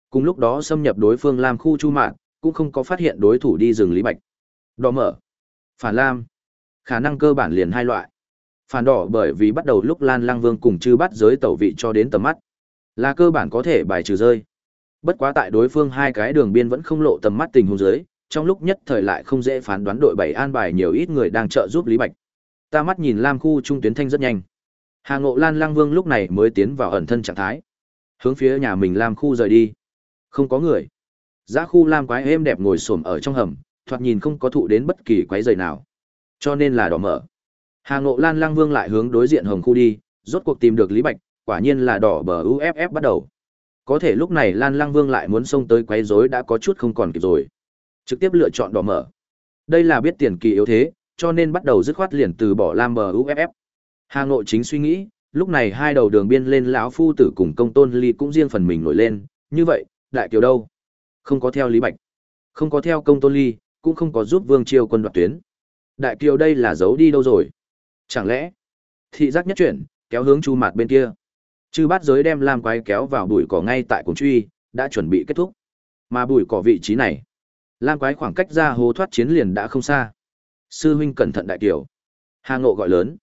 Cùng lúc đó xâm nhập đối phương Lam khu Chu Mạn, cũng không có phát hiện đối thủ đi rừng Lý Bạch. Đỏ mở. Phản Lam. Khả năng cơ bản liền hai loại. Phản đỏ bởi vì bắt đầu lúc Lan Lang Vương cùng chư bắt giới tẩu vị cho đến tầm mắt. Là cơ bản có thể bài trừ rơi. Bất quá tại đối phương hai cái đường biên vẫn không lộ tầm mắt tình huống dưới, trong lúc nhất thời lại không dễ phán đoán đội bảy an bài nhiều ít người đang trợ giúp Lý Bạch. Ta mắt nhìn Lam khu trung tuyến thanh rất nhanh. Hà Ngộ Lan Lang Vương lúc này mới tiến vào ẩn thân trạng thái. Hướng phía nhà mình Lam khu rời đi. Không có người. Giá khu Lam quái êm đẹp ngồi xổm ở trong hầm, thoạt nhìn không có thụ đến bất kỳ quái rầy nào. Cho nên là đỏ mở. Hà Ngộ Lan Lang Vương lại hướng đối diện hồng khu đi, rốt cuộc tìm được Lý Bạch, quả nhiên là đỏ bờ UFF bắt đầu. Có thể lúc này Lan Lang Vương lại muốn xông tới quấy rối đã có chút không còn kịp rồi. Trực tiếp lựa chọn đỏ mở. Đây là biết tiền kỳ yếu thế, cho nên bắt đầu dứt khoát liền từ bỏ Lam bờ UFF. Hà Ngộ chính suy nghĩ, lúc này hai đầu đường biên lên lão phu tử cùng công tôn ly cũng riêng phần mình nổi lên, như vậy, đại kiều đâu? Không có theo Lý Bạch, không có theo công tôn ly, cũng không có giúp Vương Triều quân đoạt tuyến. Đại kiều đây là giấu đi đâu rồi? Chẳng lẽ, thị giác nhất chuyển, kéo hướng chu mặt bên kia. Chư bát giới đem lam quái kéo vào bụi cỏ ngay tại cổng truy, đã chuẩn bị kết thúc. Mà bụi cỏ vị trí này, lam quái khoảng cách ra hố thoát chiến liền đã không xa. Sư huynh cẩn thận đại kiều Hà Ngộ gọi lớn.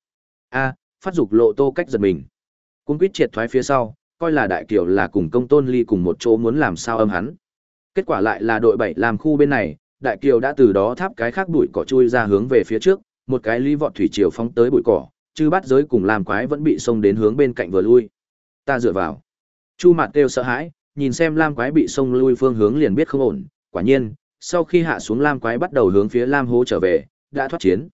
A, phát dục lộ tô cách giật mình. Cung quýt triệt thoái phía sau, coi là đại kiều là cùng công tôn ly cùng một chỗ muốn làm sao âm hắn. Kết quả lại là đội bảy làm khu bên này, đại kiều đã từ đó tháp cái khác bụi cỏ chui ra hướng về phía trước, một cái ly vọt thủy triều phóng tới bụi cỏ, chư bát giới cùng làm quái vẫn bị xông đến hướng bên cạnh vừa lui. Ta dựa vào. Chu Mạt kêu sợ hãi, nhìn xem lam quái bị xông lui phương hướng liền biết không ổn, quả nhiên, sau khi hạ xuống lam quái bắt đầu hướng phía lam hố trở về, đã thoát chiến.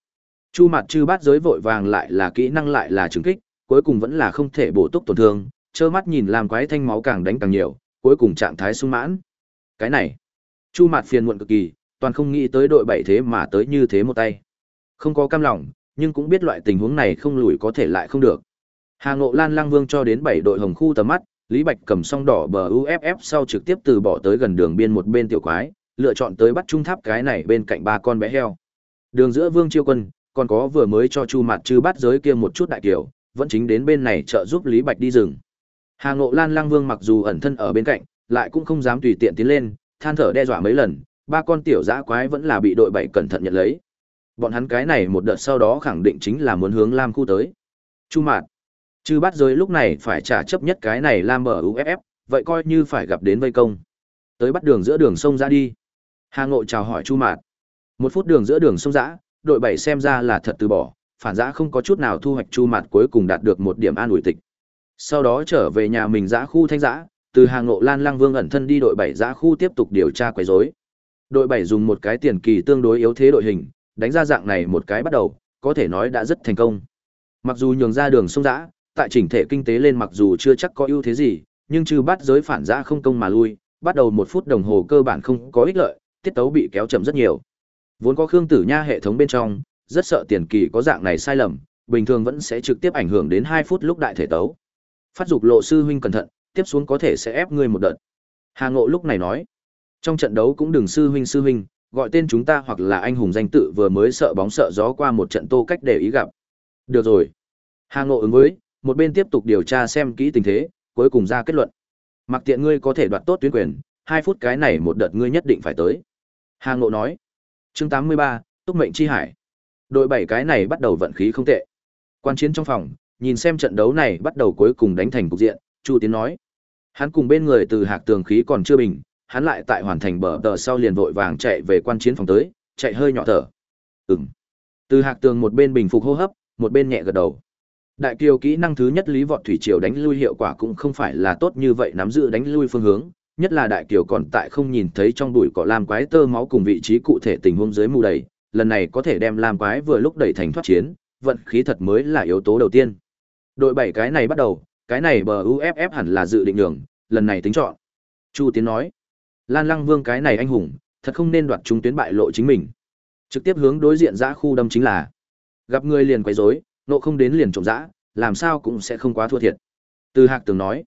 Chu mặt chư bát giới vội vàng lại là kỹ năng lại là trừng kích, cuối cùng vẫn là không thể bổ túc tổn thương, trơ mắt nhìn làm quái thanh máu càng đánh càng nhiều, cuối cùng trạng thái sung mãn. Cái này, Chu Mạt phiền muộn cực kỳ, toàn không nghĩ tới đội bảy thế mà tới như thế một tay. Không có cam lòng, nhưng cũng biết loại tình huống này không lùi có thể lại không được. Hà Ngộ Lan Lang Vương cho đến bảy đội hồng khu tầm mắt, Lý Bạch cầm song đỏ bờ UFF sau trực tiếp từ bỏ tới gần đường biên một bên tiểu quái, lựa chọn tới bắt trung tháp cái này bên cạnh ba con bé heo. Đường giữa Vương Chiêu Quân, còn có vừa mới cho Chu Mạt Trư bắt giới kia một chút đại kiểu, vẫn chính đến bên này trợ giúp Lý Bạch đi rừng. Hà Ngộ Lan Lang Vương mặc dù ẩn thân ở bên cạnh, lại cũng không dám tùy tiện tiến lên, than thở đe dọa mấy lần, ba con tiểu dã quái vẫn là bị đội bảy cẩn thận nhận lấy. Bọn hắn cái này một đợt sau đó khẳng định chính là muốn hướng Lam khu tới. Chu Mạt, chư bắt giới lúc này phải trả chấp nhất cái này Lam mở UFF, vậy coi như phải gặp đến vây công. Tới bắt đường giữa đường sông ra đi. Hà Ngộ chào hỏi Chu Mạt. Một phút đường giữa đường sông dã, đội bảy xem ra là thật từ bỏ, phản dã không có chút nào thu hoạch chu Mạt cuối cùng đạt được một điểm an ủi tịch. Sau đó trở về nhà mình giã khu thanh giã, từ hàng ngộ lan lang vương ẩn thân đi đội bảy giã khu tiếp tục điều tra quấy rối. Đội bảy dùng một cái tiền kỳ tương đối yếu thế đội hình, đánh ra dạng này một cái bắt đầu, có thể nói đã rất thành công. Mặc dù nhường ra đường sông giã, tại chỉnh thể kinh tế lên mặc dù chưa chắc có ưu thế gì, nhưng trừ bắt giới phản giã không công mà lui, bắt đầu một phút đồng hồ cơ bản không có ích lợi, tiết tấu bị kéo chậm rất nhiều. Vốn có Khương Tử Nha hệ thống bên trong, rất sợ tiền kỳ có dạng này sai lầm, bình thường vẫn sẽ trực tiếp ảnh hưởng đến hai phút lúc đại thể tấu. Phát dục lộ sư huynh cẩn thận, tiếp xuống có thể sẽ ép ngươi một đợt. Hà Ngộ lúc này nói, trong trận đấu cũng đừng sư huynh sư huynh, gọi tên chúng ta hoặc là anh hùng danh tự vừa mới sợ bóng sợ gió qua một trận tô cách để ý gặp. Được rồi. Hà Ngộ ứng với, một bên tiếp tục điều tra xem kỹ tình thế, cuối cùng ra kết luận. Mặc tiện ngươi có thể đoạt tốt tuyến quyền, hai phút cái này một đợt ngươi nhất định phải tới. Hà Ngộ nói. Chương 83, Túc mệnh chi hải. Đội bảy cái này bắt đầu vận khí không tệ. Quan chiến trong phòng, nhìn xem trận đấu này bắt đầu cuối cùng đánh thành cục diện, Chu Tiến nói. Hắn cùng bên người từ hạc tường khí còn chưa bình, hắn lại tại hoàn thành bờ tờ sau liền vội vàng chạy về quan chiến phòng tới, chạy hơi nhỏ thở. Ừm. Từ hạc tường một bên bình phục hô hấp, một bên nhẹ gật đầu. Đại kiều kỹ năng thứ nhất lý vọt thủy triều đánh lui hiệu quả cũng không phải là tốt như vậy nắm giữ đánh lui phương hướng, nhất là đại kiều còn tại không nhìn thấy trong bụi cỏ lam quái tơ máu cùng vị trí cụ thể tình huống dưới mù đầy, lần này có thể đem lam quái vừa lúc đẩy thành thoát chiến, vận khí thật mới là yếu tố đầu tiên. Đội bảy cái này bắt đầu, cái này bờ UFF hẳn là dự định đường, lần này tính chọn. Chu Tiến nói, Lan Lăng Vương cái này anh hùng, thật không nên đoạt trung tuyến bại lộ chính mình. Trực tiếp hướng đối diện giã khu đâm chính là gặp người liền quấy rối, nộ không đến liền trộm dã, làm sao cũng sẽ không quá thua thiệt. Từ Hạc Tường nói,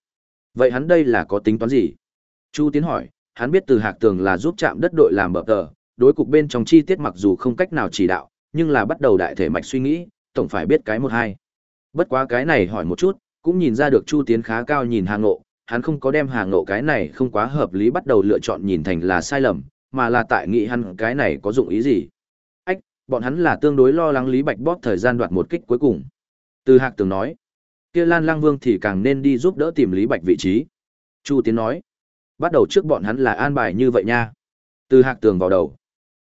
vậy hắn đây là có tính toán gì? Chu Tiến hỏi, hắn biết Từ Hạc Tường là giúp chạm đất đội làm bờ tờ, đối cục bên trong chi tiết mặc dù không cách nào chỉ đạo, nhưng là bắt đầu đại thể mạch suy nghĩ, tổng phải biết cái một hai. Bất quá cái này hỏi một chút, cũng nhìn ra được Chu Tiến khá cao nhìn hàng ngộ, hắn không có đem hàng ngộ cái này không quá hợp lý bắt đầu lựa chọn nhìn thành là sai lầm, mà là tại nghĩ hắn cái này có dụng ý gì. Ách, bọn hắn là tương đối lo lắng Lý Bạch bóp thời gian đoạt một kích cuối cùng. Từ Hạc Tường nói, kia Lan Lang Vương thì càng nên đi giúp đỡ tìm Lý Bạch vị trí. Chu Tiến nói, bắt đầu trước bọn hắn là an bài như vậy nha. Từ Hạc Tường vào đầu.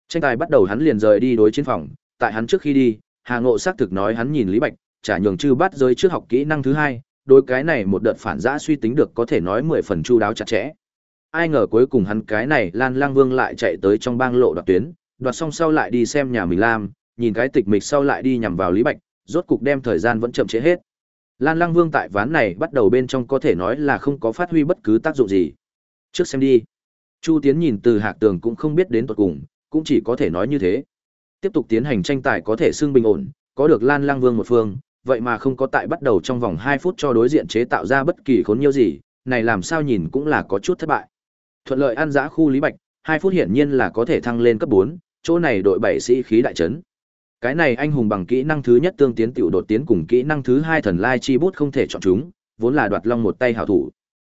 Tranh tài bắt đầu hắn liền rời đi đối chiến phòng, tại hắn trước khi đi, Hà Ngộ xác thực nói hắn nhìn Lý Bạch, trả nhường chư bắt giới trước học kỹ năng thứ hai, đối cái này một đợt phản giã suy tính được có thể nói mười phần chu đáo chặt chẽ. Ai ngờ cuối cùng hắn cái này Lan Lang Vương lại chạy tới trong bang lộ đoạt tuyến, đoạt xong sau lại đi xem nhà mình Lam, nhìn cái tịch mịch sau lại đi nhằm vào Lý Bạch, rốt cục đem thời gian vẫn chậm trễ hết. Lan Lang Vương tại ván này bắt đầu bên trong có thể nói là không có phát huy bất cứ tác dụng gì. Trước xem đi. Chu Tiến nhìn từ Hạc Tường cũng không biết đến tột cùng, cũng chỉ có thể nói như thế. Tiếp tục tiến hành tranh tài có thể xưng bình ổn, có được Lan Lang Vương một phương, vậy mà không có tại bắt đầu trong vòng 2 phút cho đối diện chế tạo ra bất kỳ khốn nhiêu gì, này làm sao nhìn cũng là có chút thất bại. Thuận lợi ăn dã khu Lý Bạch, 2 phút hiển nhiên là có thể thăng lên cấp 4, chỗ này đội 7 sĩ khí đại trấn. Cái này anh hùng bằng kỹ năng thứ nhất tương tiến tiểu đột tiến cùng kỹ năng thứ hai thần lai chi bút không thể chọn chúng, vốn là đoạt long một tay hảo thủ.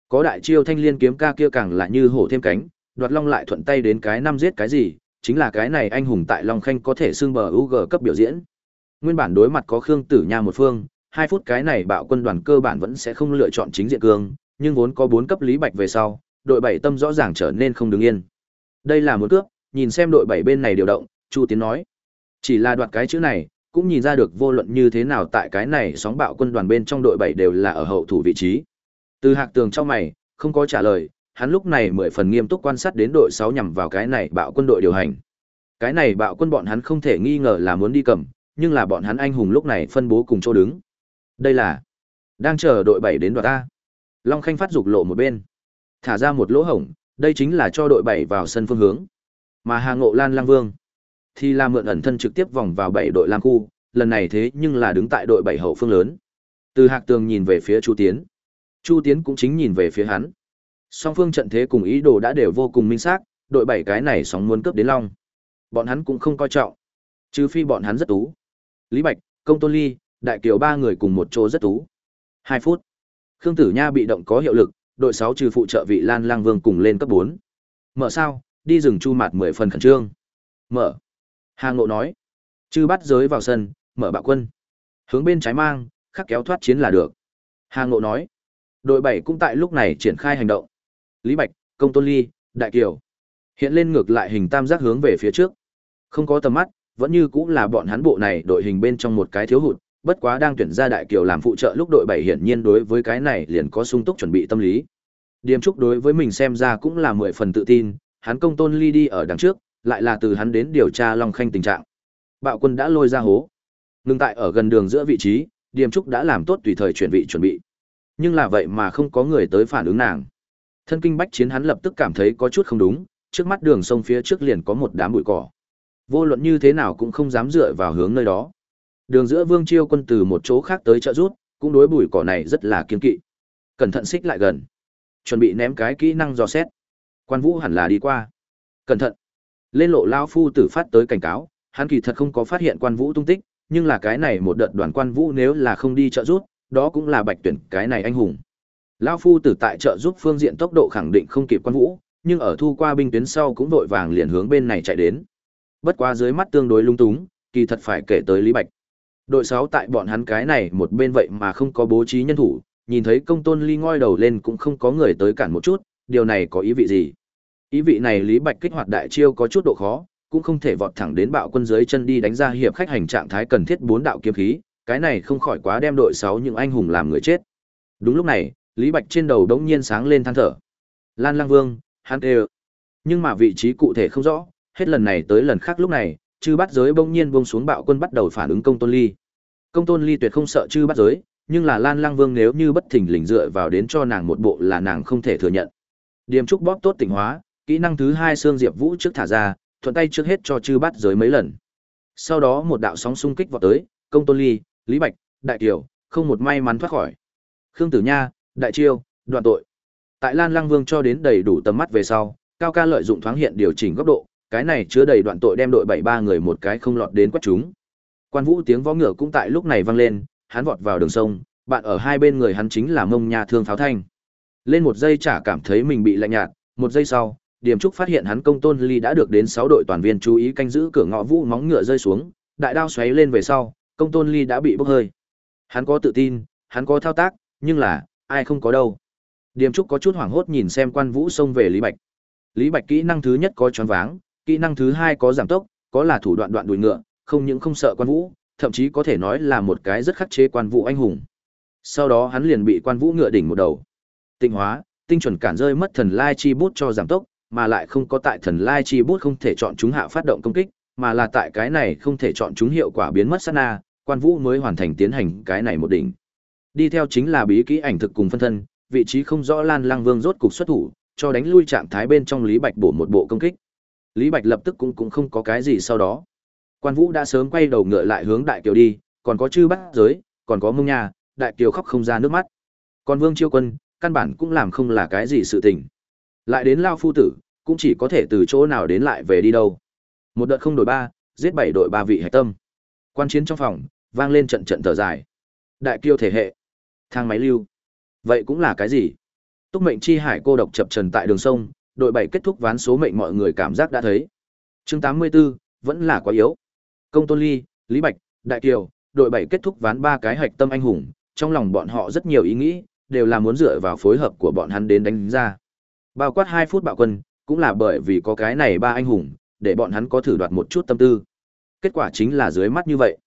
Có đại chiêu thanh liên kiếm ca kia càng là như hổ thêm cánh, đoạt long lại thuận tay đến cái năm giết cái gì, chính là cái này anh hùng tại long khanh có thể xưng bờ UG cấp biểu diễn. Nguyên bản đối mặt có Khương Tử Nha một phương, hai phút cái này bạo quân đoàn cơ bản vẫn sẽ không lựa chọn chính diện cương, nhưng vốn có bốn cấp lý bạch về sau, đội bảy tâm rõ ràng trở nên không đứng yên. Đây là một cướp, nhìn xem đội bảy bên này điều động, Chu Tiến nói. Chỉ là đoạt cái chữ này, cũng nhìn ra được vô luận như thế nào tại cái này sóng bạo quân đoàn bên trong đội bảy đều là ở hậu thủ vị trí. Từ hạc tường trong mày, không có trả lời, hắn lúc này mười phần nghiêm túc quan sát đến đội sáu nhằm vào cái này bạo quân đội điều hành. Cái này bạo quân bọn hắn không thể nghi ngờ là muốn đi cầm, nhưng là bọn hắn anh hùng lúc này phân bố cùng chỗ đứng. Đây là đang chờ đội bảy đến đoạt ta. Long Khanh phát dục lộ một bên, thả ra một lỗ hổng, đây chính là cho đội bảy vào sân phương hướng. Mà Hà Ngộ Lan Lang Vương thì là mượn ẩn thân trực tiếp vòng vào bảy đội Lam khu, lần này thế nhưng là đứng tại đội bảy hậu phương lớn. Từ Hạc Tường nhìn về phía Chu Tiến. Chu Tiến cũng chính nhìn về phía hắn. Song phương trận thế cùng ý đồ đã đều vô cùng minh xác, đội bảy cái này sóng muốn cướp đến Long. Bọn hắn cũng không coi trọng. Trừ phi bọn hắn rất tú. Lý Bạch, Công Tôn Ly, Đại Kiều ba người cùng một chỗ rất tú. Hai phút. Khương Tử Nha bị động có hiệu lực, đội sáu trừ phụ trợ vị Lan Lang Vương cùng lên cấp bốn. Mở sao, đi rừng chu mạt mười phần khẩn trương. Mở. Hà Ngộ nói. Chư bắt giới vào sân, mở bạo quân. Hướng bên trái mang, khắc kéo thoát chiến là được. Hà Ngộ nói. Đội bảy cũng tại lúc này triển khai hành động. Lý Bạch, Công Tôn Ly, Đại Kiều. Hiện lên ngược lại hình tam giác hướng về phía trước. Không có tầm mắt, vẫn như cũng là bọn hắn bộ này đội hình bên trong một cái thiếu hụt, bất quá đang tuyển ra đại kiều làm phụ trợ lúc đội bảy hiển nhiên đối với cái này liền có sung túc chuẩn bị tâm lý. Điềm Trúc đối với mình xem ra cũng là mười phần tự tin, hắn công tôn ly đi ở đằng trước, lại là từ hắn đến điều tra Long Khanh tình trạng. Bạo quân đã lôi ra hố. Ngừng tại ở gần đường giữa vị trí, Điềm Trúc đã làm tốt tùy thời chuyển vị chuẩn bị. Nhưng là vậy mà không có người tới phản ứng nàng. Thân kinh bách chiến hắn lập tức cảm thấy có chút không đúng, trước mắt đường sông phía trước liền có một đám bụi cỏ. Vô luận như thế nào cũng không dám dựa vào hướng nơi đó. Đường giữa Vương Chiêu quân từ một chỗ khác tới trợ rút, cũng đối bụi cỏ này rất là kiên kỵ. Cẩn thận xích lại gần, chuẩn bị ném cái kỹ năng dò xét. Quan Vũ hẳn là đi qua. Cẩn thận. Lên lộ lão phu tử phát tới cảnh cáo, hắn kỳ thật không có phát hiện Quan Vũ tung tích, nhưng là cái này một đợt đoàn Quan Vũ nếu là không đi trợ rút, đó cũng là bạch tuyển cái này anh hùng. Lão phu tử tại trợ giúp phương diện tốc độ khẳng định không kịp Quan Vũ, nhưng ở thu qua binh tuyến sau cũng vội vàng liền hướng bên này chạy đến. Bất quá dưới mắt tương đối lung túng, kỳ thật phải kể tới Lý Bạch. Đội 6 tại bọn hắn cái này một bên vậy mà không có bố trí nhân thủ, nhìn thấy công tôn ly ngoi đầu lên cũng không có người tới cản một chút, điều này có ý vị gì? Ý vị này Lý Bạch kích hoạt đại chiêu có chút độ khó, cũng không thể vọt thẳng đến bạo quân dưới chân đi đánh ra hiệp khách hành trạng thái cần thiết bốn đạo kiếm khí, cái này không khỏi quá đem đội 6 những anh hùng làm người chết. Đúng lúc này, Lý Bạch trên đầu đống nhiên sáng lên than thở. Lan Lang Vương, hắn đều Nhưng mà vị trí cụ thể không rõ, hết lần này tới lần khác lúc này, chư bắt giới bỗng nhiên bông xuống bạo quân bắt đầu phản ứng công tôn ly. Công tôn ly tuyệt không sợ chư bắt giới, nhưng là Lan Lang Vương nếu như bất thình lình dựa vào đến cho nàng một bộ là nàng không thể thừa nhận. Điềm trúc bóp tốt tỉnh hóa, kỹ năng thứ hai xương diệp vũ trước thả ra, thuận tay trước hết cho chư bắt giới mấy lần. Sau đó một đạo sóng xung kích vào tới, công tôn ly, lý bạch, đại kiều, không một may mắn thoát khỏi. Khương Tử Nha, đại chiêu, đoạn tội. Tại Lan Lang Vương cho đến đầy đủ tầm mắt về sau, Cao Ca lợi dụng thoáng hiện điều chỉnh góc độ, cái này chứa đầy đoạn tội đem đội bảy ba người một cái không lọt đến quét chúng. Quan Vũ tiếng võ ngựa cũng tại lúc này vang lên, hắn vọt vào đường sông, bạn ở hai bên người hắn chính là Mông Nha Thương Pháo Thanh. Lên một giây chả cảm thấy mình bị lạnh nhạt, một giây sau, Điểm Trúc phát hiện hắn công tôn ly đã được đến sáu đội toàn viên chú ý canh giữ cửa ngõ vũ móng ngựa rơi xuống, đại đao xoáy lên về sau, công tôn ly đã bị bốc hơi. Hắn có tự tin, hắn có thao tác, nhưng là, ai không có đâu. Điểm Trúc có chút hoảng hốt nhìn xem quan vũ xông về Lý Bạch. Lý Bạch kỹ năng thứ nhất có choáng váng, kỹ năng thứ hai có giảm tốc, có là thủ đoạn đoạn đuổi ngựa, không những không sợ quan vũ, thậm chí có thể nói là một cái rất khắc chế quan vũ anh hùng. Sau đó hắn liền bị quan vũ ngựa đỉnh một đầu. Tinh hóa, tinh chuẩn cản rơi mất thần lai chi bút cho giảm tốc, mà lại không có tại thần lai chi bút không thể chọn chúng hạ phát động công kích, mà là tại cái này không thể chọn chúng hiệu quả biến mất sát na, quan vũ mới hoàn thành tiến hành cái này một đỉnh. Đi theo chính là bí kỹ ảnh thực cùng phân thân, vị trí không rõ Lan Lang Vương rốt cục xuất thủ, cho đánh lui trạng thái bên trong Lý Bạch bổ một bộ công kích. Lý Bạch lập tức cũng cũng không có cái gì sau đó. Quan Vũ đã sớm quay đầu ngựa lại hướng Đại Kiều đi, còn có chư bắt giới, còn có mông nhà, Đại Kiều khóc không ra nước mắt. Còn Vương Chiêu Quân, căn bản cũng làm không là cái gì sự tình. Lại đến Lao Phu Tử, cũng chỉ có thể từ chỗ nào đến lại về đi đâu. Một đợt không đổi ba, giết bảy đội ba vị hạch tâm. Quan chiến trong phòng, vang lên trận trận thở dài. Đại Kiều thể hệ, thang máy lưu. Vậy cũng là cái gì? Túc mệnh chi hải cô độc chập trần tại đường sông, đội bảy kết thúc ván số mệnh mọi người cảm giác đã thấy. Chương 84, vẫn là quá yếu. Công Tôn Ly, Lý Bạch, Đại Kiều, đội bảy kết thúc ván ba cái hạch tâm anh hùng, trong lòng bọn họ rất nhiều ý nghĩ, đều là muốn dựa vào phối hợp của bọn hắn đến đánh ra. Bao quát 2 phút bạo quân, cũng là bởi vì có cái này ba anh hùng, để bọn hắn có thử đoạt một chút tâm tư. Kết quả chính là dưới mắt như vậy.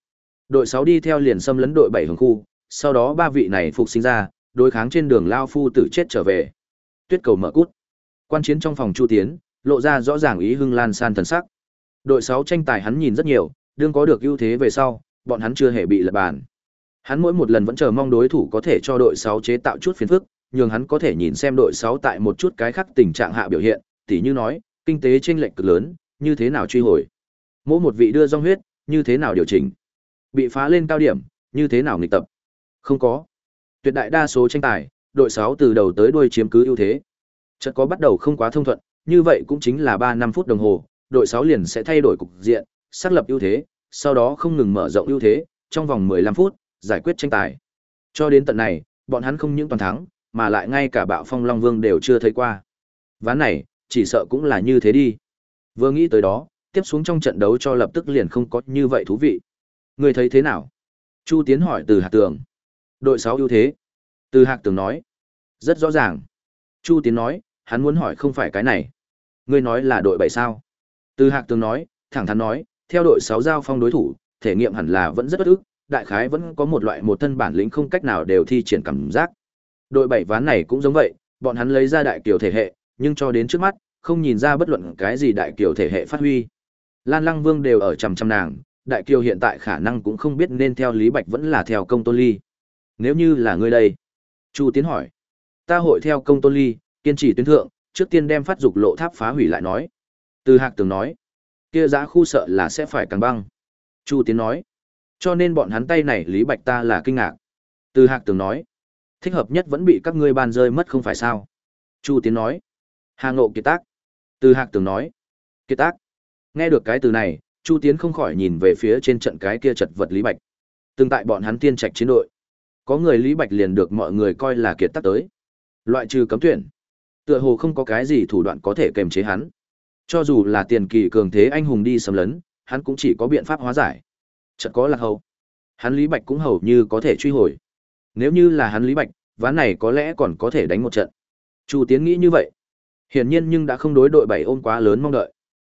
Đội 6 đi theo liền xâm lấn đội 7 hướng khu, sau đó ba vị này phục sinh ra, đối kháng trên đường lao phu tử chết trở về. Tuyết cầu mở cút. Quan chiến trong phòng Chu Tiến, lộ ra rõ ràng ý hưng lan san thần sắc. Đội 6 tranh tài hắn nhìn rất nhiều, đương có được ưu thế về sau, bọn hắn chưa hề bị lật bàn. Hắn mỗi một lần vẫn chờ mong đối thủ có thể cho đội 6 chế tạo chút phiền phức, nhưng hắn có thể nhìn xem đội 6 tại một chút cái khác tình trạng hạ biểu hiện, tỉ như nói, kinh tế chênh lệch cực lớn, như thế nào truy hồi. Mỗi một vị đưa dòng huyết, như thế nào điều chỉnh. Bị phá lên cao điểm, như thế nào nghịch tập. Không có. Tuyệt đại đa số tranh tài, đội 6 từ đầu tới đuôi chiếm cứ ưu thế. Chợt có bắt đầu không quá thông thuận, như vậy cũng chính là 3 năm phút đồng hồ, đội 6 liền sẽ thay đổi cục diện, xác lập ưu thế, sau đó không ngừng mở rộng ưu thế, trong vòng 15 phút, giải quyết tranh tài. Cho đến tận này, bọn hắn không những toàn thắng, mà lại ngay cả bạo phong Long Vương đều chưa thấy qua. Ván này, chỉ sợ cũng là như thế đi. Vừa nghĩ tới đó, tiếp xuống trong trận đấu cho lập tức liền không có như vậy thú vị. Người thấy thế nào? Chu Tiến hỏi từ hạt tường. Đội 6 ưu thế. Từ hạc tường nói. Rất rõ ràng. Chu Tiến nói, hắn muốn hỏi không phải cái này. Ngươi nói là đội 7 sao? Từ hạc tường nói, thẳng thắn nói, theo đội 6 giao phong đối thủ, thể nghiệm hẳn là vẫn rất bất ức, đại khái vẫn có một loại một thân bản lĩnh không cách nào đều thi triển cảm giác. Đội 7 ván này cũng giống vậy, bọn hắn lấy ra đại kiều thể hệ, nhưng cho đến trước mắt, không nhìn ra bất luận cái gì đại kiều thể hệ phát huy. Lan Lăng Vương đều ở chằm chằm nàng, đại kiều hiện tại khả năng cũng không biết nên theo Lý Bạch vẫn là theo công tôn ly. Nếu như là ngươi đây, Chu Tiến hỏi. Ta hội theo công tôn ly, kiên trì tuyến thượng, trước tiên đem phát dục lộ tháp phá hủy lại nói. Từ Hạc Tường nói, kia giá khu sợ là sẽ phải càng băng. Chu Tiến nói, cho nên bọn hắn tay này Lý Bạch ta là kinh ngạc. Từ Hạc Tường nói, thích hợp nhất vẫn bị các ngươi ban rơi mất không phải sao. Chu Tiến nói, Hà Ngộ kiệt tác. Từ Hạc Tường nói, kiệt tác. Nghe được cái từ này, Chu Tiến không khỏi nhìn về phía trên trận cái kia chật vật Lý Bạch. Từng tại bọn hắn tiên trạch chiến đội. Có người Lý Bạch liền được mọi người coi là kiệt tác tới. Loại trừ cấm tuyển. Tựa hồ không có cái gì thủ đoạn có thể kềm chế hắn. Cho dù là tiền kỳ cường thế anh hùng đi xâm lấn, hắn cũng chỉ có biện pháp hóa giải. Chợt có lạc hầu. Hắn Lý Bạch cũng hầu như có thể truy hồi. Nếu như là hắn Lý Bạch, ván này có lẽ còn có thể đánh một trận. Chu Tiến nghĩ như vậy. Hiển nhiên nhưng đã không đối đội bảy ôm quá lớn mong đợi.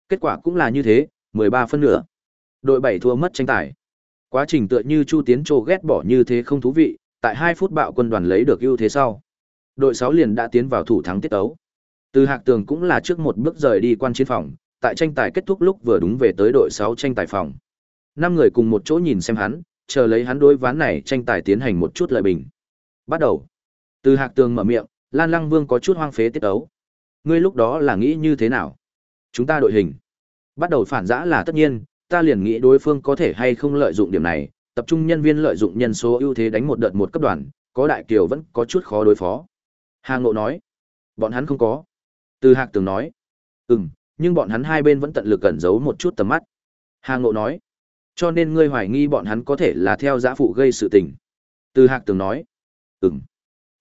Kết quả cũng là như thế, 13 phân nửa. Đội bảy thua mất tranh tài. Quá trình tựa như Chu Tiến trô ghét bỏ như thế không thú vị, tại hai phút bạo quân đoàn lấy được ưu thế sau. Đội 6 liền đã tiến vào thủ thắng tiết ấu. Từ Hạc Tường cũng là trước một bước rời đi quan chiến phòng, tại tranh tài kết thúc lúc vừa đúng về tới đội 6 tranh tài phòng. Năm người cùng một chỗ nhìn xem hắn, chờ lấy hắn đối ván này tranh tài tiến hành một chút lợi bình. Bắt đầu. Từ Hạc Tường mở miệng, Lan Lăng Vương có chút hoang phế tiết ấu. Ngươi lúc đó là nghĩ như thế nào? Chúng ta đội hình. Bắt đầu phản giã là tất nhiên, ta liền nghĩ đối phương có thể hay không lợi dụng điểm này, tập trung nhân viên lợi dụng nhân số ưu thế đánh một đợt một cấp đoàn, có đại kiều vẫn có chút khó đối phó. Hà Ngộ nói, bọn hắn không có. Từ Hạc Tường nói, ừm, nhưng bọn hắn hai bên vẫn tận lực cẩn giấu một chút tầm mắt. Hà Ngộ nói, cho nên ngươi hoài nghi bọn hắn có thể là theo giã phụ gây sự tình. Từ Hạc Tường nói, ừm.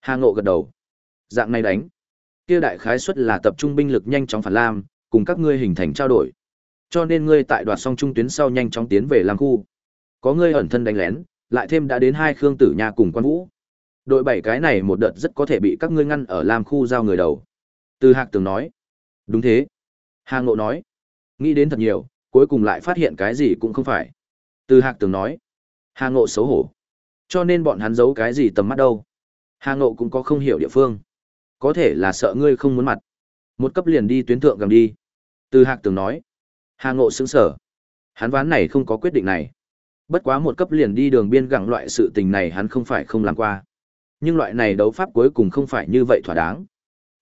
Hà Ngộ gật đầu. Dạng này đánh. Kia đại khái suất là tập trung binh lực nhanh chóng phản lam, cùng các ngươi hình thành trao đổi. Cho nên ngươi tại đoạt xong trung tuyến sau nhanh chóng tiến về Lam khu. Có ngươi ẩn thân đánh lén, lại thêm đã đến hai Khương Tử Nha cùng Quan Vũ. Đội bảy cái này một đợt rất có thể bị các ngươi ngăn ở Lam khu giao người đầu. Từ Hạc Tường nói. Đúng thế. Hà Ngộ nói. Nghĩ đến thật nhiều, cuối cùng lại phát hiện cái gì cũng không phải. Từ Hạc Tường nói. Hà Ngộ xấu hổ. Cho nên bọn hắn giấu cái gì tầm mắt đâu. Hà Ngộ cũng có không hiểu địa phương. Có thể là sợ ngươi không muốn mặt. Một cấp liền đi tuyến thượng gầm đi. Từ Hạc Tường nói. Hà Ngộ sững sở. Hắn ván này không có quyết định này. Bất quá một cấp liền đi đường biên gặng loại sự tình này hắn không phải không làm qua. Nhưng loại này đấu pháp cuối cùng không phải như vậy thỏa đáng.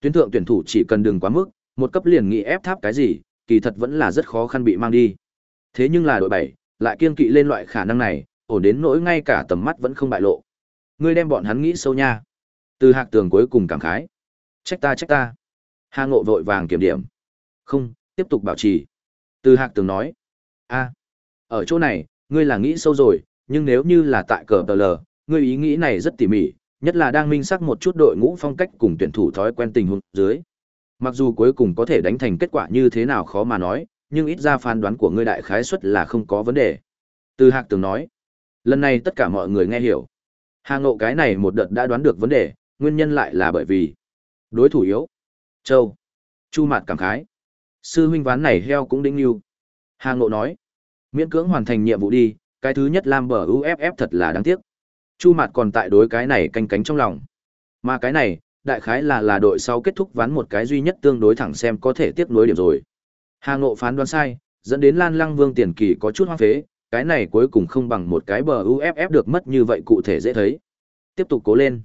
Tuyến thượng tuyển thủ chỉ cần đừng quá mức, một cấp liền nghĩ ép tháp cái gì, kỳ thật vẫn là rất khó khăn bị mang đi. Thế nhưng là đội 7, lại kiên kỵ lên loại khả năng này, ổn đến nỗi ngay cả tầm mắt vẫn không bại lộ. Ngươi đem bọn hắn nghĩ sâu nha. Từ Hạc Tường cuối cùng cảm khái. Trách ta trách ta. Hà Ngộ vội vàng kiểm điểm. Không, tiếp tục bảo trì. Từ Hạc Tường nói. a ở chỗ này, ngươi là nghĩ sâu rồi, nhưng nếu như là tại cờ tờ lờ, ngươi ý nghĩ này rất tỉ mỉ, nhất là đang minh xác một chút đội ngũ phong cách cùng tuyển thủ thói quen tình huống dưới. Mặc dù cuối cùng có thể đánh thành kết quả như thế nào khó mà nói, nhưng ít ra phán đoán của ngươi đại khái suất là không có vấn đề. Từ Hạc từng nói. Lần này tất cả mọi người nghe hiểu. Hà Ngộ cái này một đợt đã đoán được vấn đề, nguyên nhân lại là bởi vì đối thủ yếu. Châu. Chu Mạt cảm khái. Sư huynh ván này heo cũng đỉnh lưu. Hà Ngộ nói. Miễn cưỡng hoàn thành nhiệm vụ đi, cái thứ nhất làm bờ UFF thật là đáng tiếc. Chu Mạt còn tại đối cái này canh cánh trong lòng. Mà cái này, đại khái là là đội sau kết thúc ván một cái duy nhất tương đối thẳng xem có thể tiếp nối điểm rồi. Hà Ngộ phán đoán sai, dẫn đến Lan Lăng Vương tiền kỳ có chút hoang phế, cái này cuối cùng không bằng một cái bờ UFF được mất như vậy cụ thể dễ thấy. Tiếp tục cố lên.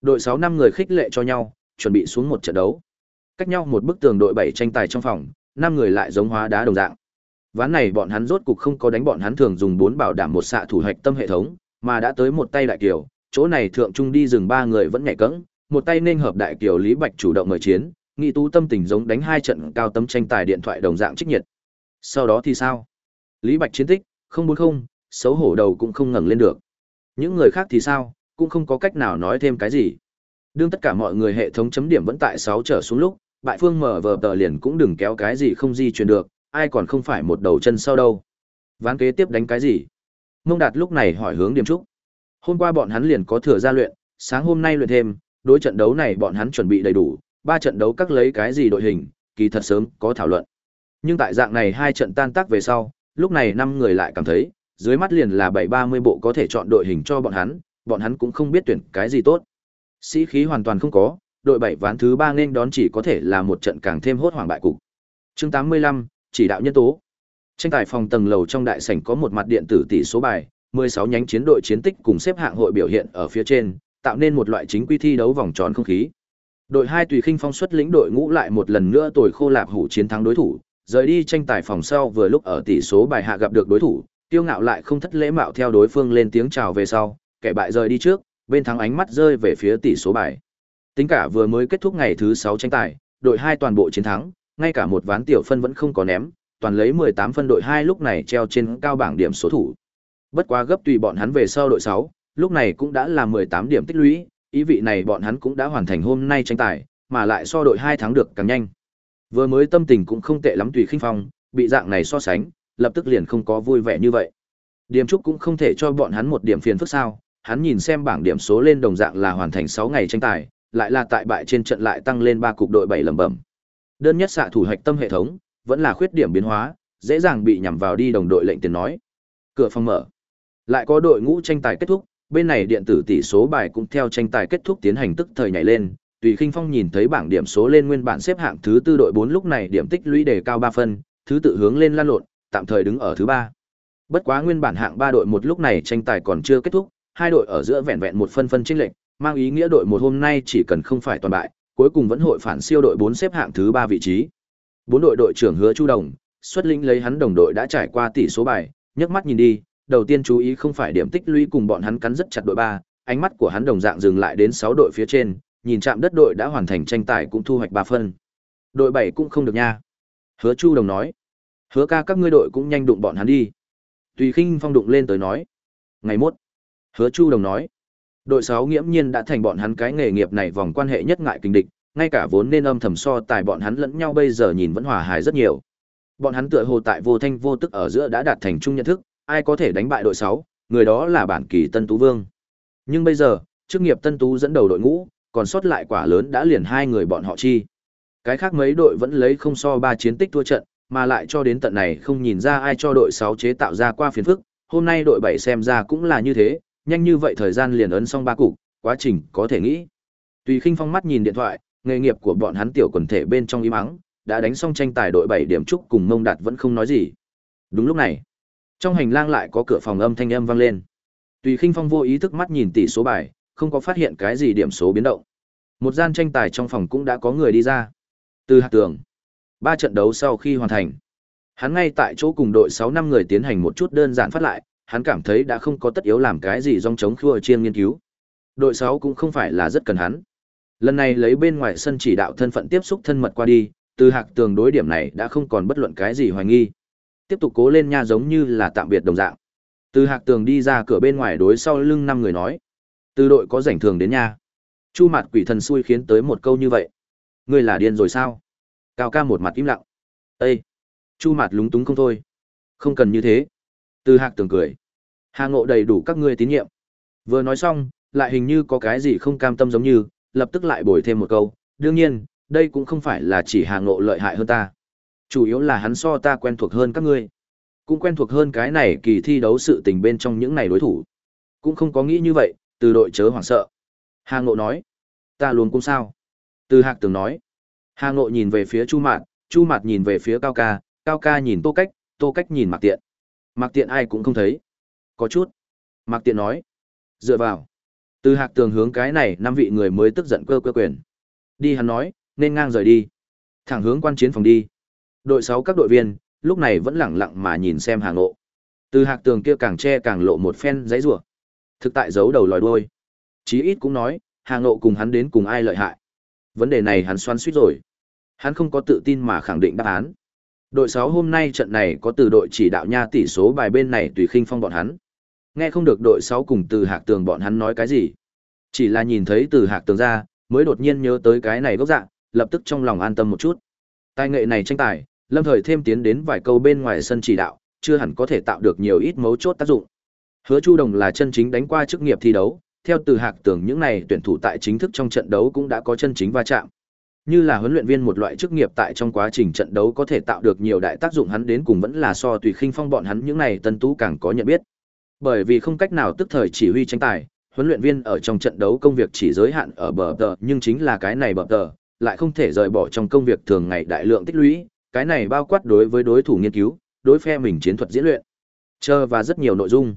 Đội 6 năm người khích lệ cho nhau, chuẩn bị xuống một trận đấu. Cách nhau một bức tường đội 7 tranh tài trong phòng, năm người lại giống hóa đá đồng dạng. Ván này bọn hắn rốt cục không có đánh bọn hắn thường dùng bốn bảo đảm một xạ thủ hạch tâm hệ thống, mà đã tới một tay đại kiều, chỗ này thượng trung đi rừng ba người vẫn nhảy cẫng, một tay nên hợp đại kiều Lý Bạch chủ động mời chiến, nghị tú tâm tình giống đánh hai trận cao tấm tranh tài điện thoại đồng dạng trích nhiệt. Sau đó thì sao? Lý Bạch chiến tích, không muốn không, xấu hổ đầu cũng không ngẩng lên được. Những người khác thì sao, cũng không có cách nào nói thêm cái gì. Đương tất cả mọi người hệ thống chấm điểm vẫn tại 6 trở xuống lúc, bại phương mở vờ tờ liền cũng đừng kéo cái gì không di chuyển được, ai còn không phải một đầu chân sau đâu. Ván kế tiếp đánh cái gì? Mông Đạt lúc này hỏi hướng điểm trúc. Hôm qua bọn hắn liền có thừa ra luyện, sáng hôm nay luyện thêm, đối trận đấu này bọn hắn chuẩn bị đầy đủ, ba trận đấu các lấy cái gì đội hình, kỳ thật sớm có thảo luận. Nhưng tại dạng này hai trận tan tác về sau, lúc này năm người lại cảm thấy, dưới mắt liền là bảy ba mươi bộ có thể chọn đội hình cho bọn hắn, bọn hắn cũng không biết tuyển cái gì tốt. Sĩ khí hoàn toàn không có, đội bảy ván thứ ba nên đón chỉ có thể là một trận càng thêm hốt hoảng bại cục. Chương tám mươi lăm chỉ đạo nhân tố. Tranh tài phòng tầng lầu trong đại sảnh có một mặt điện tử tỷ số bài, mười sáu nhánh chiến đội chiến tích cùng xếp hạng hội biểu hiện ở phía trên, tạo nên một loại chính quy thi đấu vòng tròn không khí. Đội hai tùy khinh phong xuất lĩnh đội ngũ lại một lần nữa tồi khô lạp hủ chiến thắng đối thủ, rời đi tranh tài phòng sau vừa lúc ở tỷ số bài hạ gặp được đối thủ, tiêu ngạo lại không thất lễ mạo theo đối phương lên tiếng chào về sau, kẻ bại rời đi trước, bên thắng ánh mắt rơi về phía tỷ số bài. Tính cả vừa mới kết thúc ngày thứ 6 tranh tài, đội hai toàn bộ chiến thắng, ngay cả một ván tiểu phân vẫn không có ném, toàn lấy 18 phân đội hai lúc này treo trên cao bảng điểm số thủ. Bất quá gấp tùy bọn hắn về sau đội 6, lúc này cũng đã là 18 điểm tích lũy, ý vị này bọn hắn cũng đã hoàn thành hôm nay tranh tài, mà lại so đội hai thắng được càng nhanh. Vừa mới tâm tình cũng không tệ lắm tùy khinh phong, bị dạng này so sánh, lập tức liền không có vui vẻ như vậy. Điểm trúc cũng không thể cho bọn hắn một điểm phiền phức sao, hắn nhìn xem bảng điểm số lên đồng dạng là hoàn thành 6 ngày tranh tài, lại là tại bại trên trận lại tăng lên 3 cục đội 7 lầm bẩm. Đơn nhất xạ thủ hoạch tâm hệ thống, vẫn là khuyết điểm biến hóa, dễ dàng bị nhằm vào đi đồng đội lệnh tiền nói. Cửa phòng mở. Lại có đội ngũ tranh tài kết thúc, bên này điện tử tỷ số bài cũng theo tranh tài kết thúc tiến hành tức thời nhảy lên, Tùy Khinh Phong nhìn thấy bảng điểm số lên nguyên bản xếp hạng thứ tư đội 4 lúc này điểm tích lũy đề cao 3 phân, thứ tự hướng lên lan lộn, tạm thời đứng ở thứ 3. Bất quá nguyên bản hạng 3 đội một lúc này tranh tài còn chưa kết thúc, hai đội ở giữa vẹn vẹn một phân phân chênh lệch, mang ý nghĩa đội một hôm nay chỉ cần không phải toàn bại, cuối cùng vẫn hội phản siêu đội 4 xếp hạng thứ 3 vị trí. Bốn đội đội trưởng Hứa Chu Đồng, xuất lĩnh lấy hắn đồng đội đã trải qua tỷ số bài, nhấc mắt nhìn đi, đầu tiên chú ý không phải điểm tích lũy cùng bọn hắn cắn rất chặt đội ba ánh mắt của hắn đồng dạng dừng lại đến sáu đội phía trên, nhìn chạm đất đội đã hoàn thành tranh tài cũng thu hoạch ba phân. Đội bảy cũng không được nha. Hứa Chu Đồng nói. Hứa ca các ngươi đội cũng nhanh đụng bọn hắn đi. Tùy khinh phong đụng lên tới nói. Ngày mốt. Hứa Chu Đồng nói. Đội sáu nghiễm nhiên đã thành bọn hắn cái nghề nghiệp này vòng quan hệ nhất ngại kinh địch, ngay cả vốn nên âm thầm so tài bọn hắn lẫn nhau bây giờ nhìn vẫn hòa hài rất nhiều. Bọn hắn tựa hồ tại vô thanh vô tức ở giữa đã đạt thành chung nhận thức, ai có thể đánh bại đội 6, người đó là bản kỳ Tân Tú Vương. Nhưng bây giờ, chức nghiệp Tân Tú dẫn đầu đội ngũ, còn sót lại quả lớn đã liền hai người bọn họ chi. Cái khác mấy đội vẫn lấy không so ba chiến tích thua trận, mà lại cho đến tận này không nhìn ra ai cho đội 6 chế tạo ra qua phiền phức, hôm nay đội 7 xem ra cũng là như thế, nhanh như vậy thời gian liền ấn xong ba cục, quá trình có thể nghĩ. Tùy Khinh Phong mắt nhìn điện thoại, nghề nghiệp của bọn hắn tiểu quần thể bên trong im ắng, đã đánh xong tranh tài đội bảy điểm trúc cùng Mông Đạt vẫn không nói gì. Đúng lúc này, trong hành lang lại có cửa phòng âm thanh âm vang lên. Tùy Khinh Phong vô ý thức mắt nhìn tỷ số bài, không có phát hiện cái gì điểm số biến động. Một gian tranh tài trong phòng cũng đã có người đi ra. Từ hạt tường. Ba trận đấu sau khi hoàn thành, hắn ngay tại chỗ cùng đội sáu năm người tiến hành một chút đơn giản phát lại, hắn cảm thấy đã không có tất yếu làm cái gì dòng chống khua chiên nghiên cứu. Đội sáu cũng không phải là rất cần hắn. Lần này lấy bên ngoài sân chỉ đạo thân phận tiếp xúc thân mật qua đi, từ hạc tường đối điểm này đã không còn bất luận cái gì hoài nghi. Tiếp tục cố lên nha giống như là tạm biệt đồng dạng. Từ hạc tường đi ra cửa bên ngoài đối sau lưng năm người nói. Từ đội có rảnh thường đến nha. Chu mặt quỷ thần xui khiến tới một câu như vậy. Ngươi là điên rồi sao? Cao ca một mặt im lặng. Ê! Chu mặt lúng túng không thôi. Không cần như thế. Từ hạc tường cười. Hà ngộ đầy đủ các ngươi tín nhiệm. Vừa nói xong, lại hình như có cái gì không cam tâm giống như, lập tức lại bồi thêm một câu. Đương nhiên, đây cũng không phải là chỉ hà ngộ lợi hại hơn ta. Chủ yếu là hắn so ta quen thuộc hơn các ngươi. Cũng quen thuộc hơn cái này kỳ thi đấu sự tình bên trong những này đối thủ. Cũng không có nghĩ như vậy, từ đội chớ hoảng sợ. Hà ngộ nói. Ta luôn cũng sao. Từ hạc tường nói. Hà ngộ nhìn về phía chu mạt, chu mạt nhìn về phía cao ca, cao ca nhìn tô cách, tô cách nhìn mạc tiện. Mạc tiện ai cũng không thấy. Có chút. Mạc tiện nói. Dựa vào. Từ hạc tường hướng cái này năm vị người mới tức giận cơ cơ quyền. Đi hắn nói, nên ngang rời đi. Thẳng hướng quan chiến phòng đi. Đội sáu các đội viên, lúc này vẫn lẳng lặng mà nhìn xem hàng ngộ. Từ hạc tường kia càng che càng lộ một phen giấy rủa Thực tại giấu đầu lòi đuôi. Chí ít cũng nói, hàng ngộ cùng hắn đến cùng ai lợi hại. Vấn đề này hắn xoắn suýt rồi. Hắn không có tự tin mà khẳng định đáp án. Đội sáu hôm nay trận này có từ đội chỉ đạo nha tỷ số bài bên này tùy khinh phong bọn hắn. Nghe không được đội sáu cùng từ hạc tường bọn hắn nói cái gì. Chỉ là nhìn thấy từ hạc tường ra, mới đột nhiên nhớ tới cái này gốc dạng, lập tức trong lòng an tâm một chút. Tài nghệ này tranh tài, lâm thời thêm tiến đến vài câu bên ngoài sân chỉ đạo, chưa hẳn có thể tạo được nhiều ít mấu chốt tác dụng. Hứa Chu Đồng là chân chính đánh qua chức nghiệp thi đấu, theo từ hạc tường những này tuyển thủ tại chính thức trong trận đấu cũng đã có chân chính va chạm. như là huấn luyện viên một loại chức nghiệp tại trong quá trình trận đấu có thể tạo được nhiều đại tác dụng hắn đến cùng vẫn là so tùy khinh phong bọn hắn những này tân tú càng có nhận biết. Bởi vì không cách nào tức thời chỉ huy tranh tài, huấn luyện viên ở trong trận đấu công việc chỉ giới hạn ở bờ tờ, nhưng chính là cái này bờ tờ, lại không thể rời bỏ trong công việc thường ngày đại lượng tích lũy, cái này bao quát đối với đối thủ nghiên cứu, đối phe mình chiến thuật diễn luyện, chờ và rất nhiều nội dung.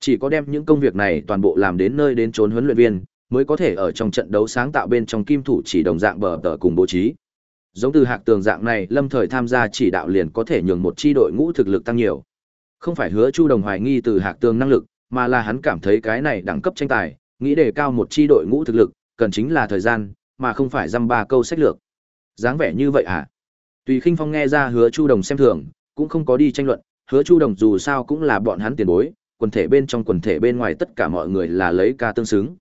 Chỉ có đem những công việc này toàn bộ làm đến nơi đến trốn huấn luyện viên, mới có thể ở trong trận đấu sáng tạo bên trong kim thủ chỉ đồng dạng bờ tờ cùng bố trí. Giống từ hạc tường dạng này, lâm thời tham gia chỉ đạo liền có thể nhường một chi đội ngũ thực lực tăng nhiều. Không phải hứa Chu Đồng hoài nghi từ hạc tường năng lực, mà là hắn cảm thấy cái này đẳng cấp tranh tài, nghĩ đề cao một chi đội ngũ thực lực, cần chính là thời gian, mà không phải dăm ba câu sách lược. dáng vẻ như vậy à? Tùy Khinh Phong nghe ra Hứa Chu Đồng xem thường, cũng không có đi tranh luận, Hứa Chu Đồng dù sao cũng là bọn hắn tiền bối, quần thể bên trong quần thể bên ngoài tất cả mọi người là lấy ca tương xứng.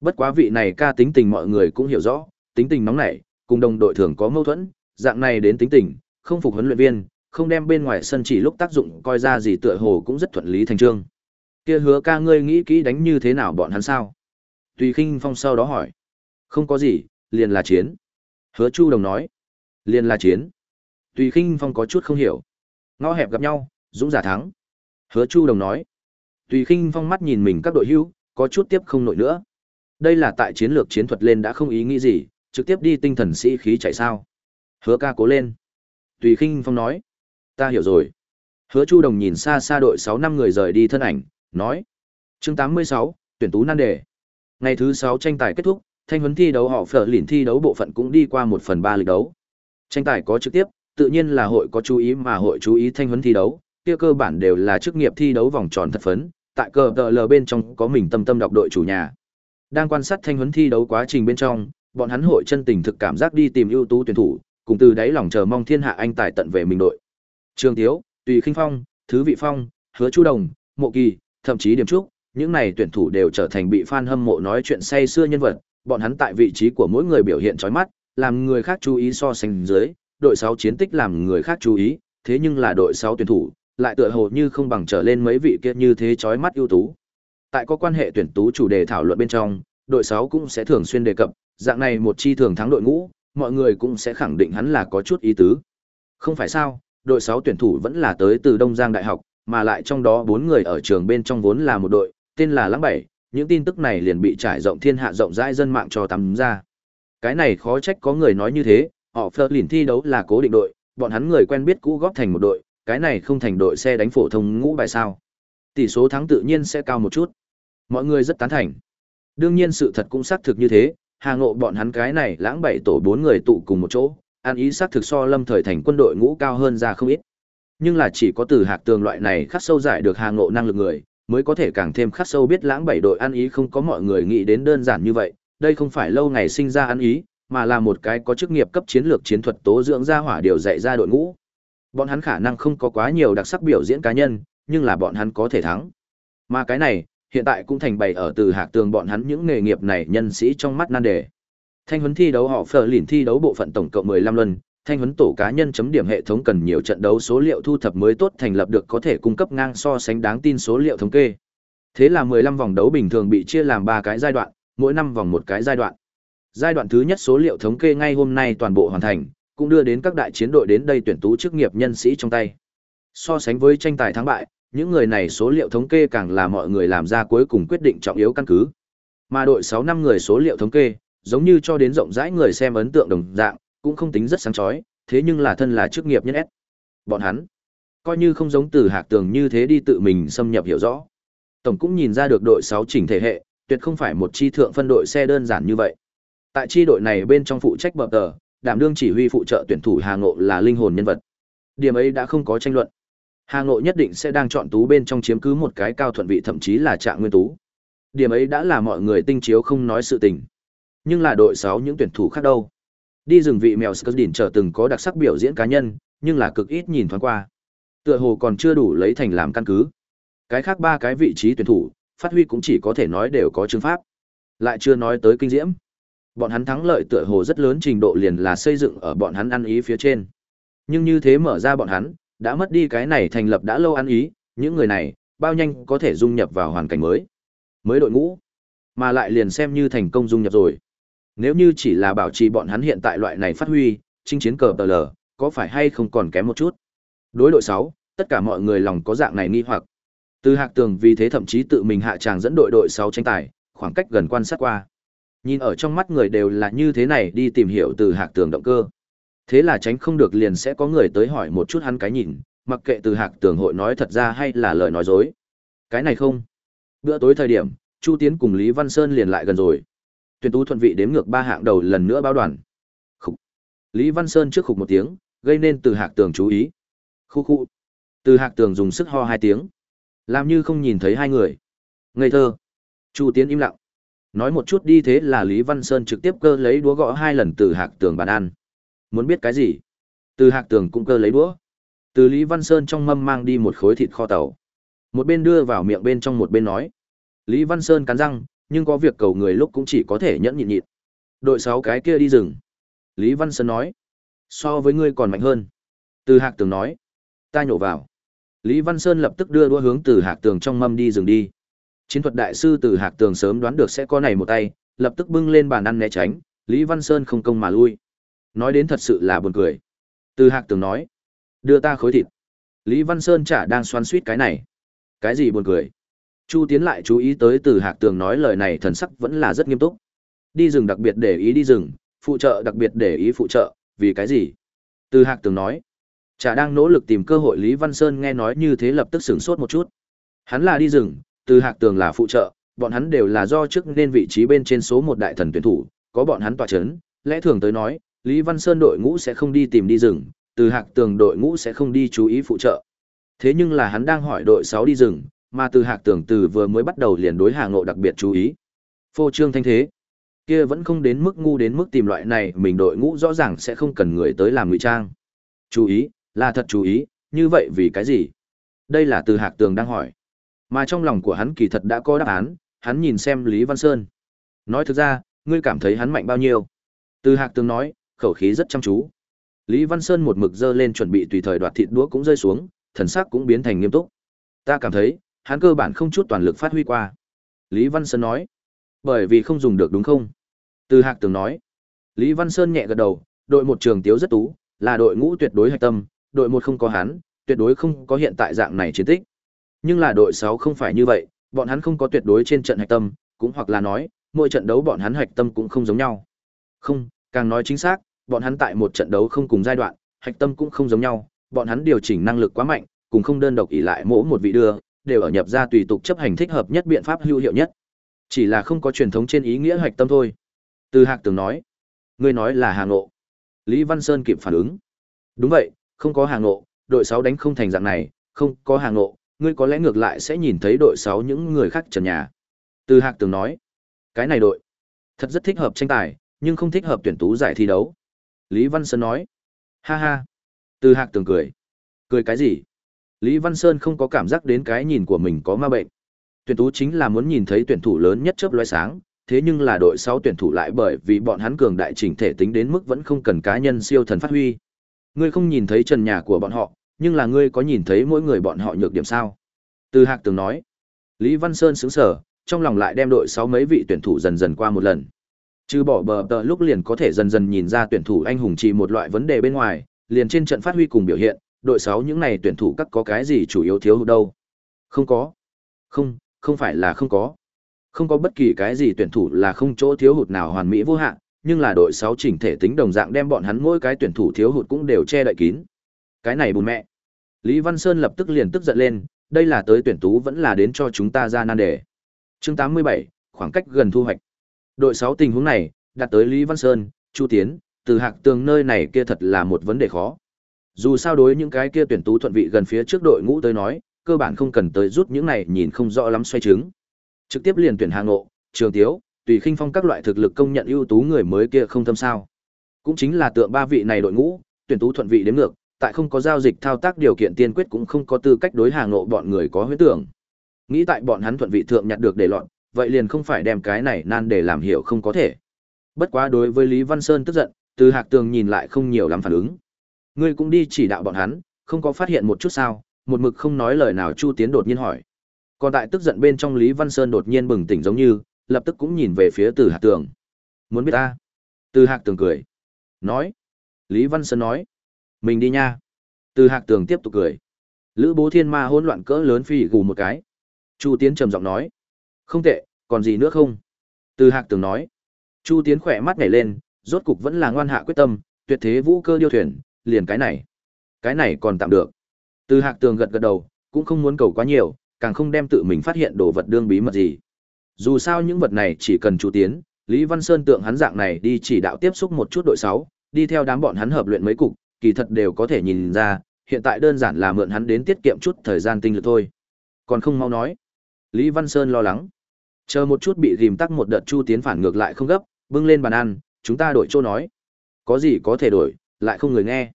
Bất quá vị này ca tính tình mọi người cũng hiểu rõ, tính tình nóng nảy, cùng đồng đội thường có mâu thuẫn, dạng này đến tính tình, không phục huấn luyện viên, không đem bên ngoài sân chỉ lúc tác dụng coi ra gì tựa hồ cũng rất thuận lý thành trương. Kia hứa ca ngươi nghĩ kỹ đánh như thế nào bọn hắn sao? Tùy khinh phong sau đó hỏi. Không có gì, liền là chiến. Hứa Chu Đồng nói. Liền là chiến. Tùy khinh phong có chút không hiểu. Ngõ hẹp gặp nhau, dũng giả thắng. Hứa Chu Đồng nói. Tùy khinh phong mắt nhìn mình các đội hữu, có chút tiếp không nổi nữa. Đây là tại chiến lược chiến thuật lên đã không ý nghĩ gì, trực tiếp đi tinh thần sĩ khí chạy sao. Hứa ca cố lên. Tùy khinh phong nói. Ta hiểu rồi. Hứa Chu Đồng nhìn xa xa đội sáu năm người rời đi thân ảnh, nói. chương tám mươi sáu tuyển tú nan đề. Ngày thứ sáu tranh tài kết thúc, thanh huấn thi đấu họ phở lìn thi đấu bộ phận cũng đi qua một phần ba lịch đấu. Tranh tài có trực tiếp, tự nhiên là hội có chú ý mà hội chú ý thanh huấn thi đấu, kia cơ bản đều là chức nghiệp thi đấu vòng tròn thật phấn, tại cờ tờ lờ bên trong có mình tâm tâm đọc đội chủ nhà. Đang quan sát thanh huấn thi đấu quá trình bên trong, bọn hắn hội chân tình thực cảm giác đi tìm ưu tú tuyển thủ, cùng từ đáy lòng chờ mong thiên hạ anh tài tận về mình đội. Trường Tiếu, Tùy Khinh Phong, Thứ Vị Phong, Hứa Chu Đồng, Mộ Kỳ, thậm chí Điểm Trúc, những này tuyển thủ đều trở thành bị fan hâm mộ nói chuyện say xưa nhân vật, bọn hắn tại vị trí của mỗi người biểu hiện chói mắt, làm người khác chú ý so sánh dưới, đội 6 chiến tích làm người khác chú ý, thế nhưng là đội 6 tuyển thủ, lại tựa hồ như không bằng trở lên mấy vị kia như thế chói mắt ưu tú. Tại có quan hệ tuyển tú chủ đề thảo luận bên trong, đội 6 cũng sẽ thường xuyên đề cập, dạng này một chi thường thắng đội ngũ, mọi người cũng sẽ khẳng định hắn là có chút ý tứ. Không phải sao, đội 6 tuyển thủ vẫn là tới từ Đông Giang Đại học, mà lại trong đó 4 người ở trường bên trong vốn là một đội, tên là Lãng Bảy, những tin tức này liền bị trải rộng thiên hạ rộng rãi dân mạng cho tắm ra. Cái này khó trách có người nói như thế, họ Phật liền thi đấu là cố định đội, bọn hắn người quen biết cũ góp thành một đội, cái này không thành đội xe đánh phổ thông ngũ bài sao. Tỷ số thắng tự nhiên sẽ cao một chút. Mọi người rất tán thành. Đương nhiên sự thật cũng xác thực như thế, Hà Ngộ bọn hắn cái này lãng bảy tổ bốn người tụ cùng một chỗ, An ý xác thực so Lâm thời thành quân đội ngũ cao hơn ra không ít. Nhưng là chỉ có từ hạc tường loại này khắc sâu giải được Hà Ngộ năng lực người, mới có thể càng thêm khắc sâu biết lãng bảy đội ăn ý không có mọi người nghĩ đến đơn giản như vậy, đây không phải lâu ngày sinh ra ăn ý, mà là một cái có chức nghiệp cấp chiến lược chiến thuật tố dưỡng ra hỏa điều dạy ra đội ngũ. Bọn hắn khả năng không có quá nhiều đặc sắc biểu diễn cá nhân, nhưng là bọn hắn có thể thắng. Mà cái này, hiện tại cũng thành bày ở từ hạc tường bọn hắn những nghề nghiệp này nhân sĩ trong mắt nan đề. Thanh huấn thi đấu họ phở lỉn thi đấu bộ phận tổng cộng 15 lần. thanh huấn tổ cá nhân chấm điểm hệ thống cần nhiều trận đấu số liệu thu thập mới tốt thành lập được có thể cung cấp ngang so sánh đáng tin số liệu thống kê. Thế là 15 vòng đấu bình thường bị chia làm 3 cái giai đoạn, mỗi năm vòng một cái giai đoạn. Giai đoạn thứ nhất số liệu thống kê ngay hôm nay toàn bộ hoàn thành, cũng đưa đến các đại chiến đội đến đây tuyển tú chức nghiệp nhân sĩ trong tay. So sánh với tranh tài thắng bại, những người này số liệu thống kê càng là mọi người làm ra cuối cùng quyết định trọng yếu căn cứ. Mà đội 6 năm người số liệu thống kê, giống như cho đến rộng rãi người xem ấn tượng đồng dạng, cũng không tính rất sáng chói, thế nhưng là thân là chức nghiệp nhân S. Bọn hắn, coi như không giống từ hạc tường như thế đi tự mình xâm nhập hiểu rõ. Tổng cũng nhìn ra được đội 6 chỉnh thể hệ, tuyệt không phải một chi thượng phân đội xe đơn giản như vậy. Tại chi đội này bên trong phụ trách bập tờ, đảm đương chỉ huy phụ trợ tuyển thủ Hà Ngộ là linh hồn nhân vật. Điểm ấy đã không có tranh luận. Hà Ngộ nhất định sẽ đang chọn tú bên trong chiếm cứ một cái cao thuận vị thậm chí là trạng nguyên tú. Điểm ấy đã là mọi người tinh chiếu không nói sự tình. Nhưng là đội 6 những tuyển thủ khác đâu. Đi rừng vị mèo Skurdin trở từng có đặc sắc biểu diễn cá nhân, nhưng là cực ít nhìn thoáng qua. Tựa hồ còn chưa đủ lấy thành làm căn cứ. Cái khác ba cái vị trí tuyển thủ, phát huy cũng chỉ có thể nói đều có chứng pháp. Lại chưa nói tới kinh diễm. Bọn hắn thắng lợi tựa hồ rất lớn trình độ liền là xây dựng ở bọn hắn ăn ý phía trên. Nhưng như thế mở ra bọn hắn, đã mất đi cái này thành lập đã lâu ăn ý, những người này, bao nhanh có thể dung nhập vào hoàn cảnh mới. Mới đội ngũ, mà lại liền xem như thành công dung nhập rồi. Nếu như chỉ là bảo trì bọn hắn hiện tại loại này phát huy, chinh chiến cờ tờ lờ, có phải hay không còn kém một chút. Đối đội sáu, tất cả mọi người lòng có dạng này nghi hoặc. Từ Hạc Tường vì thế thậm chí tự mình hạ tràng dẫn đội đội sáu tranh tài, khoảng cách gần quan sát qua. Nhìn ở trong mắt người đều là như thế này đi tìm hiểu từ Hạc Tường động cơ. Thế là tránh không được liền sẽ có người tới hỏi một chút hắn cái nhìn, mặc kệ từ Hạc Tường hội nói thật ra hay là lời nói dối. Cái này không. Bữa tối thời điểm, Chu Tiến cùng Lý Văn Sơn liền lại gần rồi. Tuyển tú thuận vị đếm ngược ba hạng đầu lần nữa báo đoàn. Khúc. Lý Văn Sơn trước khục một tiếng, gây nên từ Hạc Tường chú ý. Khu khu. Từ Hạc Tường dùng sức ho hai tiếng, làm như không nhìn thấy hai người. Ngây thơ. Chu Tiến im lặng. Nói một chút đi thế là Lý Văn Sơn trực tiếp cơ lấy đũa gõ hai lần từ Hạc Tường bàn ăn. Muốn biết cái gì? Từ Hạc Tường cũng cơ lấy đũa. Từ Lý Văn Sơn trong mâm mang đi một khối thịt kho tàu. Một bên đưa vào miệng bên trong một bên nói. Lý Văn Sơn cắn răng, nhưng có việc cầu người lúc cũng chỉ có thể nhẫn nhịn nhịn. Đội sáu cái kia đi rừng. Lý Văn Sơn nói. So với ngươi còn mạnh hơn. Từ Hạc Tường nói. Ta nhổ vào. Lý Văn Sơn lập tức đưa đua hướng từ Hạc Tường trong mâm đi rừng đi. Chiến thuật đại sư từ Hạc Tường sớm đoán được sẽ có này một tay, lập tức bưng lên bàn ăn né tránh, Lý Văn Sơn không công mà lui. Nói đến thật sự là buồn cười. Từ Hạc Tường nói. Đưa ta khối thịt. Lý Văn Sơn chả đang xoắn suýt cái này. Cái gì buồn cười? Chu Tiến lại chú ý tới từ Hạc Tường nói lời này thần sắc vẫn là rất nghiêm túc. Đi rừng đặc biệt để ý đi rừng, phụ trợ đặc biệt để ý phụ trợ, vì cái gì? Từ Hạc Tường nói. Chả đang nỗ lực tìm cơ hội Lý Văn Sơn nghe nói như thế lập tức sửng sốt một chút. Hắn là đi rừng, từ Hạc Tường là phụ trợ, bọn hắn đều là do trước nên vị trí bên trên số một đại thần tuyển thủ, có bọn hắn tọa chấn, lẽ thường tới nói, Lý Văn Sơn đội ngũ sẽ không đi tìm đi rừng, từ Hạc Tường đội ngũ sẽ không đi chú ý phụ trợ. Thế nhưng là hắn đang hỏi đội sáu đi rừng, mà từ Hạc Tường từ vừa mới bắt đầu liền đối Hà Ngộ đặc biệt chú ý. Phô trương thanh thế, kia vẫn không đến mức ngu đến mức tìm loại này, mình đội ngũ rõ ràng sẽ không cần người tới làm ngụy trang. Chú ý, là thật chú ý, như vậy vì cái gì? Đây là từ Hạc Tường đang hỏi. Mà trong lòng của hắn kỳ thật đã có đáp án, hắn nhìn xem Lý Văn Sơn. Nói thực ra, ngươi cảm thấy hắn mạnh bao nhiêu? Từ Hạc Tường nói, khẩu khí rất chăm chú. Lý Văn Sơn một mực dơ lên chuẩn bị tùy thời đoạt thịt đũa cũng rơi xuống, thần sắc cũng biến thành nghiêm túc. Ta cảm thấy, hắn cơ bản không chút toàn lực phát huy qua. Lý Văn Sơn nói, bởi vì không dùng được đúng không? Từ Hạc Tường nói, Lý Văn Sơn nhẹ gật đầu, đội một trường tiếu rất tú, là đội ngũ tuyệt đối hạch tâm, đội một không có hắn, tuyệt đối không có hiện tại dạng này chiến tích. Nhưng là đội 6 không phải như vậy, bọn hắn không có tuyệt đối trên trận hạch tâm, cũng hoặc là nói, mỗi trận đấu bọn hắn hạch tâm cũng không giống nhau. Không, càng nói chính xác, bọn hắn tại một trận đấu không cùng giai đoạn, hạch tâm cũng không giống nhau, bọn hắn điều chỉnh năng lực quá mạnh, cùng không đơn độc ỷ lại mỗi một vị đưa, đều ở nhập ra tùy tục chấp hành thích hợp nhất biện pháp hữu hiệu nhất. Chỉ là không có truyền thống trên ý nghĩa hạch tâm thôi. Từ Hạc Tường nói, ngươi nói là hàng ngộ. Lý Văn Sơn kịp phản ứng. Đúng vậy, không có hàng ngộ, đội sáu đánh không thành dạng này, không có hàng ngộ, ngươi có lẽ ngược lại sẽ nhìn thấy đội sáu những người khác trần nhà. Từ Hạc Tường nói, cái này đội, thật rất thích hợp tranh tài, nhưng không thích hợp tuyển tú giải thi đấu. Lý Văn Sơn nói, ha ha. Từ Hạc Tường cười. Cười cái gì? Lý Văn Sơn không có cảm giác đến cái nhìn của mình có ma bệnh. Tuyển tú chính là muốn nhìn thấy tuyển thủ lớn nhất chớp lóe sáng, thế nhưng là đội 6 tuyển thủ lại bởi vì bọn hắn cường đại chỉnh thể tính đến mức vẫn không cần cá nhân siêu thần phát huy. Ngươi không nhìn thấy trần nhà của bọn họ, nhưng là ngươi có nhìn thấy mỗi người bọn họ nhược điểm sao? Từ Hạc từng nói. Lý Văn Sơn sững sờ, trong lòng lại đem đội sáu mấy vị tuyển thủ dần dần qua một lần. Trừ bỏ bờ tờ lúc liền có thể dần dần nhìn ra tuyển thủ anh hùng chỉ một loại vấn đề bên ngoài, liền trên trận phát huy cùng biểu hiện, đội sáu những này tuyển thủ các có cái gì chủ yếu thiếu hụt đâu? Không có. Không, không phải là không có. Không có bất kỳ cái gì tuyển thủ là không chỗ thiếu hụt nào hoàn mỹ vô hạn, nhưng là đội 6 chỉnh thể tính đồng dạng đem bọn hắn mỗi cái tuyển thủ thiếu hụt cũng đều che đậy kín. Cái này bùn mẹ. Lý Văn Sơn lập tức liền tức giận lên, đây là tới tuyển tú vẫn là đến cho chúng ta ra nan đề. Chương 87, khoảng cách gần thu hoạch. Đội 6 tình huống này, đặt tới Lý Văn Sơn, Chu Tiến, từ hạc tường nơi này kia thật là một vấn đề khó. Dù sao đối những cái kia tuyển tú thuận vị gần phía trước đội ngũ tới nói, cơ bản không cần tới rút những này nhìn không rõ lắm xoay trứng. Trực tiếp liền tuyển hàng ngộ, trường tiếu, tùy khinh phong các loại thực lực công nhận ưu tú người mới kia không thâm sao. Cũng chính là tượng ba vị này đội ngũ, tuyển tú thuận vị đến ngược, tại không có giao dịch thao tác điều kiện tiên quyết cũng không có tư cách đối hàng ngộ bọn người có huyết tưởng. Nghĩ tại bọn hắn thuận vị thượng nhặt được để loạn, vậy liền không phải đem cái này nan để làm hiểu không có thể. Bất quá đối với Lý Văn Sơn tức giận, từ Hạc Tường nhìn lại không nhiều lắm phản ứng. Ngươi cũng đi chỉ đạo bọn hắn, không có phát hiện một chút sao? Một mực không nói lời nào Chu Tiến đột nhiên hỏi. Còn tại tức giận bên trong Lý Văn Sơn đột nhiên bừng tỉnh giống như, lập tức cũng nhìn về phía Từ Hạc Tường. Muốn biết ta? Từ Hạc Tường cười. Nói. Lý Văn Sơn nói. Mình đi nha. Từ Hạc Tường tiếp tục cười. Lữ bố thiên ma hỗn loạn cỡ lớn phi gù một cái. Chu Tiến trầm giọng nói. Không tệ, còn gì nữa không? Từ Hạc Tường nói. Chu Tiến khỏe mắt nhảy lên, rốt cục vẫn là ngoan hạ quyết tâm, tuyệt thế vũ cơ điêu thuyền, liền cái này. Cái này còn tạm được. Từ Hạc Tường gật gật đầu, cũng không muốn cầu quá nhiều, càng không đem tự mình phát hiện đồ vật đương bí mật gì. Dù sao những vật này chỉ cần Chu Tiến, Lý Văn Sơn tượng hắn dạng này đi chỉ đạo tiếp xúc một chút đội 6, đi theo đám bọn hắn hợp luyện mấy cục, kỳ thật đều có thể nhìn ra, hiện tại đơn giản là mượn hắn đến tiết kiệm chút thời gian tinh lực thôi. Còn không mau nói. Lý Văn Sơn lo lắng. Chờ một chút bị rìm tắc một đợt chu tiến phản ngược lại không gấp, bưng lên bàn ăn, chúng ta đổi chỗ nói. Có gì có thể đổi, lại không người nghe.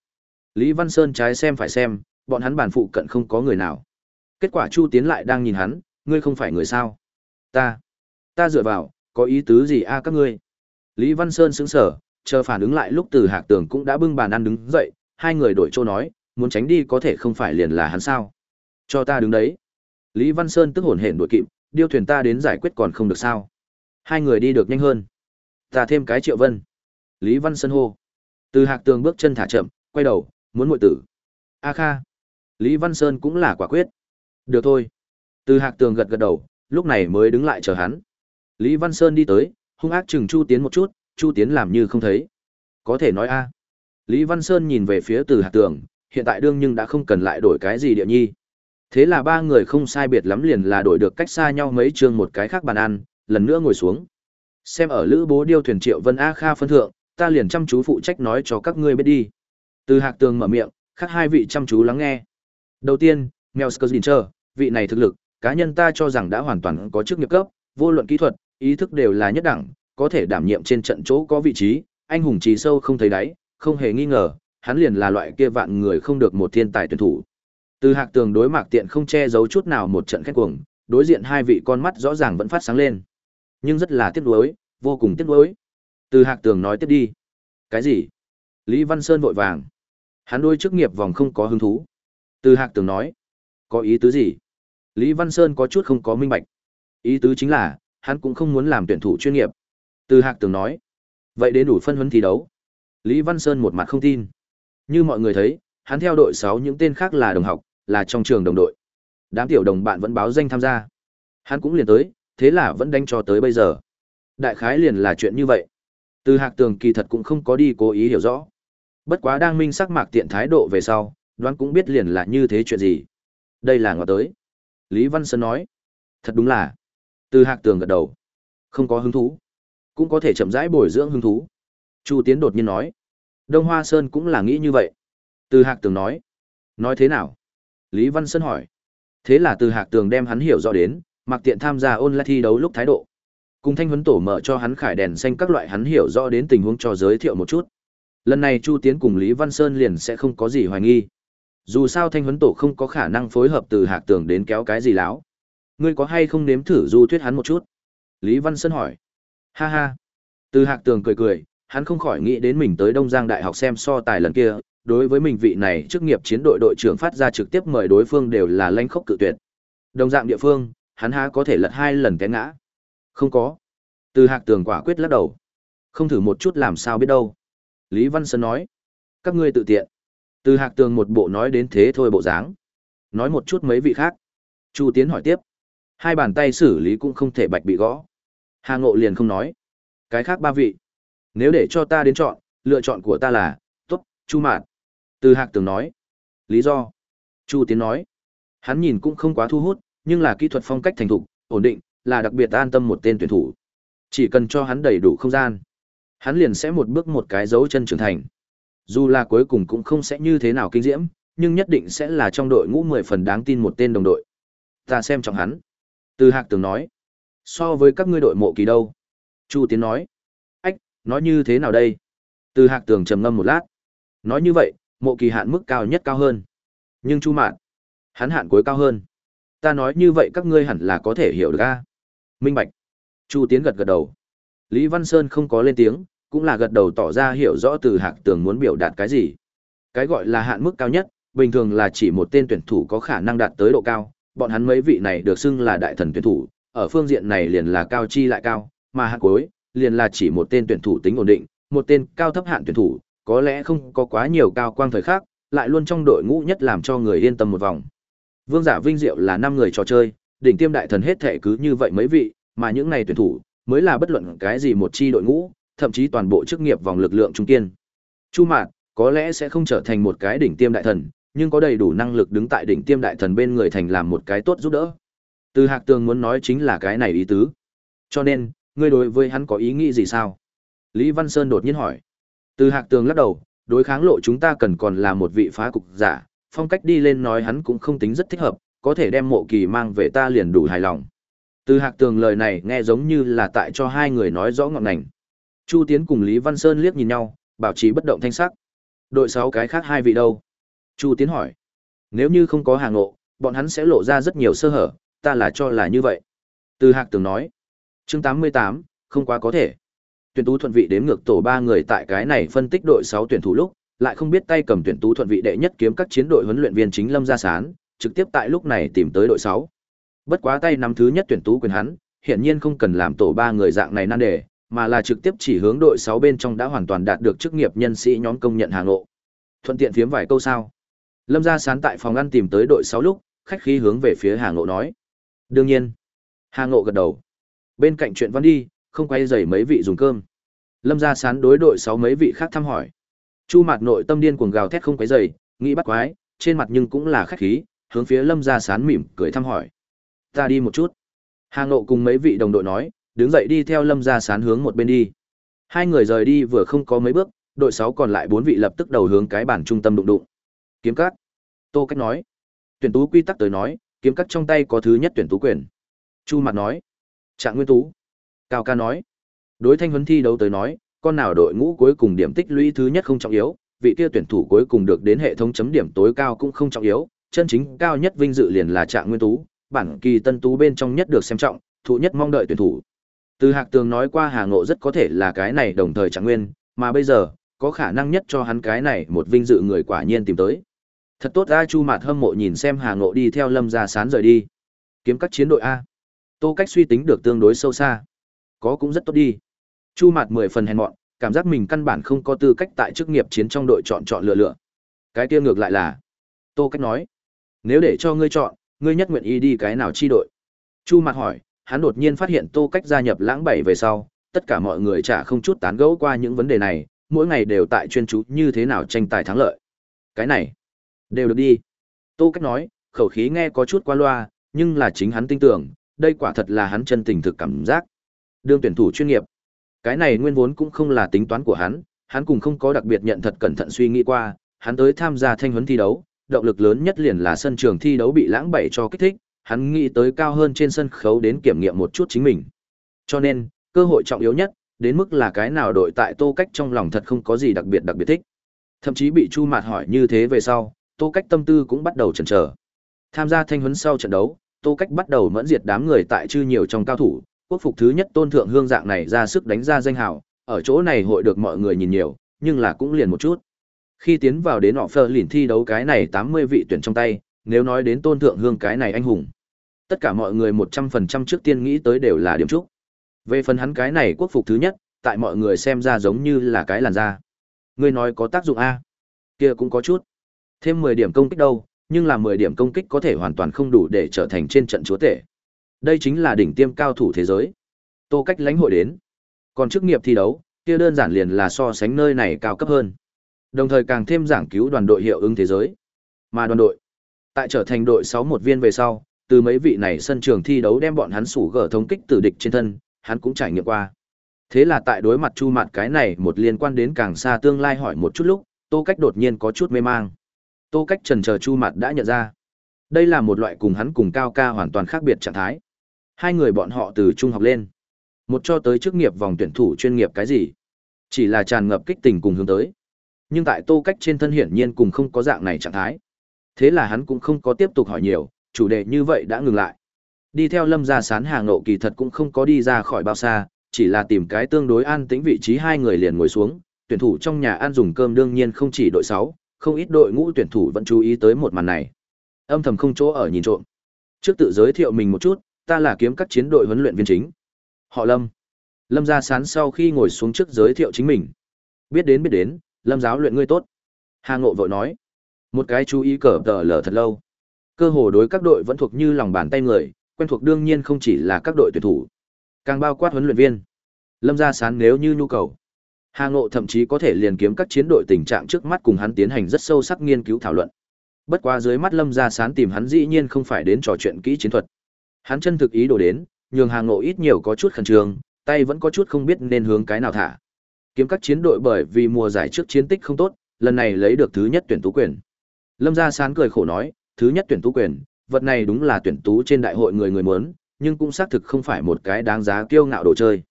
Lý Văn Sơn trái xem phải xem, bọn hắn bàn phụ cận không có người nào. Kết quả Chu Tiến lại đang nhìn hắn, ngươi không phải người sao? Ta, ta dựa vào, có ý tứ gì a các ngươi? Lý Văn Sơn sững sờ, chờ phản ứng lại lúc từ Hạc Tường cũng đã bưng bàn ăn đứng dậy, hai người đổi chỗ nói, muốn tránh đi có thể không phải liền là hắn sao? Cho ta đứng đấy. Lý Văn Sơn tức hổn hển đuổi kịp, điêu thuyền ta đến giải quyết còn không được sao? Hai người đi được nhanh hơn. Ta thêm cái Triệu Vân. Lý Văn Sơn hô. Từ Hạc Tường bước chân thả chậm, quay đầu, muốn ngồi tử. A Kha. Lý Văn Sơn cũng là quả quyết. Được thôi. Từ Hạc Tường gật gật đầu, lúc này mới đứng lại chờ hắn. Lý Văn Sơn đi tới, hung ác chừng Chu Tiến một chút, Chu Tiến làm như không thấy. Có thể nói a. Lý Văn Sơn nhìn về phía Từ Hạc Tường, hiện tại đương nhưng đã không cần lại đổi cái gì địa nhi. Thế là ba người không sai biệt lắm liền là đổi được cách xa nhau mấy chương một cái khác bàn ăn, lần nữa ngồi xuống. Xem ở Lữ Bố điêu thuyền Triệu Vân A Kha phân thượng, ta liền chăm chú phụ trách nói cho các ngươi biết đi. Từ Hạc Tường mở miệng, khác hai vị chăm chú lắng nghe. Đầu tiên, Melskerdincher, vị này thực lực, cá nhân ta cho rằng đã hoàn toàn có chức nghiệp cấp, vô luận kỹ thuật, ý thức đều là nhất đẳng, có thể đảm nhiệm trên trận chỗ có vị trí, anh hùng trí sâu không thấy đáy, không hề nghi ngờ, hắn liền là loại kia vạn người không được một thiên tài tuyển thủ. Từ Hạc Tường đối Mạc Tiện không che giấu chút nào một trận khét cuồng, đối diện hai vị con mắt rõ ràng vẫn phát sáng lên. Nhưng rất là tiếc nuối, vô cùng tiếc nuối. Từ Hạc Tường nói tiếp đi. Cái gì? Lý Văn Sơn vội vàng. Hắn đôi chức nghiệp vòng không có hứng thú. Từ Hạc Tường nói. Có ý tứ gì? Lý Văn Sơn có chút không có minh bạch. Ý tứ chính là, hắn cũng không muốn làm tuyển thủ chuyên nghiệp. Từ Hạc Tường nói. Vậy đến đủ phân huấn thi đấu. Lý Văn Sơn một mặt không tin. Như mọi người thấy, hắn theo đội sáu những tên khác là đồng học, là trong trường đồng đội. Đám tiểu đồng bạn vẫn báo danh tham gia. Hắn cũng liền tới, thế là vẫn đánh cho tới bây giờ. Đại khái liền là chuyện như vậy. Từ Hạc Tường kỳ thật cũng không có đi cố ý hiểu rõ. Bất quá đang minh sắc mạc tiện thái độ về sau, đoán cũng biết liền là như thế chuyện gì. Đây là ngọt tới. Lý Văn Sơn nói. Thật đúng là. Từ Hạc Tường gật đầu. Không có hứng thú. Cũng có thể chậm rãi bồi dưỡng hứng thú. Chu Tiến đột nhiên nói. Đông Hoa Sơn cũng là nghĩ như vậy. Từ Hạc Tường nói. Nói thế nào? Lý Văn Sơn hỏi. Thế là từ Hạc Tường đem hắn hiểu rõ đến, mặc tiện tham gia ôn lại thi đấu lúc thái độ. Cùng thanh huấn tổ mở cho hắn khải đèn xanh các loại hắn hiểu rõ đến tình huống cho giới thiệu một chút. Lần này Chu Tiến cùng Lý Văn Sơn liền sẽ không có gì hoài nghi. Dù sao thanh huấn tổ không có khả năng phối hợp từ Hạc Tường đến kéo cái gì láo. Ngươi có hay không nếm thử du thuyết hắn một chút? Lý Văn Sơn hỏi. Ha ha. Từ Hạc Tường cười cười, hắn không khỏi nghĩ đến mình tới Đông Giang Đại học xem so tài lần kia, đối với mình vị này chức nghiệp chiến đội đội trưởng phát ra trực tiếp mời đối phương đều là lanh khốc cự tuyệt. Đồng dạng địa phương, hắn há có thể lật hai lần té ngã. Không có. Từ Hạc Tường quả quyết lắc đầu. Không thử một chút làm sao biết đâu. Lý Văn Sơn nói. Các ngươi tự tiện. Từ Hạc Tường một bộ nói đến thế thôi bộ dáng. Nói một chút mấy vị khác. Chu Tiến hỏi tiếp. Hai bàn tay xử lý cũng không thể bạch bị gõ. Hà Ngộ liền không nói. Cái khác ba vị. Nếu để cho ta đến chọn, lựa chọn của ta là, tốt, Chu Mạn. Từ Hạc Tường nói. Lý do. Chu Tiến nói. Hắn nhìn cũng không quá thu hút, nhưng là kỹ thuật phong cách thành thục, ổn định, là đặc biệt an tâm một tên tuyển thủ. Chỉ cần cho hắn đầy đủ không gian, hắn liền sẽ một bước một cái dấu chân trưởng thành. Dù là cuối cùng cũng không sẽ như thế nào kinh diễm, nhưng nhất định sẽ là trong đội ngũ mười phần đáng tin một tên đồng đội. Ta xem trọng hắn. Từ Hạc Tường nói. So với các ngươi đội mộ kỳ đâu? Chu Tiến nói. Ách, nói như thế nào đây? Từ Hạc Tường trầm ngâm một lát. Nói như vậy, mộ kỳ hạn mức cao nhất cao hơn. Nhưng Chu Mạn, hắn hạn cuối cao hơn. Ta nói như vậy các ngươi hẳn là có thể hiểu được a. Minh Bạch. Chu Tiến gật gật đầu. Lý Văn Sơn không có lên tiếng, cũng là gật đầu tỏ ra hiểu rõ từ Hạc Tường muốn biểu đạt cái gì. Cái gọi là hạn mức cao nhất, bình thường là chỉ một tên tuyển thủ có khả năng đạt tới độ cao, bọn hắn mấy vị này được xưng là đại thần tuyển thủ, ở phương diện này liền là cao chi lại cao, mà hạn cuối, liền là chỉ một tên tuyển thủ tính ổn định, một tên cao thấp hạn tuyển thủ, có lẽ không có quá nhiều cao quang thời khác, lại luôn trong đội ngũ nhất làm cho người yên tâm một vòng. Vương giả vinh diệu là năm người trò chơi, đỉnh tiêm đại thần hết thể cứ như vậy mấy vị, mà những này tuyển thủ mới là bất luận cái gì một chi đội ngũ, thậm chí toàn bộ chức nghiệp vòng lực lượng trung kiên. Chu Mạn có lẽ sẽ không trở thành một cái đỉnh tiêm đại thần, nhưng có đầy đủ năng lực đứng tại đỉnh tiêm đại thần bên người thành làm một cái tốt giúp đỡ. Từ Hạc Tường muốn nói chính là cái này ý tứ. Cho nên, ngươi đối với hắn có ý nghĩ gì sao? Lý Văn Sơn đột nhiên hỏi. Từ Hạc Tường lắc đầu, đối kháng lộ chúng ta cần còn là một vị phá cục giả, phong cách đi lên nói hắn cũng không tính rất thích hợp, có thể đem mộ kỳ mang về ta liền đủ hài lòng. Từ Hạc Tường lời này nghe giống như là tại cho hai người nói rõ ngọn ngành. Chu Tiến cùng Lý Văn Sơn liếc nhìn nhau, bảo trì bất động thanh sắc. Đội sáu cái khác hai vị đâu? Chu Tiến hỏi. Nếu như không có hàng ngộ, bọn hắn sẽ lộ ra rất nhiều sơ hở, ta là cho là như vậy. Từ Hạc Tường nói. Chương tám mươi tám, không quá có thể. Tuyển tú thuận vị đếm ngược tổ ba người tại cái này phân tích đội sáu tuyển thủ lúc, lại không biết tay cầm tuyển tú thuận vị đệ nhất kiếm các chiến đội huấn luyện viên chính Lâm Gia Sán, trực tiếp tại lúc này tìm tới đội sáu. Bất quá tay nắm thứ nhất tuyển tú quyền hắn, hiển nhiên không cần làm tổ ba người dạng này nan đề, mà là trực tiếp chỉ hướng đội 6 bên trong đã hoàn toàn đạt được chức nghiệp nhân sĩ nhóm công nhận hàng ngộ. Thuận tiện phiếm vài câu sao. Lâm gia sán tại phòng ăn tìm tới đội 6 lúc, khách khí hướng về phía Hà Ngộ nói. Đương nhiên. Hà Ngộ gật đầu. Bên cạnh chuyện văn đi, không quay rầy mấy vị dùng cơm. Lâm gia sán đối đội 6 mấy vị khác thăm hỏi. Chu mạt nội tâm điên cuồng gào thét không quấy rầy, nghĩ bắt quái, trên mặt nhưng cũng là khách khí, hướng phía Lâm gia sán mỉm cười thăm hỏi. Ta đi một chút. Hà Ngộ cùng mấy vị đồng đội nói, đứng dậy đi theo lâm gia sán hướng một bên đi. Hai người rời đi vừa không có mấy bước đội sáu còn lại bốn vị lập tức đầu hướng cái bản trung tâm đụng đụng. Kiếm cắt tô cách nói. Tuyển tú quy tắc tới nói kiếm cắt trong tay có thứ nhất tuyển tú quyền. Chu mặt nói. Trạng nguyên tú. Cao ca nói. Đối thanh huấn thi đấu tới nói con nào đội ngũ cuối cùng điểm tích lũy thứ nhất không trọng yếu vị kia tuyển thủ cuối cùng được đến hệ thống chấm điểm tối cao cũng không trọng yếu chân chính cao nhất vinh dự liền là trạng nguyên tú bản kỳ tân tú bên trong nhất được xem trọng thụ nhất mong đợi tuyển thủ từ Hạc Tường nói qua Hà Ngộ rất có thể là cái này đồng thời trạng nguyên, mà bây giờ, có khả năng nhất cho hắn cái này một vinh dự người quả nhiên tìm tới. Thật tốt A Chu Mạt hâm mộ nhìn xem Hà Ngộ đi theo Lâm Gia Sán rời đi. Kiếm các chiến đội A. Tô Cách suy tính được tương đối sâu xa. Có cũng rất tốt đi. Chu Mạt mười phần hèn mọn, cảm giác mình căn bản không có tư cách tại chức nghiệp chiến trong đội chọn chọn lựa lựa. Cái kia ngược lại là, Tô Cách nói, nếu để cho ngươi chọn, ngươi nhất nguyện ý đi cái nào chi đội? Chu mặt hỏi, hắn đột nhiên phát hiện tô cách gia nhập lãng bảy về sau tất cả mọi người chả không chút tán gẫu qua những vấn đề này mỗi ngày đều tại chuyên chú như thế nào tranh tài thắng lợi. Cái này đều được đi. Tô cách nói khẩu khí nghe có chút qua loa nhưng là chính hắn tin tưởng đây quả thật là hắn chân tình thực cảm giác. Đương tuyển thủ chuyên nghiệp. Cái này nguyên vốn cũng không là tính toán của hắn hắn cũng không có đặc biệt nhận thật cẩn thận suy nghĩ qua hắn tới tham gia thanh huấn thi đấu động lực lớn nhất liền là sân trường thi đấu bị lãng bậy cho kích thích hắn nghĩ tới cao hơn trên sân khấu đến kiểm nghiệm một chút chính mình. Cho nên, cơ hội trọng yếu nhất, đến mức là cái nào đội tại Tô Cách trong lòng thật không có gì đặc biệt đặc biệt thích. Thậm chí bị Chu Mạt hỏi như thế về sau, Tô Cách tâm tư cũng bắt đầu chần chờ. Tham gia thanh huấn sau trận đấu, Tô Cách bắt đầu mẫn diệt đám người tại chư nhiều trong cao thủ, quốc phục thứ nhất tôn thượng hương dạng này ra sức đánh ra danh hào, ở chỗ này hội được mọi người nhìn nhiều, nhưng là cũng liền một chút. Khi tiến vào đến họ phơ lìn thi đấu cái này 80 vị tuyển trong tay, nếu nói đến tôn thượng hương cái này anh hùng. Tất cả mọi người một trăm phần trăm trước tiên nghĩ tới đều là điểm trúc. Về phần hắn cái này quốc phục thứ nhất, tại mọi người xem ra giống như là cái làn da. Ngươi nói có tác dụng a? Kia cũng có chút. Thêm mười điểm công kích đâu, nhưng là mười điểm công kích có thể hoàn toàn không đủ để trở thành trên trận chúa tể. Đây chính là đỉnh tiêm cao thủ thế giới. Tô cách lãnh hội đến. Còn chức nghiệp thi đấu, kia đơn giản liền là so sánh nơi này cao cấp hơn. Đồng thời càng thêm giảng cứu đoàn đội hiệu ứng thế giới. Mà đoàn đội, tại trở thành đội sáu một viên về sau, từ mấy vị này sân trường thi đấu đem bọn hắn sủ gỡ thống kích tử địch trên thân, hắn cũng trải nghiệm qua. Thế là tại đối mặt Chu Mạn cái này một liên quan đến càng xa tương lai hỏi một chút lúc, Tô Cách đột nhiên có chút mê mang. Tô Cách trần chờ Chu Mạn đã nhận ra. Đây là một loại cùng hắn cùng Cao Ca hoàn toàn khác biệt trạng thái. Hai người bọn họ từ trung học lên, một cho tới chức nghiệp vòng tuyển thủ chuyên nghiệp cái gì, chỉ là tràn ngập kích tình cùng hướng tới. Nhưng tại Tô Cách trên thân hiển nhiên cùng không có dạng này trạng thái. Thế là hắn cũng không có tiếp tục hỏi nhiều, chủ đề như vậy đã ngừng lại. Đi theo Lâm Gia Sán Hà nội kỳ thật cũng không có đi ra khỏi bao xa, chỉ là tìm cái tương đối an tĩnh vị trí hai người liền ngồi xuống, tuyển thủ trong nhà ăn dùng cơm đương nhiên không chỉ đội sáu không ít đội ngũ tuyển thủ vẫn chú ý tới một màn này. Âm thầm không chỗ ở nhìn trộm. Trước tự giới thiệu mình một chút, ta là kiếm các chiến đội huấn luyện viên chính. Họ Lâm. Lâm Gia Sán sau khi ngồi xuống trước giới thiệu chính mình. Biết đến biết đến, Lâm giáo luyện ngươi tốt. Hà Ngộ vội nói. Một cái chú ý cờ tờ lờ thật lâu. Cơ hồ đối các đội vẫn thuộc như lòng bàn tay người, quen thuộc đương nhiên không chỉ là các đội tuyển thủ, càng bao quát huấn luyện viên. Lâm gia sán nếu như nhu cầu. Hà Ngộ thậm chí có thể liền kiếm các chiến đội tình trạng trước mắt cùng hắn tiến hành rất sâu sắc nghiên cứu thảo luận. Bất quá dưới mắt Lâm gia sán tìm hắn dĩ nhiên không phải đến trò chuyện kỹ chiến thuật. Hắn chân thực ý đồ đến, nhường Hà Ngộ ít nhiều có chút khẩn trương, tay vẫn có chút không biết nên hướng cái nào thả. Kiếm các chiến đội bởi vì mùa giải trước chiến tích không tốt, lần này lấy được thứ nhất tuyển tú quyền. Lâm Gia Sán cười khổ nói, thứ nhất tuyển tú quyền, vật này đúng là tuyển tú trên đại hội người người muốn, nhưng cũng xác thực không phải một cái đáng giá kiêu ngạo đồ chơi.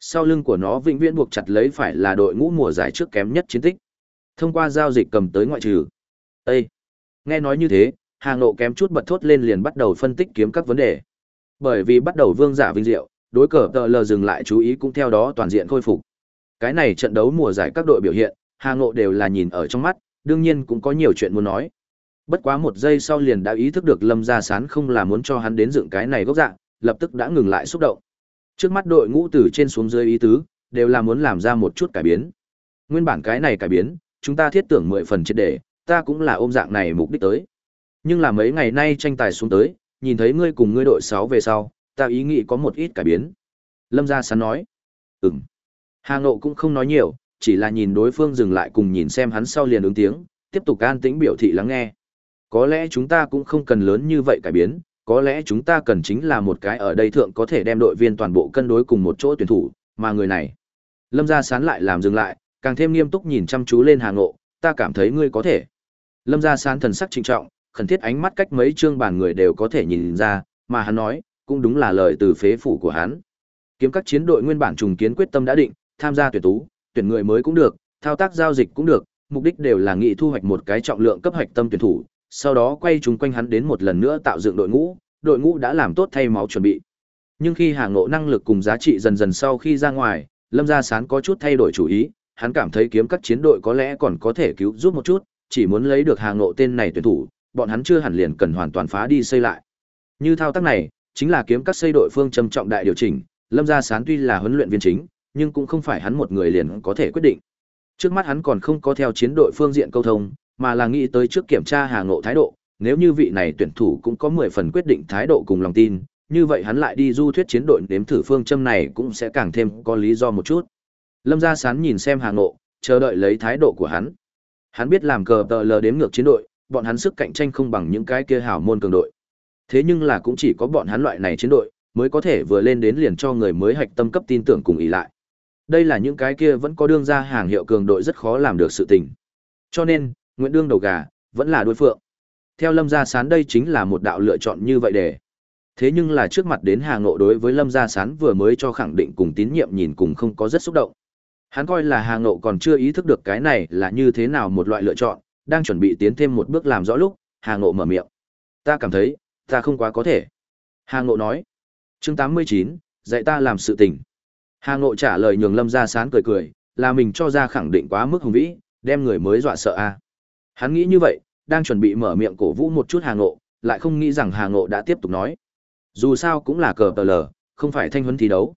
Sau lưng của nó vĩnh viễn buộc chặt lấy phải là đội ngũ mùa giải trước kém nhất chiến tích. Thông qua giao dịch cầm tới ngoại trừ. Ê! Nghe nói như thế, Hà nộ kém chút bật thốt lên liền bắt đầu phân tích kiếm các vấn đề. Bởi vì bắt đầu vương giả vinh diệu, đối cờ tờ lờ dừng lại chú ý cũng theo đó toàn diện khôi phục. Cái này trận đấu mùa giải các đội biểu hiện, Hà Ngộ đều là nhìn ở trong mắt, đương nhiên cũng có nhiều chuyện muốn nói. Bất quá một giây sau liền đã ý thức được Lâm Gia Sán không là muốn cho hắn đến dựng cái này gốc dạng, lập tức đã ngừng lại xúc động. Trước mắt đội ngũ từ trên xuống dưới ý tứ, đều là muốn làm ra một chút cải biến. Nguyên bản cái này cải biến, chúng ta thiết tưởng mười phần triệt để, ta cũng là ôm dạng này mục đích tới. Nhưng là mấy ngày nay tranh tài xuống tới, nhìn thấy ngươi cùng ngươi đội 6 về sau, ta ý nghĩ có một ít cải biến. Lâm Gia Sán nói. Ừm. Hà Ngộ cũng không nói nhiều, chỉ là nhìn đối phương dừng lại cùng nhìn xem hắn sau liền ứng tiếng, tiếp tục an tĩnh biểu thị lắng nghe. Có lẽ chúng ta cũng không cần lớn như vậy cải biến, có lẽ chúng ta cần chính là một cái ở đây thượng có thể đem đội viên toàn bộ cân đối cùng một chỗ tuyển thủ, mà người này. Lâm Gia Sán lại làm dừng lại, càng thêm nghiêm túc nhìn chăm chú lên Hà Ngộ, ta cảm thấy ngươi có thể. Lâm Gia Sán thần sắc trịnh trọng, khẩn thiết ánh mắt cách mấy chương bàn người đều có thể nhìn ra, mà hắn nói, cũng đúng là lời từ phế phủ của hắn. Kiếm các chiến đội nguyên bản trùng kiến quyết tâm đã định, tham gia tuyển tú, tuyển người mới cũng được, thao tác giao dịch cũng được, mục đích đều là nghị thu hoạch một cái trọng lượng cấp hạch tâm tuyển thủ, sau đó quay chúng quanh hắn đến một lần nữa tạo dựng đội ngũ, đội ngũ đã làm tốt thay máu chuẩn bị. Nhưng khi hàng ngộ năng lực cùng giá trị dần dần sau khi ra ngoài, Lâm Gia Sán có chút thay đổi chủ ý, hắn cảm thấy kiếm các chiến đội có lẽ còn có thể cứu giúp một chút, chỉ muốn lấy được hàng ngộ tên này tuyển thủ, bọn hắn chưa hẳn liền cần hoàn toàn phá đi xây lại. Như thao tác này, chính là kiếm các xây đội phương trầm trọng đại điều chỉnh, Lâm Gia Sán tuy là huấn luyện viên chính, nhưng cũng không phải hắn một người liền có thể quyết định. Trước mắt hắn còn không có theo chiến đội phương diện câu thông, mà là nghĩ tới trước kiểm tra Hà Ngộ thái độ, nếu như vị này tuyển thủ cũng có 10 phần quyết định thái độ cùng lòng tin, như vậy hắn lại đi du thuyết chiến đội đếm thử phương châm này cũng sẽ càng thêm có lý do một chút. Lâm Gia Sán nhìn xem Hà Ngộ, chờ đợi lấy thái độ của hắn. Hắn biết làm cờ tờ lờ đếm ngược chiến đội, bọn hắn sức cạnh tranh không bằng những cái kia hảo môn cường đội. Thế nhưng là cũng chỉ có bọn hắn loại này chiến đội mới có thể vừa lên đến liền cho người mới hạch tâm cấp tin tưởng cùng ý lại. Đây là những cái kia vẫn có đương ra hàng hiệu cường đội rất khó làm được sự tình. Cho nên, Nguyễn Đương đầu gà, vẫn là đối phượng. Theo Lâm Gia Sán đây chính là một đạo lựa chọn như vậy để. Thế nhưng là trước mặt đến Hà Ngộ đối với Lâm Gia Sán vừa mới cho khẳng định cùng tín nhiệm nhìn cùng không có rất xúc động. Hắn coi là Hà Ngộ còn chưa ý thức được cái này là như thế nào một loại lựa chọn, đang chuẩn bị tiến thêm một bước làm rõ lúc, Hà Ngộ mở miệng. Ta cảm thấy, ta không quá có thể. Hà Ngộ nói. Chương 89, dạy ta làm sự tình. Hà Ngộ trả lời nhường Lâm Gia Sán cười cười, là mình cho ra khẳng định quá mức hùng vĩ, đem người mới dọa sợ a. Hắn nghĩ như vậy, đang chuẩn bị mở miệng cổ vũ một chút Hà Ngộ, lại không nghĩ rằng Hà Ngộ đã tiếp tục nói. Dù sao cũng là cờ tờ lờ, không phải thanh huấn thi đấu.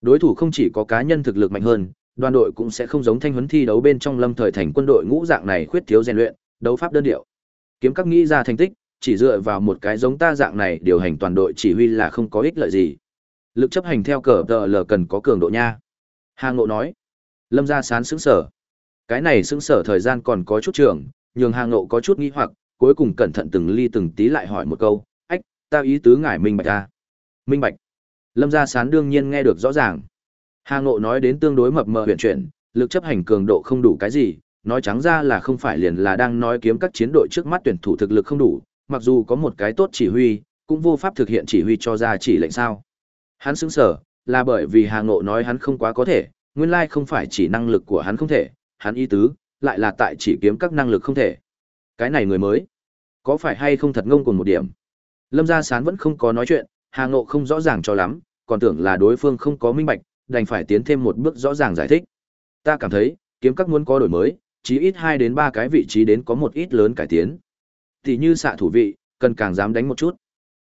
Đối thủ không chỉ có cá nhân thực lực mạnh hơn, đoàn đội cũng sẽ không giống thanh huấn thi đấu bên trong lâm thời thành quân đội ngũ dạng này khuyết thiếu rèn luyện, đấu pháp đơn điệu. Kiếm các nghĩ ra thành tích, chỉ dựa vào một cái giống ta dạng này điều hành toàn đội chỉ huy là không có ích lợi gì. Lực chấp hành theo cờ tờ lờ cần có cường độ nha. Hà Ngộ nói. Lâm gia sán xứng sở. Cái này xứng sở thời gian còn có chút trường, nhường Hà Ngộ có chút nghĩ hoặc, cuối cùng cẩn thận từng ly từng tí lại hỏi một câu, ách, ta ý tứ ngải minh bạch ta. Minh bạch. Lâm gia sán đương nhiên nghe được rõ ràng. Hà Ngộ nói đến tương đối mập mờ huyền chuyển, lực chấp hành cường độ không đủ cái gì, nói trắng ra là không phải liền là đang nói kiếm các chiến đội trước mắt tuyển thủ thực lực không đủ, mặc dù có một cái tốt chỉ huy, cũng vô pháp thực hiện chỉ huy cho ra chỉ lệnh sao. Hắn sững sở, là bởi vì Hà Ngộ nói hắn không quá có thể, nguyên lai không phải chỉ năng lực của hắn không thể, hắn ý tứ, lại là tại chỉ kiếm các năng lực không thể. Cái này người mới, có phải hay không thật ngông cùng một điểm. Lâm Gia Sán vẫn không có nói chuyện, Hà Ngộ không rõ ràng cho lắm, còn tưởng là đối phương không có minh bạch, đành phải tiến thêm một bước rõ ràng giải thích. Ta cảm thấy, kiếm các muốn có đổi mới, chí ít 2 đến 3 cái vị trí đến có một ít lớn cải tiến. Tỷ như xạ thủ vị, cần càng dám đánh một chút.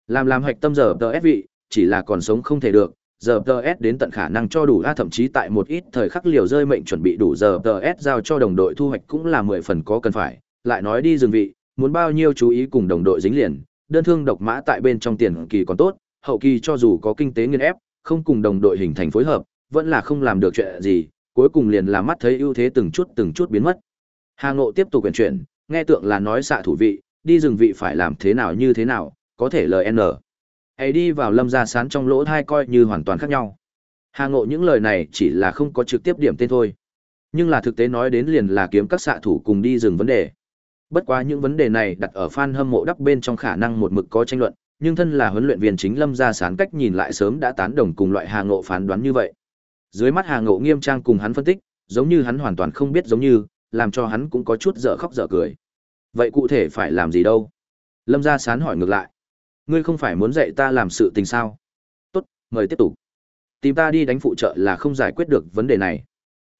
Làm làm hạch tâm giờ tờ ép vị, chỉ là còn sống không thể được, giờ TS đến tận khả năng cho đủ a thậm chí tại một ít thời khắc liều rơi mệnh chuẩn bị đủ giờ TS giao cho đồng đội thu hoạch cũng là mười phần có cần phải, lại nói đi dừng vị, muốn bao nhiêu chú ý cùng đồng đội dính liền, đơn thương độc mã tại bên trong tiền kỳ còn tốt, hậu kỳ cho dù có kinh tế nghiên ép, không cùng đồng đội hình thành phối hợp, vẫn là không làm được chuyện gì, cuối cùng liền là mắt thấy ưu thế từng chút từng chút biến mất. Hà Ngộ tiếp tục quyền chuyển, nghe tượng là nói xạ thủ vị, đi dừng vị phải làm thế nào như thế nào, có thể LN. Hãy đi vào lâm gia sán trong lỗ thai coi như hoàn toàn khác nhau. Hà Ngộ những lời này chỉ là không có trực tiếp điểm tên thôi. Nhưng là thực tế nói đến liền là kiếm các xạ thủ cùng đi dừng vấn đề. Bất quá những vấn đề này đặt ở fan hâm mộ đắp bên trong khả năng một mực có tranh luận, nhưng thân là huấn luyện viên chính Lâm Gia Sán cách nhìn lại sớm đã tán đồng cùng loại Hà Ngộ phán đoán như vậy. Dưới mắt Hà Ngộ nghiêm trang cùng hắn phân tích, giống như hắn hoàn toàn không biết giống như, làm cho hắn cũng có chút dở khóc dở cười. Vậy cụ thể phải làm gì đâu? Lâm Gia Sán hỏi ngược lại. Ngươi không phải muốn dạy ta làm sự tình sao? Tốt, mời tiếp tục. Tìm ta đi đánh phụ trợ là không giải quyết được vấn đề này.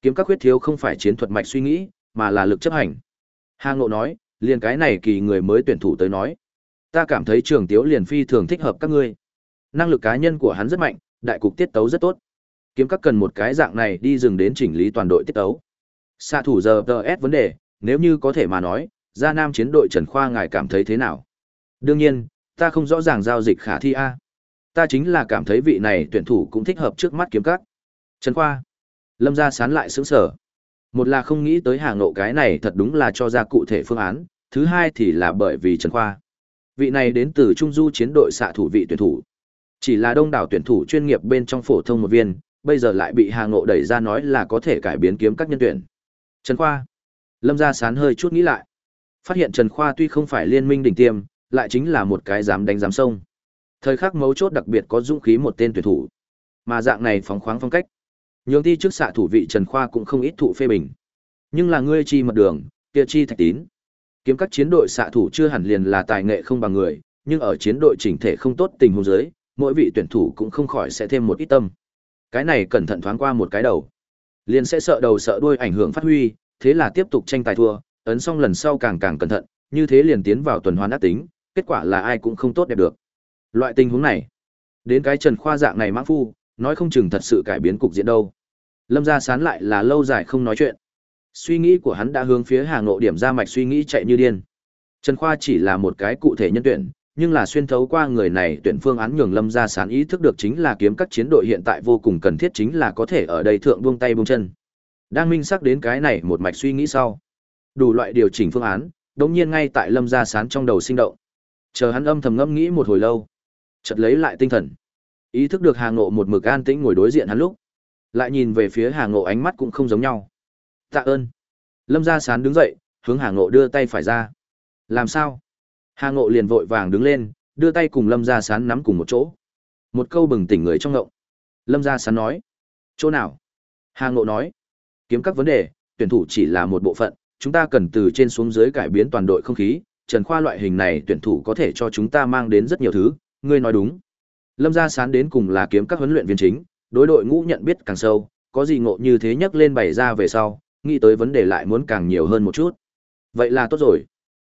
Kiếm các khuyết thiếu không phải chiến thuật mạch suy nghĩ, mà là lực chấp hành. Hà Ngộ nói, liền cái này kỳ người mới tuyển thủ tới nói. Ta cảm thấy trường tiếu liền phi thường thích hợp các ngươi. Năng lực cá nhân của hắn rất mạnh, đại cục tiết tấu rất tốt. Kiếm các cần một cái dạng này đi dừng đến chỉnh lý toàn đội tiết tấu. Xạ thủ giờ TS vấn đề, nếu như có thể mà nói, gia nam chiến đội Trần Khoa ngài cảm thấy thế nào? Đương nhiên, ta không rõ ràng giao dịch khả thi A. Ta chính là cảm thấy vị này tuyển thủ cũng thích hợp trước mắt kiếm các. Trần Khoa. Lâm gia sán lại sững sở. Một là không nghĩ tới hàng nộ cái này thật đúng là cho ra cụ thể phương án, thứ hai thì là bởi vì Trần Khoa. Vị này đến từ Trung Du chiến đội xạ thủ vị tuyển thủ. Chỉ là đông đảo tuyển thủ chuyên nghiệp bên trong phổ thông một viên, bây giờ lại bị Hà Ngộ đẩy ra nói là có thể cải biến kiếm các nhân tuyển. Trần Khoa. Lâm Gia Sán hơi chút nghĩ lại. Phát hiện Trần Khoa tuy không phải liên minh đỉnh tiêm, lại chính là một cái dám đánh dám sông. Thời khắc mấu chốt đặc biệt có dũng khí một tên tuyển thủ. Mà dạng này phóng khoáng phong cách. Nhường thi trước xạ thủ vị Trần Khoa cũng không ít thụ phê bình. Nhưng là ngươi chi mật đường, kia chi thạch tín. Kiếm các chiến đội xạ thủ chưa hẳn liền là tài nghệ không bằng người, nhưng ở chiến đội chỉnh thể không tốt tình huống dưới, mỗi vị tuyển thủ cũng không khỏi sẽ thêm một ít tâm. Cái này cẩn thận thoáng qua một cái đầu, liền sẽ sợ đầu sợ đuôi ảnh hưởng phát huy, thế là tiếp tục tranh tài thua, ấn xong lần sau càng càng cẩn thận, như thế liền tiến vào tuần hoàn ác tính, kết quả là ai cũng không tốt đẹp được. Loại tình huống này, đến cái Trần Khoa dạng này mãng phu, nói không chừng thật sự cải biến cục diện đâu. Lâm Gia Sán lại là lâu dài không nói chuyện. Suy nghĩ của hắn đã hướng phía Hà Ngộ điểm ra mạch suy nghĩ chạy như điên. Trần Khoa chỉ là một cái cụ thể nhân tuyển, nhưng là xuyên thấu qua người này tuyển phương án nhường Lâm Gia Sán ý thức được chính là kiếm các chiến đội hiện tại vô cùng cần thiết chính là có thể ở đây thượng buông tay buông chân. Đang minh sắc đến cái này một mạch suy nghĩ sau. Đủ loại điều chỉnh phương án, đống nhiên ngay tại Lâm Gia Sán trong đầu sinh động. Chờ hắn âm thầm ngẫm nghĩ một hồi lâu, chợt lấy lại tinh thần. Ý thức được Hà Ngộ một mực an tĩnh ngồi đối diện hắn lúc, lại nhìn về phía Hà Ngộ ánh mắt cũng không giống nhau. Tạ ơn. Lâm Gia Sán đứng dậy, hướng Hà Ngộ đưa tay phải ra. Làm sao? Hà Ngộ liền vội vàng đứng lên, đưa tay cùng Lâm Gia Sán nắm cùng một chỗ. Một câu bừng tỉnh người trong ngộng. Lâm Gia Sán nói. Chỗ nào? Hà Ngộ nói. Kiếm các vấn đề, tuyển thủ chỉ là một bộ phận, chúng ta cần từ trên xuống dưới cải biến toàn đội không khí. Trần Khoa loại hình này tuyển thủ có thể cho chúng ta mang đến rất nhiều thứ, ngươi nói đúng. Lâm Gia Sán đến cùng là kiếm các huấn luyện viên chính, đối đội ngũ nhận biết càng sâu, có gì ngộ như thế nhắc lên bày ra về sau, nghĩ tới vấn đề lại muốn càng nhiều hơn một chút. Vậy là tốt rồi.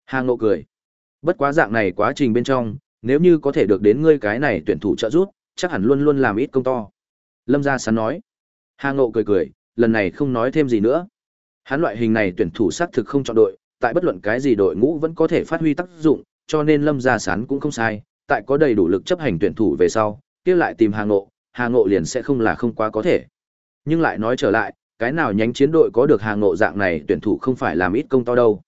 Hà Ngộ cười. Bất quá dạng này quá trình bên trong, nếu như có thể được đến ngươi cái này tuyển thủ trợ giúp, chắc hẳn luôn luôn làm ít công to. Lâm Gia Sán nói. Hà Ngộ cười cười, lần này không nói thêm gì nữa. Hắn loại hình này tuyển thủ xác thực không chọn đội, tại bất luận cái gì đội ngũ vẫn có thể phát huy tác dụng, cho nên Lâm Gia Sán cũng không sai, tại có đầy đủ lực chấp hành tuyển thủ về sau, kia lại tìm Hà Ngộ, Hà Ngộ liền sẽ không là không quá có thể. Nhưng lại nói trở lại, cái nào nhánh chiến đội có được Hà Ngộ dạng này tuyển thủ không phải làm ít công to đâu.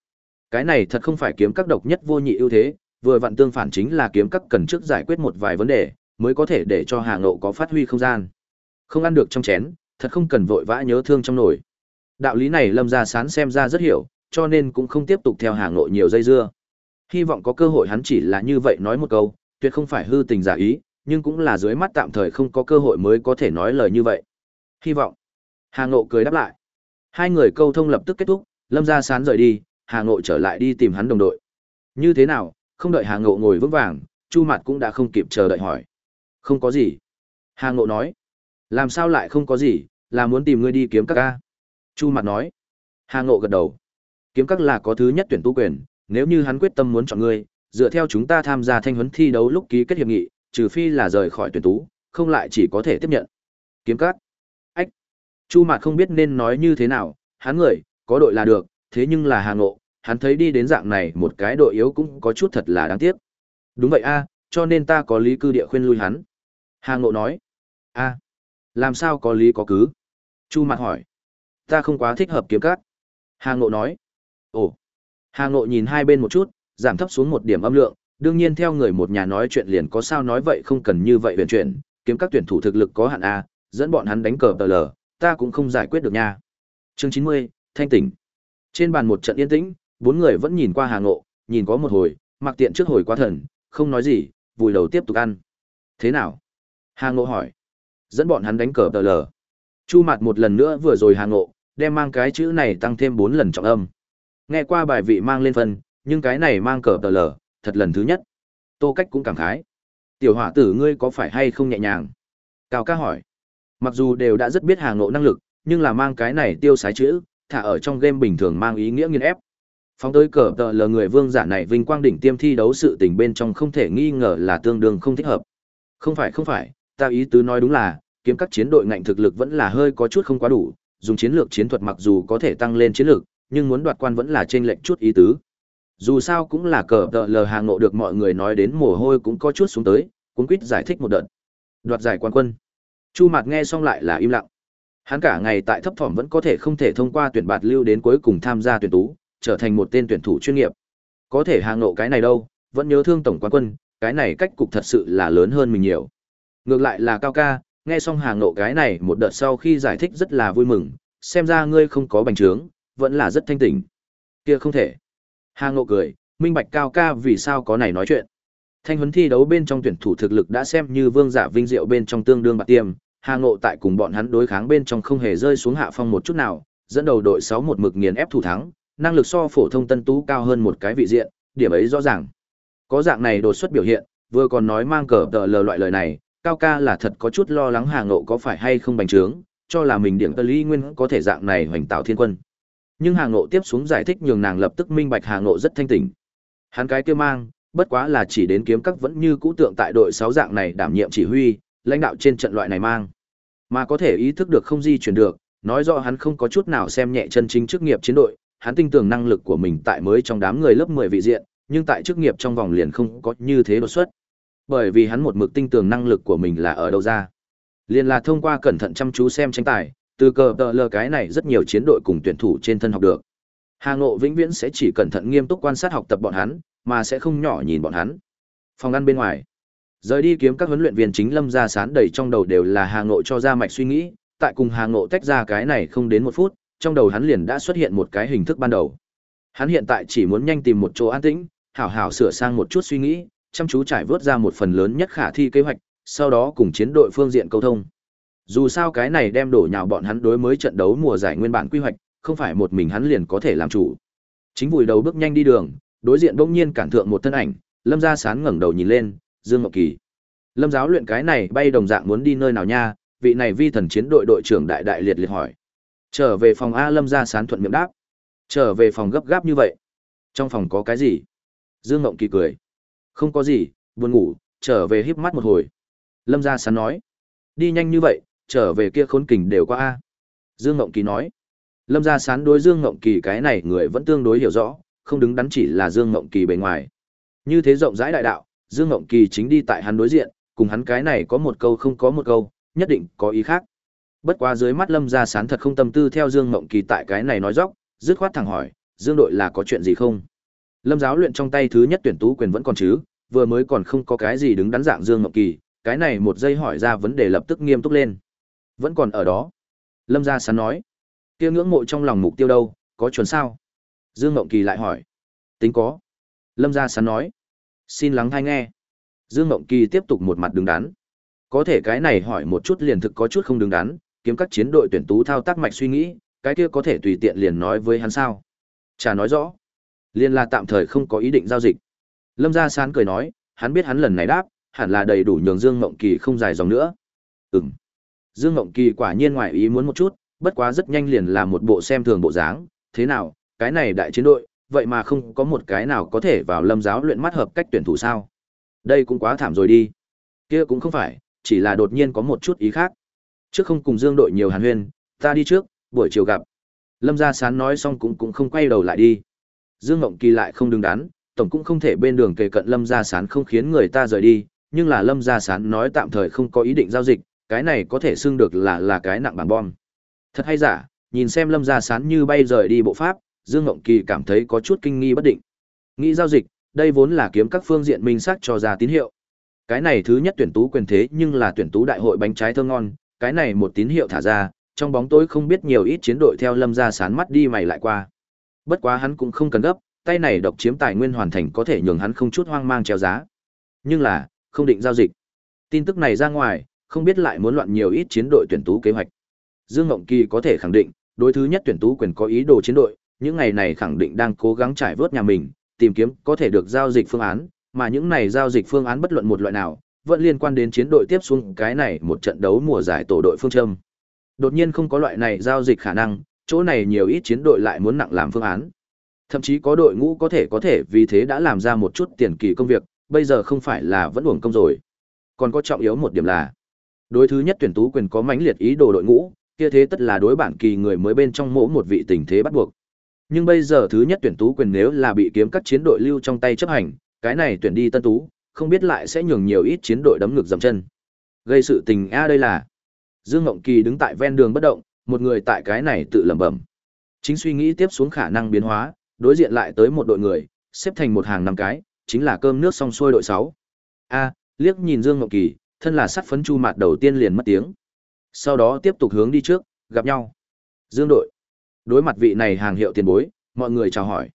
Cái này thật không phải kiếm các độc nhất vô nhị ưu thế, vừa vặn tương phản chính là kiếm các cần trước giải quyết một vài vấn đề, mới có thể để cho Hà Ngộ có phát huy không gian. Không ăn được trong chén, thật không cần vội vã nhớ thương trong nồi. Đạo lý này Lâm Gia Sán xem ra rất hiểu, cho nên cũng không tiếp tục theo Hà nội nhiều dây dưa. Hy vọng có cơ hội hắn chỉ là như vậy nói một câu, tuyệt không phải hư tình giả ý, nhưng cũng là dưới mắt tạm thời không có cơ hội mới có thể nói lời như vậy. Hy vọng. Hà Ngộ cười đáp lại. Hai người câu thông lập tức kết thúc, Lâm Gia Sán rời đi, Hà Ngộ trở lại đi tìm hắn đồng đội. Như thế nào, không đợi Hà Ngộ ngồi vững vàng, Chu Mạt cũng đã không kịp chờ đợi hỏi. Không có gì. Hà Ngộ nói. Làm sao lại không có gì, là muốn tìm ngươi đi kiếm các ca. Chu Mạt nói. Hà Ngộ gật đầu. Kiếm các là có thứ nhất tuyển tu quyền, nếu như hắn quyết tâm muốn chọn ngươi, dựa theo chúng ta tham gia thanh huấn thi đấu lúc ký kết hiệp nghị, trừ phi là rời khỏi tuyển tú, không lại chỉ có thể tiếp nhận. Kiếm các. Ách. Chu Mạt không biết nên nói như thế nào, hắn người, có đội là được, thế nhưng là Hà Ngộ, hắn thấy đi đến dạng này một cái đội yếu cũng có chút thật là đáng tiếc. Đúng vậy a, cho nên ta có lý cư địa khuyên lui hắn. Hà Ngộ nói. A, làm sao có lý có cứ? Chu Mạt hỏi. Ta không quá thích hợp kiếm các. Hà Ngộ nói. Ồ. Hà Ngộ nhìn hai bên một chút, giảm thấp xuống một điểm âm lượng, đương nhiên theo người một nhà nói chuyện liền có sao nói vậy không cần như vậy huyền chuyển, kiếm các tuyển thủ thực lực có hạn a, dẫn bọn hắn đánh cờ tờ lờ, ta cũng không giải quyết được nha. Chương chín mươi, thanh tỉnh. Trên bàn một trận yên tĩnh, bốn người vẫn nhìn qua Hà Ngộ, nhìn có một hồi, mặc tiện trước hồi quá thần, không nói gì, vùi đầu tiếp tục ăn. Thế nào? Hà Ngộ hỏi. Dẫn bọn hắn đánh cờ tờ lờ. Chu mặt một lần nữa vừa rồi Hà Ngộ, đem mang cái chữ này tăng thêm bốn lần trọng âm. Nghe qua bài vị mang lên phần, nhưng cái này mang cờ tờ lờ, thật lần thứ nhất. Tô Cách cũng cảm khái. Tiểu hỏa tử ngươi có phải hay không nhẹ nhàng? Cao ca hỏi. Mặc dù đều đã rất biết hàng ngộ năng lực, nhưng là mang cái này tiêu sái chữ, thả ở trong game bình thường mang ý nghĩa nghiên ép. Phóng tới cờ tờ lờ người vương giả này vinh quang đỉnh tiêm thi đấu sự tình bên trong không thể nghi ngờ là tương đương không thích hợp. Không phải không phải, ta ý tứ nói đúng là, kiếm các chiến đội ngạnh thực lực vẫn là hơi có chút không quá đủ, dùng chiến lược chiến thuật mặc dù có thể tăng lên chiến lược, nhưng muốn đoạt quan vẫn là trên lệnh chút ý tứ. Dù sao cũng là cờ tợ lờ hàng ngộ được mọi người nói đến mồ hôi cũng có chút xuống tới, cũng quýt giải thích một đợt. Đoạt giải quan quân. Chu Mạt nghe xong lại là im lặng. Hắn cả ngày tại thấp phẩm vẫn có thể không thể thông qua tuyển bạt lưu đến cuối cùng tham gia tuyển tú, trở thành một tên tuyển thủ chuyên nghiệp. Có thể hàng ngộ cái này đâu, vẫn nhớ thương tổng quán quân, cái này cách cục thật sự là lớn hơn mình nhiều. Ngược lại là Cao ca, nghe xong hàng ngộ cái này một đợt sau khi giải thích rất là vui mừng, xem ra ngươi không có bành trướng, vẫn là rất thanh tỉnh. Kia không thể. Hà Ngộ cười, minh bạch cao ca vì sao có này nói chuyện. Thanh huấn thi đấu bên trong tuyển thủ thực lực đã xem như vương giả vinh diệu bên trong tương đương bạc tiêm, Hà Ngộ tại cùng bọn hắn đối kháng bên trong không hề rơi xuống hạ phong một chút nào, dẫn đầu đội 6 một mực nghiền ép thủ thắng, năng lực so phổ thông tân tú cao hơn một cái vị diện, điểm ấy rõ ràng. Có dạng này đột xuất biểu hiện, vừa còn nói mang cờ tờ lờ loại lời này, cao ca là thật có chút lo lắng Hà Ngộ có phải hay không bành trướng, cho là mình điểm tơ lý nguyên có thể dạng này hoành tạo thiên quân nhưng Hà Ngộ tiếp xuống giải thích nhường nàng lập tức minh bạch Hà Ngộ rất thanh tỉnh. Hắn cái kia mang, bất quá là chỉ đến kiếm các vẫn như cũ tượng tại đội sáu dạng này đảm nhiệm chỉ huy, lãnh đạo trên trận loại này mang. Mà có thể ý thức được không di chuyển được, nói rõ hắn không có chút nào xem nhẹ chân chính chức nghiệp chiến đội, hắn tin tưởng năng lực của mình tại mới trong đám người lớp 10 vị diện, nhưng tại chức nghiệp trong vòng liền không có như thế đột xuất. Bởi vì hắn một mực tin tưởng năng lực của mình là ở đâu ra. Liền là thông qua cẩn thận chăm chú xem tranh tài, từ cờ tờ lờ cái này rất nhiều chiến đội cùng tuyển thủ trên thân học được. Hà ngộ vĩnh viễn sẽ chỉ cẩn thận nghiêm túc quan sát học tập bọn hắn, mà sẽ không nhỏ nhìn bọn hắn. Phòng ăn bên ngoài. Rời đi kiếm các huấn luyện viên chính lâm ra sán đầy trong đầu đều là hà ngộ cho ra mạch suy nghĩ, tại cùng hà ngộ tách ra cái này không đến một phút, trong đầu hắn liền đã xuất hiện một cái hình thức ban đầu. Hắn hiện tại chỉ muốn nhanh tìm một chỗ an tĩnh, hảo hảo sửa sang một chút suy nghĩ, chăm chú trải vớt ra một phần lớn nhất khả thi kế hoạch, sau đó cùng chiến đội phương diện câu thông dù sao cái này đem đổ nhào bọn hắn đối mới trận đấu mùa giải nguyên bản quy hoạch, không phải một mình hắn liền có thể làm chủ. Chính vùi đầu bước nhanh đi đường, đối diện bỗng nhiên cản thượng một thân ảnh, Lâm Gia Sán ngẩng đầu nhìn lên, Dương Ngọc Kỳ. Lâm giáo luyện cái này bay đồng dạng muốn đi nơi nào nha, vị này vi thần chiến đội đội trưởng đại đại liệt liệt hỏi. Trở về phòng A Lâm Gia Sán thuận miệng đáp. Trở về phòng gấp gáp như vậy. Trong phòng có cái gì? Dương Ngọc Kỳ cười. Không có gì, buồn ngủ, trở về híp mắt một hồi. Lâm Gia Sán nói. Đi nhanh như vậy, trở về kia khốn kình đều qua a. Dương ngộng kỳ nói. Lâm gia sán đối dương ngộng kỳ cái này người vẫn tương đối hiểu rõ, không đứng đắn chỉ là dương ngộng kỳ bề ngoài. Như thế rộng rãi đại đạo, dương ngộng kỳ chính đi tại hắn đối diện, cùng hắn cái này có một câu không có một câu, nhất định có ý khác. Bất quá dưới mắt lâm gia sán thật không tâm tư theo dương ngộng kỳ tại cái này nói dóc dứt khoát thẳng hỏi, dương đội là có chuyện gì không? Lâm giáo luyện trong tay thứ nhất tuyển tú quyền vẫn còn chứ, vừa mới còn không có cái gì đứng đắn dạng dương ngộng kỳ, cái này một giây hỏi ra vấn đề lập tức nghiêm túc lên vẫn còn ở đó. Lâm Gia Sán nói. kia ngưỡng mộ trong lòng mục tiêu đâu, có chuẩn sao? Dương mộng Kỳ lại hỏi. Tính có. Lâm Gia Sán nói. Xin lắng thai nghe. Dương mộng Kỳ tiếp tục một mặt đứng đắn. Có thể cái này hỏi một chút liền thực có chút không đứng đắn, kiếm các chiến đội tuyển tú thao tác mạch suy nghĩ, cái kia có thể tùy tiện liền nói với hắn sao? Chả nói rõ. Liên là tạm thời không có ý định giao dịch. Lâm Gia Sán cười nói, hắn biết hắn lần này đáp, hẳn là đầy đủ nhường Dương mộng Kỳ không dài dòng nữa. ừng Dương Ngộng Kỳ quả nhiên ngoài ý muốn một chút, bất quá rất nhanh liền làm một bộ xem thường bộ dáng, thế nào, cái này đại chiến đội, vậy mà không có một cái nào có thể vào lâm giáo luyện mắt hợp cách tuyển thủ sao? Đây cũng quá thảm rồi đi. Kia cũng không phải, chỉ là đột nhiên có một chút ý khác. Trước không cùng Dương đội nhiều hàn huyên, ta đi trước, buổi chiều gặp. Lâm Gia Sán nói xong cũng cũng không quay đầu lại đi. Dương Ngộng Kỳ lại không đứng đắn, tổng cũng không thể bên đường kề cận Lâm Gia Sán không khiến người ta rời đi, nhưng là Lâm Gia Sán nói tạm thời không có ý định giao dịch, cái này có thể xưng được là là cái nặng bằng bom. Thật hay giả, nhìn xem Lâm Gia Sán như bay rời đi bộ pháp, Dương Ngộng Kỳ cảm thấy có chút kinh nghi bất định. Nghĩ giao dịch, đây vốn là kiếm các phương diện minh xác cho ra tín hiệu. Cái này thứ nhất tuyển tú quyền thế nhưng là tuyển tú đại hội bánh trái thơm ngon, cái này một tín hiệu thả ra, trong bóng tối không biết nhiều ít chiến đội theo Lâm Gia Sán mắt đi mày lại qua. Bất quá hắn cũng không cần gấp, tay này độc chiếm tài nguyên hoàn thành có thể nhường hắn không chút hoang mang treo giá. Nhưng là, không định giao dịch. Tin tức này ra ngoài, không biết lại muốn loạn nhiều ít chiến đội tuyển tú kế hoạch. Dương Ngộng Kỳ có thể khẳng định, đối thứ nhất tuyển tú quyền có ý đồ chiến đội, những ngày này khẳng định đang cố gắng trải vớt nhà mình, tìm kiếm có thể được giao dịch phương án, mà những này giao dịch phương án bất luận một loại nào, vẫn liên quan đến chiến đội tiếp xuống cái này một trận đấu mùa giải tổ đội phương châm. Đột nhiên không có loại này giao dịch khả năng, chỗ này nhiều ít chiến đội lại muốn nặng làm phương án. Thậm chí có đội ngũ có thể có thể vì thế đã làm ra một chút tiền kỳ công việc, bây giờ không phải là vẫn uổng công rồi. Còn có trọng yếu một điểm là, đối thứ nhất tuyển tú quyền có mãnh liệt ý đồ đội ngũ, kia thế tất là đối bản kỳ người mới bên trong mỗi một vị tình thế bắt buộc. Nhưng bây giờ thứ nhất tuyển tú quyền nếu là bị kiếm các chiến đội lưu trong tay chấp hành, cái này tuyển đi tân tú, không biết lại sẽ nhường nhiều ít chiến đội đấm ngược dầm chân. Gây sự tình a đây là Dương Ngộng Kỳ đứng tại ven đường bất động, một người tại cái này tự lẩm bẩm. Chính suy nghĩ tiếp xuống khả năng biến hóa, đối diện lại tới một đội người, xếp thành một hàng năm cái, chính là cơm nước xong xuôi đội sáu A, liếc nhìn Dương Ngộng Kỳ, thân là sắt phấn chu mặt đầu tiên liền mất tiếng. Sau đó tiếp tục hướng đi trước, gặp nhau. Dương đội. Đối mặt vị này hàng hiệu tiền bối, mọi người chào hỏi.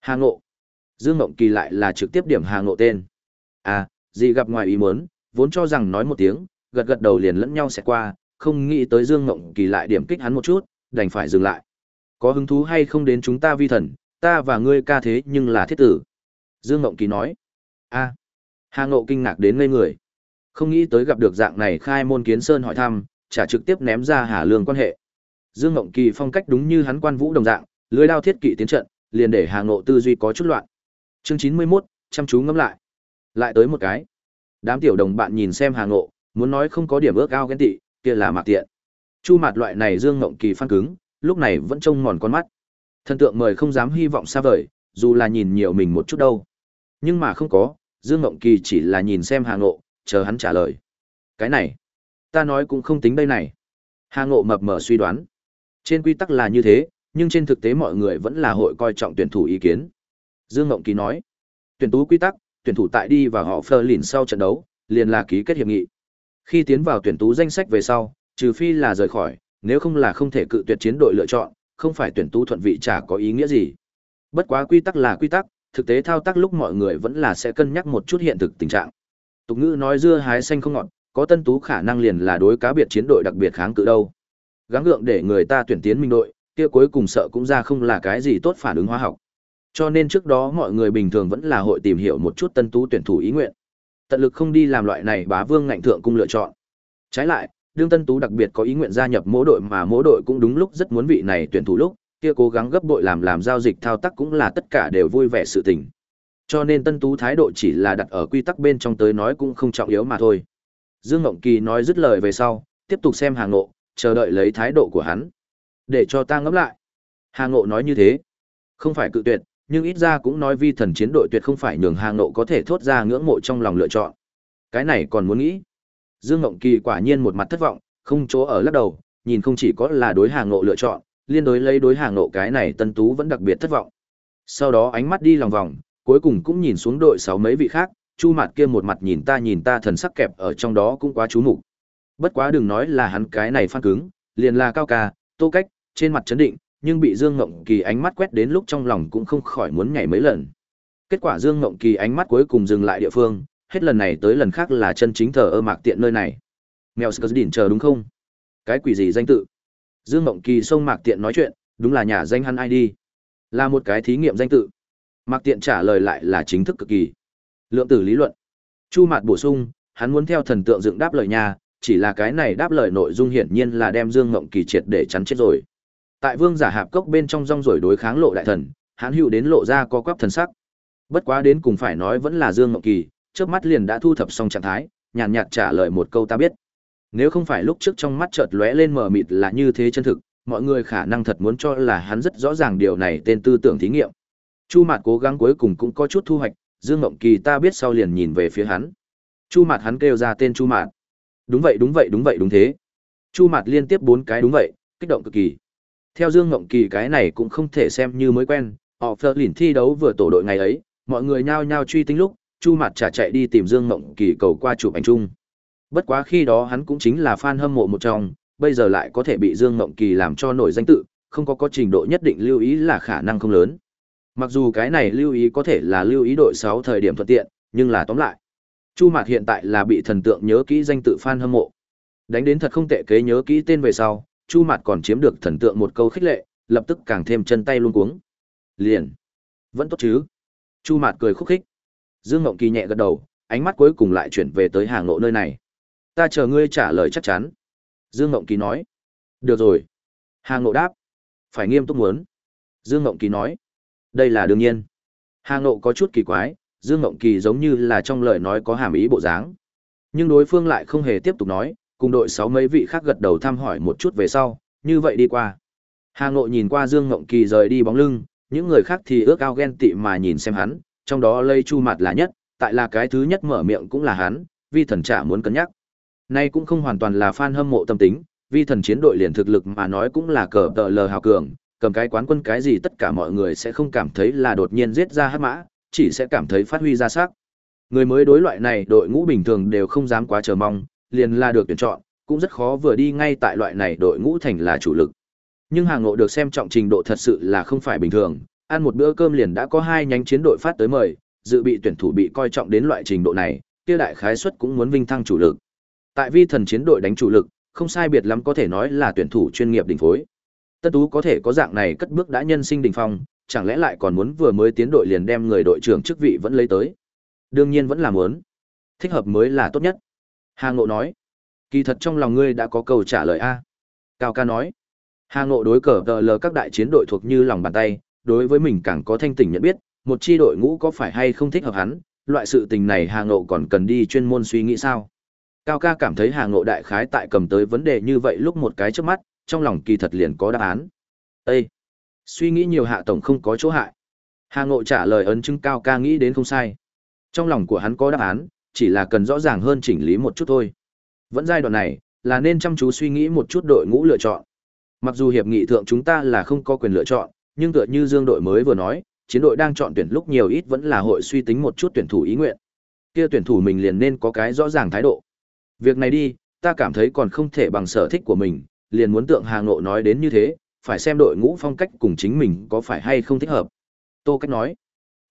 Hà Ngộ. Dương Ngộng Kỳ lại là trực tiếp điểm Hà Ngộ tên. À, gì gặp ngoài ý muốn, vốn cho rằng nói một tiếng, gật gật đầu liền lẫn nhau sẽ qua, không nghĩ tới Dương Ngộng Kỳ lại điểm kích hắn một chút, đành phải dừng lại. Có hứng thú hay không đến chúng ta vi thần, ta và ngươi ca thế nhưng là thiết tử. Dương Ngộng Kỳ nói. a Hà Ngộ kinh ngạc đến ngây người. Không nghĩ tới gặp được dạng này khai môn kiến sơn hỏi thăm, trả trực tiếp ném ra Hà Lương quan hệ. Dương Ngộng Kỳ phong cách đúng như hắn quan vũ đồng dạng, lưới đao thiết kỵ tiến trận, liền để Hà Ngộ tư duy có chút loạn. Chương chín mươi 91, chăm chú ngẫm lại. Lại tới một cái. Đám tiểu đồng bạn nhìn xem Hà Ngộ, muốn nói không có điểm ước ao ghen tị, kia là mạc tiện. Chu mặt loại này Dương Ngộng Kỳ phan cứng, lúc này vẫn trông mòn con mắt. Thần tượng mời không dám hy vọng xa vời, dù là nhìn nhiều mình một chút đâu. Nhưng mà không có, Dương Ngộng Kỳ chỉ là nhìn xem Hà Ngộ, chờ hắn trả lời. Cái này, ta nói cũng không tính đây này. Hà Ngộ mập mờ suy đoán. Trên quy tắc là như thế, nhưng trên thực tế mọi người vẫn là hội coi trọng tuyển thủ ý kiến. Dương Ngộng Kỳ nói, tuyển tú quy tắc, tuyển thủ tại đi và họ phơ lìn sau trận đấu, liền là ký kết hiệp nghị. Khi tiến vào tuyển tú danh sách về sau, trừ phi là rời khỏi, nếu không là không thể cự tuyệt chiến đội lựa chọn, không phải tuyển tú thuận vị chả có ý nghĩa gì. Bất quá quy tắc là quy tắc, thực tế thao tác lúc mọi người vẫn là sẽ cân nhắc một chút hiện thực tình trạng. Tục ngữ nói dưa hái xanh không ngọt, có tân tú khả năng liền là đối cá biệt chiến đội đặc biệt kháng cự đâu. Gắng gượng để người ta tuyển tiến minh đội, kia cuối cùng sợ cũng ra không là cái gì tốt phản ứng hóa học. Cho nên trước đó mọi người bình thường vẫn là hội tìm hiểu một chút tân tú tuyển thủ ý nguyện. Tận lực không đi làm loại này bá vương ngạnh thượng cung lựa chọn. Trái lại, đương tân tú đặc biệt có ý nguyện gia nhập mỗi đội mà mỗi đội cũng đúng lúc rất muốn vị này tuyển thủ lúc, kia cố gắng gấp đội làm làm giao dịch thao tác cũng là tất cả đều vui vẻ sự tình. Cho nên tân tú thái độ chỉ là đặt ở quy tắc bên trong tới nói cũng không trọng yếu mà thôi. Dương Ngộng Kỳ nói dứt lời về sau, tiếp tục xem hàng ngộ, chờ đợi lấy thái độ của hắn. Để cho ta ngẫm lại. Hà Ngộ nói như thế. Không phải cự tuyệt, nhưng ít ra cũng nói vi thần chiến đội tuyệt không phải nhường Hà Ngộ có thể thốt ra ngưỡng mộ trong lòng lựa chọn. Cái này còn muốn nghĩ. Dương Ngộng Kỳ quả nhiên một mặt thất vọng, không chỗ ở lắc đầu, nhìn không chỉ có là đối Hà Ngộ lựa chọn, liên đối lấy đối Hà Ngộ cái này Tân Tú vẫn đặc biệt thất vọng. Sau đó ánh mắt đi lòng vòng, cuối cùng cũng nhìn xuống đội sáu mấy vị khác, Chu Mạt kia một mặt nhìn ta nhìn ta thần sắc kẹp ở trong đó cũng quá chú mục. Bất quá đừng nói là hắn cái này phan cứng, liền là cao ca, Tô Cách, trên mặt chấn định, nhưng bị Dương Ngộng Kỳ ánh mắt quét đến lúc trong lòng cũng không khỏi muốn nhảy mấy lần. Kết quả Dương Ngộng Kỳ ánh mắt cuối cùng dừng lại địa phương, hết lần này tới lần khác là chân chính thờ ơ mạc tiện nơi này. Mèo Skurdin chờ đúng không? Cái quỷ gì danh tự? Dương Ngộng Kỳ xông mạc tiện nói chuyện, đúng là nhà danh hắn ID. Là một cái thí nghiệm danh tự. Mạc tiện trả lời lại là chính thức cực kỳ. Lượng tử lý luận. Chu Mạt bổ sung, hắn muốn theo thần tượng dựng đáp lời nhà, chỉ là cái này đáp lời nội dung hiển nhiên là đem Dương Ngộng Kỳ triệt để chắn chết rồi. Tại Vương giả hạp cốc bên trong rong rồi đối kháng lộ đại thần, hắn hữu đến lộ ra có quắp thần sắc. Bất quá đến cùng phải nói vẫn là Dương Ngộng Kỳ, trước mắt liền đã thu thập xong trạng thái, nhàn nhạt trả lời một câu ta biết. Nếu không phải lúc trước trong mắt chợt lóe lên mờ mịt là như thế chân thực, mọi người khả năng thật muốn cho là hắn rất rõ ràng điều này tên tư tưởng thí nghiệm. Chu Mạt cố gắng cuối cùng cũng có chút thu hoạch, Dương Ngộng Kỳ ta biết sau liền nhìn về phía hắn. Chu Mạt hắn kêu ra tên Chu Mạt. Đúng vậy đúng vậy đúng vậy đúng thế. Chu Mạt liên tiếp bốn cái đúng vậy, kích động cực kỳ. Theo Dương Ngộng Kỳ cái này cũng không thể xem như mới quen, họ phơ lìn thi đấu vừa tổ đội ngày ấy, mọi người nhao nhao truy tính lúc, Chu Mạt trả chạy đi tìm Dương Ngộng Kỳ cầu qua chụp ảnh chung. Bất quá khi đó hắn cũng chính là fan hâm mộ một trong, bây giờ lại có thể bị Dương Ngộng Kỳ làm cho nổi danh tự, không có có trình độ nhất định lưu ý là khả năng không lớn. Mặc dù cái này lưu ý có thể là lưu ý đội 6 thời điểm thuận tiện, nhưng là tóm lại. Chu Mạt hiện tại là bị thần tượng nhớ kỹ danh tự fan hâm mộ. Đánh đến thật không tệ kế nhớ kỹ tên về sau, Chu Mạt còn chiếm được thần tượng một câu khích lệ, lập tức càng thêm chân tay luôn cuống. Liền. Vẫn tốt chứ. Chu Mạt cười khúc khích. Dương Ngộng Kỳ nhẹ gật đầu, ánh mắt cuối cùng lại chuyển về tới hàng ngộ nơi này. Ta chờ ngươi trả lời chắc chắn. Dương Ngộng Kỳ nói. Được rồi. Hàng ngộ đáp. Phải nghiêm túc muốn. Dương Ngộng Kỳ nói. Đây là đương nhiên. Hàng ngộ có chút kỳ quái, Dương Ngộng Kỳ giống như là trong lời nói có hàm ý bộ dáng. Nhưng đối phương lại không hề tiếp tục nói, cùng đội sáu mấy vị khác gật đầu thăm hỏi một chút về sau, như vậy đi qua. Hà Ngộ nhìn qua Dương Ngộng Kỳ rời đi bóng lưng, những người khác thì ước ao ghen tị mà nhìn xem hắn, trong đó lây chu mặt là nhất, tại là cái thứ nhất mở miệng cũng là hắn, vi thần trả muốn cân nhắc. Nay cũng không hoàn toàn là fan hâm mộ tâm tính, vi thần chiến đội liền thực lực mà nói cũng là cờ tờ lờ hào cường, cầm cái quán quân cái gì tất cả mọi người sẽ không cảm thấy là đột nhiên giết ra hắc mã, chỉ sẽ cảm thấy phát huy ra sắc. Người mới đối loại này đội ngũ bình thường đều không dám quá chờ mong, liền là được tuyển chọn, cũng rất khó vừa đi ngay tại loại này đội ngũ thành là chủ lực. Nhưng hàng ngộ được xem trọng trình độ thật sự là không phải bình thường, ăn một bữa cơm liền đã có hai nhánh chiến đội phát tới mời, dự bị tuyển thủ bị coi trọng đến loại trình độ này, kia đại khái suất cũng muốn vinh thăng chủ lực. Tại vi thần chiến đội đánh chủ lực, không sai biệt lắm có thể nói là tuyển thủ chuyên nghiệp đỉnh phối. Tân Tú có thể có dạng này cất bước đã nhân sinh đỉnh phong, chẳng lẽ lại còn muốn vừa mới tiến đội liền đem người đội trưởng chức vị vẫn lấy tới? Đương nhiên vẫn là muốn. Thích hợp mới là tốt nhất. Hà Ngộ nói. Kỳ thật trong lòng ngươi đã có câu trả lời a. Cao ca nói. Hà Ngộ đối cờ tờ lờ các đại chiến đội thuộc như lòng bàn tay, đối với mình càng có thanh tỉnh nhận biết, một chi đội ngũ có phải hay không thích hợp hắn, loại sự tình này Hà Ngộ còn cần đi chuyên môn suy nghĩ sao. Cao ca cảm thấy Hà Ngộ đại khái tại cầm tới vấn đề như vậy lúc một cái trước mắt, trong lòng kỳ thật liền có đáp án. Ê! Suy nghĩ nhiều hạ tổng không có chỗ hại. Hà Ngộ trả lời ấn chứng Cao ca nghĩ đến không sai. Trong lòng của hắn có đáp án, chỉ là cần rõ ràng hơn chỉnh lý một chút thôi. Vẫn giai đoạn này, là nên chăm chú suy nghĩ một chút đội ngũ lựa chọn. Mặc dù hiệp nghị thượng chúng ta là không có quyền lựa chọn, nhưng tựa như Dương đội mới vừa nói, chiến đội đang chọn tuyển lúc nhiều ít vẫn là hội suy tính một chút tuyển thủ ý nguyện. Kia tuyển thủ mình liền nên có cái rõ ràng thái độ. Việc này đi, ta cảm thấy còn không thể bằng sở thích của mình, liền muốn tượng Hà Ngộ nói đến như thế, phải xem đội ngũ phong cách cùng chính mình có phải hay không thích hợp. Tô Cách nói,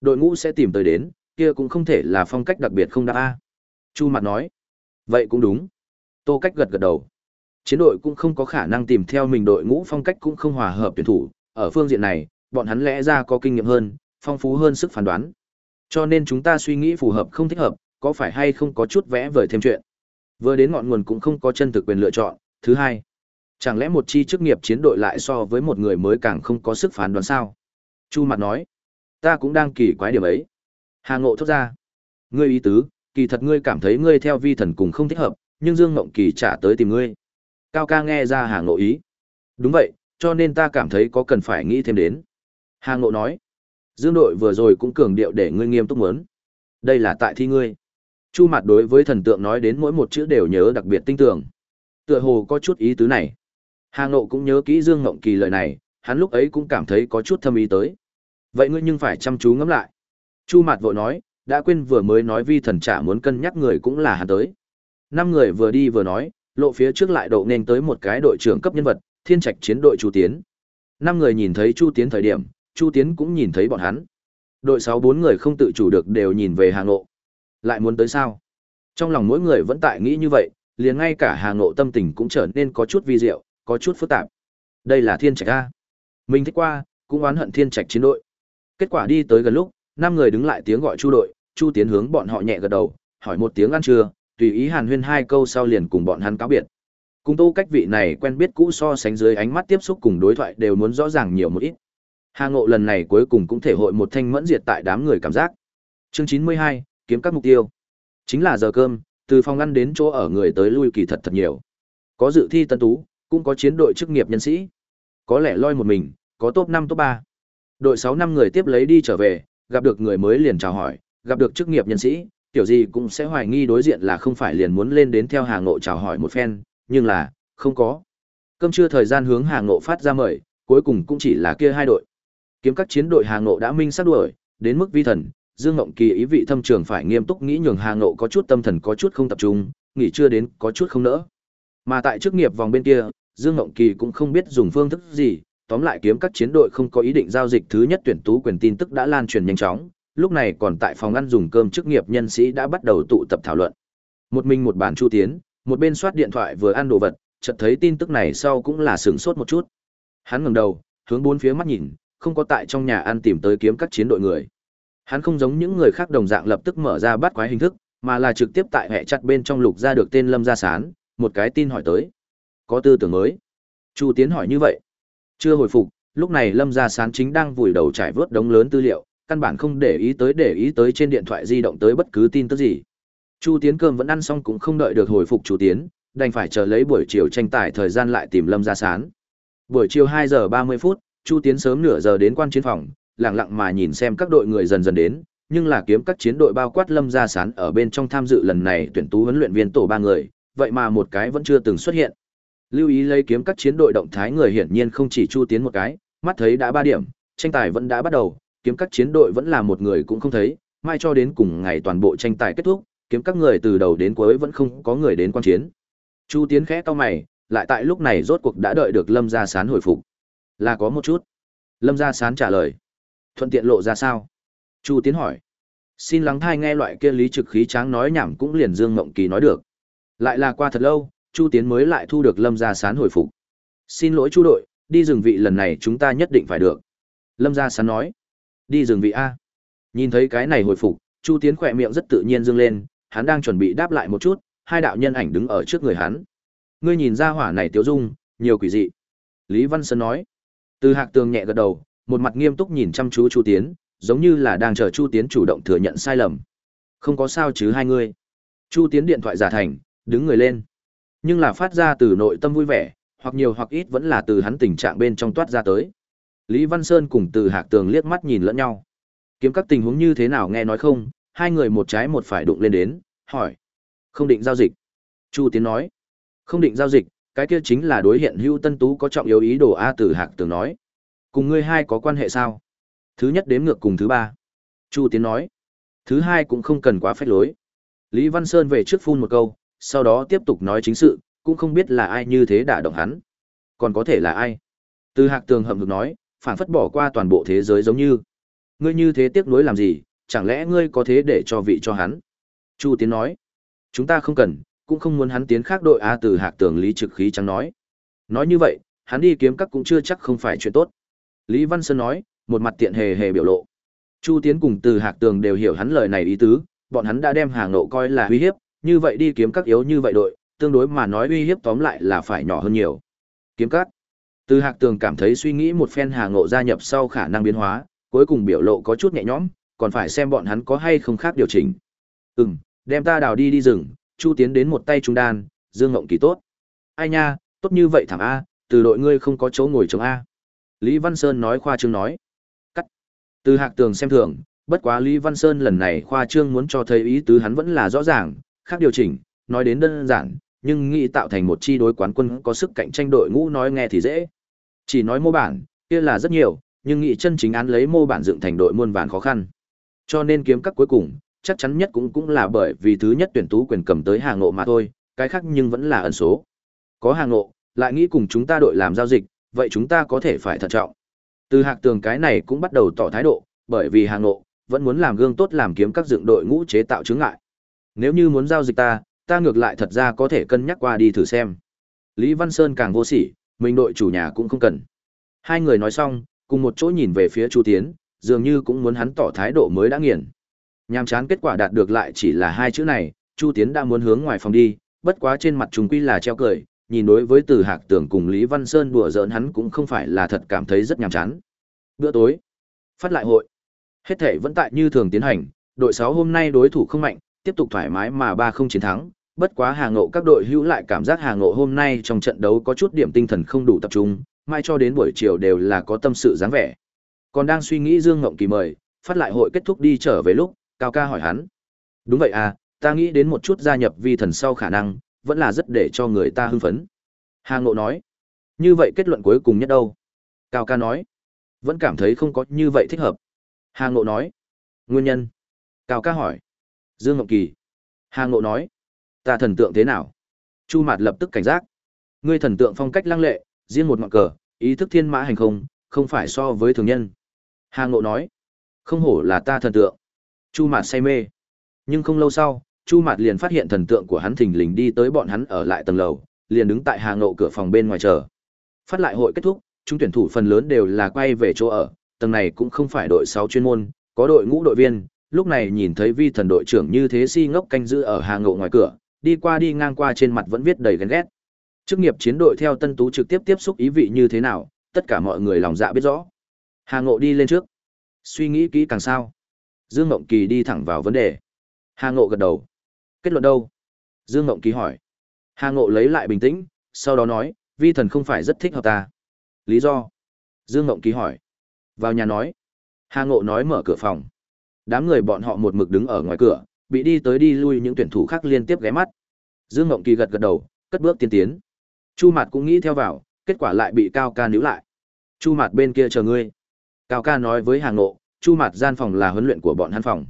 đội ngũ sẽ tìm tới đến, kia cũng không thể là phong cách đặc biệt không đáp a. Chu Mặt nói, vậy cũng đúng. Tô Cách gật gật đầu. Chiến đội cũng không có khả năng tìm theo mình đội ngũ phong cách cũng không hòa hợp tuyển thủ, ở phương diện này, bọn hắn lẽ ra có kinh nghiệm hơn, phong phú hơn sức phán đoán. Cho nên chúng ta suy nghĩ phù hợp không thích hợp, có phải hay không có chút vẽ vời thêm chuyện. Vừa đến ngọn nguồn cũng không có chân thực quyền lựa chọn. Thứ hai, chẳng lẽ một chi chức nghiệp chiến đội lại so với một người mới càng không có sức phán đoán sao? Chu Mặt nói, ta cũng đang kỳ quái điểm ấy. Hà Ngộ thốt ra, ngươi ý tứ, kỳ thật ngươi cảm thấy ngươi theo vi thần cùng không thích hợp, nhưng Dương Ngộng Kỳ trả tới tìm ngươi. Cao ca nghe ra Hà Ngộ ý. Đúng vậy, cho nên ta cảm thấy có cần phải nghĩ thêm đến. Hà Ngộ nói, Dương đội vừa rồi cũng cường điệu để ngươi nghiêm túc muốn. Đây là tại thi ngươi. Chu Mạt đối với thần tượng nói đến mỗi một chữ đều nhớ đặc biệt tinh tường. Tựa hồ có chút ý tứ này. Hà Ngộ cũng nhớ kỹ Dương Ngộng Kỳ lời này, hắn lúc ấy cũng cảm thấy có chút thâm ý tới. Vậy ngươi nhưng phải chăm chú ngẫm lại. Chu Mạt vội nói, đã quên vừa mới nói vi thần trả muốn cân nhắc người cũng là hắn tới. Năm người vừa đi vừa nói, lộ phía trước lại độ nên tới một cái đội trưởng cấp nhân vật, thiên trạch chiến đội Chu Tiến. Năm người nhìn thấy Chu Tiến thời điểm, Chu Tiến cũng nhìn thấy bọn hắn. Đội sáu bốn người không tự chủ được đều nhìn về Hà Ngộ. Lại muốn tới sao? Trong lòng mỗi người vẫn tại nghĩ như vậy, liền ngay cả Hà Ngộ tâm tình cũng trở nên có chút vi diệu, có chút phức tạp. Đây là thiên trạch A. Mình thích qua, cũng oán hận thiên trạch chiến đội. Kết quả đi tới gần lúc, năm người đứng lại tiếng gọi Chu đội, Chu Tiến hướng bọn họ nhẹ gật đầu, hỏi một tiếng ăn trưa, tùy ý Hàn Huyên hai câu sau liền cùng bọn hắn cáo biệt. Cùng Tô Cách vị này quen biết cũ so sánh dưới ánh mắt tiếp xúc cùng đối thoại đều muốn rõ ràng nhiều một ít. Hà Ngộ lần này cuối cùng cũng thể hội một thanh mẫn diệt tại đám người cảm giác. Chương chín mươi hai kiếm các mục tiêu. Chính là giờ cơm, từ phòng ăn đến chỗ ở người tới lui kỳ thật thật nhiều. Có dự thi tân tú, cũng có chiến đội chức nghiệp nhân sĩ. Có lẽ loi một mình, có top 5 top 3. Đội 6 năm người tiếp lấy đi trở về, gặp được người mới liền chào hỏi, gặp được chức nghiệp nhân sĩ, tiểu gì cũng sẽ hoài nghi đối diện là không phải liền muốn lên đến theo hàng ngộ chào hỏi một phen, nhưng là, không có. Cơm trưa thời gian hướng hàng ngộ phát ra mời, cuối cùng cũng chỉ là kia hai đội. Kiếm các chiến đội hàng ngộ đã minh sát đuổi, đến mức vi thần, Dương Ngộng Kỳ ý vị thâm trường phải nghiêm túc nghĩ nhường hàng ngộ có chút tâm thần có chút không tập trung, nghỉ chưa đến có chút không nỡ. Mà tại chức nghiệp vòng bên kia, Dương Ngộng Kỳ cũng không biết dùng phương thức gì, tóm lại kiếm các chiến đội không có ý định giao dịch thứ nhất tuyển tú quyền tin tức đã lan truyền nhanh chóng, lúc này còn tại phòng ăn dùng cơm chức nghiệp nhân sĩ đã bắt đầu tụ tập thảo luận. Một mình một bản chu tiến, một bên soát điện thoại vừa ăn đồ vật, chợt thấy tin tức này sau cũng là sửng sốt một chút. Hắn ngẩng đầu, hướng bốn phía mắt nhìn, không có tại trong nhà ăn tìm tới kiếm các chiến đội người. Hắn không giống những người khác đồng dạng lập tức mở ra bắt quái hình thức, mà là trực tiếp tại hệ chặt bên trong lục ra được tên Lâm Gia Sán, một cái tin hỏi tới. Có tư tưởng mới. Chu Tiến hỏi như vậy. Chưa hồi phục, lúc này Lâm Gia Sán chính đang vùi đầu trải vớt đống lớn tư liệu, căn bản không để ý tới để ý tới trên điện thoại di động tới bất cứ tin tức gì. Chu Tiến cơm vẫn ăn xong cũng không đợi được hồi phục Chu Tiến, đành phải chờ lấy buổi chiều tranh tài thời gian lại tìm Lâm Gia Sán. Buổi chiều 2 giờ 30 phút, Chu Tiến sớm nửa giờ đến quan chiến phòng, lặng lặng mà nhìn xem các đội người dần dần đến, nhưng là kiếm các chiến đội bao quát Lâm Gia Sán ở bên trong tham dự lần này tuyển tú huấn luyện viên tổ ba người, vậy mà một cái vẫn chưa từng xuất hiện. Lưu ý lấy kiếm các chiến đội động thái người hiển nhiên không chỉ Chu Tiến một cái, mắt thấy đã ba điểm, tranh tài vẫn đã bắt đầu, kiếm các chiến đội vẫn là một người cũng không thấy, mai cho đến cùng ngày toàn bộ tranh tài kết thúc, kiếm các người từ đầu đến cuối vẫn không có người đến quan chiến. Chu Tiến khẽ cau mày, lại tại lúc này rốt cuộc đã đợi được Lâm Gia Sán hồi phục. Là có một chút. Lâm Gia Sán trả lời. Thuận tiện lộ ra sao? Chu Tiến hỏi. Xin lắng thai nghe loại kia lý trực khí tráng nói nhảm cũng liền Dương Ngộng Kỳ nói được. Lại là qua thật lâu, Chu Tiến mới lại thu được Lâm Gia Sán hồi phục. Xin lỗi Chu đội, đi rừng vị lần này chúng ta nhất định phải được. Lâm Gia Sán nói. Đi rừng vị A. Nhìn thấy cái này hồi phục, Chu Tiến khỏe miệng rất tự nhiên dương lên, hắn đang chuẩn bị đáp lại một chút, hai đạo nhân ảnh đứng ở trước người hắn. Ngươi nhìn ra hỏa này tiêu dung, nhiều quỷ dị. Lý Văn Sơn nói. Từ Hạc Tường nhẹ gật đầu, một mặt nghiêm túc nhìn chăm chú Chu Tiến, giống như là đang chờ Chu Tiến chủ động thừa nhận sai lầm. Không có sao chứ hai người. Chu Tiến điện thoại giả thành, đứng người lên. Nhưng là phát ra từ nội tâm vui vẻ, hoặc nhiều hoặc ít vẫn là từ hắn tình trạng bên trong toát ra tới. Lý Văn Sơn cùng từ Hạc Tường liếc mắt nhìn lẫn nhau. Kiếm các tình huống như thế nào nghe nói không, hai người một trái một phải đụng lên đến, hỏi. Không định giao dịch. Chu Tiến nói. Không định giao dịch, cái kia chính là đối hiện hữu tân tú có trọng yếu ý đồ A từ Hạc Tường nói. Cùng ngươi hai có quan hệ sao? Thứ nhất đếm ngược cùng thứ ba. Chu Tiến nói. Thứ hai cũng không cần quá phách lối. Lý Văn Sơn về trước phun một câu, sau đó tiếp tục nói chính sự, cũng không biết là ai như thế đã động hắn. Còn có thể là ai? Từ Hạc Tường hậm hực nói, phản phất bỏ qua toàn bộ thế giới giống như. Ngươi như thế tiếc nuối làm gì, chẳng lẽ ngươi có thế để cho vị cho hắn? Chu Tiến nói, chúng ta không cần, cũng không muốn hắn tiến khác đội A từ Hạc Tường Lý trực khí trắng nói. Nói như vậy, hắn đi kiếm các cũng chưa chắc không phải chuyện tốt. Lý Văn Sơn nói, một mặt tiện hề hề biểu lộ. Chu Tiến cùng từ Hạc Tường đều hiểu hắn lời này ý tứ, bọn hắn đã đem hàng nộ coi là uy hiếp, như vậy đi kiếm các yếu như vậy đội, tương đối mà nói uy hiếp tóm lại là phải nhỏ hơn nhiều. Kiếm các. Từ Hạc Tường cảm thấy suy nghĩ một phen hà ngộ gia nhập sau khả năng biến hóa, cuối cùng biểu lộ có chút nhẹ nhõm, còn phải xem bọn hắn có hay không khác điều chỉnh. Ừm, đem ta đào đi đi rừng, Chu Tiến đến một tay trung đan, Dương Ngộng Kỳ tốt. Ai nha, tốt như vậy thẳng A, từ đội ngươi không có chỗ ngồi chống A. Lý Văn Sơn nói khoa trương nói. Cắt. Từ hạc tường xem thường, bất quá Lý Văn Sơn lần này khoa trương muốn cho thấy ý tứ hắn vẫn là rõ ràng, khác điều chỉnh, nói đến đơn giản, nhưng nghĩ tạo thành một chi đối quán quân có sức cạnh tranh đội ngũ nói nghe thì dễ. Chỉ nói mô bản, kia là rất nhiều, nhưng nghĩ chân chính án lấy mô bản dựng thành đội muôn vàn khó khăn. Cho nên kiếm các cuối cùng, chắc chắn nhất cũng cũng là bởi vì thứ nhất tuyển tú quyền cầm tới hàng ngộ mà thôi, cái khác nhưng vẫn là ẩn số. Có hàng ngộ, lại nghĩ cùng chúng ta đội làm giao dịch, vậy chúng ta có thể phải thận trọng. Từ hạc tường cái này cũng bắt đầu tỏ thái độ, bởi vì hàng ngộ, vẫn muốn làm gương tốt làm kiếm các dựng đội ngũ chế tạo chứng ngại. Nếu như muốn giao dịch ta, ta ngược lại thật ra có thể cân nhắc qua đi thử xem. Lý Văn Sơn càng vô sỉ, mình đội chủ nhà cũng không cần. Hai người nói xong, cùng một chỗ nhìn về phía Chu Tiến, dường như cũng muốn hắn tỏ thái độ mới đã nghiền. Nhàm chán kết quả đạt được lại chỉ là hai chữ này, Chu Tiến đã muốn hướng ngoài phòng đi, bất quá trên mặt chúng quy là treo cười, nhìn đối với Từ Hạc Tưởng cùng Lý Văn Sơn đùa giỡn hắn cũng không phải là thật cảm thấy rất nhàm chán. Bữa tối, phát lại hội. Hết thể vẫn tại như thường tiến hành, đội 6 hôm nay đối thủ không mạnh, tiếp tục thoải mái mà ba không chiến thắng, bất quá Hà Ngộ các đội hữu lại cảm giác Hà Ngộ hôm nay trong trận đấu có chút điểm tinh thần không đủ tập trung, mai cho đến buổi chiều đều là có tâm sự dáng vẻ. Còn đang suy nghĩ Dương Ngộng Kỳ mời, phát lại hội kết thúc đi trở về lúc, Cao ca hỏi hắn. Đúng vậy à, ta nghĩ đến một chút gia nhập vi thần sau khả năng, vẫn là rất để cho người ta hưng phấn. Hà Ngộ nói. Như vậy kết luận cuối cùng nhất đâu? Cao ca nói. Vẫn cảm thấy không có như vậy thích hợp. Hà Ngộ nói. Nguyên nhân? Cao ca hỏi. Dương Ngọc Kỳ. Hà Ngộ nói. Ta thần tượng thế nào? Chu Mạt lập tức cảnh giác. Ngươi thần tượng phong cách lăng lệ, riêng một ngọn cờ, ý thức thiên mã hành không, không phải so với thường nhân. Hà Ngộ nói. Không hổ là ta thần tượng. Chu Mạt say mê. Nhưng không lâu sau, Chu Mạt liền phát hiện thần tượng của hắn thình lình đi tới bọn hắn ở lại tầng lầu, liền đứng tại Hà Ngộ cửa phòng bên ngoài chờ. Phát lại hội kết thúc, chúng tuyển thủ phần lớn đều là quay về chỗ ở, tầng này cũng không phải đội 6 chuyên môn, có đội ngũ đội viên, lúc này nhìn thấy vi thần đội trưởng như thế si ngốc canh giữ ở Hà Ngộ ngoài cửa, đi qua đi ngang qua trên mặt vẫn viết đầy ghen ghét. Chức nghiệp chiến đội theo Tân Tú trực tiếp tiếp xúc ý vị như thế nào, tất cả mọi người lòng dạ biết rõ. Hà Ngộ đi lên trước. Suy nghĩ kỹ càng sao? Dương Ngộng Kỳ đi thẳng vào vấn đề. Hà Ngộ gật đầu. Kết luận đâu? Dương Ngộng Kỳ hỏi. Hà Ngộ lấy lại bình tĩnh, sau đó nói, vi thần không phải rất thích hợp ta. Lý do? Dương Ngộng Kỳ hỏi. Vào nhà nói. Hà Ngộ nói mở cửa phòng. Đám người bọn họ một mực đứng ở ngoài cửa, bị đi tới đi lui những tuyển thủ khác liên tiếp ghé mắt. Dương Ngộng Kỳ gật gật đầu, cất bước tiến tiến. Chu Mạt cũng nghĩ theo vào, kết quả lại bị Cao Ca níu lại. Chu Mạt bên kia chờ ngươi. Cao Ca nói với Hà Ngộ, Chu Mạt gian phòng là huấn luyện của bọn hắn phòng.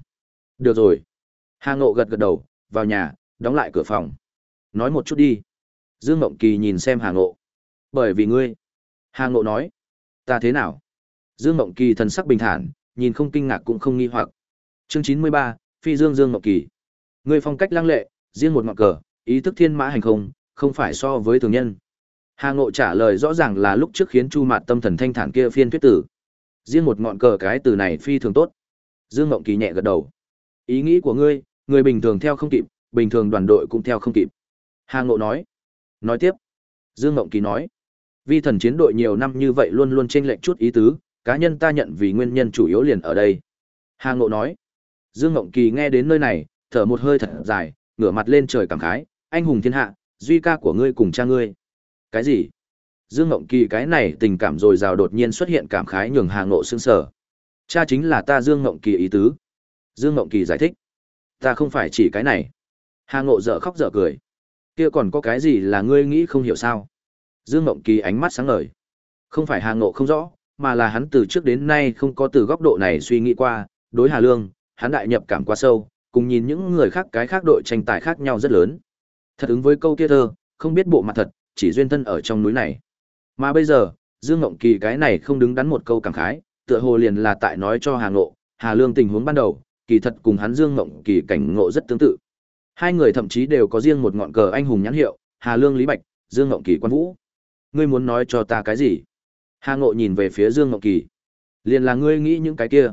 Được rồi. Hà Ngộ gật gật đầu, vào nhà, đóng lại cửa phòng. Nói một chút đi. Dương Ngộng Kỳ nhìn xem Hà Ngộ. Bởi vì ngươi. Hà Ngộ nói. Ta thế nào? Dương Ngộng Kỳ thần sắc bình thản, nhìn không kinh ngạc cũng không nghi hoặc. Chương chín mươi ba, Phi Dương Dương ngọc Kỳ. Ngươi phong cách lăng lệ, riêng một ngọn cờ, ý thức thiên mã hành không, không phải so với thường nhân. Hà Ngộ trả lời rõ ràng là lúc trước khiến Chu Mạt tâm thần thanh thản kia phiên thuyết tử. Riêng một ngọn cờ cái từ này phi thường tốt. Dương Ngộng Kỳ nhẹ gật đầu. Ý nghĩ của ngươi, người bình thường theo không kịp, bình thường đoàn đội cũng theo không kịp. Hà Ngộ nói. Nói tiếp. Dương Ngộng Kỳ nói. Vi thần chiến đội nhiều năm như vậy luôn luôn chênh lệch chút ý tứ, cá nhân ta nhận vì nguyên nhân chủ yếu liền ở đây. Hà Ngộ nói. Dương Ngộng Kỳ nghe đến nơi này, thở một hơi thật dài, ngửa mặt lên trời cảm khái, anh hùng thiên hạ, duy ca của ngươi cùng cha ngươi. Cái gì? Dương Ngộng Kỳ cái này tình cảm rồi rào đột nhiên xuất hiện cảm khái nhường Hà Ngộ sững sờ. Cha chính là ta Dương Ngộng Kỳ ý tứ. Dương Ngộng Kỳ giải thích. Ta không phải chỉ cái này. Hà Ngộ dở khóc dở cười. Kia còn có cái gì là ngươi nghĩ không hiểu sao? Dương Ngộng Kỳ ánh mắt sáng ngời. Không phải Hà Ngộ không rõ, mà là hắn từ trước đến nay không có từ góc độ này suy nghĩ qua, đối Hà Lương, hắn đại nhập cảm quá sâu, cùng nhìn những người khác cái khác đội tranh tài khác nhau rất lớn. Thật ứng với câu kia thơ, không biết bộ mặt thật, chỉ duyên thân ở trong núi này. Mà bây giờ, Dương Ngộng Kỳ cái này không đứng đắn một câu cảm khái, tựa hồ liền là tại nói cho Hà Ngộ, Hà Lương tình huống ban đầu, kỳ thật cùng hắn Dương Ngộng Kỳ cảnh ngộ rất tương tự. Hai người thậm chí đều có riêng một ngọn cờ anh hùng nhãn hiệu, Hà Lương Lý Bạch, Dương Ngộng Kỳ Quan Vũ. Ngươi muốn nói cho ta cái gì? Hà Ngộ nhìn về phía Dương Ngộng Kỳ. Liền là ngươi nghĩ những cái kia.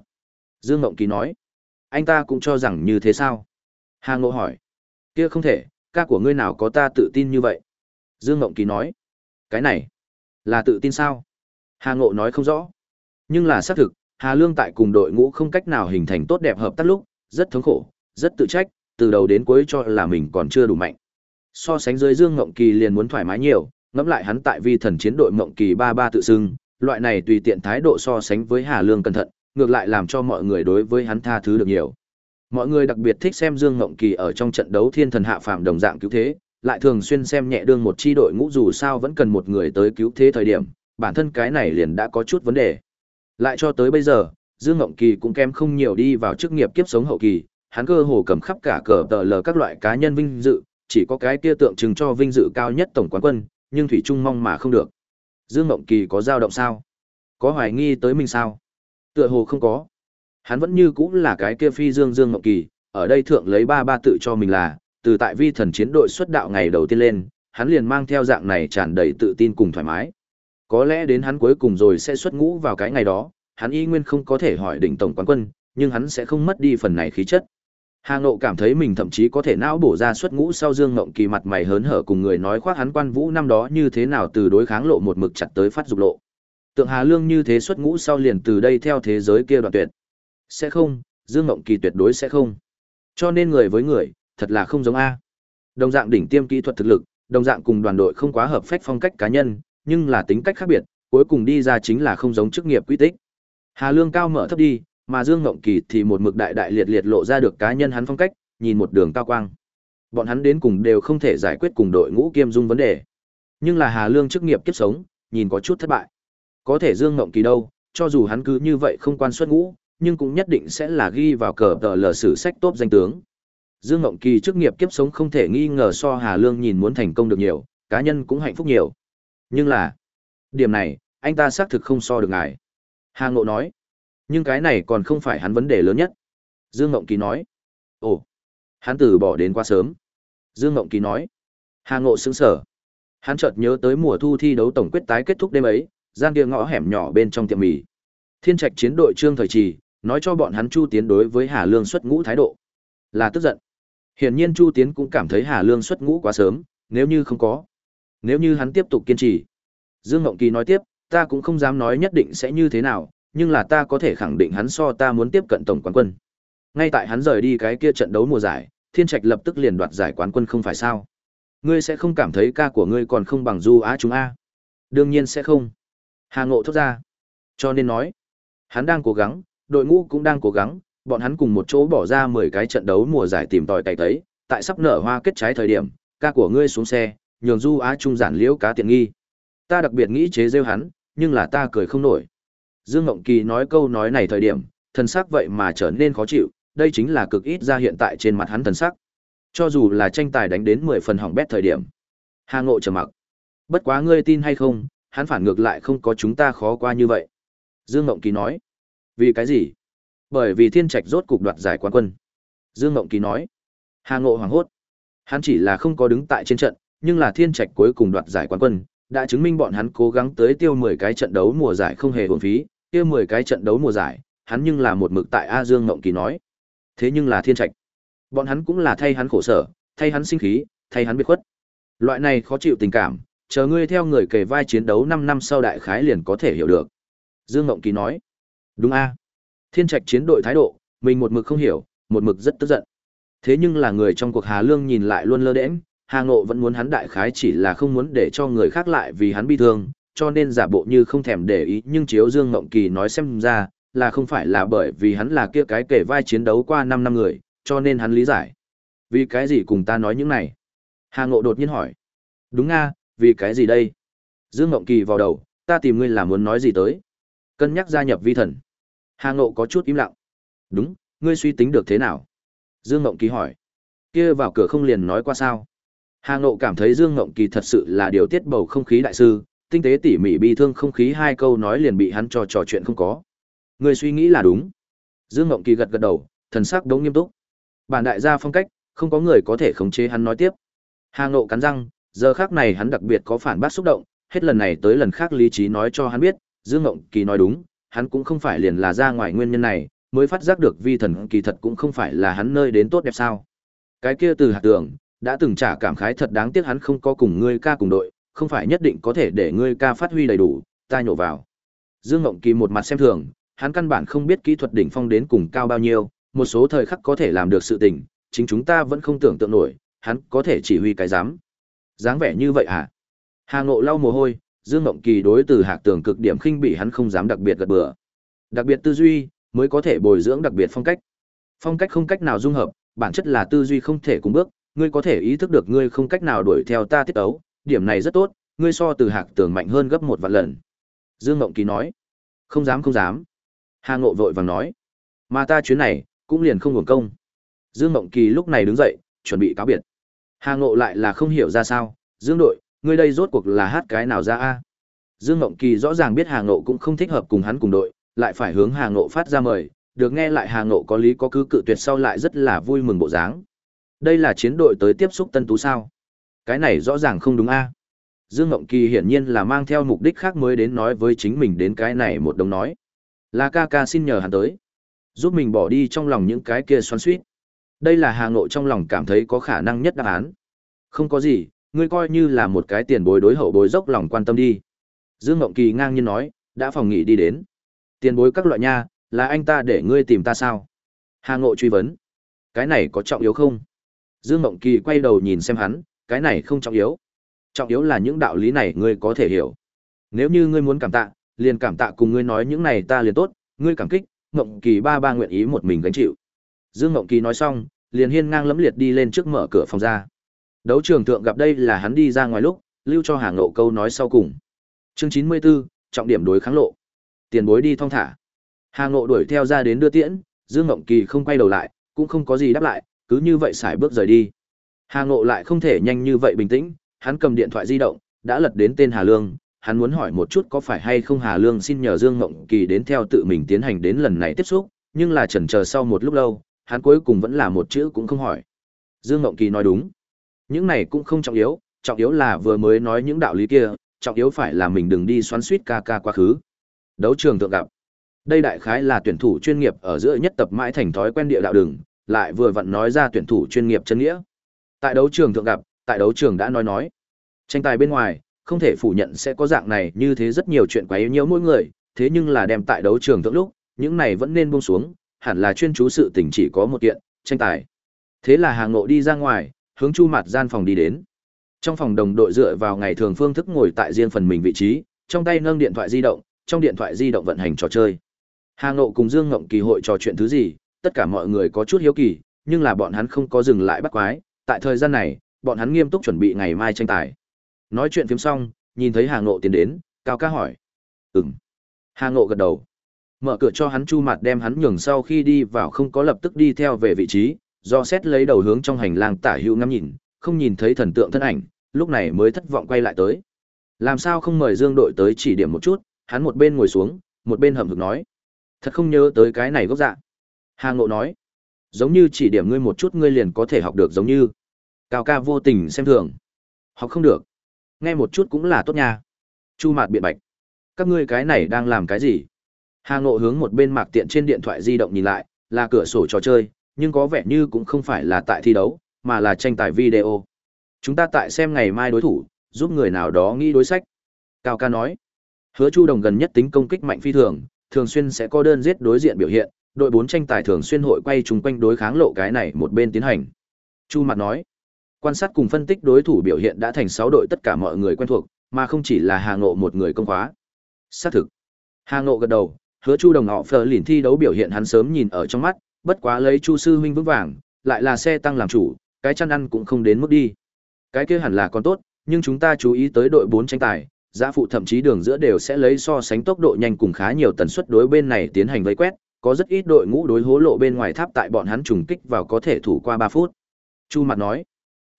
Dương Ngộng Kỳ nói. Anh ta cũng cho rằng như thế sao? Hà Ngộ hỏi. Kia không thể, ca của ngươi nào có ta tự tin như vậy? Dương Ngộng Kỳ nói. Cái này, là tự tin sao? Hà Ngộ nói không rõ. Nhưng là xác thực, Hà Lương tại cùng đội ngũ không cách nào hình thành tốt đẹp hợp tác lúc, rất thống khổ, rất tự trách, từ đầu đến cuối cho là mình còn chưa đủ mạnh. So sánh dưới Dương Ngộng Kỳ liền muốn thoải mái nhiều, ngẫm lại hắn tại vi thần chiến đội Ngộng Kỳ ba ba tự xưng, loại này tùy tiện thái độ so sánh với Hà Lương cẩn thận, ngược lại làm cho mọi người đối với hắn tha thứ được nhiều. Mọi người đặc biệt thích xem Dương Ngộng Kỳ ở trong trận đấu thiên thần hạ phàm đồng dạng cứu thế, lại thường xuyên xem nhẹ đương một chi đội ngũ dù sao vẫn cần một người tới cứu thế thời điểm, bản thân cái này liền đã có chút vấn đề. Lại cho tới bây giờ, Dương Ngộng Kỳ cũng kém không nhiều đi vào chức nghiệp kiếp sống hậu kỳ, hắn cơ hồ cầm khắp cả cờ tờ lờ các loại cá nhân vinh dự, chỉ có cái kia tượng trưng cho vinh dự cao nhất tổng quán quân, nhưng thủy trung mong mà không được. Dương Ngộng Kỳ có dao động sao? Có hoài nghi tới mình sao? Tựa hồ không có. Hắn vẫn như cũng là cái kia phi Dương Dương ngậm Kỳ, ở đây thượng lấy ba ba tự cho mình là, từ tại vi thần chiến đội xuất đạo ngày đầu tiên lên, hắn liền mang theo dạng này tràn đầy tự tin cùng thoải mái. Có lẽ đến hắn cuối cùng rồi sẽ xuất ngũ vào cái ngày đó, hắn y nguyên không có thể hỏi đỉnh tổng quán quân, nhưng hắn sẽ không mất đi phần này khí chất. Hà Ngộ cảm thấy mình thậm chí có thể não bổ ra xuất ngũ sau Dương Ngộng Kỳ mặt mày hớn hở cùng người nói khoác hắn quan vũ năm đó như thế nào từ đối kháng lộ một mực chặt tới phát dục lộ. Tượng Hà Lương như thế xuất ngũ sau liền từ đây theo thế giới kia đoạn tuyệt. Sẽ không, Dương Ngộng Kỳ tuyệt đối sẽ không. Cho nên người với người, thật là không giống A. Đồng dạng đỉnh tiêm kỹ thuật thực lực, đồng dạng cùng đoàn đội không quá hợp phách phong cách cá nhân, nhưng là tính cách khác biệt, cuối cùng đi ra chính là không giống chức nghiệp quy tích. Hà Lương cao mở thấp đi, mà Dương Ngộng Kỳ thì một mực đại đại liệt liệt lộ ra được cá nhân hắn phong cách, nhìn một đường cao quang. Bọn hắn đến cùng đều không thể giải quyết cùng đội ngũ kiêm dung vấn đề. Nhưng là Hà Lương chức nghiệp kiếp sống, nhìn có chút thất bại. Có thể Dương Ngộng Kỳ đâu, cho dù hắn cứ như vậy không quan xuất ngũ, nhưng cũng nhất định sẽ là ghi vào cờ tờ lờ sử sách tốt danh tướng. Dương Ngộng Kỳ chức nghiệp kiếp sống không thể nghi ngờ so Hà Lương nhìn muốn thành công được nhiều, cá nhân cũng hạnh phúc nhiều. Nhưng là, điểm này, anh ta xác thực không so được ngài. Hà Ngộ nói, nhưng cái này còn không phải hắn vấn đề lớn nhất. Dương Ngộng Kỳ nói, ồ, hắn từ bỏ đến quá sớm. Dương Ngộng Kỳ nói, Hà Ngộ sững sở. Hắn chợt nhớ tới mùa thu thi đấu tổng quyết tái kết thúc đêm ấy, gian kia ngõ hẻm nhỏ bên trong tiệm mì. Thiên Trạch chiến đội Trương Thời Trì, nói cho bọn hắn Chu Tiến đối với Hà Lương xuất ngũ thái độ là tức giận. Hiển nhiên Chu Tiến cũng cảm thấy Hà Lương xuất ngũ quá sớm, nếu như không có. Nếu như hắn tiếp tục kiên trì. Dương Ngộng Kỳ nói tiếp, ta cũng không dám nói nhất định sẽ như thế nào, nhưng là ta có thể khẳng định hắn so ta muốn tiếp cận tổng quán quân. Ngay tại hắn rời đi cái kia trận đấu mùa giải, Thiên Trạch lập tức liền đoạt giải quán quân không phải sao? Ngươi sẽ không cảm thấy ca của ngươi còn không bằng Du Á chúng a? Đương nhiên sẽ không. Hà Ngộ thốt ra. Cho nên nói, hắn đang cố gắng, đội ngũ cũng đang cố gắng, bọn hắn cùng một chỗ bỏ ra 10 cái trận đấu mùa giải tìm tòi cày tấy, tại sắp nở hoa kết trái thời điểm, ca của ngươi xuống xe, nhường Du Á Trung giản liễu cá tiện nghi. Ta đặc biệt nghĩ chế rêu hắn, nhưng là ta cười không nổi. Dương Ngộng Kỳ nói câu nói này thời điểm, thần sắc vậy mà trở nên khó chịu, đây chính là cực ít ra hiện tại trên mặt hắn thần sắc. Cho dù là tranh tài đánh đến 10 phần hỏng bét thời điểm. Hà Ngộ trầm mặc. Bất quá ngươi tin hay không, hắn phản ngược lại không có chúng ta khó qua như vậy. Dương Ngộng Kỳ nói. Vì cái gì? Bởi vì Thiên Trạch rốt cục đoạt giải quán quân. Dương Ngộng Kỳ nói. Hà Ngộ hoảng hốt. Hắn chỉ là không có đứng tại trên trận, nhưng là Thiên Trạch cuối cùng đoạt giải quán quân, đã chứng minh bọn hắn cố gắng tới tiêu 10 cái trận đấu mùa giải không hề uổng phí, tiêu 10 cái trận đấu mùa giải, hắn nhưng là một mực tại A Dương Ngộng Kỳ nói. Thế nhưng là Thiên Trạch, bọn hắn cũng là thay hắn khổ sở, thay hắn sinh khí, thay hắn biệt khuất. Loại này khó chịu tình cảm, chờ ngươi theo người kề vai chiến đấu 5 năm sau đại khái liền có thể hiểu được. Dương Ngộng Kỳ nói. Đúng a Thiên trạch chiến đội thái độ, mình một mực không hiểu, một mực rất tức giận. Thế nhưng là người trong cuộc Hà Lương nhìn lại luôn lơ đễnh, Hà Ngộ vẫn muốn hắn đại khái chỉ là không muốn để cho người khác lại vì hắn bi thương, cho nên giả bộ như không thèm để ý nhưng chiếu Dương Ngộng Kỳ nói xem ra, là không phải là bởi vì hắn là kia cái kể vai chiến đấu qua 5 năm người, cho nên hắn lý giải. Vì cái gì cùng ta nói những này? Hà Ngộ đột nhiên hỏi. Đúng nga, vì cái gì đây? Dương Ngộng Kỳ vào đầu, ta tìm ngươi là muốn nói gì tới? Cân nhắc gia nhập vi thần. Hà Ngộ có chút im lặng. Đúng, ngươi suy tính được thế nào? Dương Ngộng Kỳ hỏi. Kia vào cửa không liền nói qua sao? Hà Ngộ cảm thấy Dương Ngộng Kỳ thật sự là điều tiết bầu không khí đại sư, tinh tế tỉ mỉ bi thương không khí hai câu nói liền bị hắn cho trò chuyện không có. Ngươi suy nghĩ là đúng. Dương Ngộng Kỳ gật gật đầu, thần sắc đống nghiêm túc. Bản đại gia phong cách, không có người có thể khống chế hắn nói tiếp. Hà Ngộ cắn răng, giờ khác này hắn đặc biệt có phản bác xúc động, hết lần này tới lần khác lý trí nói cho hắn biết, Dương Ngộng Kỳ nói đúng, hắn cũng không phải liền là ra ngoài nguyên nhân này, mới phát giác được vi thần kỳ thật cũng không phải là hắn nơi đến tốt đẹp sao. Cái kia từ hạt tưởng, đã từng trả cảm khái thật đáng tiếc hắn không có cùng ngươi ca cùng đội, không phải nhất định có thể để ngươi ca phát huy đầy đủ, ta nhổ vào. Dương Ngộng Kỳ một mặt xem thường, hắn căn bản không biết kỹ thuật đỉnh phong đến cùng cao bao nhiêu, một số thời khắc có thể làm được sự tình, chính chúng ta vẫn không tưởng tượng nổi, hắn có thể chỉ huy cái dám dáng vẻ như vậy à? Hà Ngộ lau mồ hôi, Dương Mộng Kỳ đối từ Hạc Tường cực điểm khinh bị hắn không dám đặc biệt gật bừa. Đặc biệt tư duy mới có thể bồi dưỡng đặc biệt phong cách. Phong cách không cách nào dung hợp, bản chất là tư duy không thể cùng bước, ngươi có thể ý thức được ngươi không cách nào đuổi theo ta tiết ấu, điểm này rất tốt, ngươi so từ Hạc Tường mạnh hơn gấp một vạn lần. Dương Mộng Kỳ nói. Không dám không dám. Hà Ngộ vội vàng nói. Mà ta chuyến này, cũng liền không hưởng công. Dương Mộng Kỳ lúc này đứng dậy, chuẩn bị cáo biệt. Hà Ngộ lại là không hiểu ra sao, Dương đội, ngươi đây rốt cuộc là hát cái nào ra a? Dương Ngộng Kỳ rõ ràng biết Hà Ngộ cũng không thích hợp cùng hắn cùng đội, lại phải hướng Hà Ngộ phát ra mời, được nghe lại Hà Ngộ có lý có cứ cự tuyệt sau lại rất là vui mừng bộ dáng. Đây là chiến đội tới tiếp xúc Tân Tú sao? Cái này rõ ràng không đúng a. Dương Ngộng Kỳ hiển nhiên là mang theo mục đích khác mới đến nói với chính mình đến cái này một đồng nói. Là ca ca xin nhờ hắn tới, giúp mình bỏ đi trong lòng những cái kia xoắn xuýt. Đây là Hà Ngộ trong lòng cảm thấy có khả năng nhất đáp án. Không có gì, ngươi coi như là một cái tiền bối đối hậu bối dốc lòng quan tâm đi. Dương Ngộng Kỳ ngang nhiên nói, đã phòng nghỉ đi đến. Tiền bối các loại nha, là anh ta để ngươi tìm ta sao? Hà Ngộ truy vấn. Cái này có trọng yếu không? Dương Ngộng Kỳ quay đầu nhìn xem hắn, cái này không trọng yếu. Trọng yếu là những đạo lý này ngươi có thể hiểu. Nếu như ngươi muốn cảm tạ, liền cảm tạ cùng ngươi nói những này ta liền tốt, ngươi cảm kích, Ngộng Kỳ ba ba nguyện ý một mình gánh chịu. Dương Mộng Kỳ nói xong, liền hiên ngang lẫm liệt đi lên trước mở cửa phòng ra. Đấu trường thượng gặp đây là hắn đi ra ngoài lúc, lưu cho Hà Ngộ câu nói sau cùng. Chương 94, trọng điểm đối kháng lộ. Tiền bối đi thong thả. Hà Ngộ đuổi theo ra đến đưa tiễn, Dương Ngộng Kỳ không quay đầu lại, cũng không có gì đáp lại, cứ như vậy xài bước rời đi. Hà Ngộ lại không thể nhanh như vậy bình tĩnh, hắn cầm điện thoại di động, đã lật đến tên Hà Lương, hắn muốn hỏi một chút có phải hay không Hà Lương xin nhờ Dương Ngộng Kỳ đến theo tự mình tiến hành đến lần này tiếp xúc, nhưng là chần chờ sau một lúc lâu, hắn cuối cùng vẫn là một chữ cũng không hỏi. Dương Ngộng Kỳ nói đúng. Những này cũng không trọng yếu, trọng yếu là vừa mới nói những đạo lý kia, trọng yếu phải là mình đừng đi xoắn suýt ca ca quá khứ. Đấu trường thượng gặp. Đây đại khái là tuyển thủ chuyên nghiệp ở giữa nhất tập mãi thành thói quen địa đạo đường, lại vừa vặn nói ra tuyển thủ chuyên nghiệp chân nghĩa. Tại đấu trường thượng gặp, tại đấu trường đã nói nói. Tranh tài bên ngoài, không thể phủ nhận sẽ có dạng này như thế rất nhiều chuyện quấy nhiễu mỗi người, thế nhưng là đem tại đấu trường thượng lúc, những này vẫn nên buông xuống, hẳn là chuyên chú sự tình chỉ có một kiện, tranh tài. Thế là Hà Ngộ đi ra ngoài, hướng Chu Mạt gian phòng đi đến. Trong phòng đồng đội dựa vào ngày thường phương thức ngồi tại riêng phần mình vị trí, trong tay nâng điện thoại di động, trong điện thoại di động vận hành trò chơi. Hà Ngộ cùng Dương Ngộng Kỳ hội trò chuyện thứ gì, tất cả mọi người có chút hiếu kỳ, nhưng là bọn hắn không có dừng lại bắt quái, tại thời gian này, bọn hắn nghiêm túc chuẩn bị ngày mai tranh tài. Nói chuyện phiếm xong, nhìn thấy Hà Ngộ tiến đến, Cao ca hỏi. Ừm. Hà Ngộ gật đầu. Mở cửa cho hắn chu mặt đem hắn nhường sau khi đi vào không có lập tức đi theo về vị trí, do xét lấy đầu hướng trong hành lang tả hữu ngắm nhìn, không nhìn thấy thần tượng thân ảnh, lúc này mới thất vọng quay lại tới. Làm sao không mời Dương đội tới chỉ điểm một chút, hắn một bên ngồi xuống, một bên hầm hực nói. Thật không nhớ tới cái này gốc dạ. Hà Ngộ nói, giống như chỉ điểm ngươi một chút ngươi liền có thể học được giống như. Cao ca vô tình xem thường. Học không được. Nghe một chút cũng là tốt nha. Chu mạt biện bạch. Các ngươi cái này đang làm cái gì? Hà Ngộ hướng một bên mạc tiện trên điện thoại di động nhìn lại, là cửa sổ trò chơi, nhưng có vẻ như cũng không phải là tại thi đấu, mà là tranh tài video. Chúng ta tại xem ngày mai đối thủ, giúp người nào đó nghĩ đối sách. Cao ca nói. Hứa Chu Đồng gần nhất tính công kích mạnh phi thường, thường xuyên sẽ có đơn giết đối diện biểu hiện, đội bốn tranh tài thường xuyên hội quay chung quanh đối kháng lộ cái này một bên tiến hành. Chu Mặt nói, quan sát cùng phân tích đối thủ biểu hiện đã thành 6 đội tất cả mọi người quen thuộc, mà không chỉ là Hà Ngộ một người công khóa. Xác thực. Hà Ngộ gật đầu, hứa Chu Đồng họ phờ lìn thi đấu biểu hiện hắn sớm nhìn ở trong mắt, bất quá lấy Chu sư huynh vững vàng, lại là xe tăng làm chủ, cái chăn ăn cũng không đến mức đi. Cái kia hẳn là còn tốt, nhưng chúng ta chú ý tới đội bốn tranh tài, giá phụ thậm chí đường giữa đều sẽ lấy so sánh tốc độ nhanh cùng khá nhiều tần suất đối bên này tiến hành vây quét, có rất ít đội ngũ đối hố lộ bên ngoài tháp tại bọn hắn trùng kích vào có thể thủ qua ba phút. Chu Mặt nói,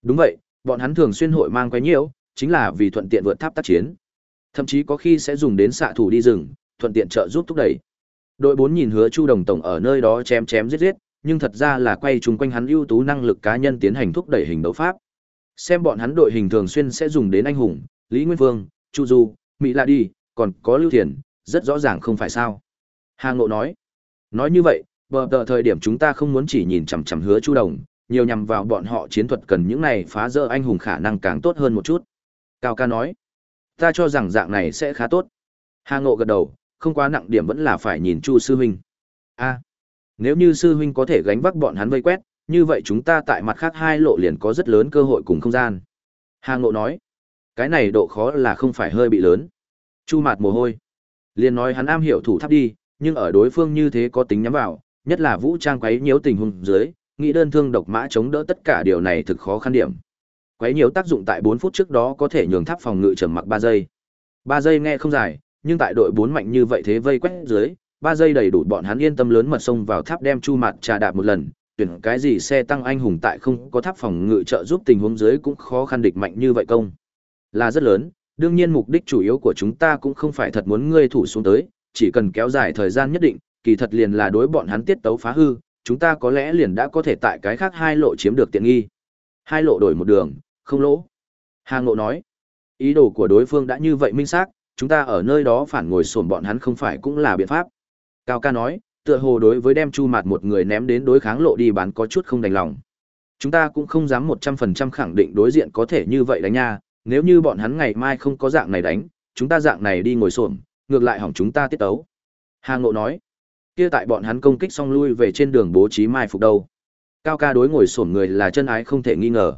đúng vậy, bọn hắn thường xuyên hội mang quấy nhiễu, chính là vì thuận tiện vượt tháp tác chiến. Thậm chí có khi sẽ dùng đến xạ thủ đi rừng, thuận tiện trợ giúp thúc đẩy. Đội 4 nhìn hứa Chu Đồng tổng ở nơi đó chém chém giết giết, nhưng thật ra là quay chung quanh hắn ưu tú năng lực cá nhân tiến hành thúc đẩy hình đấu pháp. Xem bọn hắn đội hình thường xuyên sẽ dùng đến anh hùng, Lý Nguyên Vương, Chu Du, Mỹ La Đi, còn có Lưu Thiền, rất rõ ràng không phải sao. Hà Ngộ nói, nói như vậy, bờ tờ thời điểm chúng ta không muốn chỉ nhìn chằm chằm hứa Chu Đồng, nhiều nhằm vào bọn họ chiến thuật cần những này phá rỡ anh hùng khả năng càng tốt hơn một chút. Cao ca nói, ta cho rằng dạng này sẽ khá tốt. Hà Ngộ gật đầu, không quá nặng điểm vẫn là phải nhìn Chu sư huynh. A, nếu như sư huynh có thể gánh vác bọn hắn vây quét, như vậy chúng ta tại mặt khác hai lộ liền có rất lớn cơ hội cùng không gian. Hà Ngộ nói, cái này độ khó là không phải hơi bị lớn. Chu mạt mồ hôi. Liền nói hắn am hiểu thủ tháp đi, nhưng ở đối phương như thế có tính nhắm vào, nhất là vũ trang quấy nhiễu tình huống dưới, nghĩ đơn thương độc mã chống đỡ tất cả điều này thực khó khăn điểm. Quấy nhiễu tác dụng tại 4 phút trước đó có thể nhường tháp phòng ngự trầm mặc 3 giây. 3 giây nghe không dài, nhưng tại đội bốn mạnh như vậy thế vây quét dưới, ba giây đầy đủ bọn hắn yên tâm lớn mật xông vào tháp đem chu mặt trà đạp một lần, tuyển cái gì xe tăng anh hùng tại không có tháp phòng ngự trợ giúp tình huống dưới cũng khó khăn địch mạnh như vậy công là rất lớn, đương nhiên mục đích chủ yếu của chúng ta cũng không phải thật muốn ngươi thủ xuống tới, chỉ cần kéo dài thời gian nhất định, kỳ thật liền là đối bọn hắn tiết tấu phá hư, chúng ta có lẽ liền đã có thể tại cái khác hai lộ chiếm được tiện nghi. Hai lộ đổi một đường, không lỗ. Hà Ngộ nói, ý đồ của đối phương đã như vậy minh xác, chúng ta ở nơi đó phản ngồi sồn bọn hắn không phải cũng là biện pháp. Cao ca nói, tựa hồ đối với đem chu mặt một người ném đến đối kháng lộ đi bán có chút không đành lòng. Chúng ta cũng không dám một trăm phần trăm khẳng định đối diện có thể như vậy đánh nha, nếu như bọn hắn ngày mai không có dạng này đánh, chúng ta dạng này đi ngồi sồn, ngược lại hỏng chúng ta tiết tấu. Hà Ngộ nói, kia tại bọn hắn công kích xong lui về trên đường bố trí mai phục đâu. Cao ca đối ngồi sồn người là chân ái không thể nghi ngờ.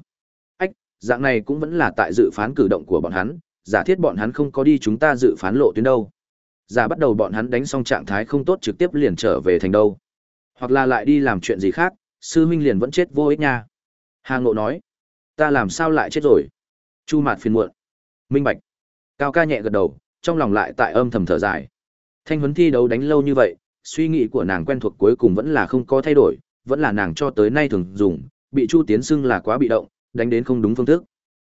Ách, dạng này cũng vẫn là tại dự phán cử động của bọn hắn, giả thiết bọn hắn không có đi chúng ta dự phán lộ tuyến đâu. Giả bắt đầu bọn hắn đánh xong trạng thái không tốt trực tiếp liền trở về thành đâu. Hoặc là lại đi làm chuyện gì khác, sư huynh liền vẫn chết vô ích nha. Hà Ngộ nói, ta làm sao lại chết rồi? Chu Mạt phiền muộn. Minh Bạch. Cao ca nhẹ gật đầu, trong lòng lại tại âm thầm thở dài. Thanh huấn thi đấu đánh lâu như vậy, suy nghĩ của nàng quen thuộc cuối cùng vẫn là không có thay đổi, vẫn là nàng cho tới nay thường dùng, bị Chu Tiến xưng là quá bị động, đánh đến không đúng phương thức.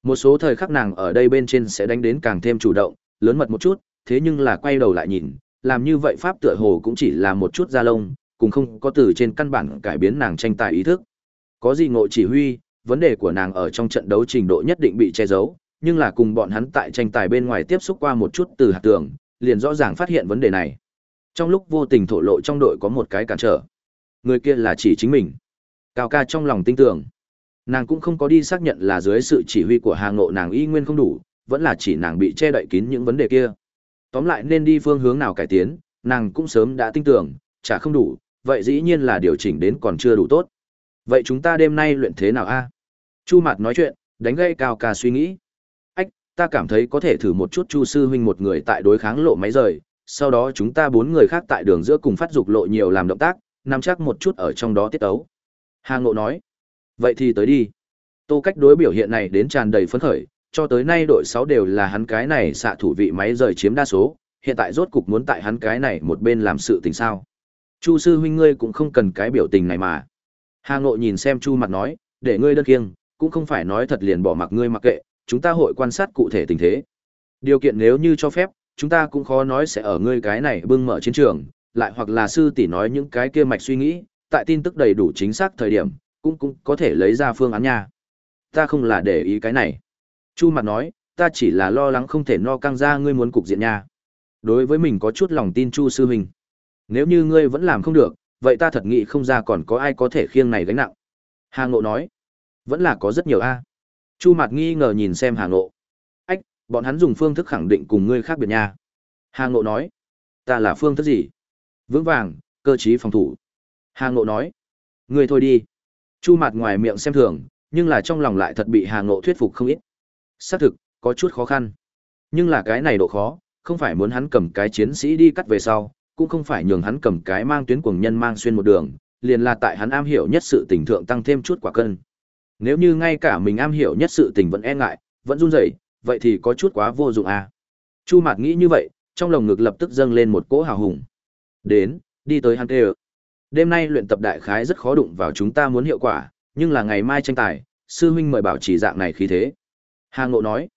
Một số thời khắc nàng ở đây bên trên sẽ đánh đến càng thêm chủ động, lớn mật một chút, thế nhưng là quay đầu lại nhìn, làm như vậy pháp tựa hồ cũng chỉ là một chút da lông, cùng không có từ trên căn bản cải biến nàng tranh tài ý thức. Có gì ngộ chỉ huy, vấn đề của nàng ở trong trận đấu trình độ nhất định bị che giấu, nhưng là cùng bọn hắn tại tranh tài bên ngoài tiếp xúc qua một chút từ hạt tường, liền rõ ràng phát hiện vấn đề này. Trong lúc vô tình thổ lộ trong đội có một cái cản trở. Người kia là chỉ chính mình. Cao ca trong lòng tin tưởng. Nàng cũng không có đi xác nhận là dưới sự chỉ huy của Hà Ngộ nàng y nguyên không đủ, vẫn là chỉ nàng bị che đậy kín những vấn đề kia. Tóm lại nên đi phương hướng nào cải tiến, nàng cũng sớm đã tin tưởng, chả không đủ, vậy dĩ nhiên là điều chỉnh đến còn chưa đủ tốt. Vậy chúng ta đêm nay luyện thế nào a? Chu Mạt nói chuyện, đánh gây cao ca suy nghĩ. Ách, ta cảm thấy có thể thử một chút Chu sư huynh một người tại đối kháng lộ máy rời, sau đó chúng ta bốn người khác tại đường giữa cùng phát dục lộ nhiều làm động tác, nắm chắc một chút ở trong đó tiết tấu. Hà Ngộ nói, vậy thì tới đi. Tô cách đối biểu hiện này đến tràn đầy phấn khởi, cho tới nay đội 6 đều là hắn cái này xạ thủ vị máy rời chiếm đa số, hiện tại rốt cục muốn tại hắn cái này một bên làm sự tình sao. Chu sư huynh ngươi cũng không cần cái biểu tình này mà. Hà Ngộ nhìn xem Chu mặt nói, để ngươi đơn kiêng, cũng không phải nói thật liền bỏ mặc ngươi mặc kệ, chúng ta hội quan sát cụ thể tình thế. Điều kiện nếu như cho phép, chúng ta cũng khó nói sẽ ở ngươi cái này bưng mở chiến trường, lại hoặc là sư tỷ nói những cái kia mạch suy nghĩ, tại tin tức đầy đủ chính xác thời điểm, cũng cũng có thể lấy ra phương án nha. Ta không là để ý cái này. Chu mặt nói, ta chỉ là lo lắng không thể no căng ra ngươi muốn cục diện nha. Đối với mình có chút lòng tin Chu sư huynh. Nếu như ngươi vẫn làm không được, vậy ta thật nghĩ không ra còn có ai có thể khiêng này gánh nặng. Hà Ngộ nói, vẫn là có rất nhiều a. Chu Mạt nghi ngờ nhìn xem Hà Ngộ. Ách, bọn hắn dùng phương thức khẳng định cùng ngươi khác biệt nha. Hà Ngộ nói, ta là phương thức gì? Vững vàng, cơ trí phòng thủ. Hà Ngộ nói, ngươi thôi đi. Chu Mạt ngoài miệng xem thường, nhưng là trong lòng lại thật bị Hà Ngộ thuyết phục không ít. Xác thực, có chút khó khăn. Nhưng là cái này độ khó, không phải muốn hắn cầm cái chiến sĩ đi cắt về sau, cũng không phải nhường hắn cầm cái mang tuyến cuồng nhân mang xuyên một đường, liền là tại hắn am hiểu nhất sự tình thượng tăng thêm chút quả cân. Nếu như ngay cả mình am hiểu nhất sự tình vẫn e ngại, vẫn run rẩy, vậy thì có chút quá vô dụng à. Chu Mạt nghĩ như vậy, trong lòng ngực lập tức dâng lên một cỗ hào hùng. Đến, đi tới hắn kêu. Đêm nay luyện tập đại khái rất khó đụng vào chúng ta muốn hiệu quả, nhưng là ngày mai tranh tài, sư huynh mời bảo trì dạng này khí thế. Hà Ngộ nói,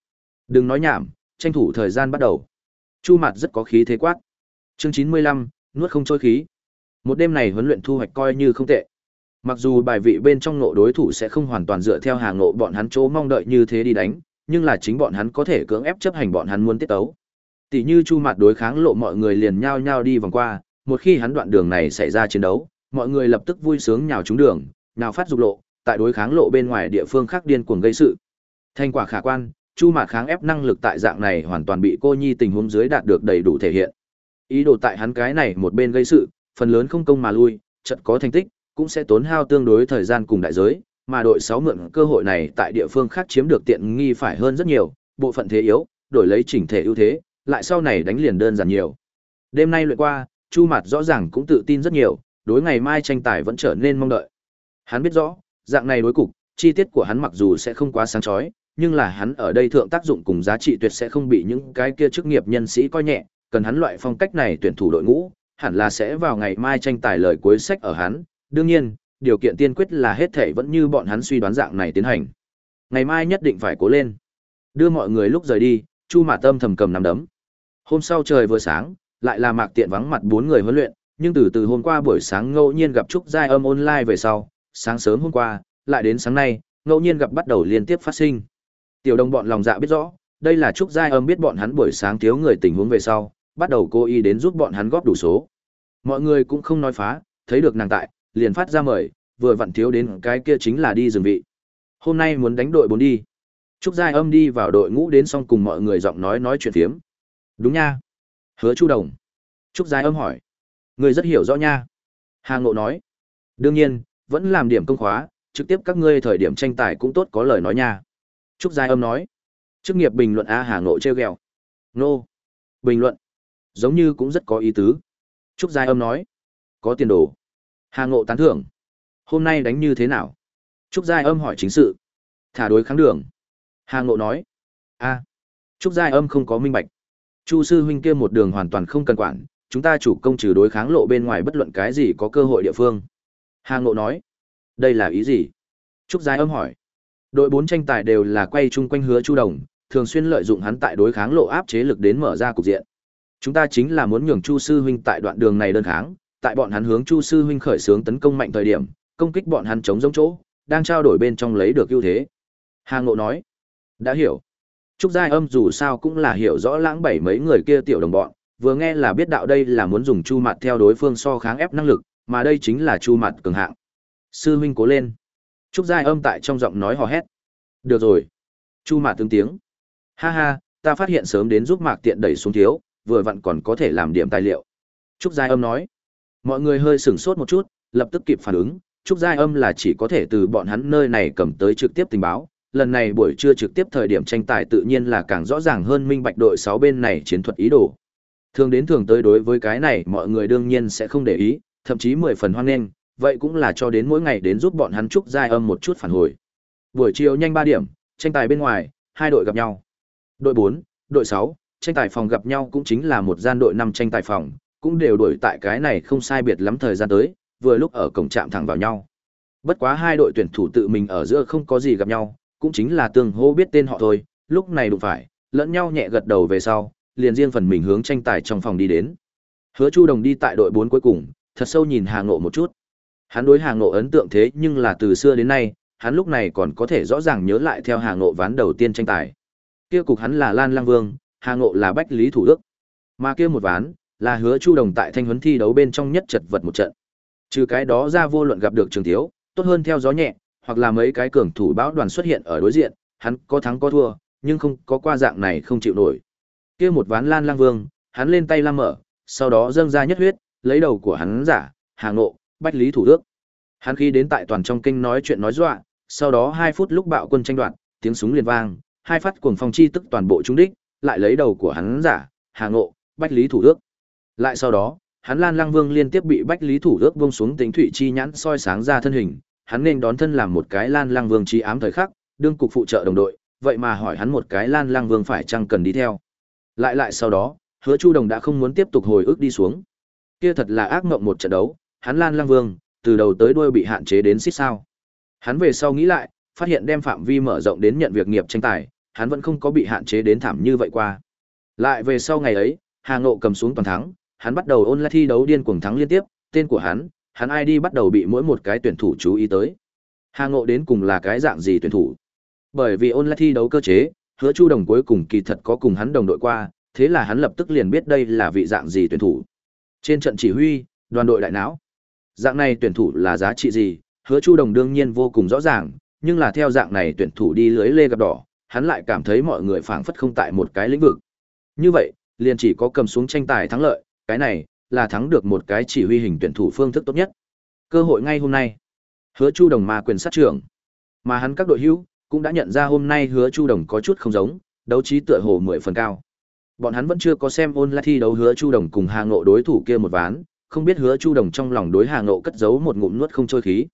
đừng nói nhảm, tranh thủ thời gian bắt đầu. Chu Mạt rất có khí thế quát. Chương chín mươi lăm nuốt không trôi khí. Một đêm này huấn luyện thu hoạch coi như không tệ. Mặc dù bài vị bên trong ngộ đối thủ sẽ không hoàn toàn dựa theo hàng Ngộ bọn hắn chỗ mong đợi như thế đi đánh, nhưng là chính bọn hắn có thể cưỡng ép chấp hành bọn hắn muốn tiết tấu. Tỷ như Chu Mạt đối kháng lộ mọi người liền nhao nhao đi vòng qua, một khi hắn đoạn đường này xảy ra chiến đấu, mọi người lập tức vui sướng nhào trúng đường, nhào phát dục lộ, tại đối kháng lộ bên ngoài địa phương khác điên cuồng gây sự. Thành quả khả quan, Chu Mạt kháng ép năng lực tại dạng này hoàn toàn bị cô nhi tình huống dưới đạt được đầy đủ thể hiện. Ý đồ tại hắn cái này một bên gây sự, phần lớn không công mà lui, trận có thành tích, cũng sẽ tốn hao tương đối thời gian cùng đại giới, mà đội 6 mượn cơ hội này tại địa phương khác chiếm được tiện nghi phải hơn rất nhiều, bộ phận thế yếu, đổi lấy chỉnh thể ưu thế, lại sau này đánh liền đơn giản nhiều. Đêm nay luyện qua, Chu Mạt rõ ràng cũng tự tin rất nhiều, đối ngày mai tranh tài vẫn trở nên mong đợi. Hắn biết rõ, dạng này đối cục, chi tiết của hắn mặc dù sẽ không quá sáng chói, nhưng là hắn ở đây thượng tác dụng cùng giá trị tuyệt sẽ không bị những cái kia chức nghiệp nhân sĩ coi nhẹ, cần hắn loại phong cách này tuyển thủ đội ngũ, hẳn là sẽ vào ngày mai tranh tài lời cuối sách ở hắn, đương nhiên, điều kiện tiên quyết là hết thể vẫn như bọn hắn suy đoán dạng này tiến hành. Ngày mai nhất định phải cố lên. Đưa mọi người lúc rời đi, Chu Mạt Tâm thầm cầm nắm đấm. Hôm sau trời vừa sáng, lại là mạc tiện vắng mặt bốn người huấn luyện, nhưng từ từ hôm qua buổi sáng ngẫu nhiên gặp Trúc Giai Âm online về sau, sáng sớm hôm qua, lại đến sáng nay, ngẫu nhiên gặp bắt đầu liên tiếp phát sinh. Tiểu đồng bọn lòng dạ biết rõ, đây là Trúc Giai Âm biết bọn hắn buổi sáng thiếu người tình huống về sau, bắt đầu cô y đến giúp bọn hắn góp đủ số. Mọi người cũng không nói phá, thấy được nàng tại, liền phát ra mời, vừa vặn thiếu đến cái kia chính là đi dừng vị. Hôm nay muốn đánh đội bốn đi. Trúc Giai Âm đi vào đội ngũ đến xong cùng mọi người giọng nói nói chuyện phiếm. Đúng nha. Hứa Chu Đồng. Trúc Giai Âm hỏi. Người rất hiểu rõ nha. Hà Ngộ nói. Đương nhiên, vẫn làm điểm công khóa, trực tiếp các ngươi thời điểm tranh tài cũng tốt có lời nói nha. Trúc Giai Âm nói. Chức nghiệp bình luận A Hà Ngộ treo ghẹo. Nô. Bình luận. Giống như cũng rất có ý tứ. Trúc Giai Âm nói. Có tiền đồ. Hà Ngộ tán thưởng. Hôm nay đánh như thế nào? Trúc Giai Âm hỏi chính sự. Thả đối kháng đường. Hà Ngộ nói. a Trúc Giai Âm không có minh bạch. Chu sư huynh kia một đường hoàn toàn không cần quản, chúng ta chủ công trừ đối kháng lộ bên ngoài bất luận cái gì có cơ hội địa phương. Hà Ngộ nói. Đây là ý gì? Trúc Giai Âm hỏi. Đội bốn tranh tài đều là quay chung quanh hứa Chu Đồng, thường xuyên lợi dụng hắn tại đối kháng lộ áp chế lực đến mở ra cục diện. Chúng ta chính là muốn nhường Chu sư huynh tại đoạn đường này đơn kháng, tại bọn hắn hướng Chu sư huynh khởi xướng tấn công mạnh thời điểm, công kích bọn hắn chống giống chỗ, đang trao đổi bên trong lấy được ưu thế. Hà Ngộ nói, đã hiểu. Trúc Giai Âm dù sao cũng là hiểu rõ lãng bảy mấy người kia tiểu đồng bọn, vừa nghe là biết đạo đây là muốn dùng Chu Mạt theo đối phương so kháng ép năng lực, mà đây chính là Chu Mạt cường hạng. Sư huynh cố lên. Trúc Giai Âm tại trong giọng nói hò hét. Được rồi. Chu Mạt tương tiếng. Ha ha, ta phát hiện sớm đến giúp Mạc Tiện đẩy xuống thiếu, vừa vặn còn có thể làm điểm tài liệu. Trúc Giai Âm nói. Mọi người hơi sửng sốt một chút, lập tức kịp phản ứng, Trúc Giai Âm là chỉ có thể từ bọn hắn nơi này cầm tới trực tiếp tình báo. Lần này buổi trưa trực tiếp thời điểm tranh tài tự nhiên là càng rõ ràng hơn minh bạch đội 6 bên này chiến thuật ý đồ. Thường đến thường tới đối với cái này mọi người đương nhiên sẽ không để ý, thậm chí 10 phần hoan nghênh, vậy cũng là cho đến mỗi ngày đến giúp bọn hắn chúc Giai Âm một chút phản hồi. Buổi chiều nhanh 3 điểm, tranh tài bên ngoài, hai đội gặp nhau. Đội 4, đội 6, tranh tài phòng gặp nhau cũng chính là một gian đội năm tranh tài phòng, cũng đều đổi tại cái này không sai biệt lắm thời gian tới, vừa lúc ở cổng chạm thẳng vào nhau. Bất quá hai đội tuyển thủ tự mình ở giữa không có gì gặp nhau, cũng chính là tương hô biết tên họ thôi, lúc này đụng phải, lẫn nhau nhẹ gật đầu về sau, liền riêng phần mình hướng tranh tài trong phòng đi đến. Hứa Chu Đồng đi tại đội 4 cuối cùng, thật sâu nhìn Hà Ngộ một chút. Hắn đối Hà Ngộ ấn tượng thế nhưng là từ xưa đến nay, hắn lúc này còn có thể rõ ràng nhớ lại theo Hà Ngộ ván đầu tiên tranh tài. Kia cục hắn là Lan Lang Vương, Hà Ngộ là Bách Lý Thủ Đức. Mà kia một ván, là hứa Chu Đồng tại thanh huấn thi đấu bên trong nhất chật vật một trận. Trừ cái đó ra vô luận gặp được Trường Thiếu, tốt hơn theo gió nhẹ, hoặc là mấy cái cường thủ bão đoàn xuất hiện ở đối diện, hắn có thắng có thua, nhưng không có qua dạng này không chịu nổi. Kia một ván Lan Lang Vương, hắn lên tay lam mở, sau đó dâng ra nhất huyết, lấy đầu của hắn giả, hàng Ngộ, Bách Lý Thủ Đức. Hắn khi đến tại toàn trong kinh nói chuyện nói dọa, sau đó 2 phút lúc bạo quân tranh đoạt, tiếng súng liền vang, hai phát cuồng phong chi tức toàn bộ trung đích, lại lấy đầu của hắn giả, hàng Ngộ, Bách Lý Thủ Đức. Lại sau đó, hắn Lan Lang Vương liên tiếp bị Bách Lý Thủ Đức buông xuống tính thủy chi nhãn soi sáng ra thân hình, hắn nên đón thân làm một cái Lan Lang Vương chi ám thời khắc, đương cục phụ trợ đồng đội, vậy mà hỏi hắn một cái Lan Lang Vương phải chăng cần đi theo. Lại lại sau đó, Hứa Chu Đồng đã không muốn tiếp tục hồi ức đi xuống. Kia thật là ác mộng một trận đấu, hắn Lan Lang Vương, từ đầu tới đuôi bị hạn chế đến xít sao. Hắn về sau nghĩ lại, phát hiện đem phạm vi mở rộng đến nhận việc nghiệp tranh tài, hắn vẫn không có bị hạn chế đến thảm như vậy qua. Lại về sau ngày ấy, Hà Ngộ cầm xuống toàn thắng, hắn bắt đầu ôn lại thi đấu điên cuồng thắng liên tiếp, tên của hắn, hắn ai đi bắt đầu bị mỗi một cái tuyển thủ chú ý tới. Hà Ngộ đến cùng là cái dạng gì tuyển thủ? Bởi vì ôn lại thi đấu cơ chế, Hứa Chu Đồng cuối cùng kỳ thật có cùng hắn đồng đội qua, thế là hắn lập tức liền biết đây là vị dạng gì tuyển thủ. Trên trận chỉ huy, đoàn đội đại não. Dạng này tuyển thủ là giá trị gì, Hứa Chu Đồng đương nhiên vô cùng rõ ràng, nhưng là theo dạng này tuyển thủ đi lưới lê gặp đỏ, hắn lại cảm thấy mọi người phảng phất không tại một cái lĩnh vực. Như vậy, liền chỉ có cầm xuống tranh tài thắng lợi, cái này là thắng được một cái chỉ huy hình tuyển thủ phương thức tốt nhất. Cơ hội ngay hôm nay. Hứa Chu Đồng mà quyền sát trưởng. Mà hắn các đội hữu cũng đã nhận ra hôm nay Hứa Chu Đồng có chút không giống, đấu trí tựa hồ mười phần cao. Bọn hắn vẫn chưa có xem ôn lại thi đấu Hứa Chu Đồng cùng Hà Ngộ đối thủ kia một ván, không biết Hứa Chu Đồng trong lòng đối Hà Ngộ cất giấu một ngụm nuốt không trôi khí.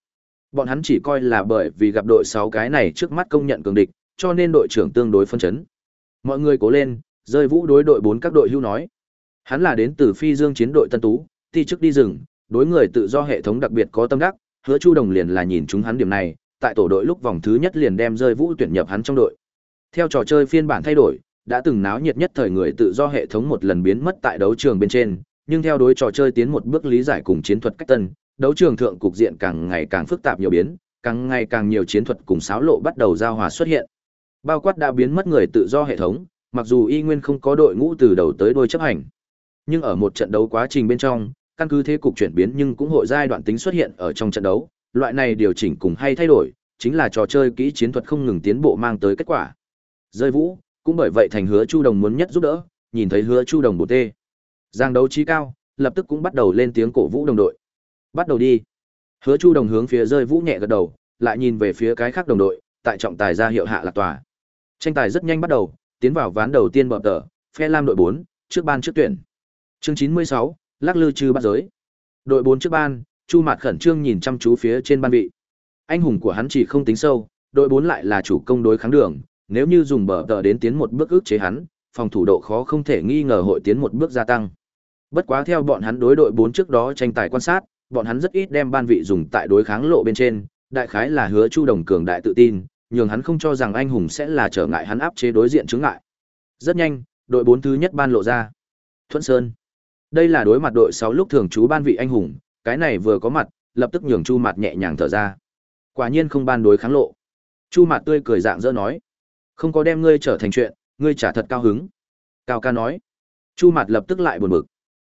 Bọn hắn chỉ coi là bởi vì gặp đội 6 cái này trước mắt công nhận cường địch, cho nên đội trưởng tương đối phân chấn. Mọi người cố lên, rơi vũ đối đội 4 các đội hưu nói. Hắn là đến từ Phi Dương chiến đội Tân Tú, ti trước đi rừng, đối người tự do hệ thống đặc biệt có tâm đắc, hứa Chu Đồng liền là nhìn chúng hắn điểm này, tại tổ đội lúc vòng thứ nhất liền đem rơi vũ tuyển nhập hắn trong đội. Theo trò chơi phiên bản thay đổi, đã từng náo nhiệt nhất thời người tự do hệ thống một lần biến mất tại đấu trường bên trên, nhưng theo đối trò chơi tiến một bước lý giải cùng chiến thuật cách tân, đấu trường thượng cục diện càng ngày càng phức tạp nhiều biến, càng ngày càng nhiều chiến thuật cùng xáo lộ bắt đầu giao hòa xuất hiện. Bao quát đã biến mất người tự do hệ thống, mặc dù y nguyên không có đội ngũ từ đầu tới đuôi chấp hành. Nhưng ở một trận đấu quá trình bên trong, căn cứ thế cục chuyển biến nhưng cũng hội giai đoạn tính xuất hiện ở trong trận đấu, loại này điều chỉnh cùng hay thay đổi, chính là trò chơi kỹ chiến thuật không ngừng tiến bộ mang tới kết quả. Rơi vũ, cũng bởi vậy thành hứa Chu Đồng muốn nhất giúp đỡ, nhìn thấy hứa Chu Đồng bổ tê. Giang đấu trí cao, lập tức cũng bắt đầu lên tiếng cổ vũ đồng đội. Bắt đầu đi. Hứa Chu Đồng hướng phía rơi vũ nhẹ gật đầu, lại nhìn về phía cái khác đồng đội, tại trọng tài ra hiệu hạ lạc tòa. Tranh tài rất nhanh bắt đầu, tiến vào ván đầu tiên bập tờ, phe lam đội 4, trước ban trước tuyển. Chương 96, lắc lư trừ bắt giới. Đội 4 trước ban, Chu Mạt khẩn trương nhìn chăm chú phía trên ban vị. Anh hùng của hắn chỉ không tính sâu, đội 4 lại là chủ công đối kháng đường, nếu như dùng bờ tờ đến tiến một bước ức chế hắn, phòng thủ độ khó không thể nghi ngờ hội tiến một bước gia tăng. Bất quá theo bọn hắn đối đội 4 trước đó tranh tài quan sát, bọn hắn rất ít đem ban vị dùng tại đối kháng lộ bên trên, đại khái là hứa Chu Đồng cường đại tự tin, nhường hắn không cho rằng anh hùng sẽ là trở ngại hắn áp chế đối diện chứng ngại. Rất nhanh, đội 4 thứ nhất ban lộ ra. Thuận Sơn. Đây là đối mặt đội 6 lúc thường trú ban vị anh hùng, cái này vừa có mặt, lập tức nhường Chu Mạt nhẹ nhàng thở ra. Quả nhiên không ban đối kháng lộ. Chu Mạt tươi cười dạng dỡ nói, không có đem ngươi trở thành chuyện, ngươi trả thật cao hứng. Cao ca nói. Chu Mạt lập tức lại buồn bực.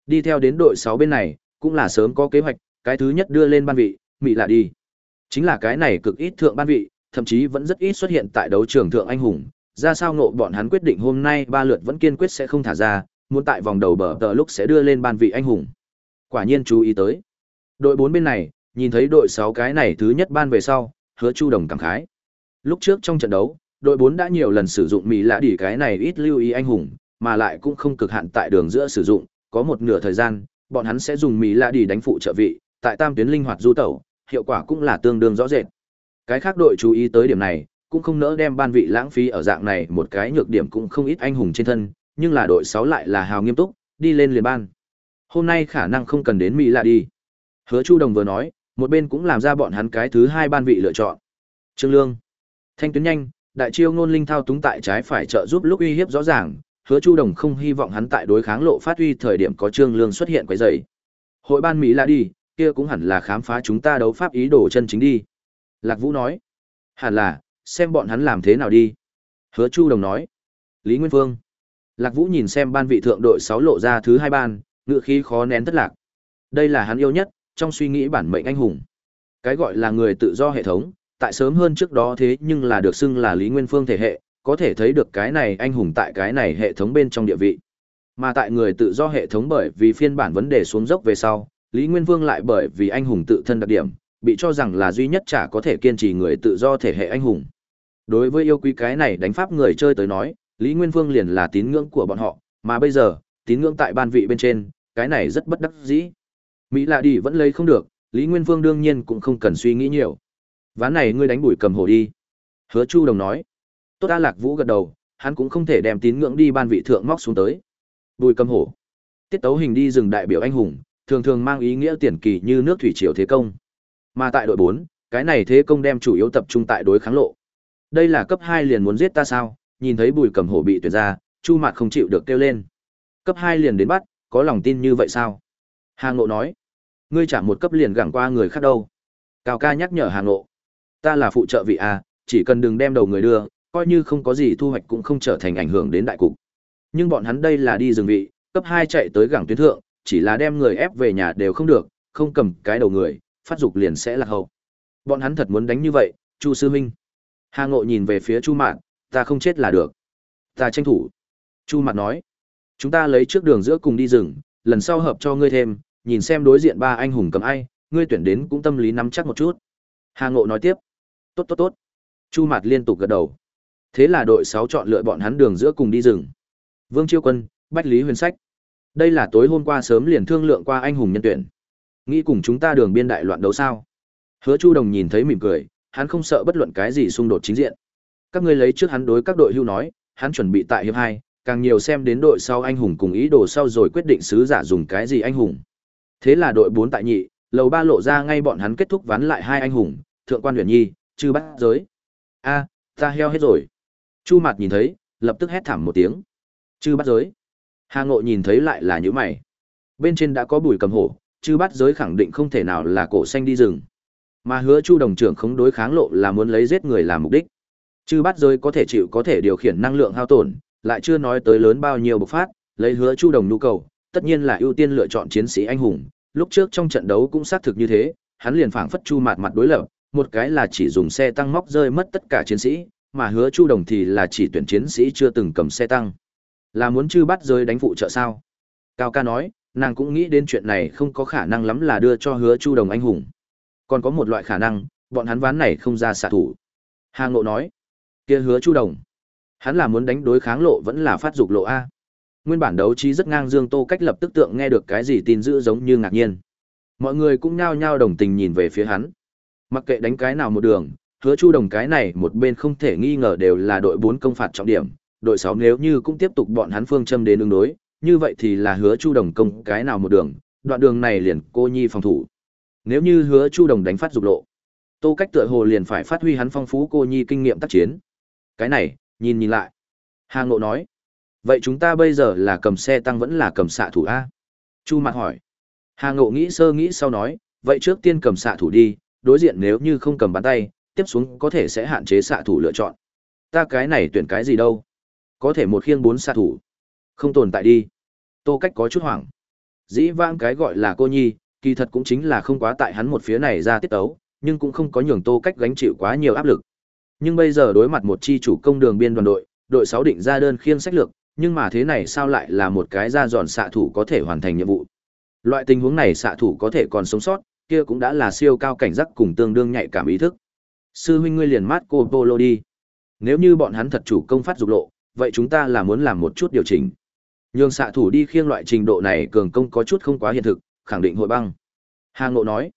Đi theo đến đội 6 bên này, cũng là sớm có kế hoạch, cái thứ nhất đưa lên ban vị, mị là đi. Chính là cái này cực ít thượng ban vị, thậm chí vẫn rất ít xuất hiện tại đấu trường thượng anh hùng. Ra sao ngộ bọn hắn quyết định hôm nay ba lượt vẫn kiên quyết sẽ không thả ra, muốn tại vòng đầu bờ tờ lúc sẽ đưa lên ban vị anh hùng. Quả nhiên chú ý tới. Đội 4 bên này, nhìn thấy đội 6 cái này thứ nhất ban về sau, hứa Chu Đồng cảm khái. Lúc trước trong trận đấu, đội 4 đã nhiều lần sử dụng Mỹ lạ đỉ cái này ít lưu ý anh hùng, mà lại cũng không cực hạn tại đường giữa sử dụng, có một nửa thời gian, bọn hắn sẽ dùng Mỹ lạ đỉ đánh phụ trợ vị, tại tam tuyến linh hoạt du tẩu, hiệu quả cũng là tương đương rõ rệt. Cái khác đội chú ý tới điểm này, cũng không nỡ đem ban vị lãng phí ở dạng này một cái nhược điểm cũng không ít anh hùng trên thân, nhưng là đội 6 lại là hào nghiêm túc, đi lên liền ban. Hôm nay khả năng không cần đến Mỹ là đi. Hứa Chu Đồng vừa nói, một bên cũng làm ra bọn hắn cái thứ hai ban vị lựa chọn. Trương Lương, thanh tuyến nhanh, đại chiêu ngôn linh thao túng tại trái phải trợ giúp lúc uy hiếp rõ ràng, Hứa Chu Đồng không hy vọng hắn tại đối kháng lộ phát uy thời điểm có Trương Lương xuất hiện quấy rầy. Hội ban Mỹ là đi, kia cũng hẳn là khám phá chúng ta đấu pháp ý đồ chân chính đi. Lạc Vũ nói, hẳn là, xem bọn hắn làm thế nào đi. Hứa Chu Đồng nói, Lý Nguyên vương Lạc Vũ nhìn xem ban vị thượng đội 6 lộ ra thứ hai ban, ngựa khí khó nén thất lạc. Đây là hắn yêu nhất, trong suy nghĩ bản mệnh anh hùng. Cái gọi là người tự do hệ thống, tại sớm hơn trước đó thế nhưng là được xưng là Lý Nguyên Phương thể hệ, có thể thấy được cái này anh hùng tại cái này hệ thống bên trong địa vị. Mà tại người tự do hệ thống bởi vì phiên bản vấn đề xuống dốc về sau, Lý Nguyên Vương lại bởi vì anh hùng tự thân đặc điểm, bị cho rằng là duy nhất chả có thể kiên trì người tự do thể hệ anh hùng. Đối với yêu quý cái này đánh pháp người chơi tới nói, Lý Nguyên Vương liền là tín ngưỡng của bọn họ, mà bây giờ, tín ngưỡng tại ban vị bên trên, cái này rất bất đắc dĩ. Mỹ lạ đi vẫn lấy không được, Lý Nguyên Vương đương nhiên cũng không cần suy nghĩ nhiều. Ván này ngươi đánh bùi cầm hổ đi. Hứa Chu Đồng nói. Tốt A Lạc Vũ gật đầu, hắn cũng không thể đem tín ngưỡng đi ban vị thượng móc xuống tới. Bùi cầm hổ. Tiết tấu hình đi rừng đại biểu anh hùng, thường thường mang ý nghĩa tiền kỳ như nước thủy triều thế công. Mà tại đội 4, cái này thế công đem chủ yếu tập trung tại đối kháng lộ. Đây là cấp 2 liền muốn giết ta sao? Nhìn thấy Bùi Cầm Hổ bị tuyển ra, Chu Mạt không chịu được kêu lên. Cấp hai liền đến bắt, có lòng tin như vậy sao? Hà Ngộ nói, ngươi trả một cấp liền gẳng qua người khác đâu. Cao ca nhắc nhở Hà Ngộ, ta là phụ trợ vị a, chỉ cần đừng đem đầu người đưa, coi như không có gì thu hoạch cũng không trở thành ảnh hưởng đến đại cục. Nhưng bọn hắn đây là đi rừng vị, cấp hai chạy tới gẳng tuyến thượng, chỉ là đem người ép về nhà đều không được, không cầm cái đầu người, phát dục liền sẽ lạc hậu. Bọn hắn thật muốn đánh như vậy, Chu sư minh. Hà Ngộ nhìn về phía Chu Mạn, ta không chết là được. Ta tranh thủ. Chu mặt nói, chúng ta lấy trước đường giữa cùng đi rừng, lần sau hợp cho ngươi thêm, nhìn xem đối diện ba anh hùng cầm ai, ngươi tuyển đến cũng tâm lý nắm chắc một chút. Hà Ngộ nói tiếp, tốt tốt tốt. Chu Mạt liên tục gật đầu. Thế là đội sáu chọn lựa bọn hắn đường giữa cùng đi rừng. Vương Chiêu Quân, Bách Lý Huyền Sách. Đây là tối hôm qua sớm liền thương lượng qua anh hùng nhân tuyển. Nghĩ cùng chúng ta đường biên đại loạn đấu sao? Hứa Chu Đồng nhìn thấy mỉm cười, hắn không sợ bất luận cái gì xung đột chính diện. Các ngươi lấy trước hắn đối các đội hưu nói, hắn chuẩn bị tại hiệp hai, càng nhiều xem đến đội sau anh hùng cùng ý đồ sau rồi quyết định sứ giả dùng cái gì anh hùng. Thế là đội bốn tại nhị, lầu ba lộ ra ngay bọn hắn kết thúc ván lại hai anh hùng, thượng quan huyền nhi, chư bắt giới. A, ta heo hết rồi. Chu Mạt nhìn thấy, lập tức hét thảm một tiếng. Chư bắt giới. Hà Ngộ nhìn thấy lại là những mày. Bên trên đã có bùi cầm hổ, chư bắt giới khẳng định không thể nào là cổ xanh đi rừng. Mà hứa Chu đồng trưởng không đối kháng lộ là muốn lấy giết người làm mục đích. Chư bát giới có thể chịu có thể điều khiển năng lượng hao tổn, lại chưa nói tới lớn bao nhiêu bộc phát, lấy hứa Chu đồng nhu cầu, tất nhiên là ưu tiên lựa chọn chiến sĩ anh hùng. Lúc trước trong trận đấu cũng xác thực như thế, hắn liền phảng phất Chu mạt mặt đối lập, một cái là chỉ dùng xe tăng móc rơi mất tất cả chiến sĩ, mà hứa Chu đồng thì là chỉ tuyển chiến sĩ chưa từng cầm xe tăng. Là muốn chư bắt giới đánh phụ trợ sao? Cao ca nói, nàng cũng nghĩ đến chuyện này không có khả năng lắm là đưa cho hứa chu đồng anh hùng. Còn có một loại khả năng, bọn hắn ván này không ra xạ thủ. Hà Ngộ nói, kia hứa Chu Đồng. Hắn là muốn đánh đối kháng lộ vẫn là phát dục lộ A. Nguyên bản đấu trí rất ngang dương tô cách lập tức tượng nghe được cái gì tin dữ giống như ngạc nhiên. Mọi người cũng nhao nhao đồng tình nhìn về phía hắn. Mặc kệ đánh cái nào một đường, hứa Chu Đồng cái này một bên không thể nghi ngờ đều là đội bốn công phạt trọng điểm, đội sáu nếu như cũng tiếp tục bọn hắn phương châm đến ứng đối, như vậy thì là hứa Chu Đồng công cái nào một đường, đoạn đường này liền cô nhi phòng thủ. Nếu như hứa Chu Đồng đánh phát dục lộ, Tô Cách tựa hồ liền phải phát huy hắn phong phú cô nhi kinh nghiệm tác chiến. Cái này, nhìn nhìn lại. Hà Ngộ nói, vậy chúng ta bây giờ là cầm xe tăng vẫn là cầm xạ thủ a? Chu Mạc hỏi. Hà Ngộ nghĩ sơ nghĩ sau nói, vậy trước tiên cầm xạ thủ đi, đối diện nếu như không cầm bàn tay, tiếp xuống có thể sẽ hạn chế xạ thủ lựa chọn. Ta cái này tuyển cái gì đâu? Có thể một khiêng bốn xạ thủ. Không tồn tại đi. Tô Cách có chút hoảng. Dĩ vãng cái gọi là cô nhi, kỳ thật cũng chính là không quá tại hắn một phía này ra tiết tấu, nhưng cũng không có nhường Tô Cách gánh chịu quá nhiều áp lực. Nhưng bây giờ đối mặt một chi chủ công đường biên đoàn đội, đội 6 định ra đơn khiêng sách lược, nhưng mà thế này sao lại là một cái ra dọn xạ thủ có thể hoàn thành nhiệm vụ. Loại tình huống này xạ thủ có thể còn sống sót, kia cũng đã là siêu cao cảnh giác cùng tương đương nhạy cảm ý thức. Sư huynh ngươi liền mát cô Polo đi. Nếu như bọn hắn thật chủ công phát dục lộ, vậy chúng ta là muốn làm một chút điều chỉnh. nhưng xạ thủ đi khiêng loại trình độ này cường công có chút không quá hiện thực, khẳng định hội băng. Hà Ngộ nói,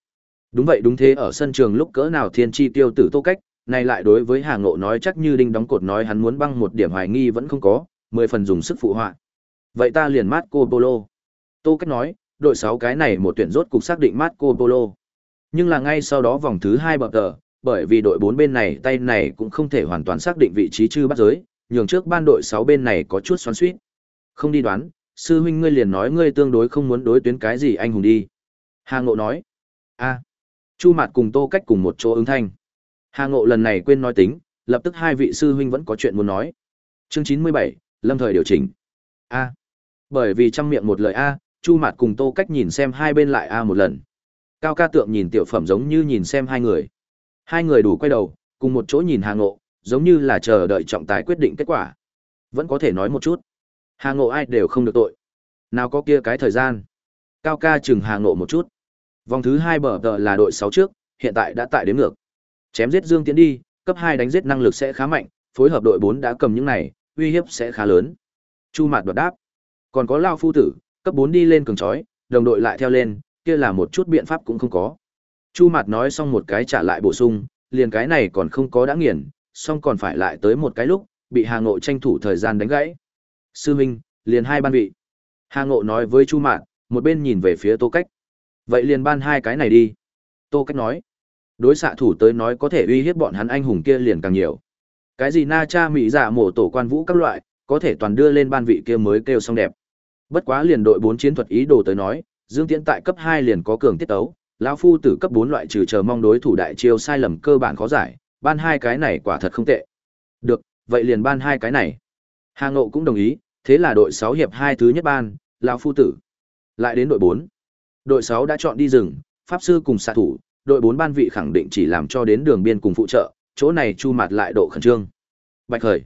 đúng vậy đúng thế ở sân trường lúc cỡ nào thiên chi tiêu tử tô cách, này lại đối với Hà Ngộ nói chắc như đinh đóng cột nói hắn muốn băng một điểm hoài nghi vẫn không có, mười phần dùng sức phụ họa. Vậy ta liền Marco Polo. Tô cách nói, đội 6 cái này một tuyển rốt cục xác định Marco Polo. Nhưng là ngay sau đó vòng thứ 2 bập tờ, bởi vì đội 4 bên này tay này cũng không thể hoàn toàn xác định vị trí chư bắt giới, nhường trước ban đội 6 bên này có chút xoắn xuýt. Không đi đoán, sư huynh ngươi liền nói ngươi tương đối không muốn đối tuyến cái gì anh hùng đi. Hà Ngộ nói. a Chu Mạt cùng Tô Cách cùng một chỗ ứng thanh. Hà Ngộ lần này quên nói tính, lập tức hai vị sư huynh vẫn có chuyện muốn nói. Chương 97, lâm thời điều chỉnh. A. Bởi vì trăm miệng một lời A, Chu Mạt cùng Tô Cách nhìn xem hai bên lại A một lần. Cao ca tượng nhìn tiểu phẩm giống như nhìn xem hai người. Hai người đủ quay đầu, cùng một chỗ nhìn Hà Ngộ, giống như là chờ đợi trọng tài quyết định kết quả. Vẫn có thể nói một chút. Hà Ngộ ai đều không được tội. Nào có kia cái thời gian. Cao ca chừng Hà Ngộ một chút. Vòng thứ hai bờ tờ là đội sáu trước, hiện tại đã tại đến ngược. Chém giết Dương Tiến đi, cấp hai đánh giết năng lực sẽ khá mạnh, phối hợp đội bốn đã cầm những này, uy hiếp sẽ khá lớn. Chu Mạt đoạt đáp. Còn có Lao Phu Tử, cấp bốn đi lên cường chói, đồng đội lại theo lên, kia là một chút biện pháp cũng không có. Chu Mạt nói xong một cái trả lại bổ sung, liền cái này còn không có đã nghiền, xong còn phải lại tới một cái lúc, bị Hà Ngộ tranh thủ thời gian đánh gãy. Sư Minh, liền hai ban vị. Hà Ngộ nói với Chu Mạn, một bên nhìn về phía Tô Cách. Vậy liền ban hai cái này đi. Tô Cách nói. Đối xạ thủ tới nói có thể uy hiếp bọn hắn anh hùng kia liền càng nhiều. Cái gì na cha mỹ dạ mổ tổ quan vũ các loại, có thể toàn đưa lên ban vị kia mới kêu xong đẹp. Bất quá liền đội bốn chiến thuật ý đồ tới nói, Dương Tiễn tại cấp hai liền có cường tiết tấu, lão phu tử cấp bốn loại trừ chờ mong đối thủ đại chiêu sai lầm cơ bản khó giải, ban hai cái này quả thật không tệ. Được, vậy liền ban hai cái này. Hà Ngộ cũng đồng ý, thế là đội sáu hiệp hai thứ nhất ban, lão phu tử. Lại đến đội bốn Đội sáu đã chọn đi rừng, pháp sư cùng xạ thủ, đội 4 ban vị khẳng định chỉ làm cho đến đường biên cùng phụ trợ, chỗ này chu Mạt lại độ khẩn trương. Bạch Khởi.